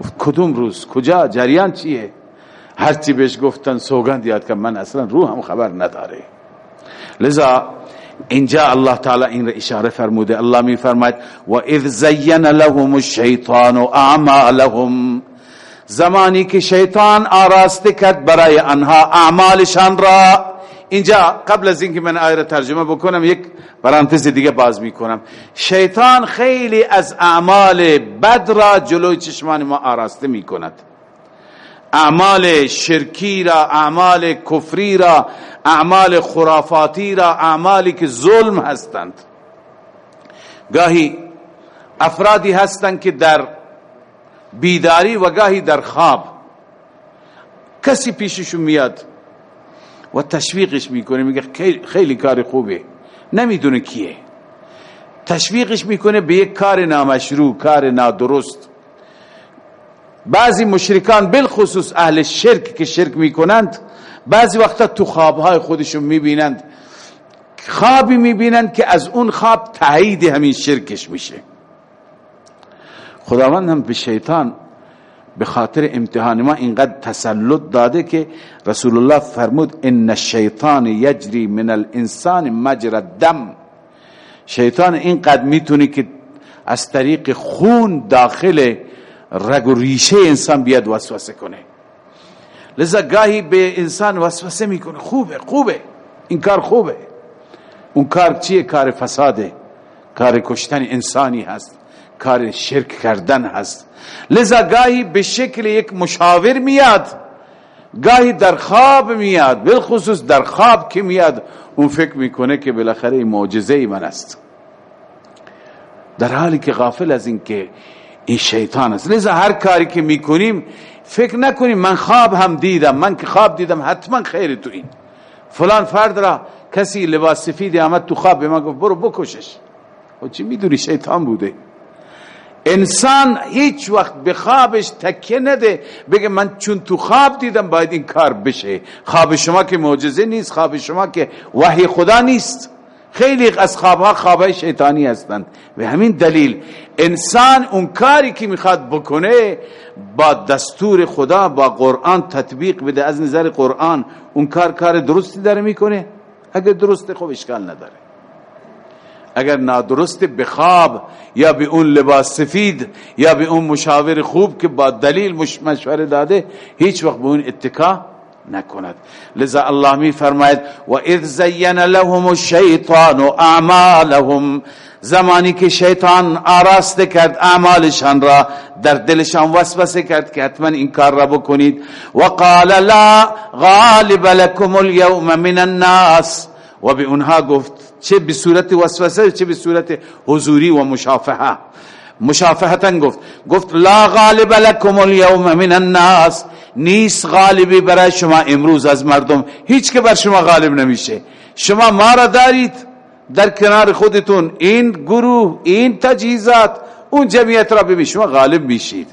گفت کدوم روز؟ کجا؟ جریان چیه؟ هرچی بهش گفتن سوگند یاد که من اصلا روح هم خبر نداره لذا اینجا الله تعالی این را اشاره فرموده. الله می فرماید و اذ زین لهم الشیطان اعمالهم. زمانی که شیطان آراسته کرد برای انها اعمالشان را اینجا قبل از اینکه من آیه ترجمه بکنم یک پرانتز دیگه باز می‌کنم. شیطان خیلی از اعمال بد را جلوی چشمان ما آراسته می‌کند. اعمال شرکی را اعمال کفری را اعمال خرافاتی را اعمالی که ظلم هستند. گاهی افرادی هستند که در بیداری و گاهی در خواب. کسی پیششون میاد و تشویقش می‌کنه میگه خیلی کار خوبه. نمی‌دونه کیه. تشویقش می‌کنه به یک کار نامشروع کار نادرست. بعضی مشرکان بالخصوص اهل شرک که شرک می‌کنند بعضی وقتا تو خوابهای خودشون می‌بینند. خوابی می‌بینند که از اون خواب تایید همین شرکش میشه. خداوند هم به شیطان به خاطر امتحان ما اینقدر تسلط داده که رسول الله فرمود ان الشیطان یجری من الانسان مجرى الدم. شیطان اینقدر می‌تونه که از طریق خون داخل رگ و ریشه انسان بیاد وسوسه کنه. لذا گاهی به انسان وسوسه می‌کنه. خوبه خوبه این کار خوبه. اون کار چیه؟ کار فساده کار کشتن انسانی هست. کار شرک کردن هست. لذا گاهی به شکل یک مشاور میاد گاهی در خواب میاد بالخصوص در خواب که میاد اون فکر می‌کنه که بالاخره معجزه ای من است. در حالی که غافل از این که این شیطان است. لذا هر کاری که می‌کنیم فکر نکنیم من خواب هم دیدم من که خواب دیدم حتما خیر تو این. فلان فرد را کسی لباس سفید آمد تو خواب به من گفت برو بکشش. و چی می‌دونی؟ شیطان بوده. انسان هیچ وقت به خوابش تکیه نده بگه من چون تو خواب دیدم باید این کار بشه. خواب شما که معجزه نیست خواب شما که وحی خدا نیست. خیلی از خوابها خوابهای شیطانی هستند. به همین دلیل انسان اون کاری که می‌خواد بکنه با دستور خدا با قرآن تطبیق بده. از نظر قرآن اون کار کار درستی داره می‌کنه؟ اگر درسته خب اشکال نداره. اگر نادرست به خواب یا به اون لباس سفید یا به اون مشاور خوب که با دلیل مشوره داده هیچ وقت به اون اتکا نکند. لذا الله می فرماید و اذ زین لهم الشیطان اعمالهم. زمانی که شیطان آراسته کرد اعمالشان را در دلشان وسوسه کرد که حتما این کار را بکنید. و قال لا غالب لكم اليوم من الناس. و به اونها گفت چه به صورت وسوسه چه به صورت حضوری و مشافهه. مشافهتا گفت گفت لا غالب لكم اليوم من الناس. نیست غالبی برای شما امروز از مردم. هیچ که بر شما غالب نمیشه. شما ما را دارید در کنار خودتون. این گروه این تجهیزات اون جمعیت را ببین شما غالب میشید.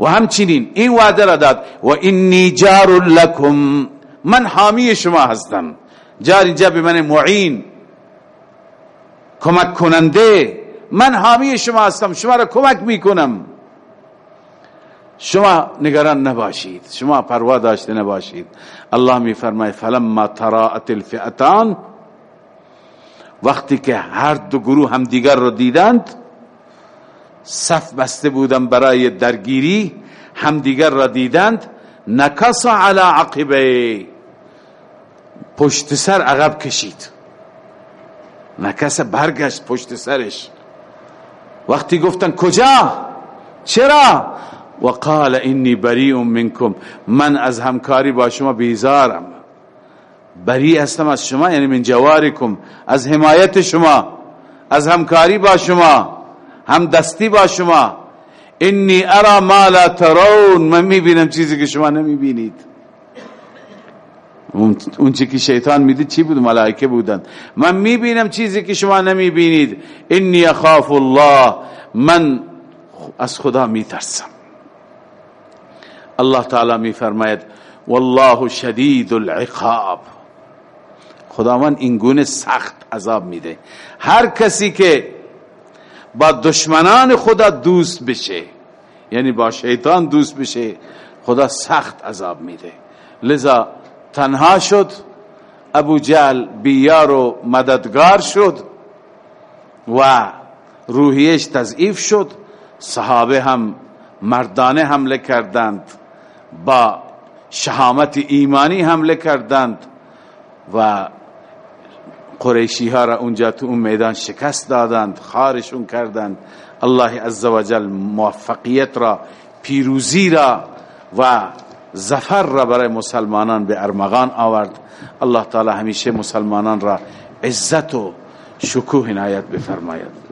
و همچنین این وعده را داد و اینی جار لکم. من حامی شما هستم. جار اینجا به من معین. کمک کننده. من حامی شما هستم. شما را کمک می‌کنم. شما نگران نباشید. شما پروا داشته نباشید. الله می فرماید فلما تراءت الفئتان. وقتی که هر دو گروه هم دیگر رو دیدند صف بسته بودن برای درگیری همدیگر را دیدند. نکس علی عقبه. پشت سر عقب کشید. نکس برگشت پشت سرش. وقتی گفتن کجا؟ چرا؟ وقال انی بریء منکم. من از همکاری با شما بیزارم. بری هستم از شما یعنی من جوارکم از حمایت شما از همکاری با شما هم دستی با شما. انی ارا ما لا ترون. من می‌بینم چیزی که شما نمی‌بینید. اون چی که شیطان می‌دید چی بود؟ ملائکه بودند من می‌بینم چیزی که شما نمی‌بینید. انی اخاف الله. من از خدا میترسم. الله تعالی میفرماید والله شدید العقاب. خداوند این گونه سخت عذاب میده. هر کسی که با دشمنان خدا دوست بشه یعنی با شیطان دوست بشه خدا سخت عذاب میده. لذا تنها شد. ابو جهل بیار و مددگار شد و روحیش تضعیف شد. صحابه هم مردانه حمله کردند با شهامت ایمانی حمله کردند و قریشی ها را اونجا تو اون میدان شکست دادند خارشون کردند. الله عزوجل موفقیت را پیروزی را و زفر را برای مسلمانان به ارمغان آورد. الله تعالی همیشه مسلمانان را عزت و شکوه عنایت بفرماید.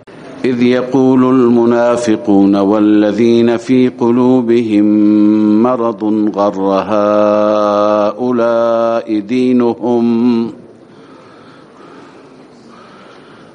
إذ يقول المنافقون والذين في قلوبهم مرض غر هؤلاء دينهم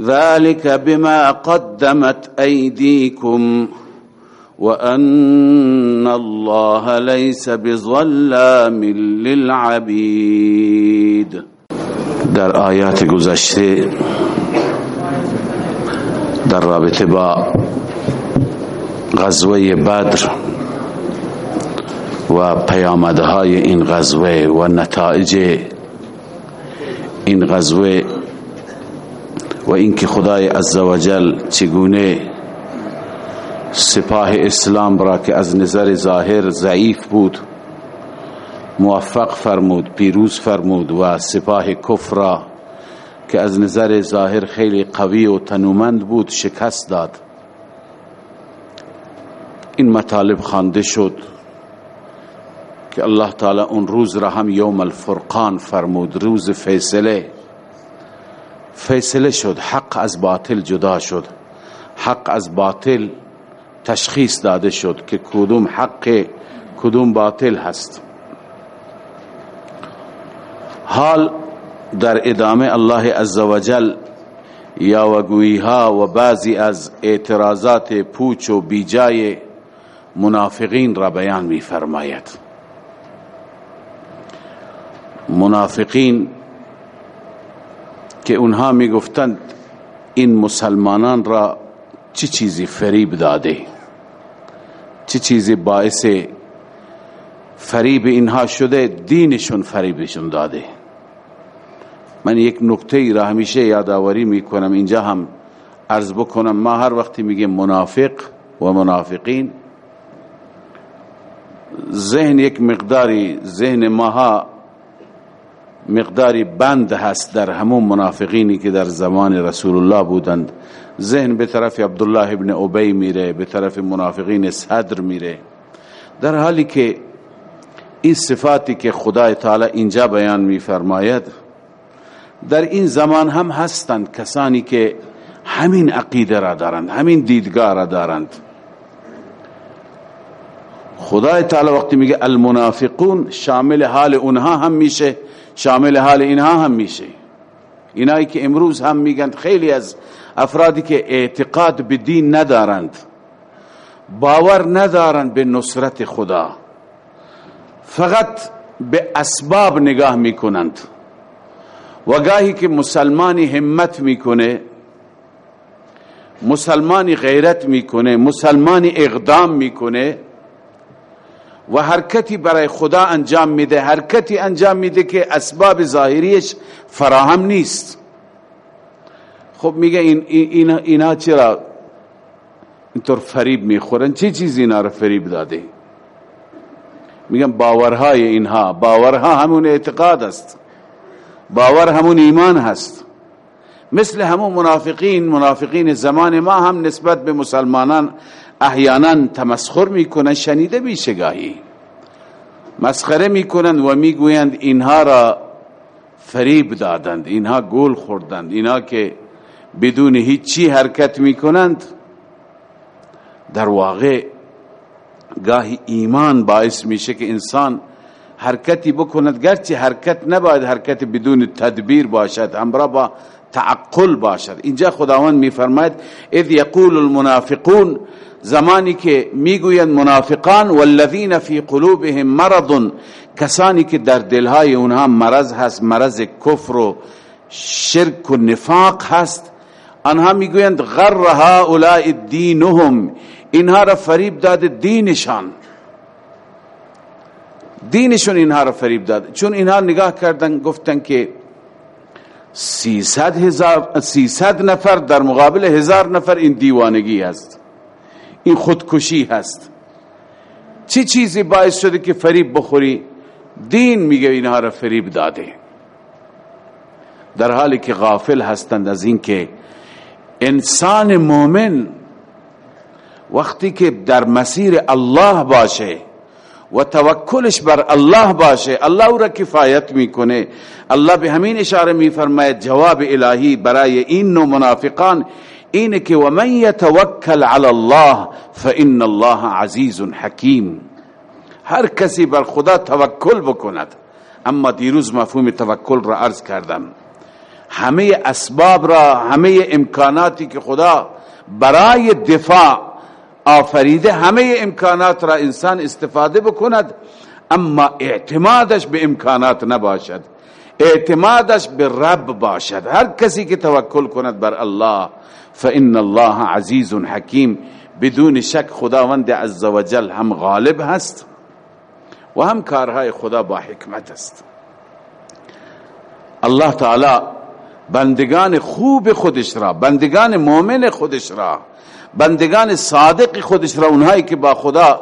ذلك بما قدمت أيديكم وأن الله ليس بظلام للعبيد. در آیات گذشته در رابطه با غزوه بدر و پیامدهای این غزوه و نتایج این غزوه و اینکه خدای عزوجل چگونه سپاه اسلام را که از نظر ظاهر ضعیف بود موفق فرمود پیروز فرمود و سپاه کفر را که از نظر ظاهر خیلی قوی و تنومند بود شکست داد. این مطالب خوانده شد که الله تعالی اون روز را هم یوم الفرقان فرمود روز فیصله. فیصله شد حق از باطل جدا شد. حق از باطل تشخیص داده شد که کدوم حق کدوم باطل هست. حال در ادامه الله عزوجل یا وگویی ها و بعضی از اعتراضات پوچ و بیجای منافقین را بیان می فرماید منافقین که اونها می گفتند این مسلمانان را چه چیزی فریب داده؟ چه چیزی باعث فریب اینها شده؟ دینشون فریبشون داده. من یک نکته ای را همیشه یادآوری می‌کنم اینجا هم عرض بکنم. ما هر وقتی میگیم منافق و منافقین ذهن یک مقداری ذهن ماها مقداری بند هست در همون منافقینی که در زمان رسول الله بودند. ذهن به طرف عبدالله ابن عبی میره به طرف منافقین صدر میره. در حالی که این صفاتی که خدای تعالی اینجا بیان میفرماید در این زمان هم هستند کسانی که همین عقیده را دارند همین دیدگاه را دارند. خدای تعالی وقتی میگه المنافقون شامل حال اونها هم میشه. شامل حال اینها هم میشه. اینایی که امروز هم میگند خیلی از افرادی که اعتقاد به دین ندارند باور ندارند به نصرت خدا فقط به اسباب نگاه می‌کنند. و گاهی که مسلمانی همت می‌کنه مسلمانی غیرت می‌کنه مسلمانی اقدام می‌کنه و حرکتی برای خدا انجام میده حرکتی انجام میده که اسباب ظاهریش فراهم نیست. خب میگه این اینا, اینا چرا اینطور فریب می‌خورن؟ چه چیزی اینا رو فریب داده؟ میگن باورهای اینها باورها همون اعتقاد است. باور همون ایمان هست. مثل همون منافقین منافقین زمان ما هم نسبت به مسلمانان احیانا تمسخر می‌کنن شنیده بیشگاهی مسخره می‌کنند و می‌گویند اینها را فریب دادند اینها گول خوردند اینها که بدون هیچی حرکت می‌کنند. در واقع گاهی ایمان باعث میشه که انسان حرکتی بکند. گرچه حرکت نباید حرکت بدون تدبیر باشد همراه با تعقل باشد. اینجا خداوند میفرماید اذ یقول المنافقون زمانی که می‌گویند منافقان والذین فی قلوبهم مرض کسانی که در دلهای اونها مرض هست مرض کفر و شرک و نفاق هست آنها می‌گویند غر هؤلاء دینهم اینها را فریب داد دینشان. دینشون اینها را فریب داد چون اینها نگاه کردن گفتن که سیصد, هزار سیصد نفر در مقابل هزار نفر این دیوانگی است این خودکشی هست. چی چیزی باعث شده که فریب بخوری؟ دین میگه اینها را فریب داده. در حالی که غافل هستند از اینکه انسان مؤمن وقتی که در مسیر الله باشه و توکلش بر الله باشه الله را کفایت می‌کنه. الله به همین اشاره میفرماید جواب الهی برای این نوع منافقان اینه که و من یتوکل علی الله فان الله عزیز حکیم هر کسی بر خدا توکل بکند. اما دیروز مفهوم توکل را عرض کردم. همه اسباب را همه امکاناتی که خدا برای دفاع آفریده همه امکانات را انسان استفاده بکند اما اعتمادش به امکانات نباشد. اعتمادش به رب باشد. هر کسی که توکل کند بر الله فان الله عزیز حکیم بدون شک خداوند عزوجل هم غالب هست و هم کارهای خدا با حکمت است. الله تعالی بندگان خوب خودش را بندگان مؤمن خودش را بندگان صادق خودش را اونهایی که با خدا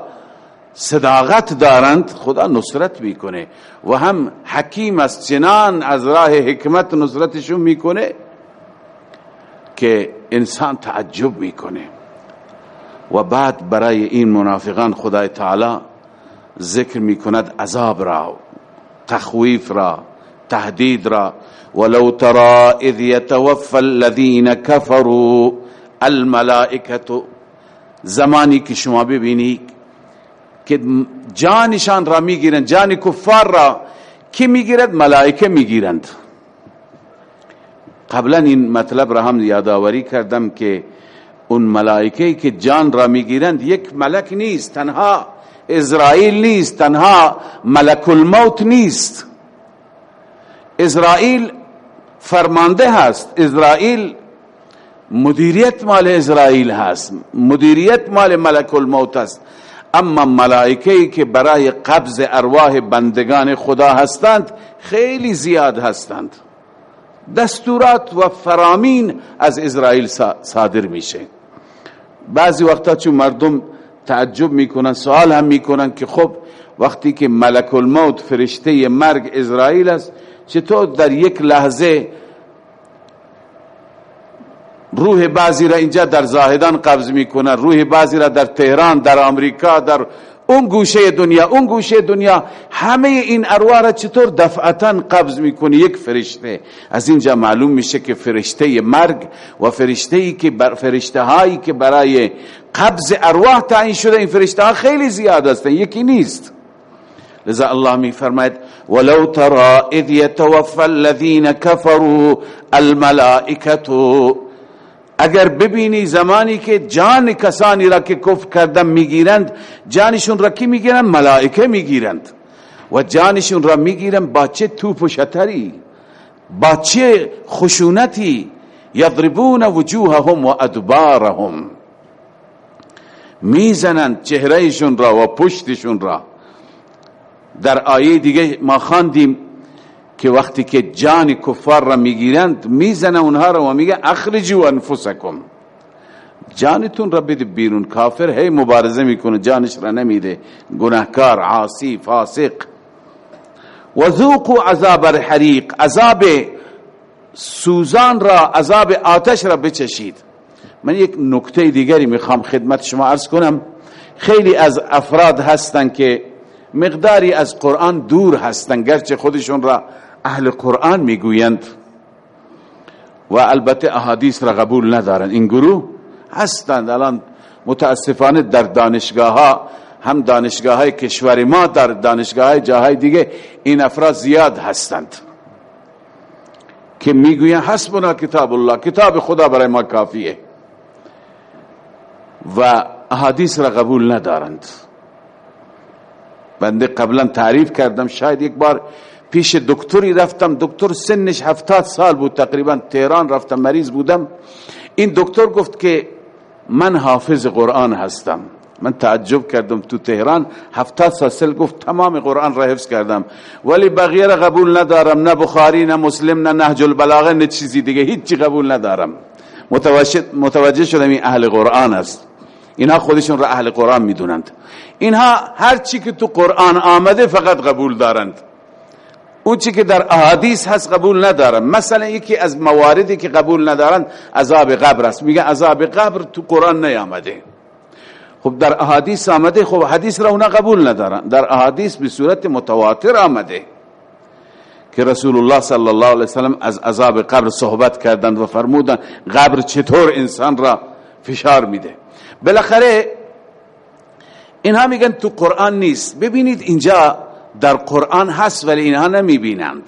صداقت دارند خدا نصرت می‌کنه و هم حکیم است چنان از راه حکمت نصرتشون می‌کنه که انسان تعجب می‌کنه. و بعد برای این منافقان خدای تعالی ذکر می‌کند عذاب را تخویف را تهدید را. ولو ترى اذ يتوفى الذين كفروا الملائکه زمانی که شما ببینی که جانشان را می‌گیرند جان کفار را کی می‌گیرد ملائکه می‌گیرند. قبلا این مطلب را هم یادآوری کردم که اون ملائکه که جان را می‌گیرند یک ملک نیست تنها اسرائیل نیست تنها ملک الموت نیست. اسرائیل فرمانده هست اسرائیل مدیریت مال اسرائیل هست مدیریت مال ملک الموت است. اما ملائکه که برای قبض ارواح بندگان خدا هستند خیلی زیاد هستند. دستورات و فرامین از اسرائیل صادر میشه. بعضی وقتا چون مردم تعجب می‌کنن سوال هم می‌کنن که خب وقتی که ملک الموت فرشته مرگ اسرائیل است چطور در یک لحظه روح بعضی را اینجا در زاهدان قبض می‌کنه روح بعضی را در تهران در آمریکا در اون گوشه دنیا اون گوشه دنیا همه این ارواح را چطور دفعتا قبض می‌کنه؟ یک فرشته. از اینجا معلوم میشه که فرشته مرگ و فرشته ای که بر فرشته هایی که برای قبض ارواح تعیین شده این فرشته ها خیلی زیاد هستن. یکی نیست. لذا الله می فرماید ولو ترى اذ يتوفى الذين كفروا الملائكه اگر ببینی زمانی که جان کسانی را که کفر کردن می‌گیرند جانشون را کی می‌گیرند؟ ملائکه می‌گیرند. و جانشون را می‌گیرند با چه توپ و شتری؟ با چه خشونتی؟ یضربون وجوههم و ادبارهم. می‌زنند چهرهشون را و پشتشون را. در آیه دیگه ما خواندیم که وقتی که جان کفار را می‌گیرند می‌زنه اونها را و میگه اخرجوا انفسکم. جانتون را بده بیرون کافر هی مبارزه می‌کنه جانش را نمیده. گناهکار عاصی فاسق. و ذوقوا عذاب الحریق عذاب سوزان را عذاب آتش را بچشید. من یک نکته دیگری می‌خوام خدمت شما عرض کنم. خیلی از افراد هستند که مقداری از قرآن دور هستند گرچه خودشون را اهل قرآن می‌گویند و البته احادیث را قبول ندارند این گروه هستند. الان متاسفانه در دانشگاه ها هم دانشگاه های کشور ما در دانشگاه های جاهای دیگه این افراد زیاد هستند. که می‌گویند حسبنا کتاب الله. کتاب خدا برای ما کافیه. و احادیث را قبول ندارند. بنده قبلا تعریف کردم. شاید یک بار پیش دکتری رفتم. دکتر سنش هفتاد سال بود. تقریبا تهران رفتم مریض بودم. این دکتر گفت که من حافظ قرآن هستم. من تعجب کردم تو تهران. هفتاد سال گفت تمام قرآن را حفظ کردم. ولی بقیه قبول ندارم. نه بخاری نه مسلم نه نهج البلاغه نه چیزی دیگه. هیچی قبول ندارم. متوجه شدم این اهل قرآن است. اینها خودشون را اهل قرآن می‌دونند. اینها هر چی که تو قرآن آمده فقط قبول دارند. اون چی که در احادیث هست قبول ندارن مثلا یکی از مواردی که قبول ندارن عذاب قبر است. میگه عذاب قبر تو قرآن نیامده. خب در احادیث آمده خب حدیث را اونا قبول ندارن. در احادیث به صورت متواتر آمده که رسول الله صلی الله علیه وسلم از عذاب قبر صحبت کردند و فرمودند قبر چطور انسان را فشار میده. بالاخره اینها میگن تو قرآن نیست. ببینید اینجا در قرآن هست ولی اینها نمی‌بینند.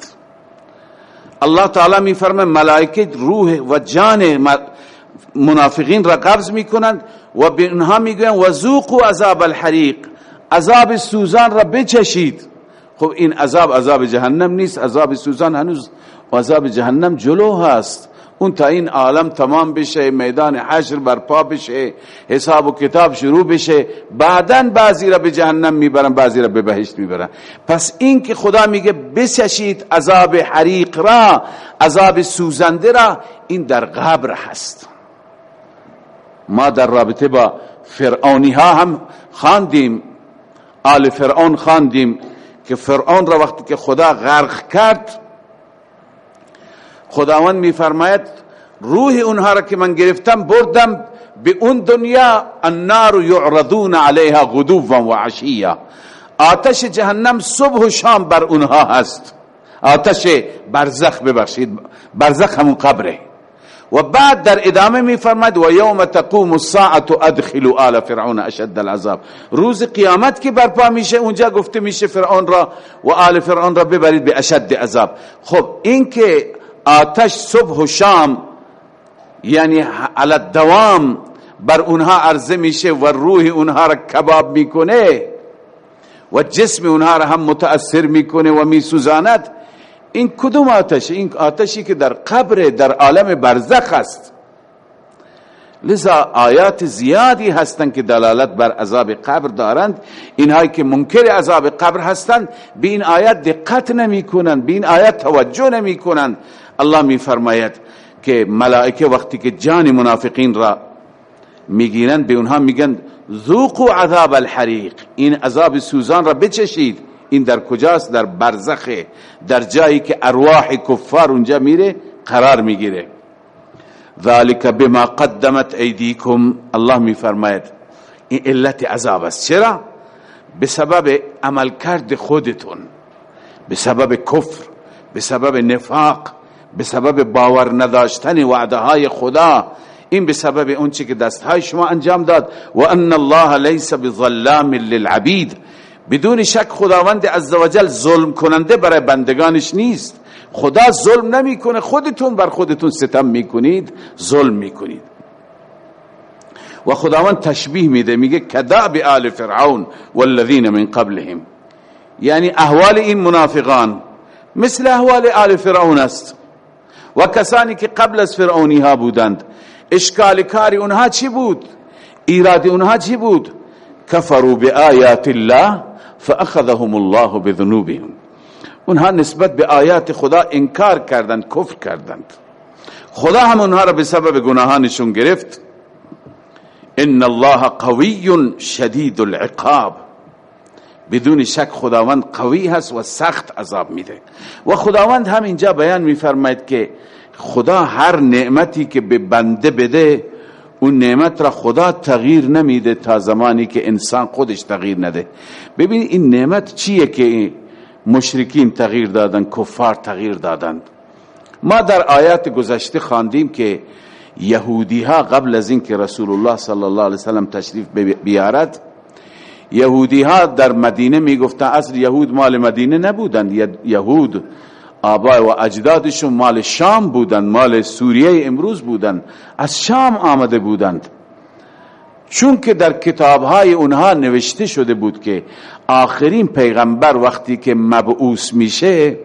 الله تعالی میفرمه ملائکه روح و جان منافقین را قبض می‌کنند و به اینها میگن و ذوقوا عذاب الحریق عذاب سوزان را بچشید. خب این عذاب عذاب جهنم نیست عذاب سوزان هنوز عذاب جهنم جلو هست. اون تا این عالم تمام بشه میدان حشر برپا بشه حساب و کتاب شروع بشه بعدا بعضی را به جهنم می‌برن بعضی را به بهشت می‌برن. پس این که خدا میگه بسشید عذاب حریق را عذاب سوزنده را این در قبر هست. ما در رابطه با فرعونی ها هم خاندیم آل فرعون خاندیم که فرعون را وقتی که خدا غرق کرد خداوند میفرماید روح اونها را که من گرفتم بردم به اون دنیا النار یعرضون علیها غدوا و عشیا آتش جهنم صبح و شام بر اونها هست. آتش برزخ ببخشید برزخ همون قبره. و بعد در ادامه میفرماید و یوم تقوم الساعه ادخلوا آل فرعون اشد العذاب. روز قیامت که برپا میشه اونجا گفته میشه فرعون را و آل فرعون را ببرید به اشد عذاب. خب این که آتش صبح و شام یعنی علی دوام بر اونها عرضه میشه و روح اونها را کباب می‌کنه و جسم اونها را هم متاثر می‌کنه و میسوزاند. این کدوم آتش؟ این آتشی که در قبر در عالم برزخ است. لذا آیات زیادی هستند که دلالت بر عذاب قبر دارند. اینهایی که منکر عذاب قبر هستند به این آیات دقت نمی کنند به این آیات توجه نمی کنند الله می فرماید که ملائکه وقتی که جان منافقین را می‌گیرند به اونها میگن ذوقوا عذاب الحریق. این عذاب سوزان را بچشید. این در کجاست؟ در برزخه در جایی که ارواح کفار اونجا میره قرار می‌گیره. ذالک بما قدمت ایدیکم الله میفرماید این علت عذاب است. چرا؟ به سبب عمل کرد خودتون به سبب کفر به سبب نفاق به سبب باور نداشتن وعده های خدا. این به سبب اون چی که دست های شما انجام داد. و ان الله لیس بظلام للعبید. بدون شک خداوند عزوجل ظلم کننده برای بندگانش نیست. خدا ظلم نمی‌کنه. خودتون بر خودتون ستم می‌کنید ظلم می‌کنید. و خداوند تشبیه میده میگه کداب آل فرعون والذین من قبلهم. یعنی احوال این منافقان مثل احوال آل فرعون است. و کسانی که قبل از فرعونی ها بودند اشکال کاری اونها چی بود؟ ایراد اونها چی بود؟ کفروا بآیات الله فاخذهم الله بذنوبهم. اونها نسبت به آیات خدا انکار کردند کفر کردند. خدا هم اونها را به سبب گناهانشون گرفت. ان الله قوی شدید العقاب. بدون شک خداوند قوی هست و سخت عذاب میده. و خداوند هم اینجا بیان میفرماید که خدا هر نعمتی که به بنده بده اون نعمت را خدا تغییر نمیده تا زمانی که انسان خودش تغییر نده. ببین این نعمت چیه که مشرکین تغییر دادن کفار تغییر دادن ما در آیات گذشته خواندیم که یهودی ها قبل از اینکه رسول الله صلی الله علیه وسلم تشریف بیارد یهودی ها در مدینه می‌گفتن اصل یهود مال مدینه نبودند یهود آبای و اجدادشون مال شام بودند مال سوریه امروز بودند از شام آمده بودند. چون که در کتابهای اونها نوشته شده بود که آخرین پیغمبر وقتی که مبعوث میشه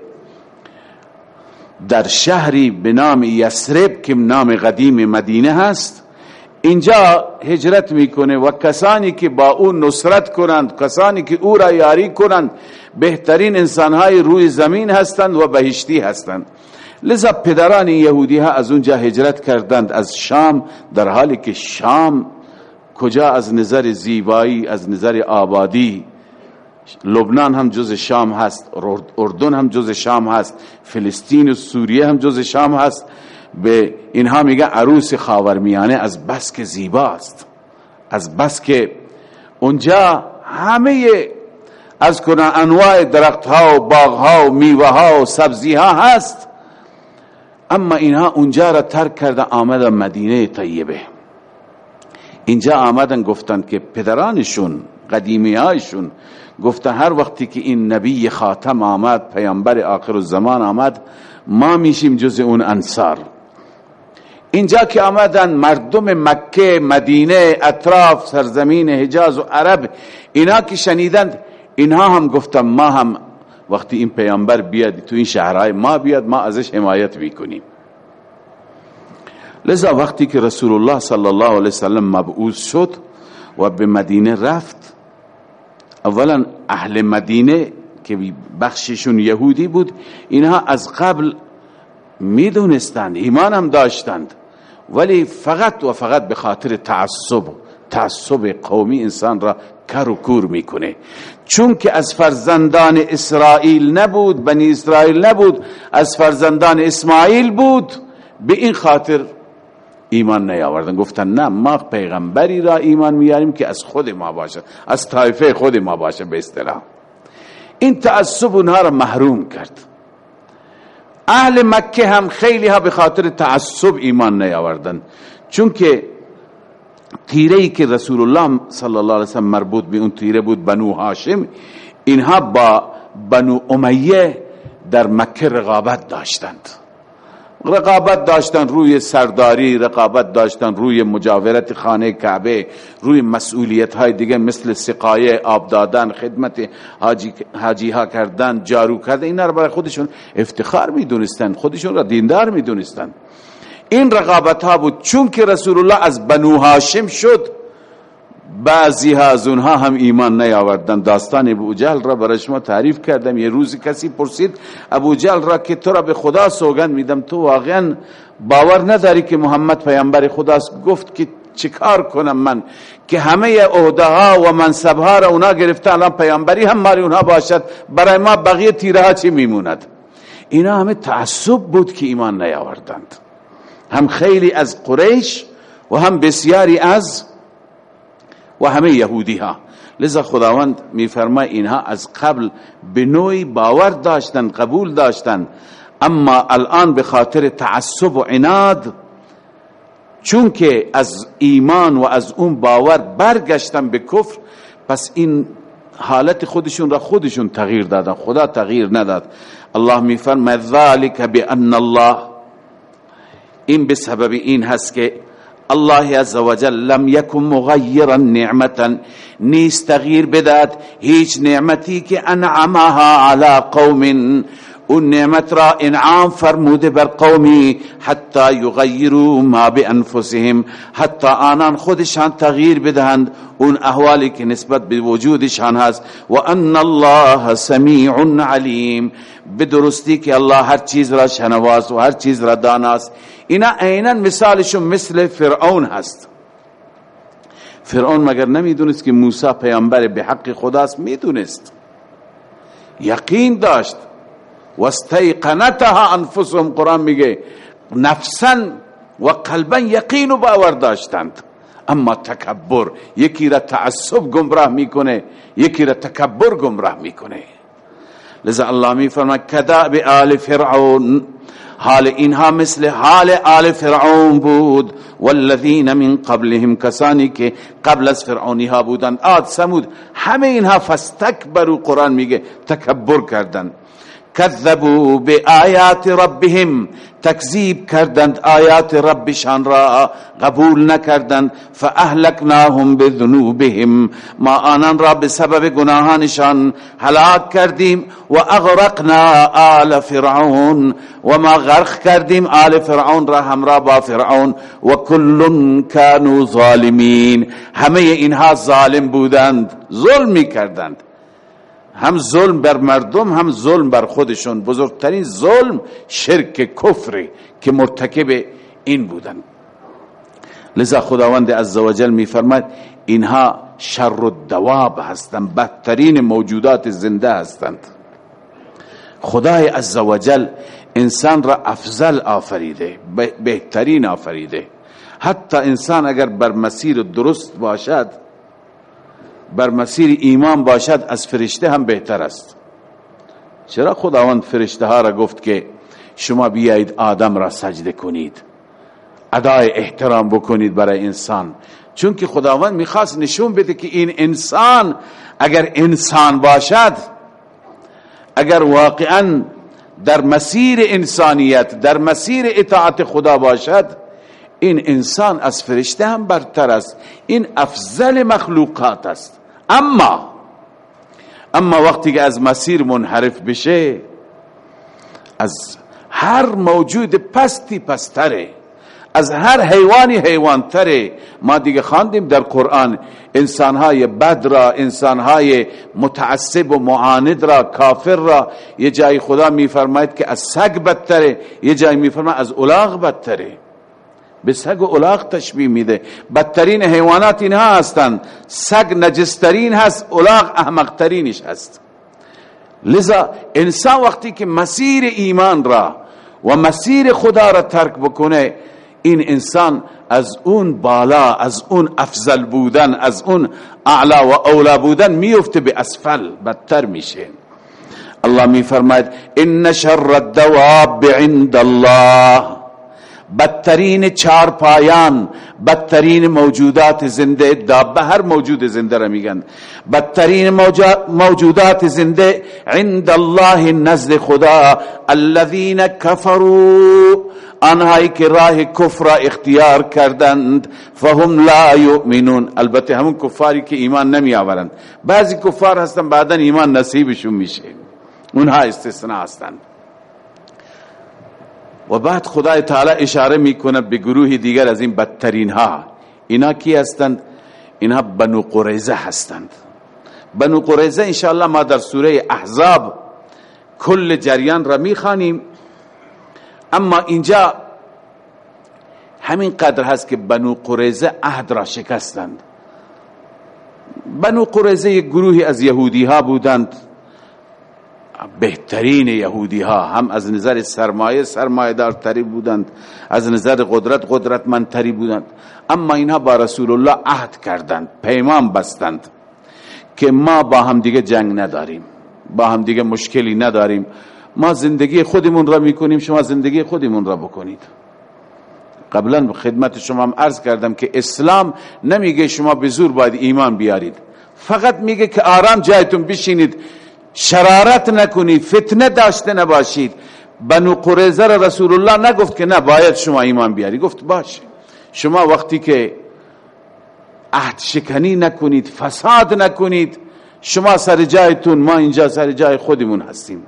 در شهری به نام یسرب که نام قدیم مدینه هست اینجا هجرت می‌کنه و کسانی که با او نصرت کنند کسانی که او را یاری کنند بهترین انسانهای روی زمین هستند و بهشتی هستند. لذا پدران یهودی ها از اونجا هجرت کردند از شام در حالی که شام کجا از نظر زیبایی از نظر آبادی لبنان هم جز شام هست اردن هم جز شام هست فلسطین و سوریه هم جز شام هست. به اینها میگه عروس خاورمیانه از بس که زیباست. از بس که اونجا همه از کنه انواع درخت ها و باغ ها و میوه ها و سبزی ها هست. اما اینها اونجا را ترک کرده آمدن مدینه طیبه. اینجا آمدن گفتند که پدرانشون قدیمی هایشون گفتن هر وقتی که این نبی خاتم آمد پیامبر آخر الزمان آمد ما میشیم جز اون انصار. اینجا که آمدن مردم مکه مدینه اطراف سرزمین حجاز و عرب اینا که شنیدند اینها هم گفتن ما هم وقتی این پیامبر بیاد تو این شهرهای ما بیاد ما ازش حمایت می‌کنیم. لذا وقتی که رسول الله صلی الله علیه وسلم مبعوث شد و به مدینه رفت اولا اهل مدینه که بخششون یهودی بود اینها از قبل می‌دونستند ایمان هم داشتند ولی فقط و فقط به خاطر تعصب تعصب قومی انسان را کر و کور می‌کنه. چون که از فرزندان اسرائیل نبود بنی اسرائیل نبود از فرزندان اسماعیل بود به این خاطر ایمان نیاوردن. گفتن نه ما پیغمبری را ایمان میاریم که از خود ما باشه از طایفه خود ما باشه به اصطلاح. این تعصب اونها را محروم کرد. اهل مکه هم خیلی ها به خاطر تعصب ایمان نیاوردن. چون که تیره ای که رسول الله صلی الله علیه وسلم مربوط به اون تیره بود بنو هاشم اینها با بنو امیه در مکه رقابت داشتند. رقابت داشتن روی سرداری رقابت داشتن روی مجاورت خانه کعبه روی مسئولیت های دیگه مثل سقایه آب دادن خدمت حاجی, ها کردن جارو کردن اینا رو برای خودشون افتخار می‌دونستن خودشون را دیندار می‌دونستن. این رقابت ها بود چون که رسول الله از بنو هاشم شد. بعضی ها از اونها هم ایمان نیاوردن. داستان ابو جهل را برای شما تعریف کردم. یه روزی کسی پرسید ابو جهل را که تو را به خدا سوگند میدم تو واقعا باور نداری که محمد پیامبر خداست؟ گفت که چیکار کنم من؟ که همه عهده ها و منصب ها را اونا گرفته الان پیامبری هم ماری اونها باشد برای ما بقیه تیره چی میموند؟ اینا همه تعصب بود که ایمان نیاوردند. هم خیلی از قریش و هم بسیاری از و همه یهودی ها لذا خداوند میفرمای اینها از قبل به نوعی باور داشتن قبول داشتن. اما الان به خاطر تعصب و عناد چون که از ایمان و از اون باور برگشتن به کفر پس این حالت خودشون را خودشون تغییر دادن خدا تغییر نداد. الله میفرماید ذالک بان الله. این به سبب این هست که الله عز وجل لم يكن مغيرا نعمتا. نیست تغییر بداد هیچ نعمتی که انعمها على قوم. اون نعمت را انعام فرموده بر قومی. حتی یغیروا ما بانفسهم. حتی آنان خودشان تغییر بدهند. اون احوالی که نسبت به وجودشان هست. و ان الله سمیع علیم. بدرستی که الله هر چیز را شنواست و هر چیز را داناست. اینا عینا مثالشون مثل فرعون هست. فرعون مگر نمی‌دونست که موسی پیامبر به حق خداست؟ می‌دونست. یقین داشت. و استیقنتها انفسهم. قرآن میگه نفسا و قلبا یقین و باور داشتند. اما تکبر یکی را تعصب گمراه می‌کنه یکی را تکبر گمراه می‌کنه. لذا الله میفرماید کداب آل فرعون حال اینها مثل حال آل فرعون بود. والذین من قبلهم کسانی که قبل از فرعونی ها بودند. آد سمود همه اینها فستکبروا قرآن میگه تکبر کردند. کذبوا به آیات ربهم تکذیب کردند آیات ربشان را قبول نکردند فاهلکناهم بذنوبهم. ما آنان را به سبب گناهانشان هلاک کردیم و اغرقنا آل فرعون و ما غرق کردیم آل فرعون را همراه با فرعون و کل كانوا ظالمین. همه اینها ظالم بودند ظلم کردند. هم ظلم بر مردم هم ظلم بر خودشون. بزرگترین ظلم شرک کفر که مرتکب این بودن. لذا خداوند عزوجل میفرماید اینها شر الدواب هستند بدترین موجودات زنده هستند. خدای عزوجل انسان را افضل آفریده بهترین آفریده. حتی انسان اگر بر مسیر درست باشد بر مسیر ایمان باشد از فرشته هم بهتر است. چرا خداوند فرشته ها را گفت که شما بیایید آدم را سجده کنید؟ ادای احترام بکنید برای انسان. چون که خداوند می‌خواست نشون بده که این انسان اگر انسان باشد اگر واقعا در مسیر انسانیت در مسیر اطاعت خدا باشد این انسان از فرشته هم برتر است. این افضل مخلوقات است. اما اما وقتی که از مسیر منحرف بشه از هر موجود پستی پستره از هر حیوانی حیوانتره ما دیگه خواندیم در قرآن انسانهای بد را انسانهای متعصب و معاند را کافر را یه جای خدا میفرماید که از سگ بدتره یه جای میفرماید از الاغ بدتره. به سگ و الاغ تشبیه میده. بدترین حیوانات اینها هستند سگ نجسترین هست الاغ احمقترینش هست. لذا انسان وقتی که مسیر ایمان را و مسیر خدا را ترک بکنه این انسان از اون بالا از اون افضل بودن از اون اعلا و اولا بودن میفته به اسفل بدتر میشه. الله میفرماید ان شر الدواب عند الله. بدترین چار پایان بدترین موجودات زنده دابه هر موجود زنده را میگن. بدترین موجودات زنده عند الله نزد خدا. الذين كفروا آنهایی که راه کفر اختیار کردند فهم لا یؤمنون. البته همون کفاری که ایمان نمی آورند بعضی کفار هستن بعدا ایمان نصیبشون میشه. اونها استثناء هستند. و بعد خدای تعالی اشاره می‌کنه به گروه دیگر از این بدترین ها اینا کی هستند؟ اینها بنو قریزه هستند. بنو قریزه انشاءالله ما در سوره احزاب کل جریان را می‌خوانیم. اما اینجا همین قدر هست که بنو قریزه عهد را شکستند. بنو قریزه یک گروهی از یهودی ها بودند. بهترین یهودی ها هم از نظر سرمایه سرمایه دارتری بودند از نظر قدرت قدرتمندتری بودند. اما اینها با رسول الله عهد کردند پیمان بستند که ما با هم دیگه جنگ نداریم با هم دیگه مشکلی نداریم. ما زندگی خودمون را می‌کنیم شما زندگی خودمون را بکنید. قبلا خدمت شما هم عرض کردم که اسلام نمیگه شما به زور باید ایمان بیارید. فقط میگه که آرام جایتون بشینید. شرارت نکنید فتنه داشته نباشید. بنو قریزه رسول الله نگفت که نه باید شما ایمان بیاری. گفت باشه. شما وقتی که عهد شکنی نکنید فساد نکنید شما سر جایتون ما اینجا سر جای خودمون هستیم.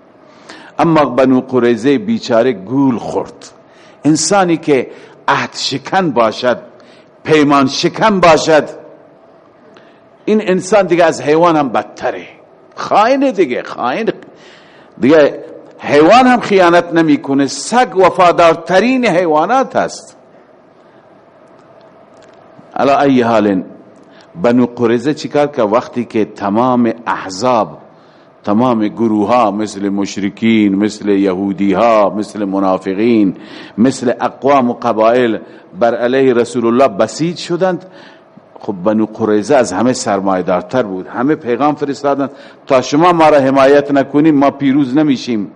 اما بنو قریزه بیچاره گول خورد. انسانی که عهد شکن باشد پیمان شکن باشد این انسان دیگه از حیوان هم بدتره. خائن دیگه خائن. دیگه حیوان هم خیانت نمی‌کنه. سگ وفادارترین حیوانات هست. علا ای حال بنو قریزه چیکار که وقتی که تمام احزاب تمام گروه ها مثل مشرکین مثل یهودی ها مثل منافقین مثل اقوام و قبائل بر علیه رسول الله بسیج شدند. خب بنو قریزه از همه سرمایدارتر بود. همه پیغام فرستادند تا شما ما را حمایت نکنیم ما پیروز نمیشیم.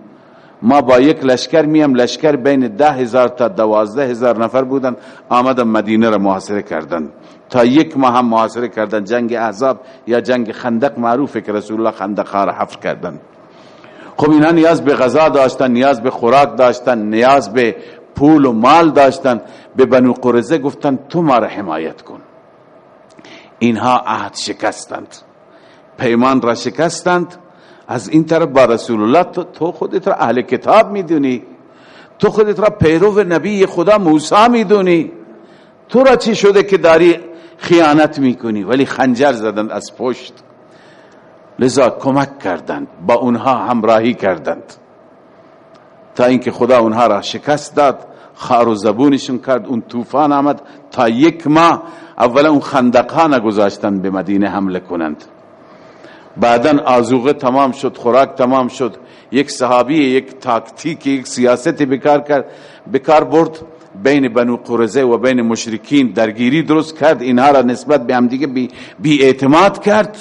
ما با یک لشکر میم لشکر بین ده هزار تا دوازده هزار نفر بودن آمدن مدینه را محاصره کردند تا یک ماه هم محاصره کردن جنگ احزاب یا جنگ خندق معروفه که رسول الله خندق را حفر کردن. خب اینا نیاز به غذا داشتن نیاز به خوراک داشتن نیاز به پول و مال داشتن. به بنو قرزه گفتن تو ما را حمایت کن. اینها عهد شکستند. پیمان را شکستند. از این طرف با رسول الله تو خودت را اهل کتاب می‌دونی. تو خودت را پیرو نبی خدا موسی می‌دونی. تو را چی شده که داری خیانت می‌کنی؟ ولی خنجر زدند از پشت. لذا کمک کردند. با اونها همراهی کردند. تا اینکه خدا اونها را شکست داد. خار و زبونشون کرد اون طوفان آمد تا یک ماه اولا اون خندق ها نگذاشتن به مدینه حمله کنند. بعدا آزوغه تمام شد خوراک تمام شد. یک صحابی یک تاکتیک یک سیاستی بکار کرد بکار برد. بین بنو قرزه و بین مشرکین درگیری درست کرد. اینها را نسبت به همدیگه بی, بی اعتماد کرد.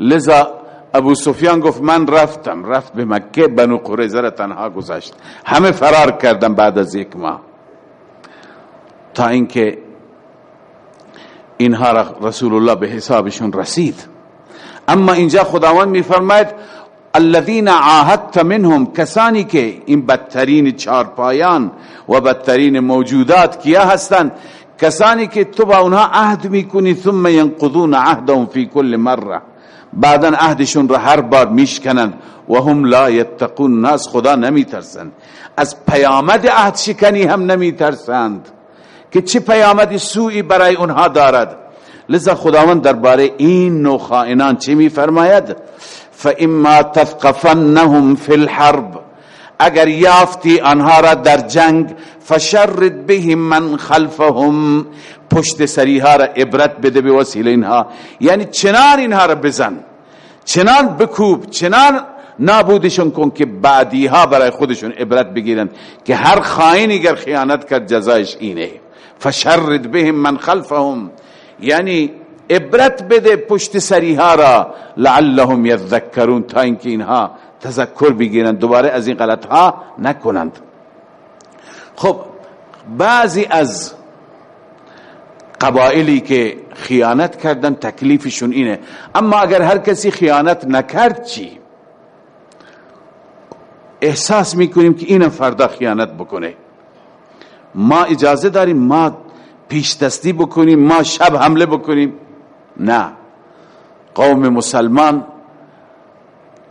لذا ابو سفیان گفت من رفتم رفت به مکه بنو قرزه را تنها گذاشت. همه فرار کردن بعد از یک ماه. تا اینکه اینها رسول الله به حسابشون رسید. اما اینجا خداوند میفرماید الذين عاهدت منهم کسانی که این بدترین چارپایان و بدترین موجودات کیا هستند کسانی که تو با اونها عهد می‌کنی ثم ينقضون عهدهم في كل مره بعدا عهدشون را هر بار میشکنند و هم لا یتقون ناس خدا نمیترسند از پیامد عهد شکنی هم نمیترسند. که چه پیامد سوئی برای اونها دارد؟ لذا خداوند درباره این نوع خائنان چی میفرماید؟ فاما تثقفنهم فی الحرب اگر یافتی آنها را در جنگ فشرد بهم من خلفهم. پشت سریها را عبرت بده به وسیله اینها. یعنی چنان اینها را بزن. چنان بکوب چنان نابودشون کن که بعدی ها برای خودشون عبرت بگیرن که هر خائنی گر خیانت کرد جزایش اینه. فشرد بهم من خلفهم. یعنی عبرت بده پشت سریها را. لعلهم یذکرون تا اینکه اینها تذکر بگیرن دوباره از این غلط ها نکنند. خب بعضی از قبائلی که خیانت کردن تکلیفشون اینه. اما اگر هر کسی خیانت نکرد چی؟ احساس می‌کنیم که اینم فردا خیانت بکنه. ما اجازه داریم ما پیش دستی بکنیم ما شب حمله بکنیم؟ نه. قوم مسلمان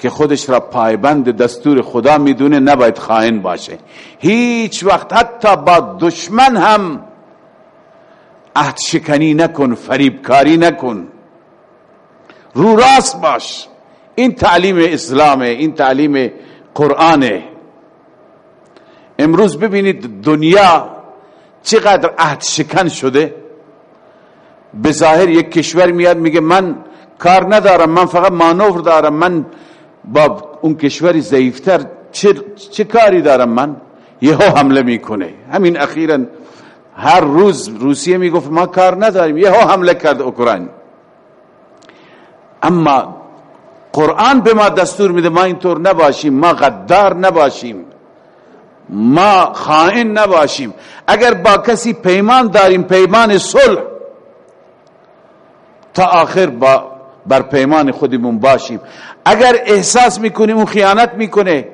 که خودش را پایبند دستور خدا می‌دونه نباید خائن باشه. هیچ وقت حتی با دشمن هم عهد شکنی نکن فریبکاری نکن. رو راست باش. این تعلیم اسلامه این تعلیم قرآنه. امروز ببینید دنیا چقدر عهد شکن شده. به ظاهر یک کشور میاد میگه من کار ندارم من فقط مانور دارم من با اون کشوری ضعیفتر چه, چه کاری دارم من؟ یهو حمله می‌کنه. همین اخیرا هر روز روسیه می‌گفت ما کار نداریم. یهو حمله کرد اوکراین. اما قرآن به ما دستور میده ما اینطور نباشیم ما غدار نباشیم ما خائن نباشیم. اگر با کسی پیمان داریم پیمان صلح تا آخر با بر پیمان خودمون باشیم. اگر احساس می‌کنیم اون خیانت می‌کنه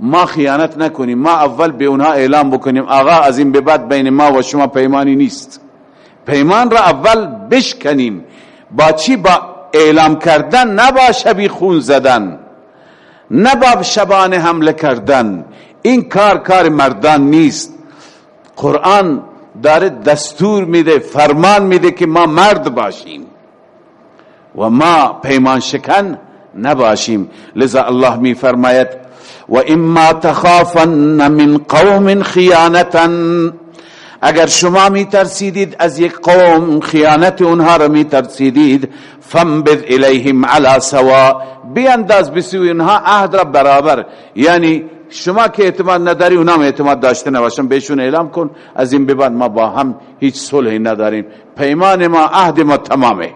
ما خیانت نکنیم. ما اول به اونها اعلام بکنیم آقا از این به بعد بین ما و شما پیمانی نیست. پیمان را اول بشکنیم. با چی؟ با اعلام کردن نه با شبی خون زدن نه با شبانه حمله کردن. این کار کار مردان نیست. قرآن داره دستور میده فرمان میده که ما مرد باشیم. و ما پیمان شکن نباشیم. لذا الله می فرماید و اما تخافن من قوم خیانتا اگر شما می ترسیدید از یک قوم خیانت اونها را می ترسیدید فنبذ الیهم علی سوا. بیانداز بسوی اونها عهد را برابر. یعنی شما که اعتماد نداری اونا هم اعتماد داشته نباشن. بهشون اعلام کن از این به بعد ما با هم هیچ صلحی نداریم. پیمان ما عهد ما تمامه.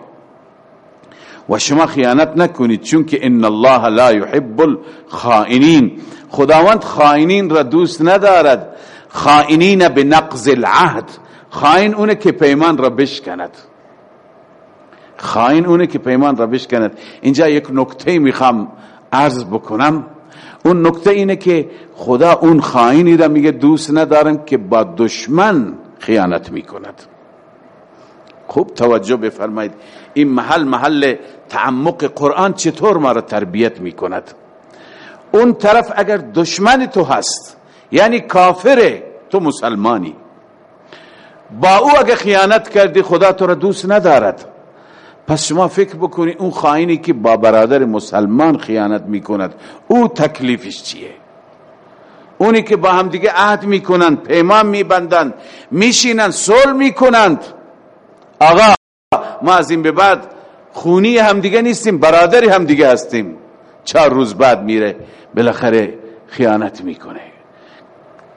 و شما خیانت نکنید چون که ان الله لا يحب الخائنین. خداوند خائنین را دوست ندارد. خائنین به نقض العهد. خائن اونه که پیمان را بشکند. خائن اونه که پیمان را بشکند. اینجا یک نکته می‌خوام عرض بکنم. اون نکته اینه که خدا اون خائنی را میگه دوست ندارم که با دشمن خیانت می‌کند. خوب توجه بفرمایید. این محل محل تعمق قرآن چطور ما را تربیت می‌کند؟ اون طرف اگر دشمن تو هست یعنی کافره تو مسلمانی با او اگر خیانت کردی خدا تو را دوست ندارد. پس شما فکر بکنی اون خائنی که با برادر مسلمان خیانت می‌کند او تکلیفش چیه؟ اونی که با هم دیگه عهد می‌کنند پیمان میبندند میشینند صلح می‌کنند. آقا ما از این به بعد خونی هم دیگه نیستیم برادری هم دیگه هستیم. چهار روز بعد میره بالاخره خیانت می‌کنه.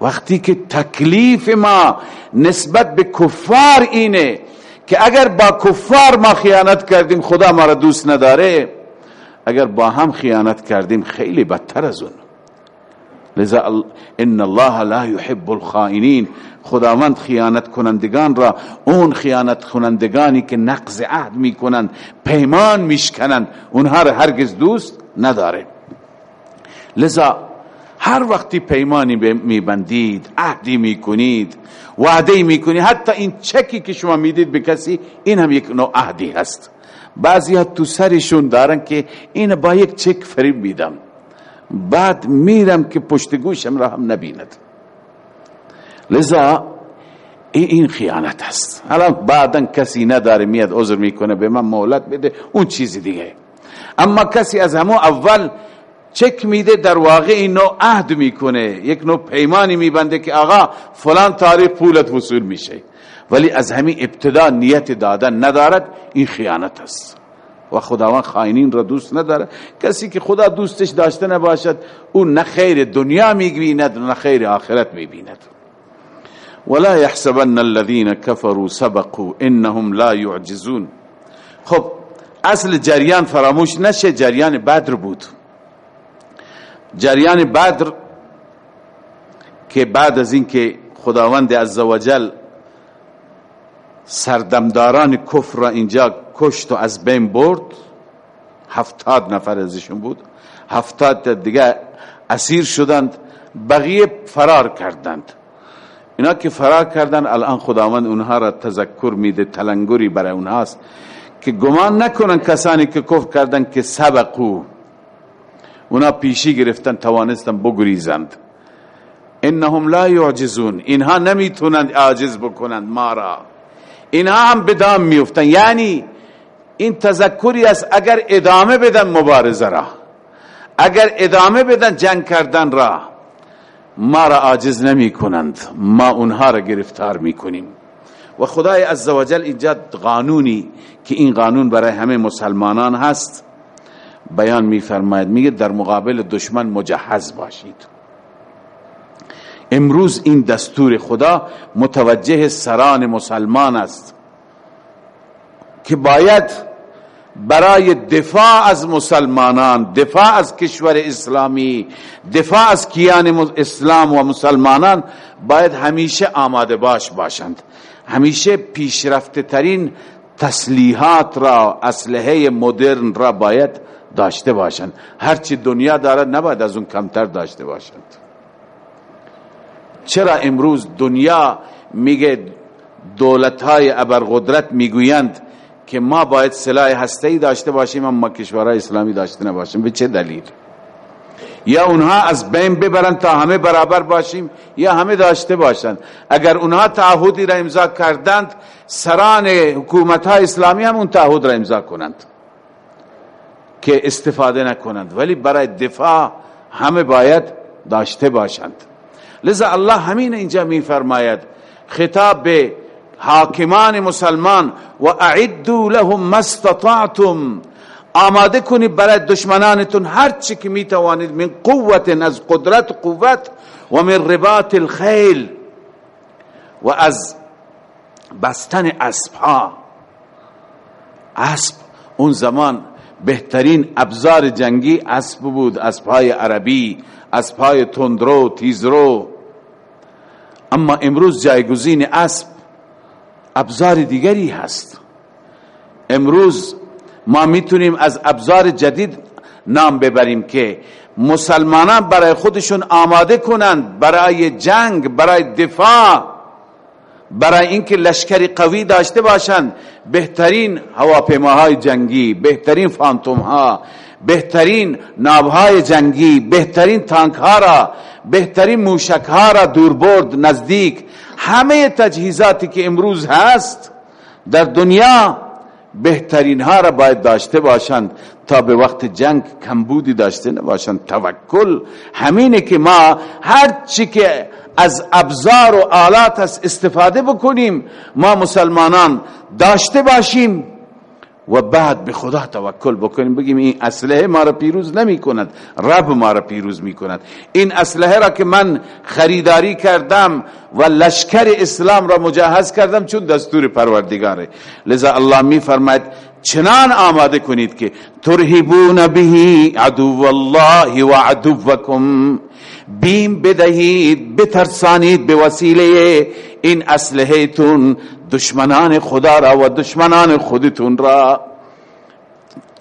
وقتی که تکلیف ما نسبت به کفار اینه که اگر با کفار ما خیانت کردیم خدا ما را دوست نداره اگر با هم خیانت کردیم خیلی بدتر از اون. لذا ان الله لا يحب الخائنین. خداوند خیانت کنندگان را اون خیانت کنندگانی که نقض عهد می‌کنند پیمان میشکنند. اونها را هرگز دوست نداره لذا هر وقتی پیمانی میبندید عهدی می‌کنید وعده می‌کنید حتی این چکی که شما می‌دید به کسی این هم یک نوع عهدی هست. بعضی ها تو سرشون دارن که این با یک چک فریب میدم. بعد میرم که پشت گوشم را هم نبیند. لذا این خیانت است. حالا بعدا کسی نداره میاد عذر می‌کنه به من مولد بده اون چیزی دیگه. اما کسی از همون اول چک میده در واقع این نوع عهد می‌کنه. یک نوع پیمانی میبنده که آقا فلان تاریخ پولت وصول میشه. ولی از همین ابتدا نیت دادن ندارد این خیانت است. و خداوند خائنین را دوست نداره. کسی که خدا دوستش داشته نباشد اون نه خیر دنیا می‌بیند نه خیر آخرت می‌بیند. ولا يحسبن الذين كفروا سبقوا انهم لا يعجزون. خب اصل جریان فراموش نشه جریان بدر بود. جریان بدر که بعد از اینکه خداوند عزوجل سردمداران کفر را اینجا کشت و از بین برد هفتاد نفر ازشون بود. هفتاد دیگه اسیر شدند بقیه فرار کردند. اینا که فرار کردند الان خداوند اونها را تذکر میده تلنگری برای اونهاست که گمان نکنن کسانی که کفر کردند که سبقو. اونا پیشی گرفتن توانستن بگریزند. انهم لا یعجزون. اینها نمی‌تونند عاجز بکنند ما را. اینها هم بدام میفتن یعنی این تذکری است اگر ادامه بدن مبارزه را. اگر ادامه بدن جنگ کردن را. ما را عاجز نمی کنند. ما اونها را گرفتار می کنیم. و خدای عزوجل اینجا قانونی که این قانون برای همه مسلمانان هست. بیان میفرماید میگه در مقابل دشمن مجهز باشید. امروز این دستور خدا متوجه سران مسلمان است که باید برای دفاع از مسلمانان دفاع از کشور اسلامی دفاع از کیان اسلام و مسلمانان باید همیشه آماده باش باشند. همیشه پیشرفته ترین تسلیحات را اسلحه مدرن را باید داشته باشند. هرچی دنیا دارد نباید از اون کمتر داشته باشند. چرا امروز دنیا میگه دولت های ابرقدرت می‌گویند که ما باید سلاح هسته داشته باشیم اما کشورهای اسلامی داشته نباشیم. به چه دلیل؟ یا اونها از بین ببرن تا همه برابر باشیم یا همه داشته باشند اگر اونها تعهدی را امضا کردند سران حکومت های اسلامی هم اون تعهد را امضا کنند. که استفاده نکنند. ولی برای دفاع همه باید داشته باشند. لذا الله همین اینجا می فرماید خطاب به حاکمان مسلمان و اعدوا لهم ما استطعتم. آماده کنید برای دشمنانتون هر چی که می توانید من قوت از قدرت قوت و من رباط الخیل و از بستن اسب ها. اسب اون زمان بهترین ابزار جنگی اسب بود اسبهای عربی اسبهای تندرو تیزرو. اما امروز جایگزین اسب ابزار دیگری هست. امروز ما می‌تونیم از ابزار جدید نام ببریم که مسلمانان برای خودشون آماده کنند برای جنگ برای دفاع برای اینکه لشکری قوی داشته باشند. بهترین هواپیماهای جنگی بهترین فانتوم ها بهترین نابهای جنگی بهترین تانک ها را بهترین موشک ها را دوربرد نزدیک همه تجهیزاتی که امروز هست در دنیا بهترین ها را باید داشته باشند تا به وقت جنگ کمبودی داشته نباشند. توکل همینه که ما هر چی که از ابزار و آلات استفاده بکنیم ما مسلمانان داشته باشیم. و بعد به خدا توکل بکنیم. بگیم این اسلحه ما را پیروز نمی کند رب ما را پیروز می کند این اسلحه را که من خریداری کردم و لشکر اسلام را مجهز کردم چون دستور پروردگاره. لذا الله می فرماید چنان آماده کنید که ترهبون به عدو الله و عدوکم. بیم بدهید بترسانید به وسیله. این اسلحه تون دشمنان خدا را و دشمنان خودتون را.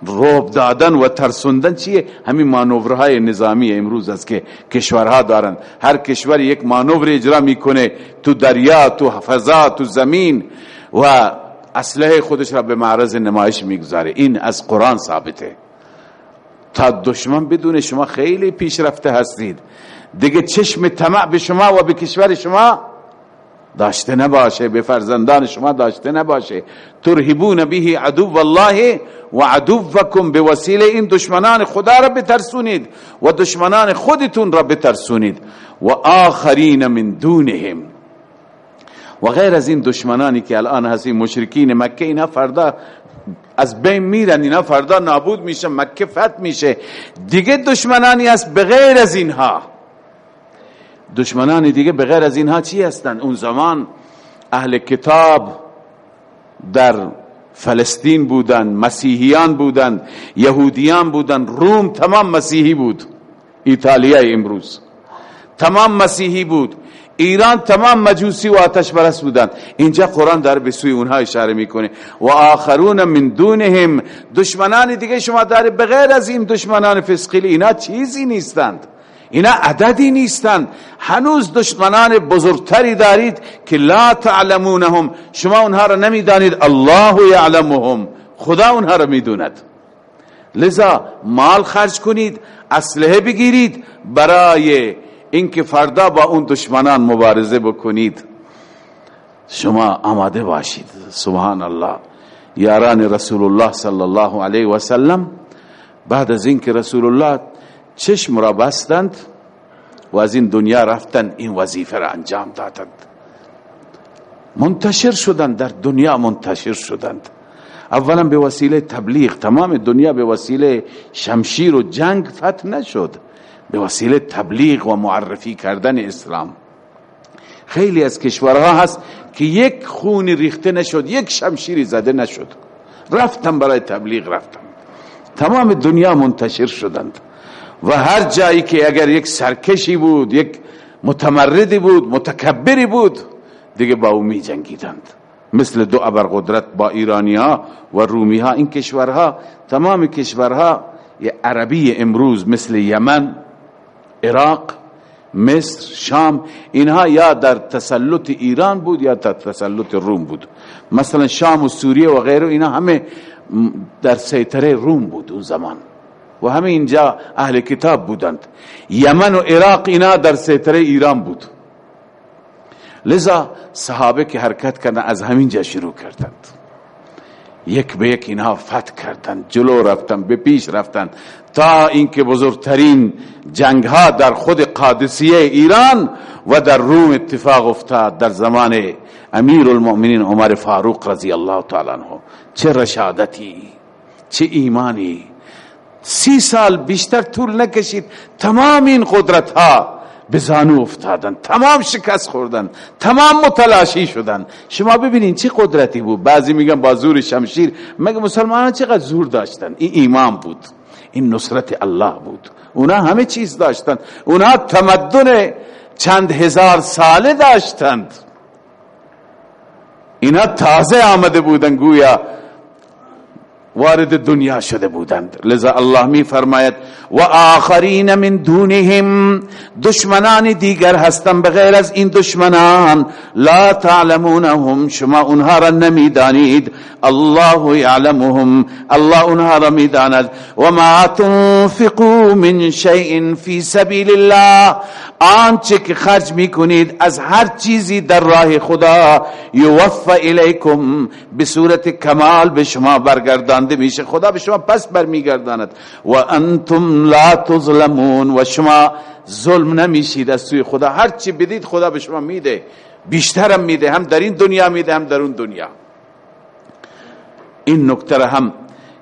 روب دادن و ترسوندن چیه؟ همین مانورهای نظامی امروز است که کشورها دارن. هر کشور یک مانور اجرا می‌کنه تو دریا تو فضا تو زمین و اسلحه خودش را به معرض نمایش می‌گذاره. این از قرآن ثابته. تا دشمن بدون شما خیلی پیشرفته هستید. دیگه چشم طمع به شما و به کشور شما داشته نباشه. به فرزندان شما داشته نباشه. ترهبون به عدو الله و عدوکم به وسیله این دشمنان خدا را بترسونید و دشمنان خودتون را بترسونید. و آخرین من دونهم. و غیر از این دشمنانی که الان هستی مشرکین مکه اینا فردا از بین میرن اینا فردا نابود میشه مکه فتح میشه. دیگه دشمنانی هست بغیر از اینها. دشمنان دیگه بغیر از اینها چی هستند اون زمان اهل کتاب در فلسطین بودن مسیحیان بودن یهودیان بودن روم تمام مسیحی بود. ایتالیا امروز تمام مسیحی بود. ایران تمام مجوسی و آتش برس بودن اینجا قرآن داره به سوی اونها اشاره می‌کنه. و آخرون من دونهم. دشمنان دیگه شما داره بغیر از این دشمنان فسقیل اینا چیزی نیستند. اینا عددی نیستند. هنوز دشمنان بزرگتری دارید که لا تعلمونهم. شما اونها را نمی‌دانید. الله یعلمهم. خدا اونها را می‌دوند. لذا مال خرج کنید اسلحه بگیرید برای اینکه فردا با اون دشمنان مبارزه بکنید شما آماده باشید. سبحان الله یاران رسول الله صلی الله علیه و سلم بعد از اینکه رسول الله چشم را بستند و از این دنیا رفتن این وظیفه را انجام دادند. منتشر شدند در دنیا منتشر شدند. اولا به وسیله تبلیغ تمام دنیا به وسیله شمشیر و جنگ فتح نشد. به وسیله تبلیغ و معرفی کردن اسلام. خیلی از کشورها هست که یک خونی ریخته نشد یک شمشیری زده نشد. رفتن برای تبلیغ رفتن تمام دنیا منتشر شدند. و هر جایی که اگر یک سرکشی بود یک متمردی بود متکبری بود دیگه با او می جنگیدند مثل دو ابرقدرت با ایرانی ها و رومی ها این کشورها تمام کشورها یه عربی امروز مثل یمن عراق مصر شام اینها یا در تسلط ایران بود یا در تسلط روم بود. مثلا شام و سوریه و غیره اینا همه در سیطره روم بود اون زمان. و همه اینجا اهل کتاب بودند. یمن و عراق اینا در سیطره ایران بود. لذا صحابه که حرکت کردن از همین جا شروع کردند. یک به یک اینها فتح کردند جلو رفتن به پیش رفتن تا اینکه بزرگترین جنگ ها در خود قادسیه ایران و در روم اتفاق افتاد در زمان امیر المؤمنین عمر فاروق رضی الله تعالی عنہ. چه رشادتی چه ایمانی. سی سال بیشتر طول نکشید تمام این قدرت ها به زانو افتادن تمام شکست خوردن تمام متلاشی شدن. شما ببینین چه قدرتی بود. بعضی میگن با زور شمشیر. مگه مسلمانان چقدر زور داشتن؟ این ایمان بود. این نصرت الله بود. اونا همه چیز داشتن. اونا تمدن چند هزار ساله داشتند. اینا تازه آمده بودن گویا. وارد دنیا شده بودند. لذا الله می فرماید و آخرین من دونهم. دشمنان دیگر هستند بغیر از این دشمنان. لا تعلمونهم شما اونها را نمی‌دانید. الله یعلمهم. الله اونها را می‌داند. و ما تنفقوا من شیء فی سبیل الله آنچه که خرج می‌کنید از هر چیزی در راه خدا یوفى الیکم. به صورت کمال به شما برگردانده میشه. خدا به شما پس برمیگرداند. و انتم لا تظلمون و شما ظلم نمیشید. از سوی خدا هر چی بدید خدا به شما میده. بیشترم میده. هم در این دنیا میده هم در اون دنیا. این نکته هم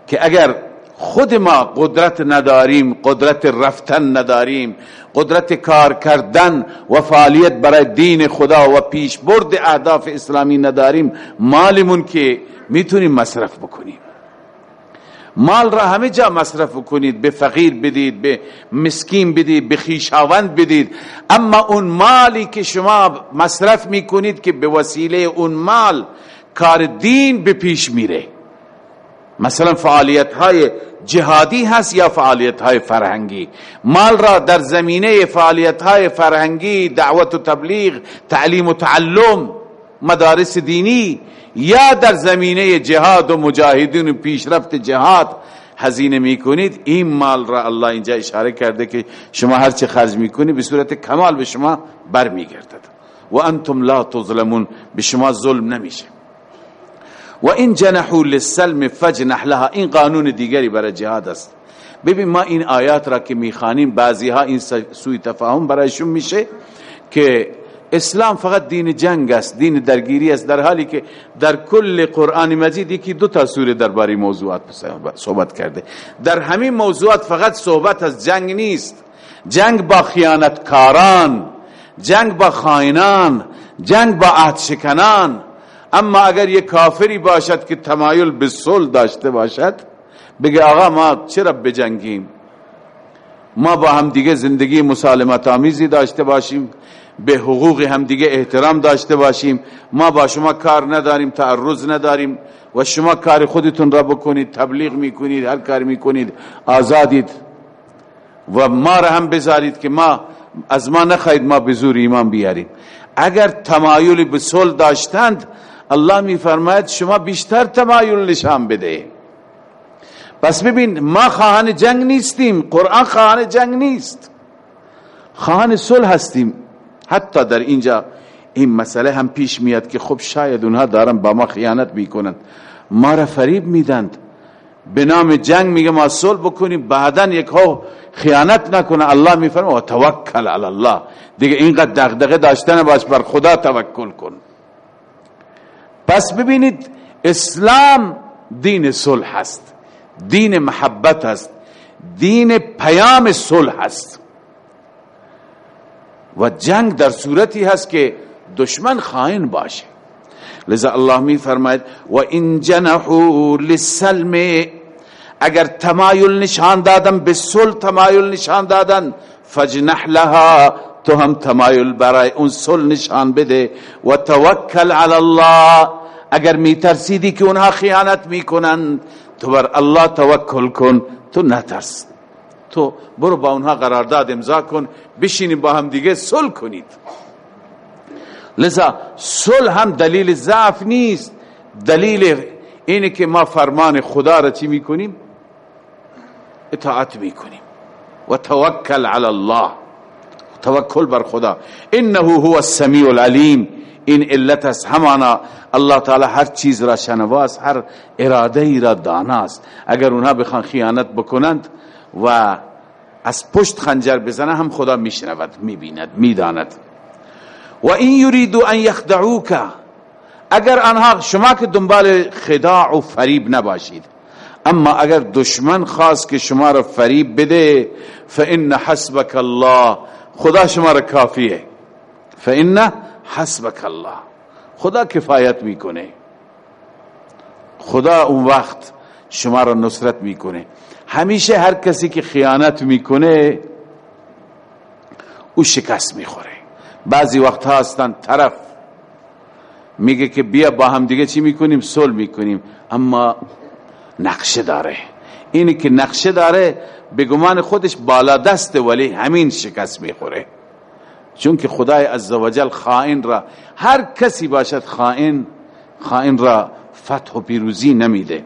که اگر خود ما قدرت نداریم قدرت رفتن نداریم قدرت کار کردن و فعالیت برای دین خدا و پیش برد اهداف اسلامی نداریم مالمون که می‌تونیم مصرف بکنیم. مال را همه جا مصرف کنید به فقیر بدید به مسکین بدید به خیشاوند بدید. اما اون مالی که شما مصرف می‌کنید که به وسیله اون مال کار دین به پیش میره. مثلا فعالیت های جهادی هست یا فعالیت های فرهنگی؟ مال را در زمینه فعالیت های فرهنگی دعوت و تبلیغ تعلیم و تعلم مدارس دینی یا در زمینه جهاد و مجاهدین و پیشرفت جهاد هزینه می‌کنید این مال را الله اینجا اشاره کرده که شما هر چه خرج می‌کنید به صورت کمال به شما برمیگردد. و انتم لا تظلمون به شما ظلم نمیشه. و این جنحو للسلم فجنح لها این قانون دیگری برای جهاد است. ببین ما این آیات را که می‌خوانیم بعضی ها این سوی تفاهم برایشون میشه که اسلام فقط دین جنگ است دین درگیری است در حالی که در کل قرآن مجید یکی دو تا سوره درباره موضوعات صحبت کرده. در همین موضوعات فقط صحبت از جنگ نیست. جنگ با خیانتکاران جنگ با خائنان جنگ با عهد شکنان اما اگر یک کافری باشد که تمایل به صلح داشته باشد بگه آقا ما چرا بجنگیم؟ ما با هم دیگه زندگی مسالمت آمیزی داشته باشیم. به حقوق همدیگه احترام داشته باشیم. ما با شما کار نداریم تعرض نداریم و شما کار خودتون را بکنید تبلیغ می‌کنید هر کار می‌کنید. آزادید. و ما را هم بذارید که ما از ما نخواهید ما به زور ایمان بیاریم. اگر تمایل به صلح داشتند الله میفرماید شما بیشتر تمایل نشان بده. پس ببین ما خواهان جنگ نیستیم قرآن خواهان جنگ نیست. خواهان صلح هستیم. حتی در اینجا این مسئله هم پیش میاد که خب شاید اونها دارن با ما خیانت می‌کنند. ما را فریب میدند به نام جنگ میگه ما صلح بکنیم بعدا یک ها خیانت نکنه. الله میفرمه و توکل علی الله. دیگه اینقدر دغدغه داشتن باش بر خدا توکل کن. پس ببینید اسلام دین صلح هست دین محبت هست دین پیام صلح هست و جنگ در صورتی هست که دشمن خائن باشه. لذا الله می فرماید و این جنحو للسلم. اگر تمایل نشان دادن به صلح تمایل نشان دادن فجنح لها تو هم تمایل برای اون صلح نشان بده. و توکل علی الله. اگر می ترسیدی که اونها خیانت می‌کنن تو بر الله توکل کن تو نترس. تو برو با اونها قرارداد امضا کن بشینیم با هم دیگه صلح کنید. لذا صلح هم دلیل ضعف نیست. دلیل اینه که ما فرمان خدا را چی می‌کنیم؟ اطاعت می‌کنیم. و توکل علی الله. توکل بر خدا. انه هو السمیع العلیم. این علت است همانا. الله تعالی هر چیز را شنواست هر اراده ای را داناست اگر اونها بخوان خیانت بکنند و از پشت خنجر بزنه هم خدا میشنود می‌بیند می‌داند. و این یریدو ان یخدعوک اگر آنها شما که دنبال خداع و فریب نباشید اما اگر دشمن خواست که شما را فریب بده فان حسبک الله خدا شما را کافیه. فان حسبک الله خدا کفایت می‌کنه. خدا اون وقت شما را نصرت می‌کنه. همیشه هر کسی که خیانت می‌کنه او شکست می‌خوره. بعضی وقت هستن طرف میگه که بیا با هم دیگه چی می‌کنیم؟ صلح می‌کنیم. اما نقشه داره. اینی که نقشه داره به گمان خودش بالا دسته ولی همین شکست می‌خوره. چون که خدای عزوجل خائن را هر کسی باشد خائن خائن را فتح و پیروزی نمیده.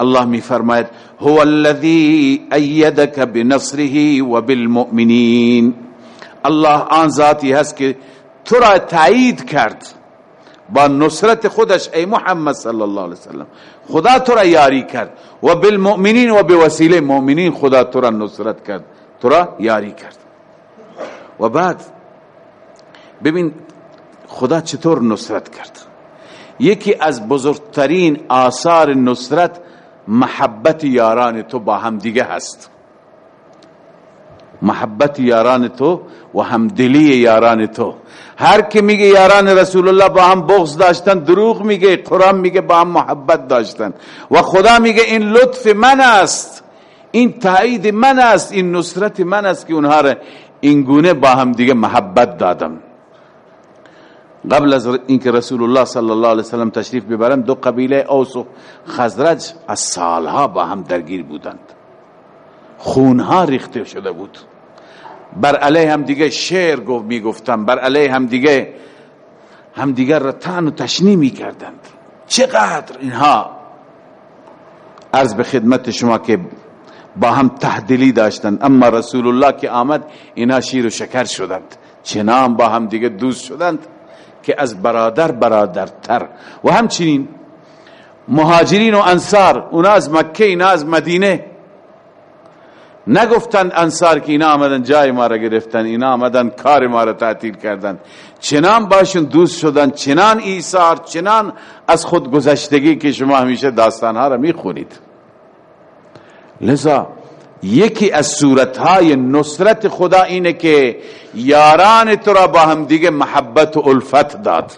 الله می فرماید هو الذي ایدک بنصره و بالمؤمنین. الله آن ذاتی هست که تو را تایید کرد با نصرت خودش ای محمد صلی الله علیه وسلم. خدا تو را یاری کرد. و بالمؤمنین و بوسیله مؤمنین خدا تو را نصرت کرد. تو را یاری کرد. و بعد ببین خدا چطور نصرت کرد؟ یکی از بزرگترین آثار نصرت محبت یاران تو با هم دیگه هست. محبت یاران تو و همدلی یاران تو. هر که میگه یاران رسول الله با هم بغض داشتن دروغ میگه قرآن میگه با هم محبت داشتن. و خدا میگه این لطف من است. این تایید من است این نصرت من است که اونها را اینگونه با هم دیگه محبت دادم. قبل از اینکه رسول الله صلی الله علیه وسلم تشریف ببرند دو قبیله اوس و خزرج از سالها با هم درگیر بودند. خونها ریخته شده بود. بر علیه هم دیگه شعر گفت می‌گفتن بر علیه هم دیگه هم دیگر را تن و تشنی می‌کردند. چقدر اینها؟ عرض به خدمت شما که با هم تحدلی داشتند. اما رسول الله که آمد اینها شیر و شکر شدند. چنان با هم دیگه دوست شدند. که از برادر برادرتر. و همچنین مهاجرین و انصار اونا از مکه اینا از مدینه. نگفتند انصار که اینا آمدن جای ما را گرفتن اینا آمدن کار ما را تعطیل کردن. چنان باشون دوست شدن چنان ایثار چنان از خود گذشتگی که شما همیشه داستانها را می‌خونید. لذا یکی از صورتهای نصرت خدا اینه که یاران تو را با هم دیگه محبت و الفت داد.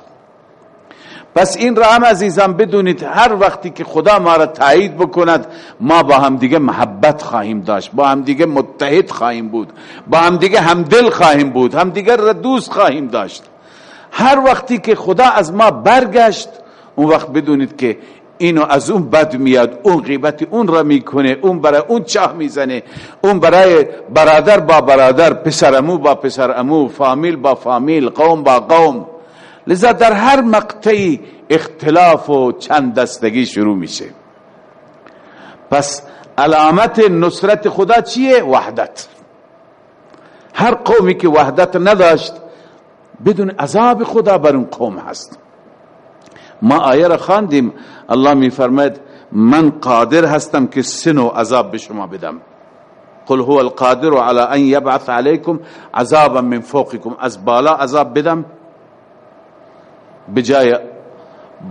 پس این را هم عزیزان بدونید هر وقتی که خدا ما را تایید بکند ما با هم دیگه محبت خواهیم داشت با هم دیگه متحد خواهیم بود با هم دیگه همدل خواهیم بود هم دیگر را دوست خواهیم داشت. هر وقتی که خدا از ما برگشت اون وقت بدونید که اینو از اون بد میاد اون غیبت اون را می‌کنه اون برای اون چاه می‌زنه اون برای برادر با برادر پسر امو با پسر امو فامیل با فامیل قوم با قوم. لذا در هر مقطعی اختلاف و چند دستگی شروع میشه. پس علامت نصرت خدا چیه؟ وحدت. هر قومی که وحدت نداشت بدون عذاب خدا بر اون قوم هست. ما آیه را خواندیم. الله می فرماید من قادر هستم که سنو عذاب به شما بدم. قل هو القادر على ان يبعث عليكم عذابا من فوقكم از بالا عذاب بدم. بجای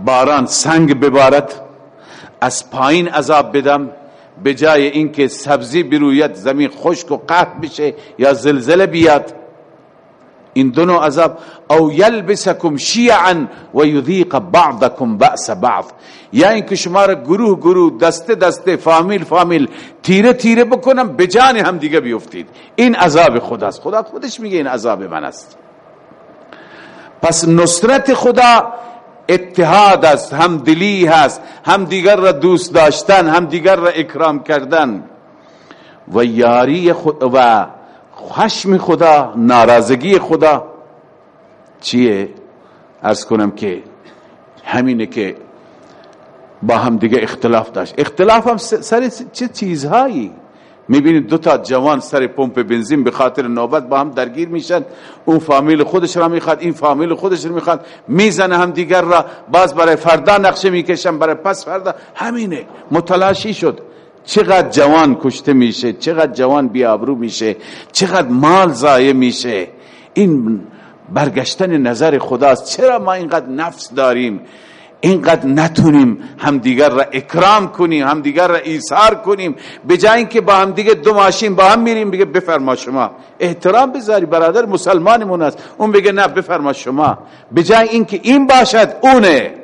باران سنگ ببارد از پایین عذاب بدم. بجای اینکه سبزی بروید زمین خشک و قحط بشه یا زلزله بیاد. این دو نوع عذاب او یلبسکم شیعا و یذیق بعضکم بأس بعض. یا اینکه شما را گروه گروه دسته دسته فامیل فامیل تیره تیره بکنم به هم دیگه بیفتید. این عذاب خداست خدا خودش میگه این عذاب من است. پس نصرت خدا اتحاد است هم دلی هست هم دیگر را دوست داشتن هم دیگر را اکرام کردن. و یاری خود و خشم خدا ناراضگی خدا. چیه؟ ارز کنم که همینه که با هم دیگه اختلاف داشت. اختلاف هم سر چه چیزهایی؟ می‌بینید دو تا جوان سر پمپ بنزین به خاطر نوبت با هم درگیر میشن. اون فامیل خودش را می‌خواد این فامیل خودش را می‌خواد. می‌زنه هم دیگر را. باز برای فردا نقشه می‌کشن برای پس فردا. همینه. متلاشی شد. چقدر جوان کشته میشه چقدر جوان بیابرو میشه چقدر مال ضایع میشه. این برگشتن نظر خداست. چرا ما اینقدر نفس داریم؟ اینقدر نتونیم همدیگر را اکرام کنیم همدیگر را ایثار کنیم. به جای اینکه با هم دیگه دو ماشین با هم میریم بگه بفرما شما. احترام بذاری برادر مسلمانمون است. اون بگه نه بفرما شما. به جای اینکه این باشد اونه.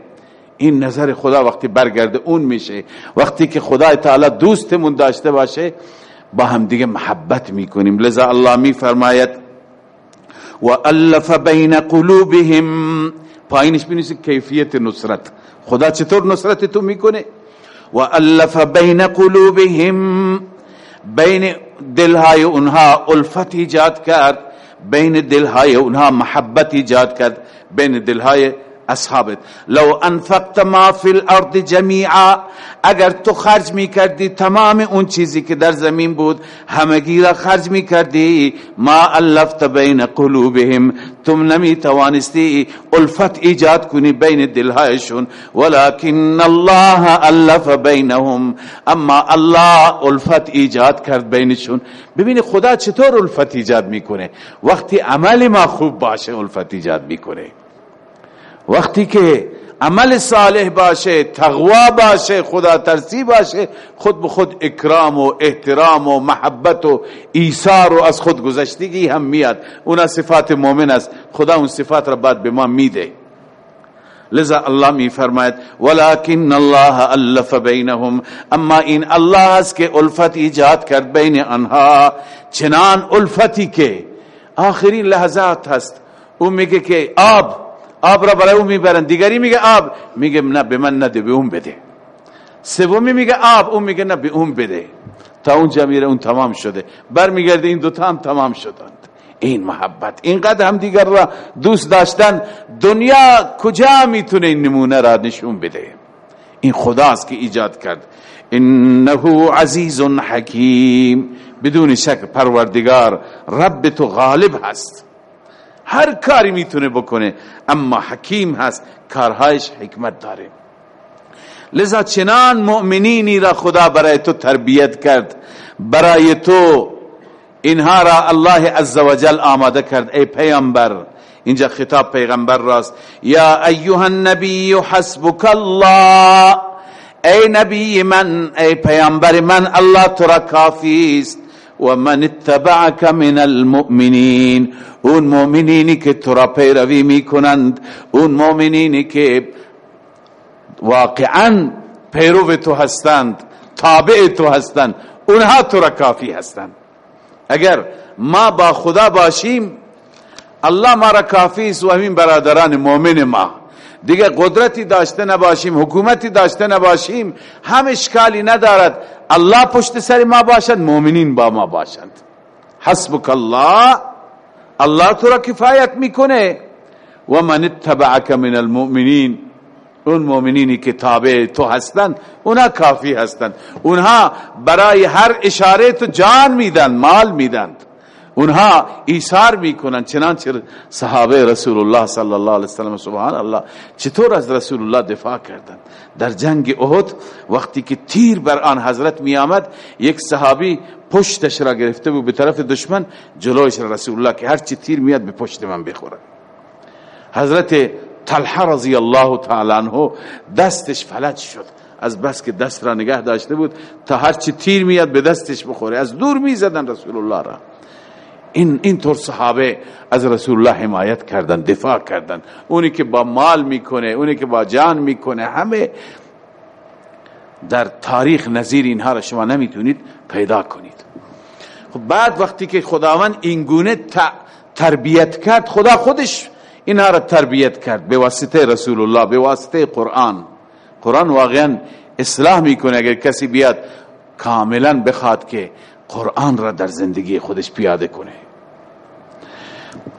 این نظر خدا وقتی برگرده اون میشه. وقتی که خدا تعالی دوستمون داشته باشه با هم دیگه محبت می‌کنیم. لذا الله میفرماید و الف بین قلوبهم. پایینش بینیسی کیفیت نصرت. خدا چطور نصرت تو می‌کنه؟ و الف بین قلوبهم. بین دلهای اونها الفت ایجاد کرد. بین دلهای اونها محبت ایجاد کرد. بین دلهای اصحابت. لو انفقت ما فی الارض جمیعا اگر تو خرج می کردی تمام اون چیزی که در زمین بود همگی را خرج می کردی ما الفت بین قلوبهم تم نمی توانستی الفت ایجاد کنی بین دلهایشون. ولكن الله الف بینهم اما الله الفت ایجاد کرد بینشون. ببینی خدا چطور الفت ایجاد می‌کنه؟ وقتی عمل ما خوب باشه الفت ایجاد می‌کنه. وقتی که عمل صالح باشه تقوا باشه خدا ترسی باشه خود به خود اکرام و احترام و محبت و ایثار و از خود گذشتگی هم میاد. اونا صفات مؤمن است. خدا اون صفات را بعد به ما میده. لذا الله می فرماید ولكن الله الف بینهم. اما این الله است که الفت ایجاد کرد بین آنها. چنان الفتی که آخرین لحظات هست. او میگه که آب آب را برای اون می‌برن. دیگری میگه آب. میگه نه به من نده به اون بده. سومی میگه آب. اون میگه نه به اون بده. تا اونجا میره اون تمام شده. برمیگرده این دوتا هم تمام شدند. این محبت. اینقدر هم دیگر را دوست داشتن. دنیا کجا می‌تونه این نمونه را نشون بده؟ این خداست که ایجاد کرد. انه عزیز حکیم. بدون شک پروردگار رب تو غالب هست. هر کاری می‌تونه بکنه. اما حکیم هست کارهایش حکمت داره. لذا چنان مؤمنینی را خدا برای تو تربیت کرد. برای تو اینها را الله عزوجل آماده کرد. ای پیامبر اینجا خطاب پیغمبر راست. یا ایها النبی حسبک الله. ای نبی من ای پیامبر من الله تو را کافی است. و من اتبعك من المؤمنین اون مؤمنینی که تو را پیروی می‌کنند اون مؤمنینی که واقعا پیرو تو هستند تابع تو هستند اونها تو را کافی هستند. اگر ما با خدا باشیم الله ما را کافی است و همین برادران مؤمن ما. دیگه قدرتی داشته نباشیم حکومتی داشته نباشیم هم اشکالی ندارد. الله پشت سر ما باشد مؤمنین با ما باشند. حسبک الله الله تو را کفایت می‌کنه. و من اتبعک من المؤمنین. اون مؤمنینی که تابع تو هستند اونا کافی هستند. اونها برای هر اشاره تو جان میدن مال میدن. اونها ایثار می‌کنن. چنانچه صحابه رسول الله صلی الله علیه وسلم سبحان الله چطور از رسول الله دفاع کردند؟ در جنگ احد وقتی که تیر بر آن حضرت می آمد یک صحابی پشتش را گرفته بود به طرف دشمن جلوش رسول الله که هر چی تیر میاد به پشت من بخوره حضرت طلحه رضی الله تعالی عنه دستش فلج شد. از بس که دست را نگه داشته بود تا هر چی تیر میاد به دستش بخوره. از دور می‌زدن رسول الله را. این اینطور صحابه از رسول الله حمایت کردن دفاع کردن. اونی که با مال می‌کنه اونی که با جان می‌کنه همه در تاریخ نظیر اینها را شما نمی‌تونید پیدا کنید. خب بعد وقتی که خداوند اینگونه تربیت کرد خدا خودش اینها را تربیت کرد. به واسطه رسول الله به واسطه قرآن. قرآن واقعا اصلاح می‌کنه اگر کسی بیاد کاملا بخواد که قرآن را در زندگی خودش پیاده کنه.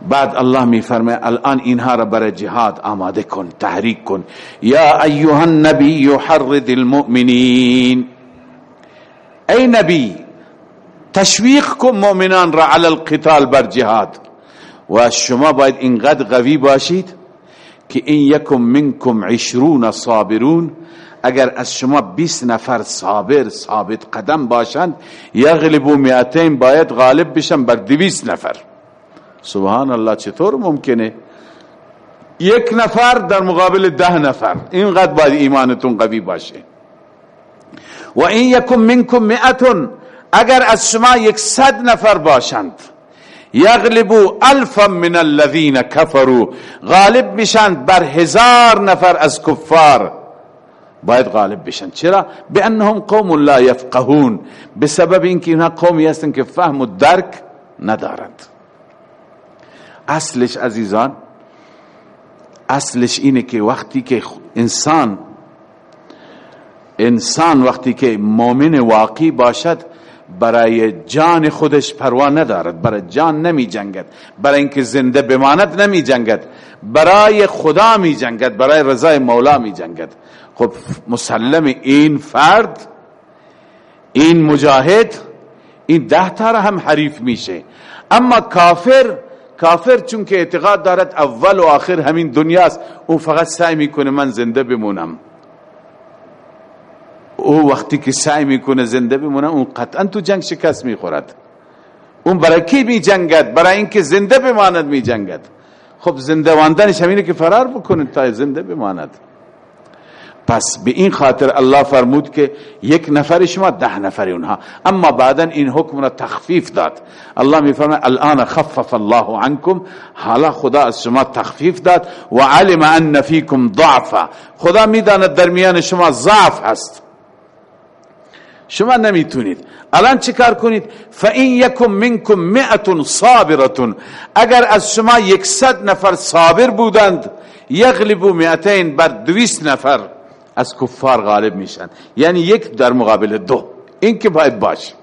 بعد الله می فرمه الان اینها را برای جهاد آماده کن تحریک کن. یا ایها النبی حرد المؤمنین. ای نبی تشویق کن مؤمنان را علی القتال بر جهاد. و شما باید اینقدر قوی باشید که این یکم منکم عشرون صابرون. اگر از شما 20 نفر صابر ثابت قدم باشند یغلبو میاتین باید غالب بشن بر 200 نفر. سبحان الله چطور ممکنه؟ یک نفر در مقابل ده نفر. اینقدر باید ایمانتون قوی باشه. و این یکم منکم مئتون. اگر از شما یک صد نفر باشند یغلبو الفا من الذین کفروا. غالب میشند بر هزار نفر از کفار. باید غالب بشن. چرا؟ به انهم قوم لا یفقهون. بسبب اینکه اینها قومی هستن که فهم و درک ندارند. اصلش عزیزان اصلش اینه که وقتی که انسان انسان وقتی که مؤمن واقعی باشد برای جان خودش پروا ندارد برای جان نمی جنگد برای اینکه زنده بماند نمی جنگد برای خدا می جنگد برای رضای مولا می جنگد. خب مسلم این فرد این مجاهد این ده تا هم حریف میشه. اما کافر کافر چون که اعتقاد دارد اول و آخر همین دنیاست او فقط سعی می‌کنه من زنده بمونم. او وقتی که سعی می‌کنه زنده بمونه اون قطعا تو جنگ شکست می‌خورد. اون برای کی می جنگد برای اینکه زنده بماند می جنگد خب زنده ماندنش همینه که فرار بکنه تا زنده بماند. پس به این خاطر الله فرمود که یک نفر شما ده نفر اونها. اما بعدا این حکم را تخفیف داد. الله می فرماید الان خفف الله عنكم حالا خدا از شما تخفیف داد و علم ان فیکم ضعفا. خدا می‌داند در میان شما ضعف هست. شما نمی‌تونید. الان چیکار کنید؟ فان یکم منکم مئه صابره اگر از شما یکصد نفر صابر بودند یغلبوا مئتین بر دویست نفر. از کفار غالب میشن. یعنی یک در مقابل دو. این که باید باش.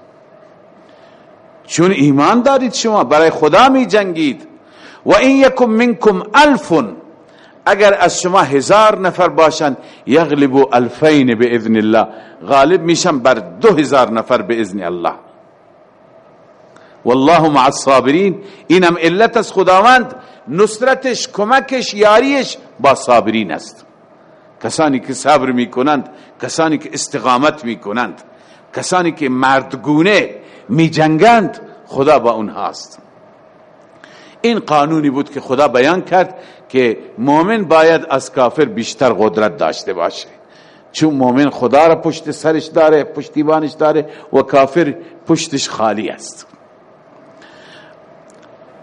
چون ایمان دارید شما برای خدا می جنگید و این یکم منکم الفون اگر از شما هزار نفر باشند یغلبو الفین به اذن الله. غالب میشن بر دو هزار نفر به اذن الله. والله مع الصابرین. اینم علت از خداوند. نصرتش کمکش یاریش با صابرین است. کسانی که صبر می‌کنند کسانی که استقامت می‌کنند کسانی که مردگونه میجنگند خدا با اونهاست این قانونی بود که خدا بیان کرد که مؤمن باید از کافر بیشتر قدرت داشته باشه. چون مؤمن خدا را پشت سرش داره پشتیبانش داره و کافر پشتش خالی است.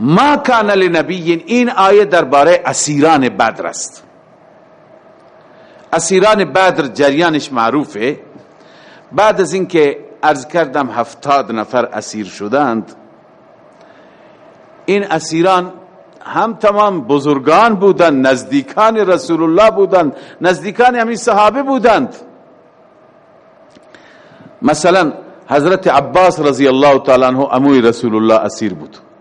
ما کان لنبی این آیه درباره اسیران بدر است. اسیران بدر جریانش معروفه. بعد از اینکه عرض کردم هفتاد نفر اسیر شدند این اسیران هم تمام بزرگان بودند نزدیکان رسول الله بودند نزدیکان همین صحابه بودند. مثلا حضرت عباس رضی الله تعالی عنہ اموی رسول الله اسیر بود.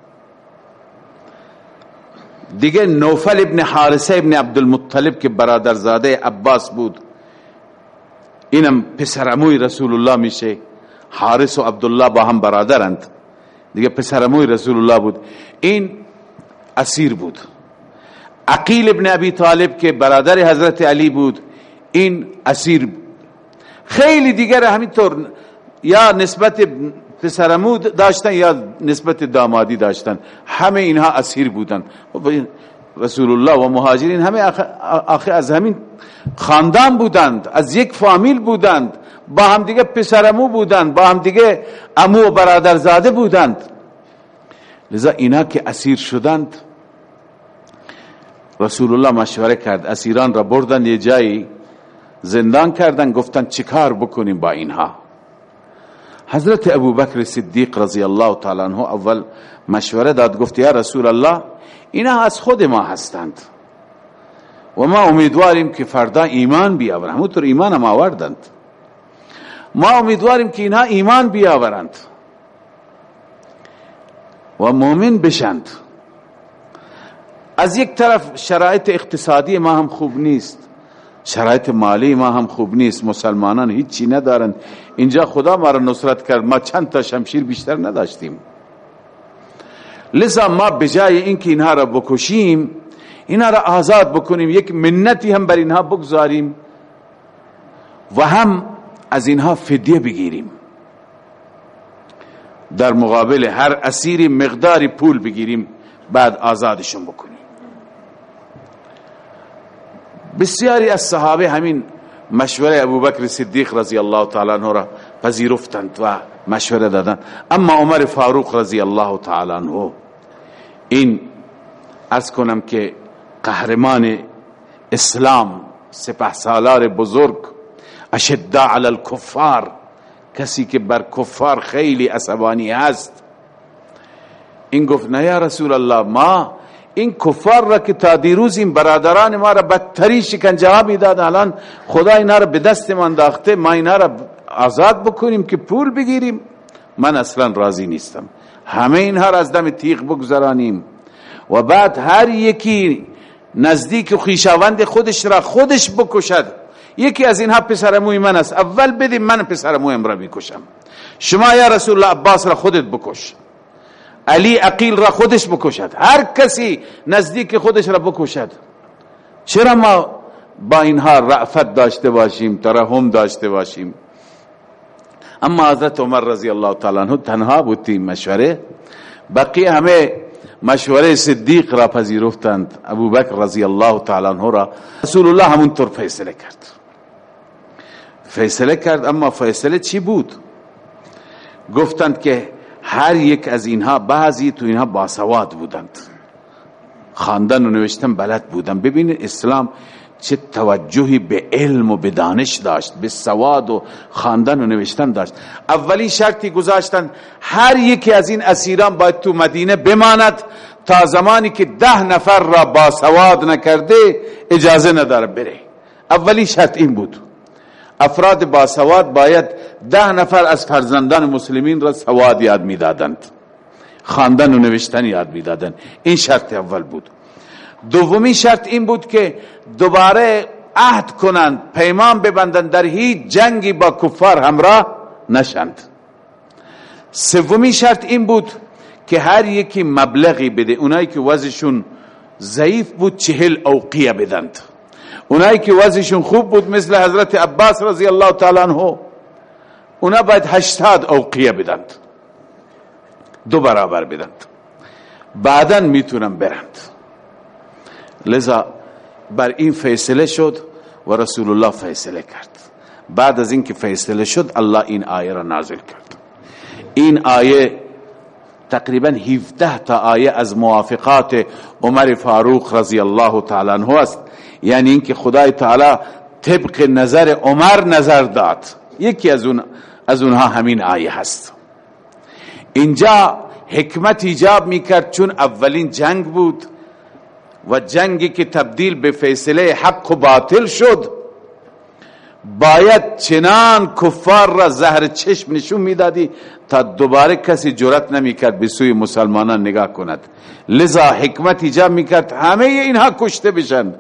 دیگه نوفل ابن حارسه ابن عبدالمطلب که برادرزاده عباس بود اینم پسر اموی رسول الله میشه. حارس و عبدالله با هم برادرند. دیگه پسر اموی رسول الله بود. این اسیر بود. عقیل ابن ابی طالب که برادر حضرت علی بود این اسیر خیلی دیگر همینطور یا نسبت پسرمود داشتن یا نسبت دامادی داشتن. همه اینها اسیر بودن. رسول الله و مهاجرین همه آخه از همین خاندان بودند از یک فامیل بودند با هم دیگه پسرمو بودند با هم دیگه امو و برادرزاده بودند. لذا اینا که اسیر شدند رسول الله مشوره کرد. اسیران را بردن یه جایی زندان کردن گفتن چیکار بکنیم با اینها؟ حضرت ابو بکر صدیق رضی الله تعالی عنہ اول مشوره داد گفت یا رسول الله اینا از خود ما هستند. و ما امیدواریم که فردا ایمان بیاورند. همونطور ایمان هم آوردند. ما امیدواریم که اینها ایمان بیاورند. و مؤمن بشند. از یک طرف شرایط اقتصادی ما هم خوب نیست. شرایط مالی ما هم خوب نیست مسلمانان هیچی ندارند اینجا خدا ما را نصرت کرد ما چند تا شمشیر بیشتر نداشتیم. لذا ما بجای اینکه اینها را بکشیم اینها را آزاد بکنیم یک منتی هم بر اینها بگذاریم و هم از اینها فدیه بگیریم. در مقابل هر اسیری مقداری پول بگیریم بعد آزادشون بکنیم. بسیاری از صحابه همین مشوره ابوبکر صدیق رضی الله تعالی عنہ را پذیرفتند و مشوره دادند. اما عمر فاروق رضی الله تعالی عنہ این ارز کنم که قهرمان اسلام سپه سالار بزرگ اشداء علی الكفار کسی که بر کفار خیلی عصبانی هست. این گفت نه یا رسول الله ما این کفار را که تا دیروز این برادران ما را بدتری شکنجه ها می‌داد الان خدا اینا را به دست ما انداخته ما اینا را آزاد بکنیم که پول بگیریم. من اصلا راضی نیستم. همه اینها را از دم تیغ بگذرانیم. و بعد هر یکی نزدیک خیشاوند خودش را خودش بکشد. یکی از اینها پسر موی من است. اول بدیم من پسر مویم را می‌کشم. شما یا رسول الله عباس را خودت بکش. علی عقیل را خودش بکشد. هر کسی نزدیک خودش را بکشد. چرا ما با اینها رعفت داشته باشیم ترحم داشته باشیم؟ اما حضرت عمر رضی الله تعالی عنہ تنها بود تیم مشوره. بقیه همه مشوره صدیق را پذیرفتند. ابو بکر رضی الله تعالی عنہ را رسول الله همونطور فیصله کرد. فیصله کرد اما فیصله چی بود؟ گفتند که هر یک از اینها بعضی تو اینها باسواد بودند. خواندن و نوشتن بلد بودند. ببینید اسلام چه توجهی به علم و به دانش داشت به سواد و خواندن و نوشتن داشت. اولین شرطی گذاشتن هر یکی از این اسیران باید تو مدینه بماند تا زمانی که ده نفر را باسواد نکرده اجازه نداره بره. اولین شرط این بود. افراد با سواد باید ده نفر از فرزندان مسلمین را سواد یاد می‌دادند. خواندن و نوشتن یاد می‌دادند. این شرط اول بود. دومی شرط این بود که دوباره عهد کنند پیمان ببندند در هیچ جنگی با کفار همراه نشند. سومی شرط این بود که هر یکی مبلغی بده. اونایی که وزشون ضعیف بود چهل اوقیه بدند. اونایی که وضعشون خوب بود مثل حضرت عباس رضی الله تعالی عنہ اونا باید هشتاد اوقیه بدند. دو برابر بدند. بعدا می‌تونن برند. لذا بر این فیصله شد و رسول الله فیصله کرد. بعد از اینکه فیصله شد الله این آیه را نازل کرد. این آیه تقریبا 17 تا آیه از موافقات عمر فاروق رضی الله تعالی عنہ است. یعنی اینکه خدای تعالی طبق نظر عمر نظر داد. یکی از اون از اونها همین آیه هست. اینجا حکمت ایجاب می‌کرد چون اولین جنگ بود و جنگی که تبدیل به فیصله حق و باطل شد باید چنان کفار را زهر چشم نشون می‌دادی تا دوباره کسی جرأت نمی‌کرد به سوی مسلمانان نگاه کند. لذا حکمت ایجاب می‌کرد همه اینها کشته بشن.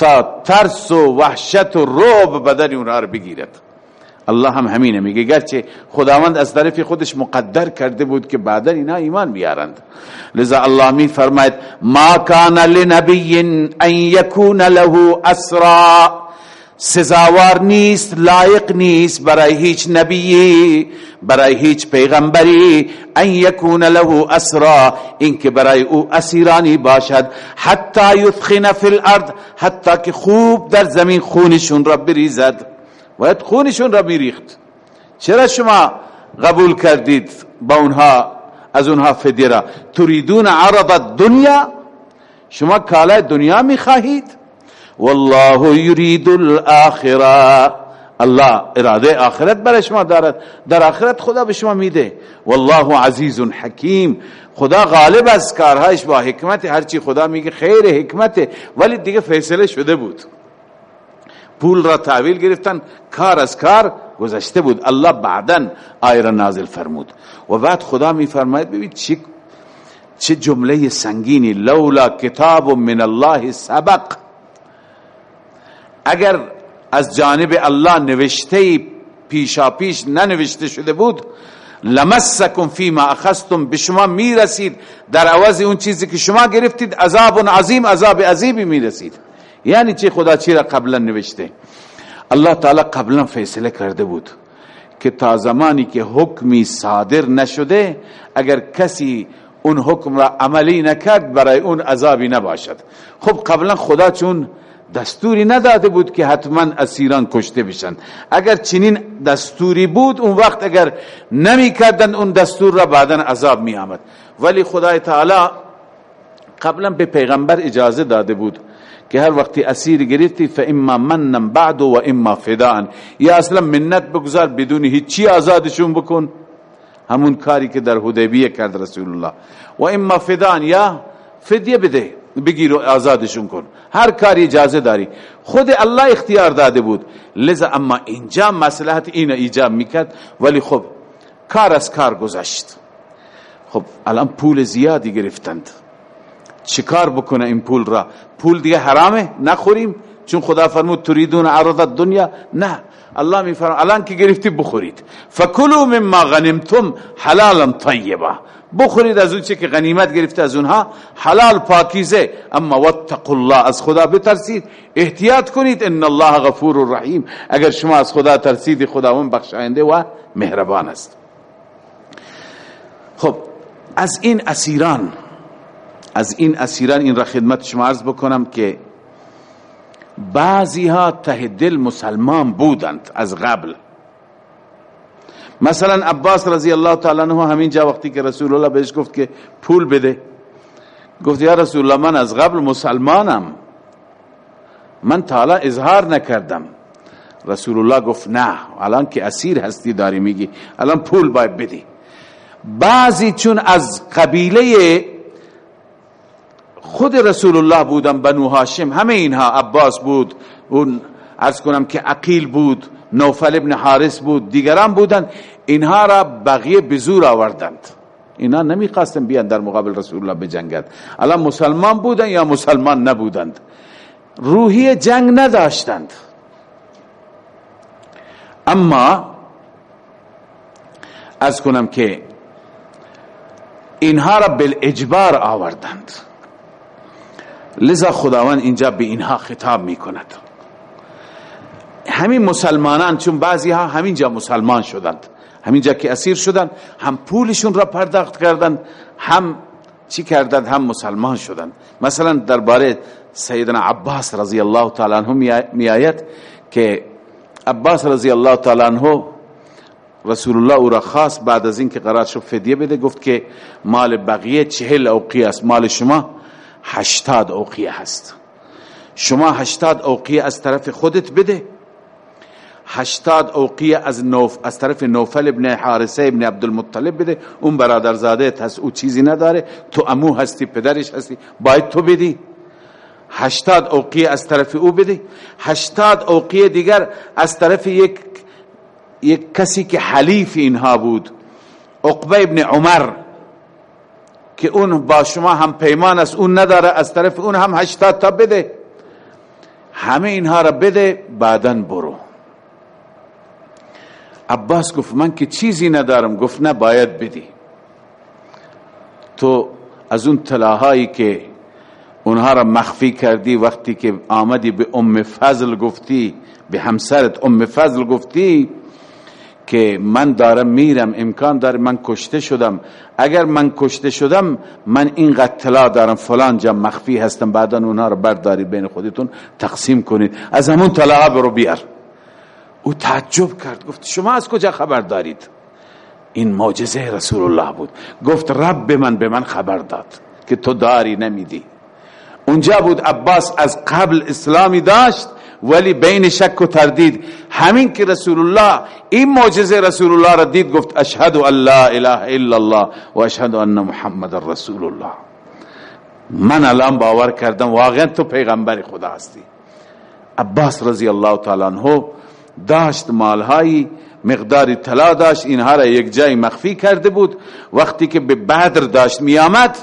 تا ترس و وحشت و روب بدن اونها رو بگیرد. الله هم همینه میگه. گرچه خداوند از طرف خودش مقدر کرده بود که بعدا اینا ایمان بیارند. لذا الله می فرماید ما کان لنبی ان یکون له اسرا. سزاوار نیست لایق نیست برای هیچ نبی برای هیچ پیغمبری. ان یکون له اسرا اینکه برای او اسیرانی باشد. حتی یثخن فی الارض حتی که خوب در زمین خونشون را بریزد. باید خونشون را بریخت چرا شما قبول کردید با اونها از اونها فدیه را؟ تریدون عرض دنیا شما کالای دنیا می خواهید والله يريد الاخره الله اراده آخرت برای شما دارد. در آخرت خدا به شما میده. والله عزیز حکیم. خدا غالب از کارهایش با حکمت هرچی خدا میگه. خیر حکمت. ولی دیگه فیصله شده بود. پول را تعویل گرفتن. کار از کار گذشته بود. الله بعدا آیه را نازل فرمود. و بعد خدا میفرماید ببین چه چه جمله سنگینی. لولا کتاب من الله سبق. اگر از جانب الله نوشته پیشا پیش ننوشته شده بود لمسکم فیما اخذتم به شما می‌رسید. در عوض اون چیزی که شما گرفتید عذاب عظیم عذاب عذیبی می‌رسید. یعنی چی؟ خدا چی را قبلا نوشته؟ الله تعالی قبلا فیصله کرده بود که تا زمانی که حکمی صادر نشده اگر کسی اون حکم را عملی نکرد برای اون عذابی نباشد. خب قبلا خدا چون دستوری نداده بود که حتما اسیران کشته بشن. اگر چنین دستوری بود اون وقت اگر نمی کردن اون دستور را بعدا عذاب می آمد ولی خدای تعالی قبلا به پیغمبر اجازه داده بود که هر وقتی اسیر گرفتی فاما منن بعد و اما فدان یا اصلا منت بگذار بدون هیچی آزادشون بکن. همون کاری که در حدیبیه کرد رسول الله. و اما فدان یا فدیه بده. بگیر و آزادشون کن. هر کاری اجازه داری. خود الله اختیار داده بود. لذا اما اینجا مسلحت این ایجاب می‌کرد. ولی خب کار از کار گذشت. خب الان پول زیادی گرفتند. چیکار بکنه این پول را؟ پول دیگه حرامه؟ نخوریم. چون خدا فرمود تریدون عرض دنیا نه. الله میفرم الان که گرفتی بخورید. فکلوا مما غنمتم حلالا طیبا. بخورید از اون چه که غنیمت گرفته از اونها حلال پاکیزه. اما واتقوا الله از خدا بترسید. احتیاط کنید. ان الله غفور رحیم. اگر شما از خدا ترسید خداوند بخشاینده و مهربان است. خب از این اسیران از این اسیران این را خدمت شما عرض بکنم که بعضی ها ته دل مسلمان بودند از قبل. مثلا عباس رضی الله تعالی عنہ همین جا وقتی که رسول الله بهش گفت که پول بده گفت یا رسول الله من از قبل مسلمانم من تعالی اظهار نکردم. رسول الله گفت نه الان که اسیر هستی داری میگی الان پول باید بدی. بعضی چون از قبیله خود رسول الله بودن بنو هاشم همه اینها عباس بود اون ارز کنم که عقیل بود نوفل ابن حارس بود دیگران بودند. اینها را بقیه بزور آوردند. اینا نمی‌خواستن بیان در مقابل رسول الله بجنگد الان مسلمان بودن یا مسلمان نبودند؟ روحی جنگ نداشتند. اما از کنم که اینها را بالاجبار آوردند. لذا خداوند اینجا به اینها خطاب می کند همین مسلمانان چون بعضی ها همینجا مسلمان شدند. همینجا که اسیر شدند هم پولشون را پرداخت کردند هم چی کردند؟ هم مسلمان شدند. مثلا درباره سیدنا عباس رضی الله تعالی عنه می آید که عباس رضی الله تعالی عنه رسول الله او را خاص بعد از اینکه قرار شد فدیه بده گفت که مال بقیه چهل اوقیه است. مال شما هشتاد اوقیه هست. شما هشتاد اوقیه از طرف خودت بده. هشتاد اوقیه از نوف از طرف نوفل ابن حارسه ابن عبدالمطلب بده. اون برادرزاده هست او چیزی نداره. تو امو هستی پدرش هستی. باید تو بدی. هشتاد اوقیه از طرف او بده هشتاد اوقیه دیگر از طرف یک یک کسی که حلیف اینها بود. عقبه ابن عمر که اون با شما هم پیمان است اون نداره. از طرف اون هم هشتاد تا بده. همه اینها را بده بعدن برو. عباس گفت من که چیزی ندارم. گفت نه باید بدی. تو از اون طلاهایی که اونها را مخفی کردی وقتی که آمدی به ام فضل گفتی به همسرت ام فضل گفتی که من دارم میرم امکان داره من کشته شدم. اگر من کشته شدم من این اطلاع دارم فلان جا مخفی هستم بعدا اونها رو برداری بین خودتون تقسیم کنید. از همون طلاع برو بیار. او تعجب کرد. گفت شما از کجا خبر دارید؟ این معجزه رسول الله بود. گفت رب من به من خبر داد که تو داری نمیدی. اونجا بود عباس از قبل اسلامی داشت ولی بین شک و تردید. همین که رسول الله این معجزه رسول الله را دید گفت اشهد ان لا اله الا الله و اشهد ان محمد رسول الله من الان باور کردم واقعا تو پیغمبر خدا هستی. عباس رضی الله تعالی عنہ داشت مالهایی مقداری طلا داشت اینها را یک جای مخفی کرده بود. وقتی که به بدر داشت میآمد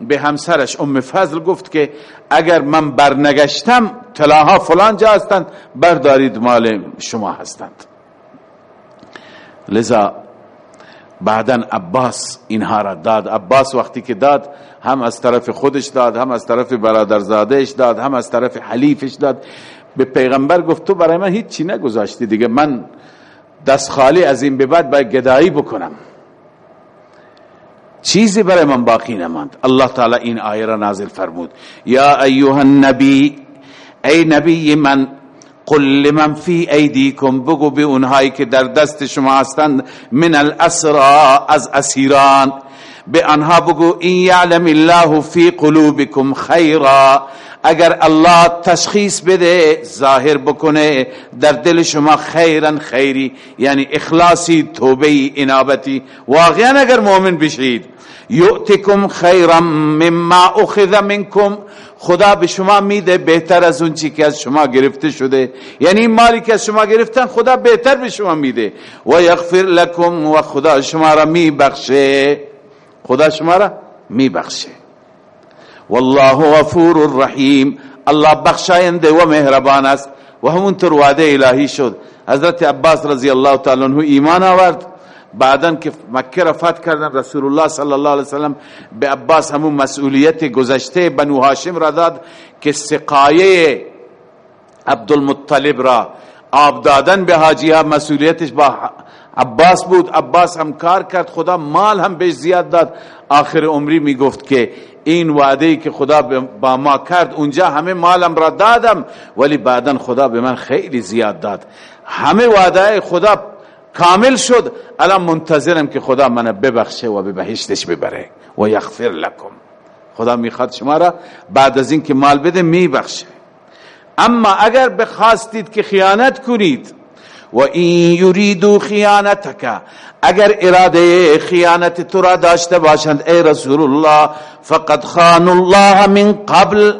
به همسرش ام فضل گفت که اگر من برنگشتم طلاها فلان جا هستند بردارید مال شما هستند. لذا بعدا عباس اینها را داد. عباس وقتی که داد هم از طرف خودش داد هم از طرف برادرزادهش داد هم از طرف حلیفش داد. به پیغمبر گفت تو برای من هیچی نگذاشتی دیگه من دست خالی از این به بعد باید گدایی بکنم. چیزی برای من باقی نماند. الله تعالی این آیه را نازل فرمود. یا ایها النبی ای نبی من قل لمن فی ایدیکم بگو به اونهایی که در دست شما هستند من الاسرا از اسیران. به آنها بگو این یعلم الله فی قلوبکم خیرا اگر الله تشخیص بده ظاهر بکنه در دل شما خیرا خیری یعنی اخلاصی توبه انابتی واقعا اگر مؤمن بشید یؤتکم خیرا مما اخذ منکم. خدا به شما میده بهتر از اون چی که از شما گرفته شده. یعنی مالی که از شما گرفتن خدا بهتر به شما میده. و یغفر لکم و خدا شما را میبخشه. خدا شما را میبخشه. والله غفور رحیم الله بخشاینده و مهربان است. و همونطور وعده الهی شد. حضرت عباس رضی الله تعالی عنہ ایمان آورد. بعدا که مکه را فتح کردن رسول الله صلی الله علیه وسلم به عباس همون مسئولیت گذشته بنو هاشم را داد که سقایه عبدالمطلب را آب دادن به حاجی ها مسئولیتش با عباس بود عباس هم کار کرد خدا مال هم بهش زیاد داد. آخر عمری می گفت که این وعده که خدا با ما کرد اونجا همه مالم را دادم ولی بعدا خدا به من خیلی زیاد داد. همه وعده خدا کامل شد. الان منتظرم که خدا من ببخشه و به بهشتش ببره. و یغفر لکم. خدا می‌خواد شما را بعد از این که مال بده میبخشه. اما اگر بخواستید که خیانت کنید و این یریدو خیانتک اگر اراده خیانت تو را داشته باشند ای رسول الله فقد خان الله من قبل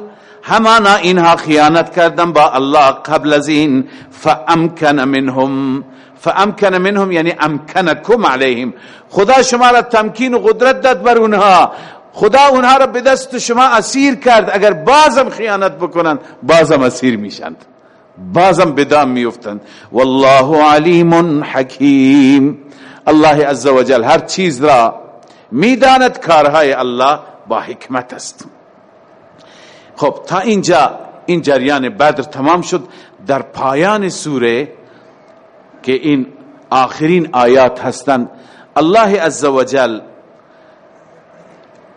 همانا اینها خیانت کردن با الله قبل از این فامکن منهم فامکن منهم یعنی امکنکم علیهم خدا شما را تمکین و قدرت داد بر اونها خدا اونها را به دست شما اسیر کرد اگر بازم خیانت بکنند بازم اسیر میشند بازم بدام میفتند والله علیم حکیم. الله عزوجل هر چیز را می‌داند کارهای الله با حکمت است. خب تا اینجا این جریان بدر تمام شد. در پایان سوره که این آخرین آیات هستند الله عزوجل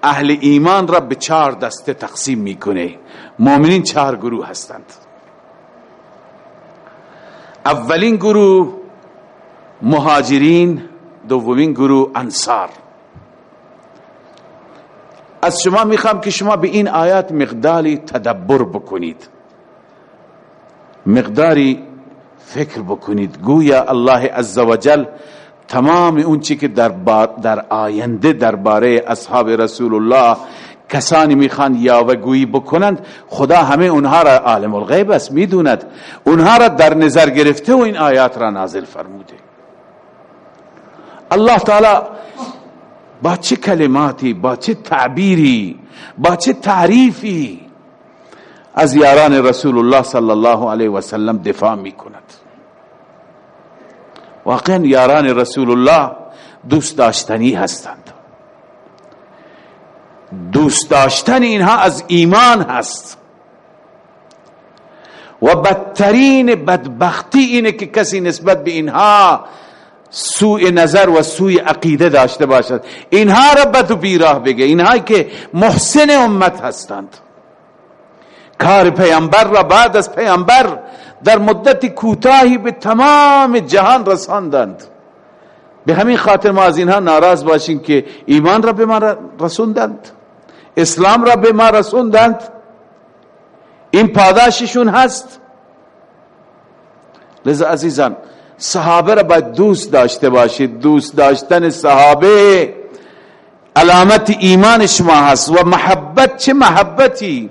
اهل ایمان را به چهار دسته تقسیم می‌کنه. مؤمنین چهار گروه هستند. اولین گروه مهاجرین دومین گروه انصار. از شما می‌خوام که شما به این آیات مقداری تدبر بکنید. مقداری فکر بکنید. گویا الله عزوجل تمام اون چی که در, در آینده درباره اصحاب رسول الله کسانی می‌خوان یاوگویی بکنند خدا همه اونها را عالم الغیب است می‌دوند. اونها را در نظر گرفته و این آیات را نازل فرموده. الله تعالی با چه کلماتی با چه تعبیری با چه تعریفی از یاران رسول الله صلی الله علیه و سلم دفاع می کند واقعا یاران رسول الله دوست داشتنی هستند. دوست داشتن اینها از ایمان هست. و بدترین بدبختی اینه که کسی نسبت به اینها سوء نظر و سوء عقیده داشته باشد. اینها را بد و بیراه بگه. اینهایی که محسن امت هستند. کار پیامبر را بعد از پیامبر در مدت کوتاهی به تمام جهان رساندند. به همین خاطر ما از اینها ناراض باشیم که ایمان را به ما رسوندند. اسلام را به ما رسوندند. این پاداششون هست. لذا عزیزان صحابه را باید دوست داشته باشید. دوست داشتن صحابه علامت ایمان شما هست و محبت چه محبتی؟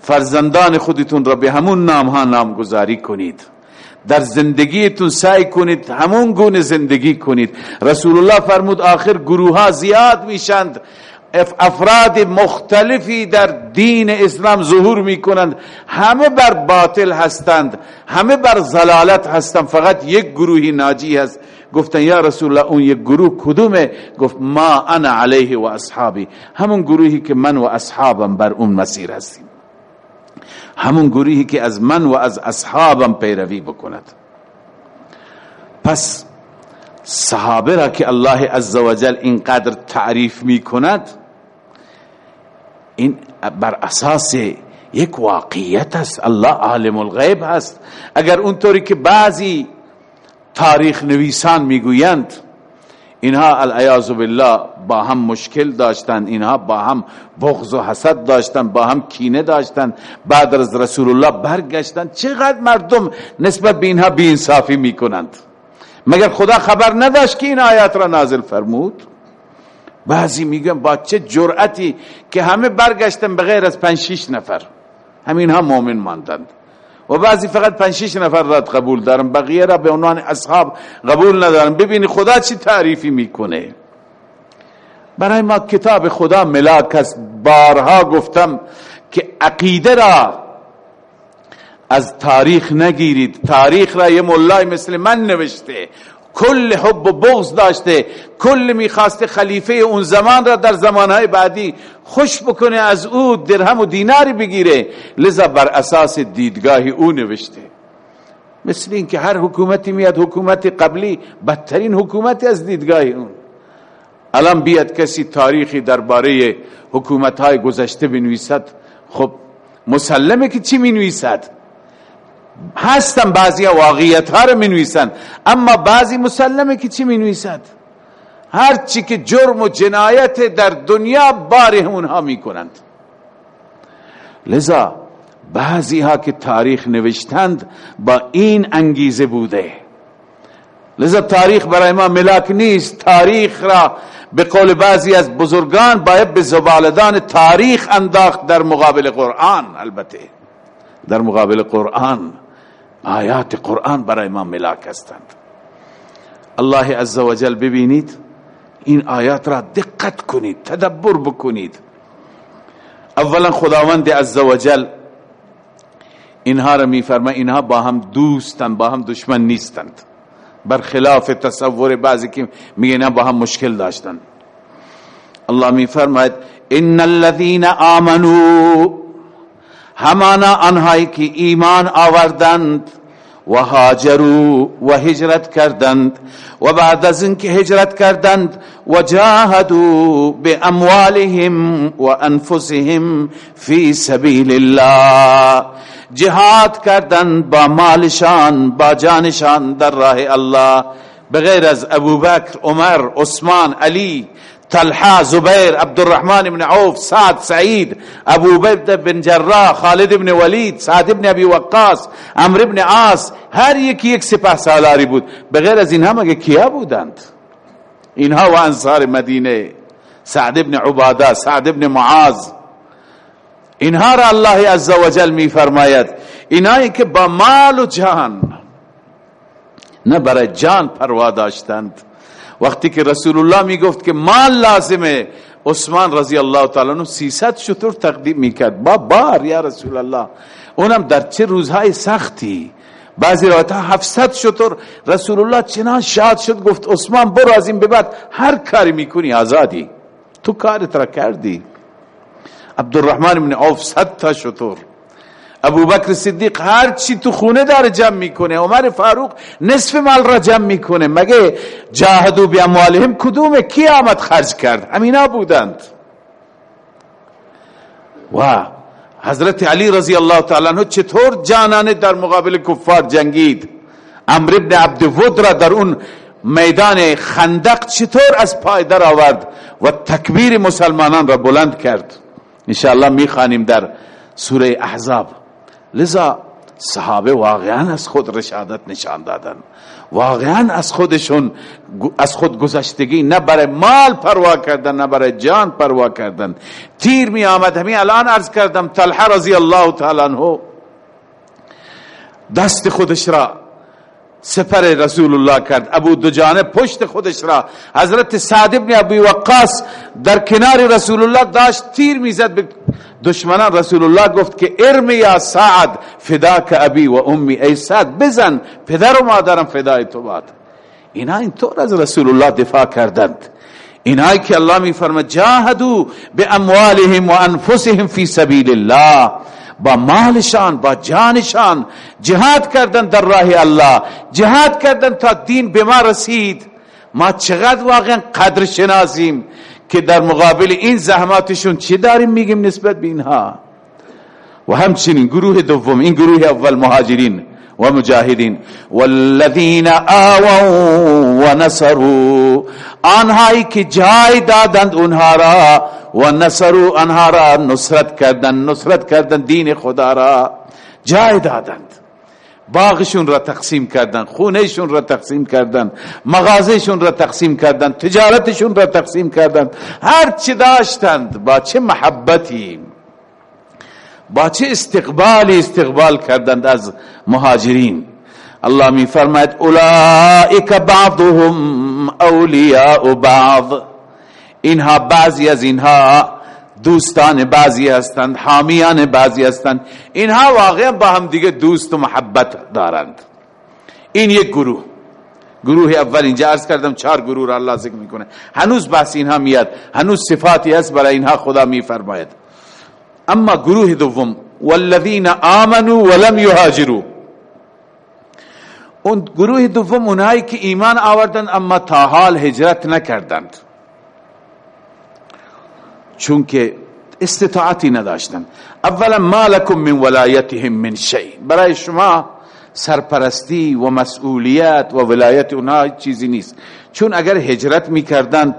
فرزندان خودتون را به همون نام ها نامگذاری کنید. در زندگیتون سعی کنید همون گونه زندگی کنید. رسول الله فرمود آخر گروه ها زیاد میشند افراد مختلفی در دین اسلام ظهور می کنند همه بر باطل هستند. همه بر زلالت هستند. فقط یک گروهی ناجی هست. گفتن یا رسول الله اون یک گروه کدومه؟ گفت ما انا علیه و اصحابی. همون گروهی که من و اصحابم بر اون مسیر هستیم. همون گروهی که از من و از اصحابم پیروی بکند. پس صحابه را که الله عزوجل اینقدر تعریف می کند این بر اساس یک واقعیت است. الله عالم الغیب هست اگر اونطوری که بعضی تاریخ نویسان می‌گویند اینها العیاذ بالله با هم مشکل داشتن اینها با هم بغض و حسد داشتن با هم کینه داشتن بعد از رسول الله برگشتن چقدر مردم نسبت به اینها انصافی می‌کنند. مگر خدا خبر نداشت که این آیات را نازل فرمود؟ بعضی میگن با چه جرأتی که همه برگشتن بغیر از پنج شیش نفر. همین ها مؤمن ماندند. و بعضی فقط پنج شیش نفر را قبول دارن. بقیه را به عنوان اصحاب قبول ندارن. ببینی خدا چی تعریفی می‌کنه. برای ما کتاب خدا ملاک است. بارها گفتم که عقیده را از تاریخ نگیرید. تاریخ را یه مولای مثل من نوشته. کل حب و بغض داشته کل می‌خواست خلیفه اون زمان را در زمانهای بعدی خوش بکنه از او درهم و دیناری بگیره. لذا بر اساس دیدگاه او نوشته. مثل این که هر حکومتی میاد حکومت قبلی بدترین حکومتی از دیدگاه اون. الان بیاد کسی تاریخی درباره حکومت های گذشته بنویسد خب مسلمه که چی نویسد هستن بعضی واقعیت ها رو می نویسن اما بعضی مسلمه که چی می نویسد هر چی که جرم و جنایت در دنیا باره اونها می کنند لذا بعضی ها که تاریخ نوشتند با این انگیزه بوده. لذا تاریخ برای ما ملاک نیست. تاریخ را به قول بعضی از بزرگان باید به زبالدان تاریخ انداخت در مقابل قرآن. البته در مقابل قرآن. آیات قرآن برای ما ملاک هستند. الله عزوجل ببینید این آیات را دقت کنید تدبر بکنید. اولا خداوند عزوجل اینها را میفرما اینها با هم دوستند با هم دشمن نیستند. برخلاف تصور بعضی که میگن با هم مشکل داشتند الله میفرماید ان الذين آمنوا همانا آنهایی که ایمان آوردند و هاجروا و هجرت کردند و بعد از اینکه هجرت کردند و جاهدوا باموالهم و انفسهم فی سبیل الله جهاد کردند با مالشان با جانشان در راه الله بغیر از ابوبکر عمر عثمان علی طلحه زبیر عبدالرحمن بن عوف سعد سعید ابو بید بن جراح خالد بن ولید سعد بن ابی وقاص عمرو بن عاص هر یکی یک سپه سالاری بود. بغیر از اینها مگه کیا بودند؟ اینها و انصار مدینه سعد بن عباده سعد بن معاذ. اینها را الله عزوجل می فرماید. اینایی که با مال و جان نه برای جان پروا داشتند. وقتی که رسول الله می گفت که مال لازمه عثمان رضی الله تعالی عنہ 300 شتر تقدیم می‌کرد. با بار یا رسول الله اونم در چه روزهای سختی. بعضی روایت 700 شتر. رسول الله چنان شاد شد گفت عثمان برو از این به بعد. هر کاری می‌کنی آزادی. تو کارت را کردی. عبدالرحمن بن عوف 100 تا شتر. ابو بکر صدیق هر چی تو خونه داره جمع می‌کنه عمر فاروق نصف مال را جمع می‌کنه. مگه جاهدو بی اموالهم کدوم کی آمد خرج کرد؟ همینا بودند. و حضرت علی رضی الله تعالی عنہ چطور جانانه در مقابل کفار جنگید؟ عمر ابن عبد ود را در اون میدان خندق چطور از پای در آورد و تکبیر مسلمانان را بلند کرد؟ انشاءالله می‌خوانیم در سوره احزاب. لذا صحابه واقعا از خود رشادت نشان دادن. واقعا از خودشون از خود گذشتگی نه برای مال پروا کردن نه برای جان پروا کردن. تیر می آمد همین الان عرض کردم طلحه رضی الله تعالی عنہ دست خودش را سپر رسول الله کرد. ابو دجانه پشت خودش را. حضرت سعد ابن ابی وقاص در کنار رسول الله داشت تیر می‌زد. به دشمنان رسول الله گفت که ارمی یا سعد فداک ابی و امی. ای سعد بزن. پدر و مادرم فدای تو باد. اینا اینطور از رسول الله دفاع کردند. اینایی که الله میفرماید جاهدوا باموالهم و انفسهم فی سبیل الله. با مالشان با جانشان جهاد کردن در راه الله جهاد کردن تا دین به ما رسید. ما چقدر واقعا قدر شناسیم که در مقابل این زحماتشون چی داریم میگیم نسبت به اینها؟ و همچنین گروه دوم این گروه اول مهاجرین و مجاهدین والذین آووا و نصروا آنهایی که دادند اونها را و نصروا آنها نصرت کردن نصرت کردن دین خدا را. جای دادند باغشون را تقسیم کردن خونهشون را تقسیم کردن مغازهشون را تقسیم کردن تجارتشون را تقسیم کردن. هر چی داشتند با چه محبتی با چه استقبالی استقبال کردند از مهاجرین؟ الله می فرماید اولئک بعضهم اولیاء بعض. اینها بعضی از اینها دوستان بعضی هستند حامیان بعضی هستند. اینها واقعا با هم دیگه دوست و محبت دارند. این یک گروه. گروه اول اینجا عرض کردم چهار گروه را الله ذکر می‌کنه. هنوز بحث اینها میاد هنوز صفاتی هست برای اینها خدا میفرماید. اما گروه دوم والذین آمنوا ولم یهاجروا. اون گروه دوم اونایی که ایمان آوردن اما تا حال هجرت نکردند. چون که استطاعتی نداشتن. اولا ما لکم من ولایتهم من شیء برای شما سرپرستی و مسئولیت و ولایت اونها چیزی نیست. چون اگر هجرت می‌کردند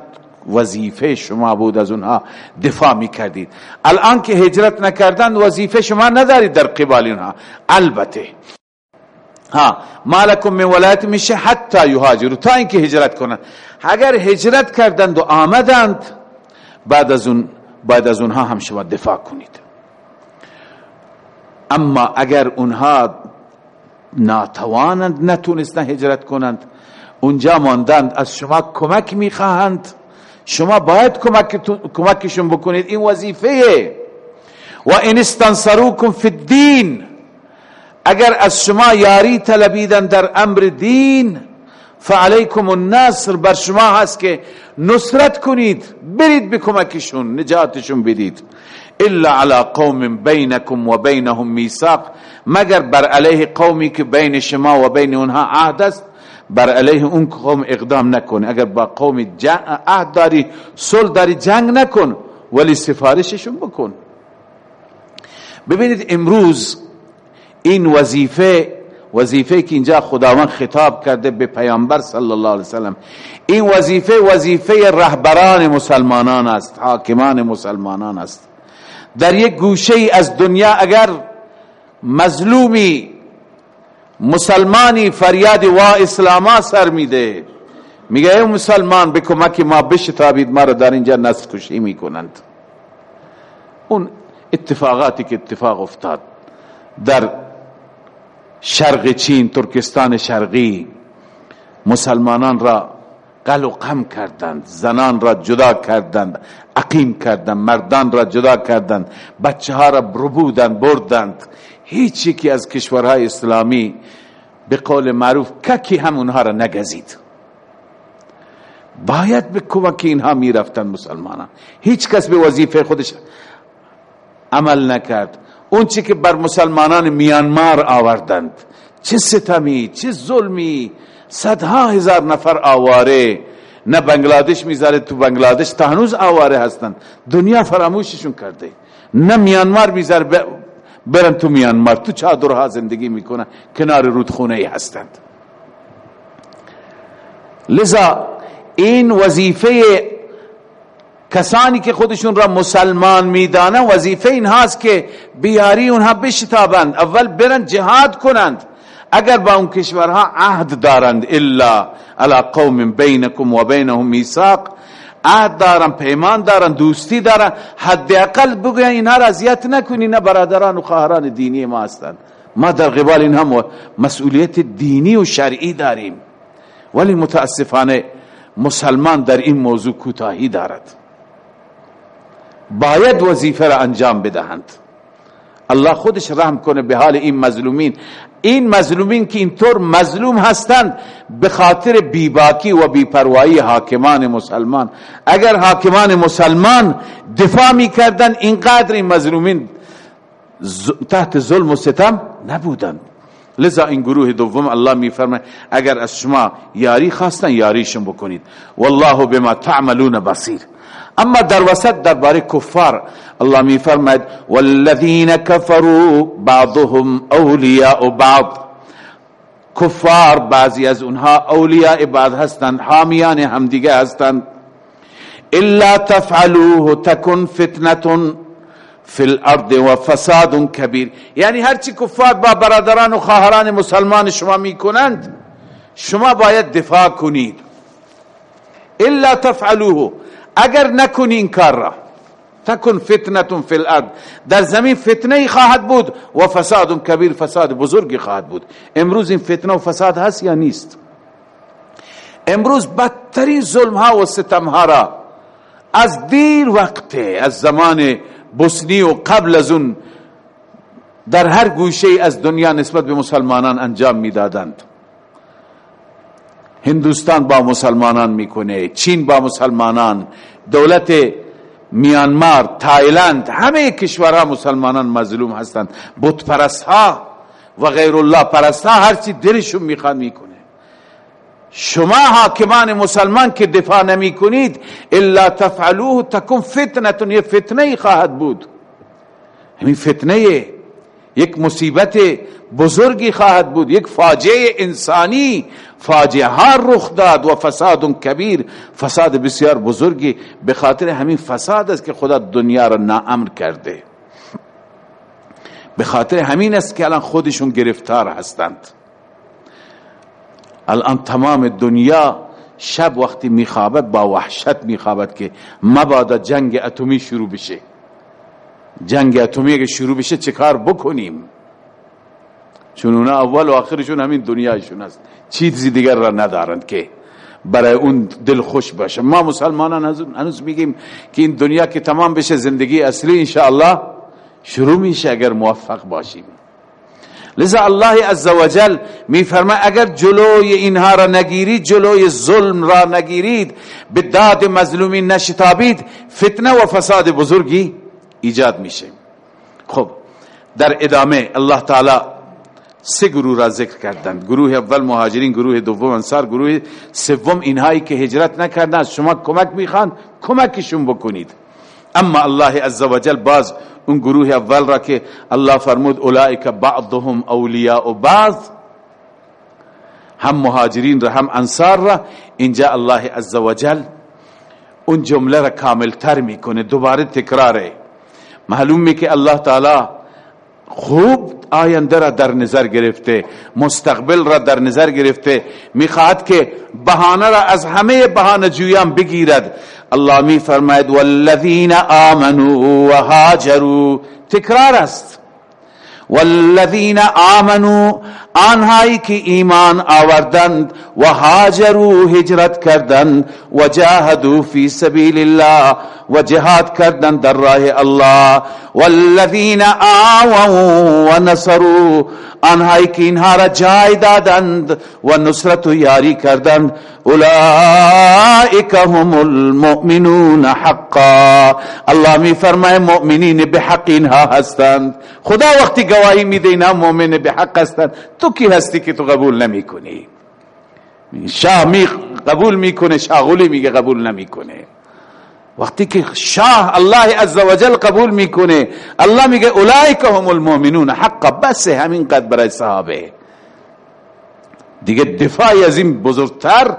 وظیفه شما بود از اونها دفاع می‌کردید. الان که هجرت نکردند وظیفه شما ندارید در قبال اونها البته. ها مالکم من ولایت میشه حتی یهاجروا تا اینکه هجرت کنند. اگر هجرت کردند و آمدند بعد از اون بعد از اونها هم شما دفاع کنید. اما اگر اونها ناتوانند نتونستن هجرت کنند اونجا ماندند از شما کمک می‌خواهند. شما باید کمک کمکشون بکنید. این وظیفه و این استنصروکم فی الدین. اگر از شما یاری طلبیدن در أمر دین فعلیکم النصر. بر شما هست که نصرت کنید. برید به کمکشون نجاتشون بدید. الا على قوم بینکم و بینهم میثاق. مگر بر علیه قومی که بین شما و بین اونها عهد است؟ بر علیه اون قوم اقدام نکن. اگر با قوم عهد داری صلح داری جنگ نکن ولی سفارششون بکن. ببینید امروز این وظیفه وظیفه که اینجا خداوند خطاب کرده به پیامبر صلی الله علیه وسلم این وظیفه وظیفه رهبران مسلمانان است حاکمان مسلمانان است. در یک گوشه از دنیا اگر مظلومی مسلمانی فریاد و اسلاما سر میده. میگه ای مسلمان به کمک ما بشتابید ما را در اینجا نسل کشی می‌کنند. اون اتفاقاتی که اتفاق افتاد در شرق چین ترکستان شرقی مسلمانان را قل و قم کردند زنان را جدا کردند عقیم کردند مردان را جدا کردند بچه ها را بربودند بردند. هیچ یکی از کشورهای اسلامی به قول معروف ککی هم اونها را نگزید. باید به کمک اینها می رفتن مسلمانان. هیچ کس به وظیفه خودش عمل نکرد. اون که بر مسلمانان میانمار آوردند. چه ستمی چه ظلمی. صدها هزار نفر آواره. نه بنگلادش می‌ذاره تو بنگلادش تا هنوز آواره هستند. دنیا فراموششون کرده. نه میانمار می‌ذاره برن تو میانمار تو چادرها زندگی می‌کنن. کنار رودخونه ای هستند. لذا این وظیفه کسانی که خودشون را مسلمان می‌دانن وظیفه این هاست که بیاری اونها بشتابند. اول برن جهاد کنند. اگر با اون کشورها عهد دارند الا علی قوم بینکم و بینهم میثاق عهد دارن پیمان دارن دوستی دارن حداقل بگوین اینها را اذیت نکنی نه برادران و خواهران دینی ما هستند ما در قبال اینها مسئولیت دینی و شرعی داریم. ولی متاسفانه مسلمان در این موضوع کوتاهی دارد. باید وظیفه را انجام بدهند. الله خودش رحم کنه به حال این مظلومین. این مظلومین که اینطور مظلوم هستند به خاطر بیباکی و بیپروایی حاکمان مسلمان. اگر حاکمان مسلمان دفاع می کردن اینقدر این مظلومین تحت ظلم و ستم نبودند. لذا این گروه دوم الله می فرمه اگر از شما یاری خواستن یاریشون بکنید. والله بما تعملون بصیر. أما در وسط درباره کفار الله می فرماید والذین کفروا بعضهم اولیاء بعض. کفار بعضی از اونها اولیاء بعض هستند حامیان همدیگه هستند إلا تفعلوه تکن فتنة فی الأرض و فساد کبیر یعنی هرچی کفار با برادران و خواهران مسلمان شما میکنند شما باید دفاع کنید. إلا تفعلوه. اگر نکنین کار را تکن فتنه فی الارض. در زمین فتنه خواهد بود و فساد کبیر فساد بزرگی خواهد بود. امروز این فتنه و فساد هست یا نیست؟ امروز بدترین ظلم ها و ستم ها را از دیر وقت از زمان بوسنی و قبل از اون در هر گوشه از دنیا نسبت به مسلمانان انجام می‌دادند. هندوستان با مسلمانان می‌کنه چین با مسلمانان دولت میانمار تایلند همه کشورها مسلمانان مظلوم هستند. بت پرست ها و غیر الله پرست ها هرچی دلشون می‌خواد می‌کنه. شما حاکمان مسلمان که دفاع نمی کنید الا تفعلوه تکن فتنه یه فتنه خواهد بود. همین فتنه یک مصیبت بزرگی خواهد بود یک فاجعه انسانی. فاجعه ها رخ داد و فساد کبیر. فساد بسیار بزرگی به خاطر همین فساد است که خدا دنیا را ناامر کرده. به خاطر همین است که الان خودشون گرفتار هستند. الان تمام دنیا شب وقتی میخوابد با وحشت میخوابد که مبادا جنگ اتمی شروع بشه. جنگ اتمی اگه شروع بشه چه کار بکنیم؟ چون اونا اول و آخرشون همین دنیایشون است. چیزی دیگر را ندارند که برای اون دل خوش باشه. ما مسلمانان هنوز میگیم که این دنیا که تمام بشه زندگی اصلی انشاءالله شروع میشه اگر موفق باشیم. لذا الله عزوجل میفرما اگر جلوی اینها را نگیرید جلوی ظلم را نگیرید به داد مظلومین نشتابید فتنه و فساد بزرگی ایجاد میشه. خب در ادامه الله تعالی سه گروه را ذکر کردند گروه اول مهاجرین گروه دوم انصار گروه سوم اینهایی که هجرت نکردند از شما کمک می‌خوان کمکشون بکنید. اما الله عزوجل باز اون گروه اول را که الله فرمود اولئک بعضهم اولیاء بعض هم مهاجرین را هم انصار را اینجا الله عزوجل اون جمله را کامل تر می‌کنه. دوباره تکراره. معلوم می که الله تعالی خوب آینده را در نظر گرفته مستقبل را در نظر گرفته. می‌خواهد که بهانه را از همه بهانه جویان بگیرد. الله می فرماید والذین آمنوا و هاجروا تکرار است. والذین آمنوا آنهایی که ایمان آوردند و هاجروا هجرت کردند و جاهدوا فی سبیل الله و جهاد کردند در راه الله. والذین آووا و نصروا آنهایی که اینها را جای دادند و نصرت و یاری کردند. اولئک هم المؤمنون حقا. الله می فرمای مؤمنین به حق اینها هستند. خدا وقتی گواهی میده اینها مؤمن به حق هستند. تو کی هستی که تو قبول نمی کنی شاه می قبول می‌کنه شاغلی میگه قبول نمی‌کنه. وقتی که شاه الله عزوجل قبول می‌کنه الله میگه اولئک هم المؤمنون حقا بس همین قد برای صحابه. دیگه دفاعی از این بزرگتر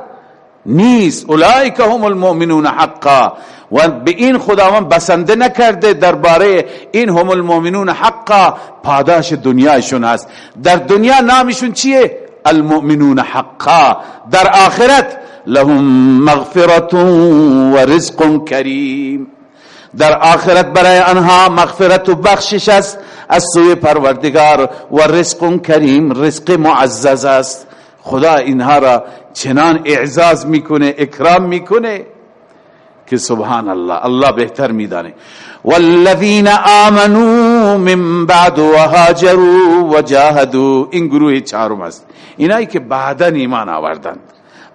نیست. اولئک هم المؤمنون حقا. و به این خداوند بسنده نکرده درباره این هم المؤمنون حقا. پاداش دنیایشون هست. در دنیا نامشون چیه؟ المؤمنون حقا. در آخرت لهم مغفرت و رزق کریم. در آخرت برای آنها مغفرت و بخشش است. از سوی پروردگار و رزق کریم. رزق معزز است. خدا اینها را چنان اعزاز می‌کنه اکرام می‌کنه که سبحان الله الله بهتر میدانه. والذین آمنوا من بعد و هاجروا و جاهدوا. این گروه چهارم است. اینایی که بعدا ایمان آوردند.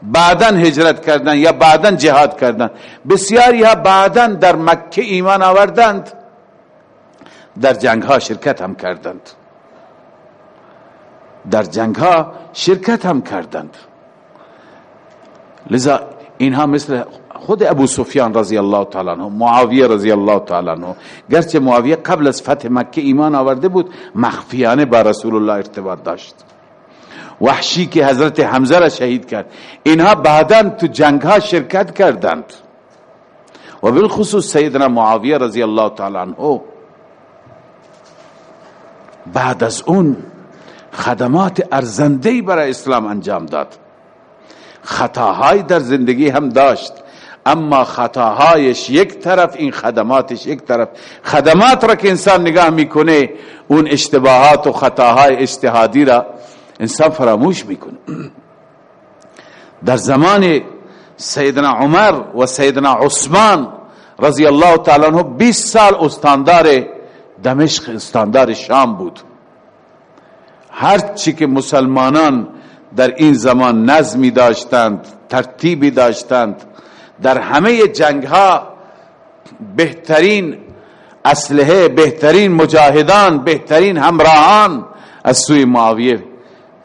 بعدا هجرت کردند یا بعدا جهاد کردند. بسیاری ها بعدا در مکه ایمان آوردند. در جنگ ها شرکت هم کردند. در جنگ ها شرکت هم کردند. لذا اینها مثل خود ابو سفیان رضی الله تعالی عنہ معاویه رضی الله تعالی عنہ گرچه معاویه قبل از فتح مکه ایمان آورده بود مخفیانه با رسول الله ارتباط داشت. وحشی که حضرت حمزه را شهید کرد. اینها بعدا تو جنگ ها شرکت کردند. و بالخصوص سیدنا معاویه رضی الله تعالی عنه بعد از اون خدمات ارزندهی برای اسلام انجام داد. خطاهای در زندگی هم داشت. اما خطاهایش یک طرف این خدماتش یک طرف. خدمات را که انسان نگاه می‌کنه اون اشتباهات و خطاهای اجتهادی را انسان فراموش می‌کنه. در زمان سیدنا عمر و سیدنا عثمان رضی الله تعالی عنہ 20 سال استاندار دمشق استاندار شام بود. هر چی که مسلمانان در این زمان نظمی داشتند ترتیبی داشتند. در همه جنگ ها بهترین اسلحه بهترین مجاهدان بهترین همراهان از سوی معاویه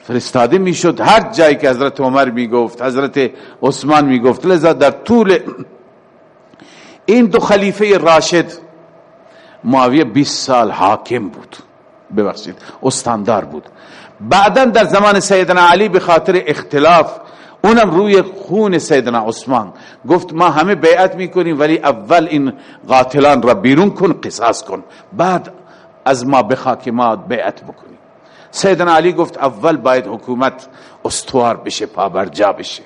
فرستاده می‌شد. هر جایی که حضرت عمر می‌گفت حضرت عثمان می‌گفت لذا در طول این دو خلیفه راشد معاویه 20 سال حاکم بود. ببخشید استاندار بود. بعدا در زمان سیدنا علی به خاطر اختلاف اونم روی خون سیدنا عثمان. گفت ما همه بیعت می‌کنیم ولی اول این قاتلان را بیرون کن قصاص کن. بعد از ما بخوا ما بیعت بکنیم. سیدنا علی گفت اول باید حکومت استوار بشه پابرجا بشه.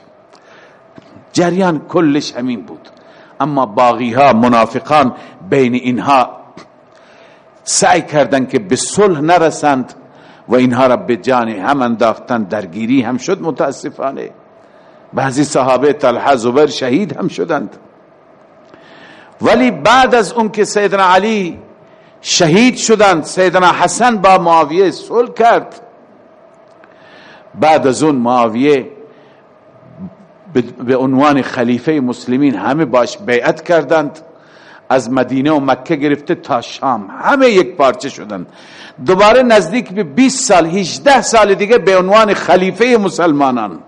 جریان کلش همین بود. اما باقی ها منافقان بین اینها سعی کردند که به صلح نرسند. و اینها را به جان هم انداختند درگیری هم شد متاسفانه. بعضی صحابه طلحه زبر شهید هم شدند. ولی بعد از اون که سیدنا علی شهید شدند سیدنا حسن با معاویه صلح کرد. بعد از اون معاویه به عنوان خلیفه مسلمین همه باش بیعت کردند. از مدینه و مکه گرفته تا شام. همه یک پارچه شدند دوباره نزدیک به 20 سال 18 سال دیگه به عنوان خلیفه مسلمانان.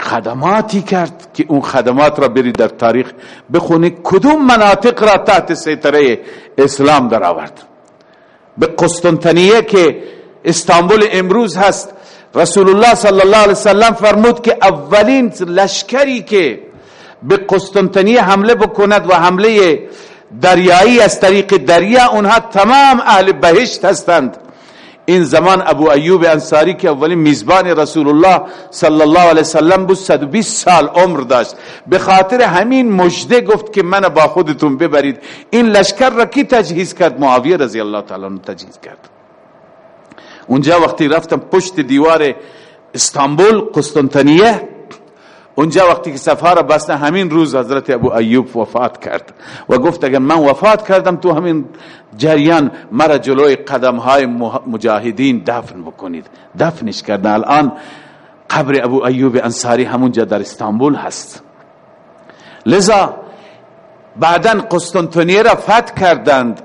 خدماتی کرد که اون خدمات را بری در تاریخ بخونی. کدوم مناطق را تحت سیطره اسلام در آورد؟ به قسطنطنیه که استانبول امروز هست. رسول الله صلی الله علیه وسلم فرمود که اولین لشکری که به قسطنطنیه حمله بکند و حمله دریایی از طریق دریا اونها تمام اهل بهشت هستند. این زمان ابو ایوب انصاری که اولین میزبان رسول الله صلی الله علیه وسلم بود 120 سال عمر داشت. به خاطر همین مجده گفت که من با خودتون ببرید. این لشکر را کی تجهیز کرد؟ معاویه رضی الله تعالی عنہ تجهیز کرد. اونجا وقتی رفتم پشت دیوار استانبول قسطنطنیه اونجا وقتی که سفاره بسته همین روز حضرت ابو ایوب وفات کرد و گفت اگر من وفات کردم تو همین جریان مرا جلوی قدم های مجاهدین دفن بکنید. دفنش کردن الان قبر ابو ایوب انصاری همونجا در استانبول هست. لذا بعدا قسطنطنیه را فتح کردند.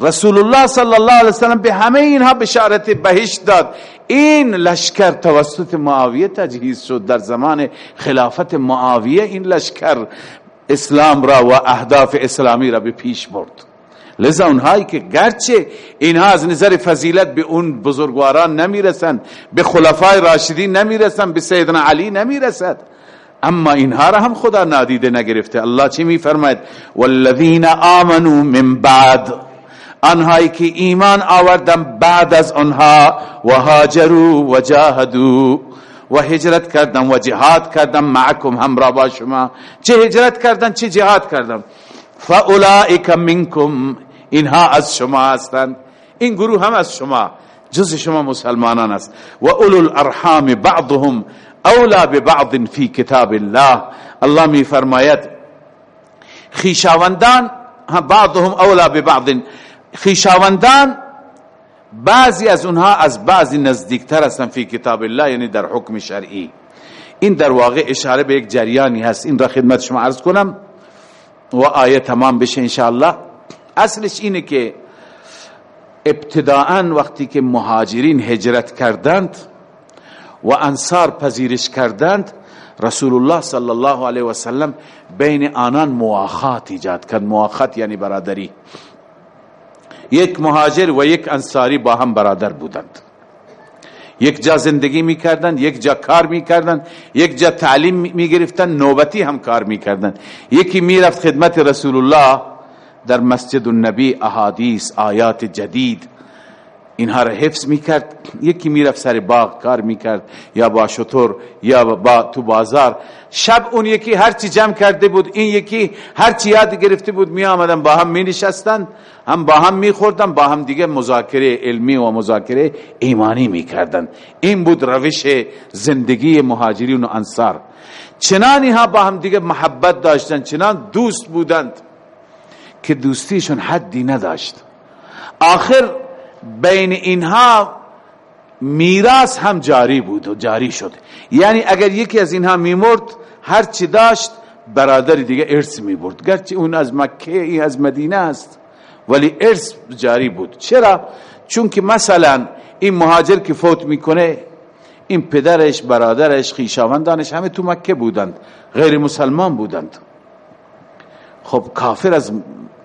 رسول الله صلی الله علیه وسلم به همه اینها بشارت بهشت داد. این لشکر توسط معاویه تجهیز شد. در زمان خلافت معاویه این لشکر اسلام را و اهداف اسلامی را به پیش برد. لذا اونهایی که گرچه اینها از نظر فضیلت به اون بزرگواران نمی‌رسند به خلفای راشدین نمی‌رسند به سیدنا علی نمی‌رسد. اما اینها را هم خدا نادیده نگرفته. الله چی میفرماید؟ والذین آمنوا من بعد آنهایی که ایمان آوردن بعد از آنها و هاجروا و جاهدوا و هجرت کردن و جهاد کردن معکم همراه با شما. چه هجرت کردن چه جهاد کردن فاولائک منکم اینها از شما هستند. این گروه هم از شما جز شما مسلمانان است. و اولو الارحام بعضهم اولا ببعض فی کتاب الله. الله می فرماید خیشاوندان بعضهم اولا ببعض. خیشاوندان بعضی از اونها از بعضی نزدیکتر هستن فی کتاب الله یعنی در حکم شرعی. این در واقع اشاره به یک جریانی هست. این را خدمت شما عرض کنم و آیه تمام بشه انشاءالله. اصلش اینه که ابتداعا وقتی که مهاجرین هجرت کردند و انصار پذیرش کردند رسول الله صلی الله علیه و سلم بین آنان مواخات ایجاد کرد. مواخات یعنی برادری. یک مهاجر و یک انصاری با هم برادر بودند. یک جا زندگی می‌کردن یک جا کار می‌کردن یک جا تعلیم می‌گرفتن نوبتی هم کار می‌کردن یکی می‌رفت خدمت رسول الله در مسجد النبی احادیث آیات جدید. اینها را حفظ می‌کرد. یکی می‌رفت سر باغ کار می‌کرد. یا با شطور یا با تو بازار. شب اون یکی هرچی جمع کرده بود این یکی هرچی یاد گرفته بود می آمدن با هم می نشستن هم با هم می خوردن با هم دیگه مذاکره علمی و مذاکره ایمانی می کردن این بود روش زندگی مهاجرین و انصار. چنانی ها با هم دیگه محبت داشتن چنان دوست بودند که دوستیشون حدی نداشت. آخر بین اینها میراث هم جاری بود و جاری شد. یعنی اگر یکی از اینها میمرد هر چی داشت برادر دیگه ارث می‌برد. گرچه اون از مکه این از مدینه است ولی ارث جاری بود. چرا؟ چون که مثلا این مهاجر که فوت می‌کنه این پدرش برادرش خیشاوندانش همه تو مکه بودند غیر مسلمان بودند. خب کافر از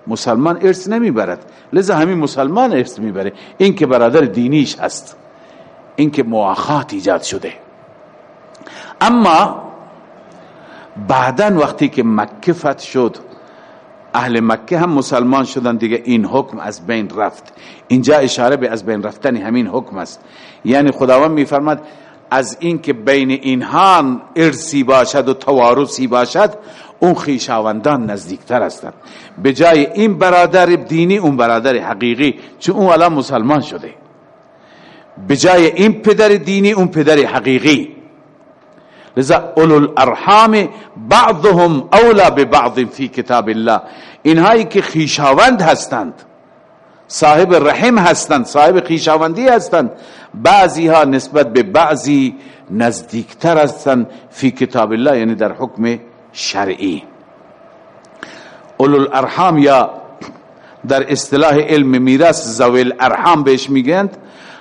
مسلمان ارث نمی‌برد. لذا همین مسلمان ارث می‌بره. این که برادر دینیش هست. این که مواخات ایجاد شده. اما بعدا وقتی که مکه فتح شد اهل مکه هم مسلمان شدن دیگه این حکم از بین رفت. اینجا اشاره به از بین رفتن همین حکم است. یعنی خداوند میفرماد از این که بین اینها ارسی باشد و توارثی باشد اون خیشاوندان نزدیکتر هستند به جای این برادر دینی اون برادر حقیقی چون اون الان مسلمان شده. به جای این پدر دینی اون پدر حقیقی. لذا اولو الارحام بعضهم اولا ببعض فی کتاب الله. اینهایی که خیشاوند هستند صاحب رحم هستند صاحب خیشاوندی هستند بعضی ها نسبت به بعضی نزدیکتر هستند فی کتاب الله یعنی در حکم شرعی. اولو الارحام یا در اصطلاح علم میراث زوی الارحام بهش میگند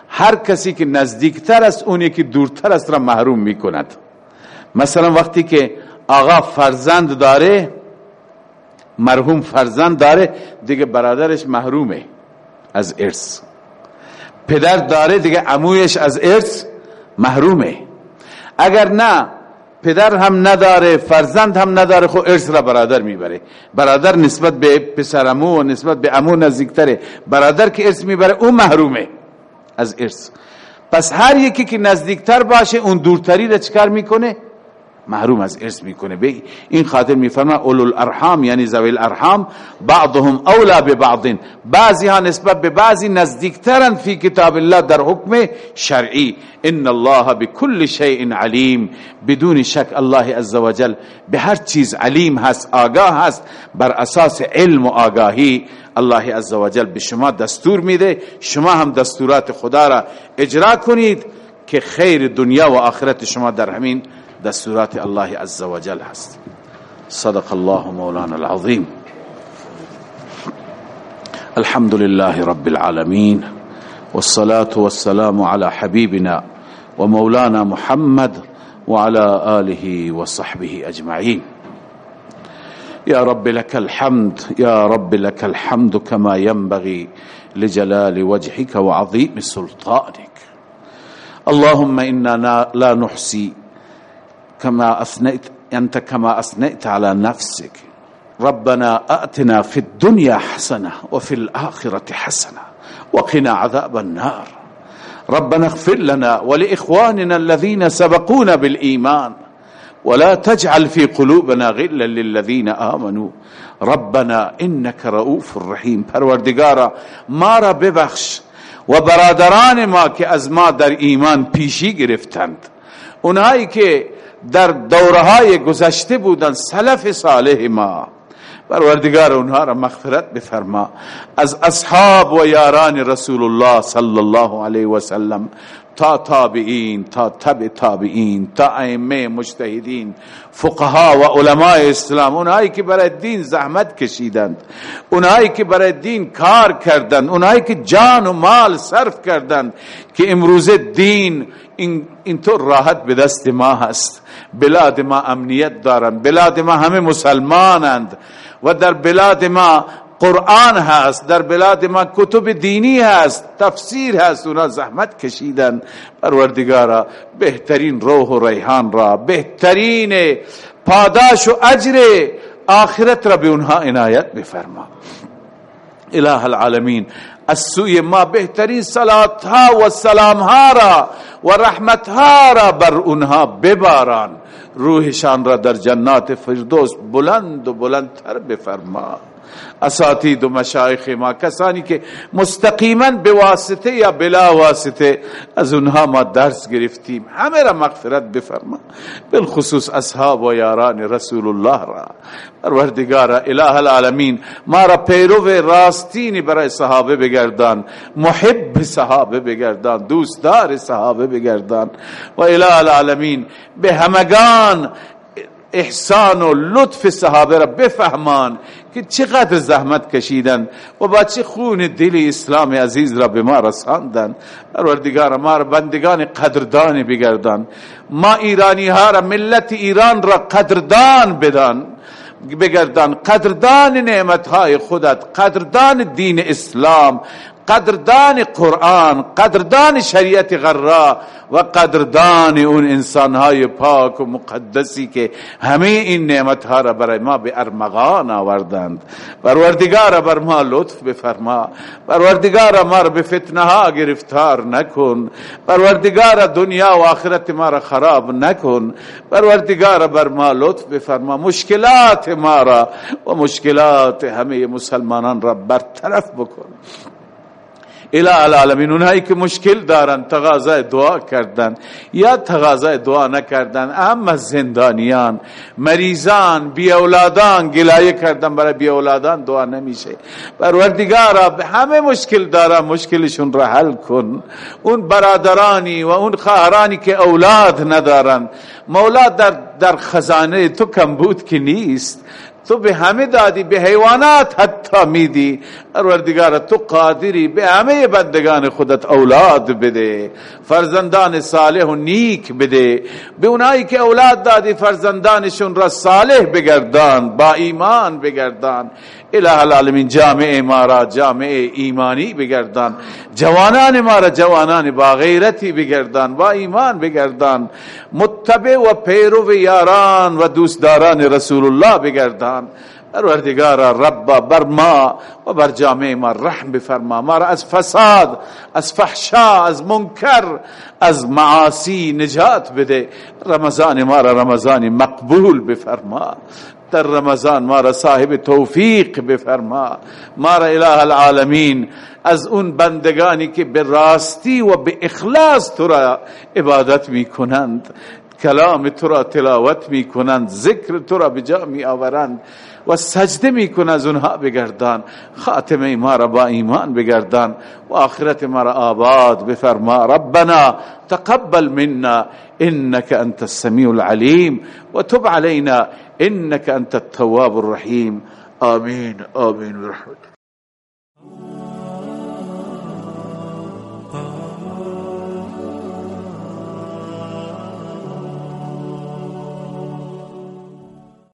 هر کسی که نزدیکتر است اونی که دورتر است را محروم می‌کند. مثلا وقتی که آقا فرزند داره مرحوم فرزند داره دیگه برادرش محرومه از ارث. پدر داره دیگه عمویش از ارث محرومه. اگر نه پدر هم نداره فرزند هم نداره خو ارث را برادر می‌بره. برادر نسبت به پسرمو و نسبت به امو نزدیکتره. برادر که ارث می‌بره اون محرومه از ارث. پس هر یکی که نزدیکتر باشه اون دورتری را چکار می‌کنه؟ محروم از ارث می‌کنه. به این خاطر میفرما اولو الارحام یعنی ذوی الارحام بعضهم اولا ببعض بعضی ها نسبت به بعضی نزدیکترن فی کتاب الله در حکم شرعی. ان الله بكل شیء علیم. بدون شک الله عزوجل به هر چیز علیم هست آگاه هست. بر اساس علم و آگاهی الله عزوجل به شما دستور میده. شما هم دستورات خدا را اجرا کنید که خیر دنیا و آخرت شما در همین دستورات الله عز وجل هست. صدق الله مولانا العظيم. الحمد لله رب العالمين والصلاة والسلام على حبيبنا ومولانا محمد وعلى آله وصحبه أجمعين. يا رب لك الحمد يا رب لك الحمد كما ينبغي لجلال وجهك وعظيم سلطانك. اللهم إنا لا نحصي كما أثنيت أنت كما أثنيت على نفسك. ربنا أتنا في الدنيا حسنة وفي الآخرة حسنة وقنا عذاب النار. ربنا اغفر لنا ولإخواننا الذين سبقونا بالإيمان. ولا تجعل في قلوبنا غلا للذين آمنوا. ربنا إنك رؤوف رحيم. پروردگارا ما را ببخش و برادران ما که از ما در ایمان پیشی گرفتند. اونهایی که در دورهای گذشته بودن سلف صالح ما. پروردگار اونها را مغفرت بفرما. از اصحاب و یاران رسول الله صلی الله علیه و سلم تا تابعین تا تبع تابعین تا ائمه مجتهدین فقها و علماء اسلام اونهایی که برای دین زحمت کشیدند اونهایی که برای دین کار کردند اونهایی که جان و مال صرف کردند که امروز دین این اینطور راحت به دست ما هست. بلاد ما امنیت دارند بلاد ما همه مسلمانند و در بلاد ما قرآن هست در بلاد ما کتب دینی هست تفسیر هست اونا زحمت کشیدن. پروردگارا بهترین روح و ریحان را بهترین پاداش و اجر آخرت را به اونها عنایت بفرما. اله العالمین از سوی ما بهترین صلات ها و سلام ها را و رحمت ها را بر اونها بباران. روحشان را در جنات فردوس بلند و بلندتر بفرما. اساتید و مشایخ ما کسانی که مستقیما به واسطه یا بلا واسطه از اونها ما درس گرفتیم. همه را مغفرت بفرما. بالخصوص اصحاب و یاران رسول الله را. پروردگار اله العالمین ما را پیرو راستینی برای صحابه بگردان. محب صحابه بگردان. دوستدار صحابه بگردان. و اله العالمین به همگان احسان و لطف صحابه را بفهمان که چقدر زحمت کشیدن و با چه خون دل اسلام عزیز را به ما رساندن. پروردگار ما را بندگان قدردان بگردان. ما ایرانی ها را ملت ایران را قدردان بدان. بگردان قدردان نعمت های خودت قدردان دین اسلام. قدردان قرآن قدردان شریعت غرا و قدردان اون انسانهای پاک و مقدسی که همه این نعمتها را برای ما به ارمغان آوردند. پروردگار بر ما لطف بفرما. پروردگار ما را به فتنه گرفتار نکن. پروردگار دنیا و آخرت ما را خراب نکن. پروردگار بر ما لطف بفرما. مشکلات ما را و مشکلات همه مسلمانان را برطرف بکن. اله العالمین اونهایی که مشکل دارن تقاضای دعا کردن. یا تقاضای دعا نکردن. اما زندانیان مریضان بی اولادان گلایه کردن برای بی اولادان دعا نمیشه. پروردگارا همه مشکل دارن مشکلشون را حل کن. اون برادرانی و اون خواهرانی که اولاد ندارن. مولا در در خزانه تو کمبود که نیست. تو به همه دادی به حیوانات حتی میدی. پروردگار تو قادری به همه بندگان خودت اولاد بده. فرزندان صالح و نیک بده. به اونایی که اولاد دادی فرزندانشون را صالح بگردان با ایمان بگردان. اله العالمین جامعه ما را جامعه ایمانی بگردان جوانان ما را جوانان با غیرتی بگردان با ایمان بگردان متبع و پیرو یاران و دوستداران رسول الله بگردان. پروردگارا رب بر ما و بر جامعه ما رحم بفرما. ما را از فساد از فحشا از منکر از معاصی نجات بده. رمضان ما را رمضان مقبول بفرما. در رمضان ما را صاحب توفیق بفرما ما را إله العالمین از اون بندگانی که به راستی و به اخلاص تو را عبادت می کنند کلام تو را تلاوت می کنند ذکر تو را بجا می آورند و سجده می کن از اونها بگردان. خاتمه ما را با ایمان بگردان و آخرت ما را آباد بفرما. ربنا تقبل منا انك انت السميع العليم وتب علينا إنك أنت التواب الرحيم. آمین آمین برحمت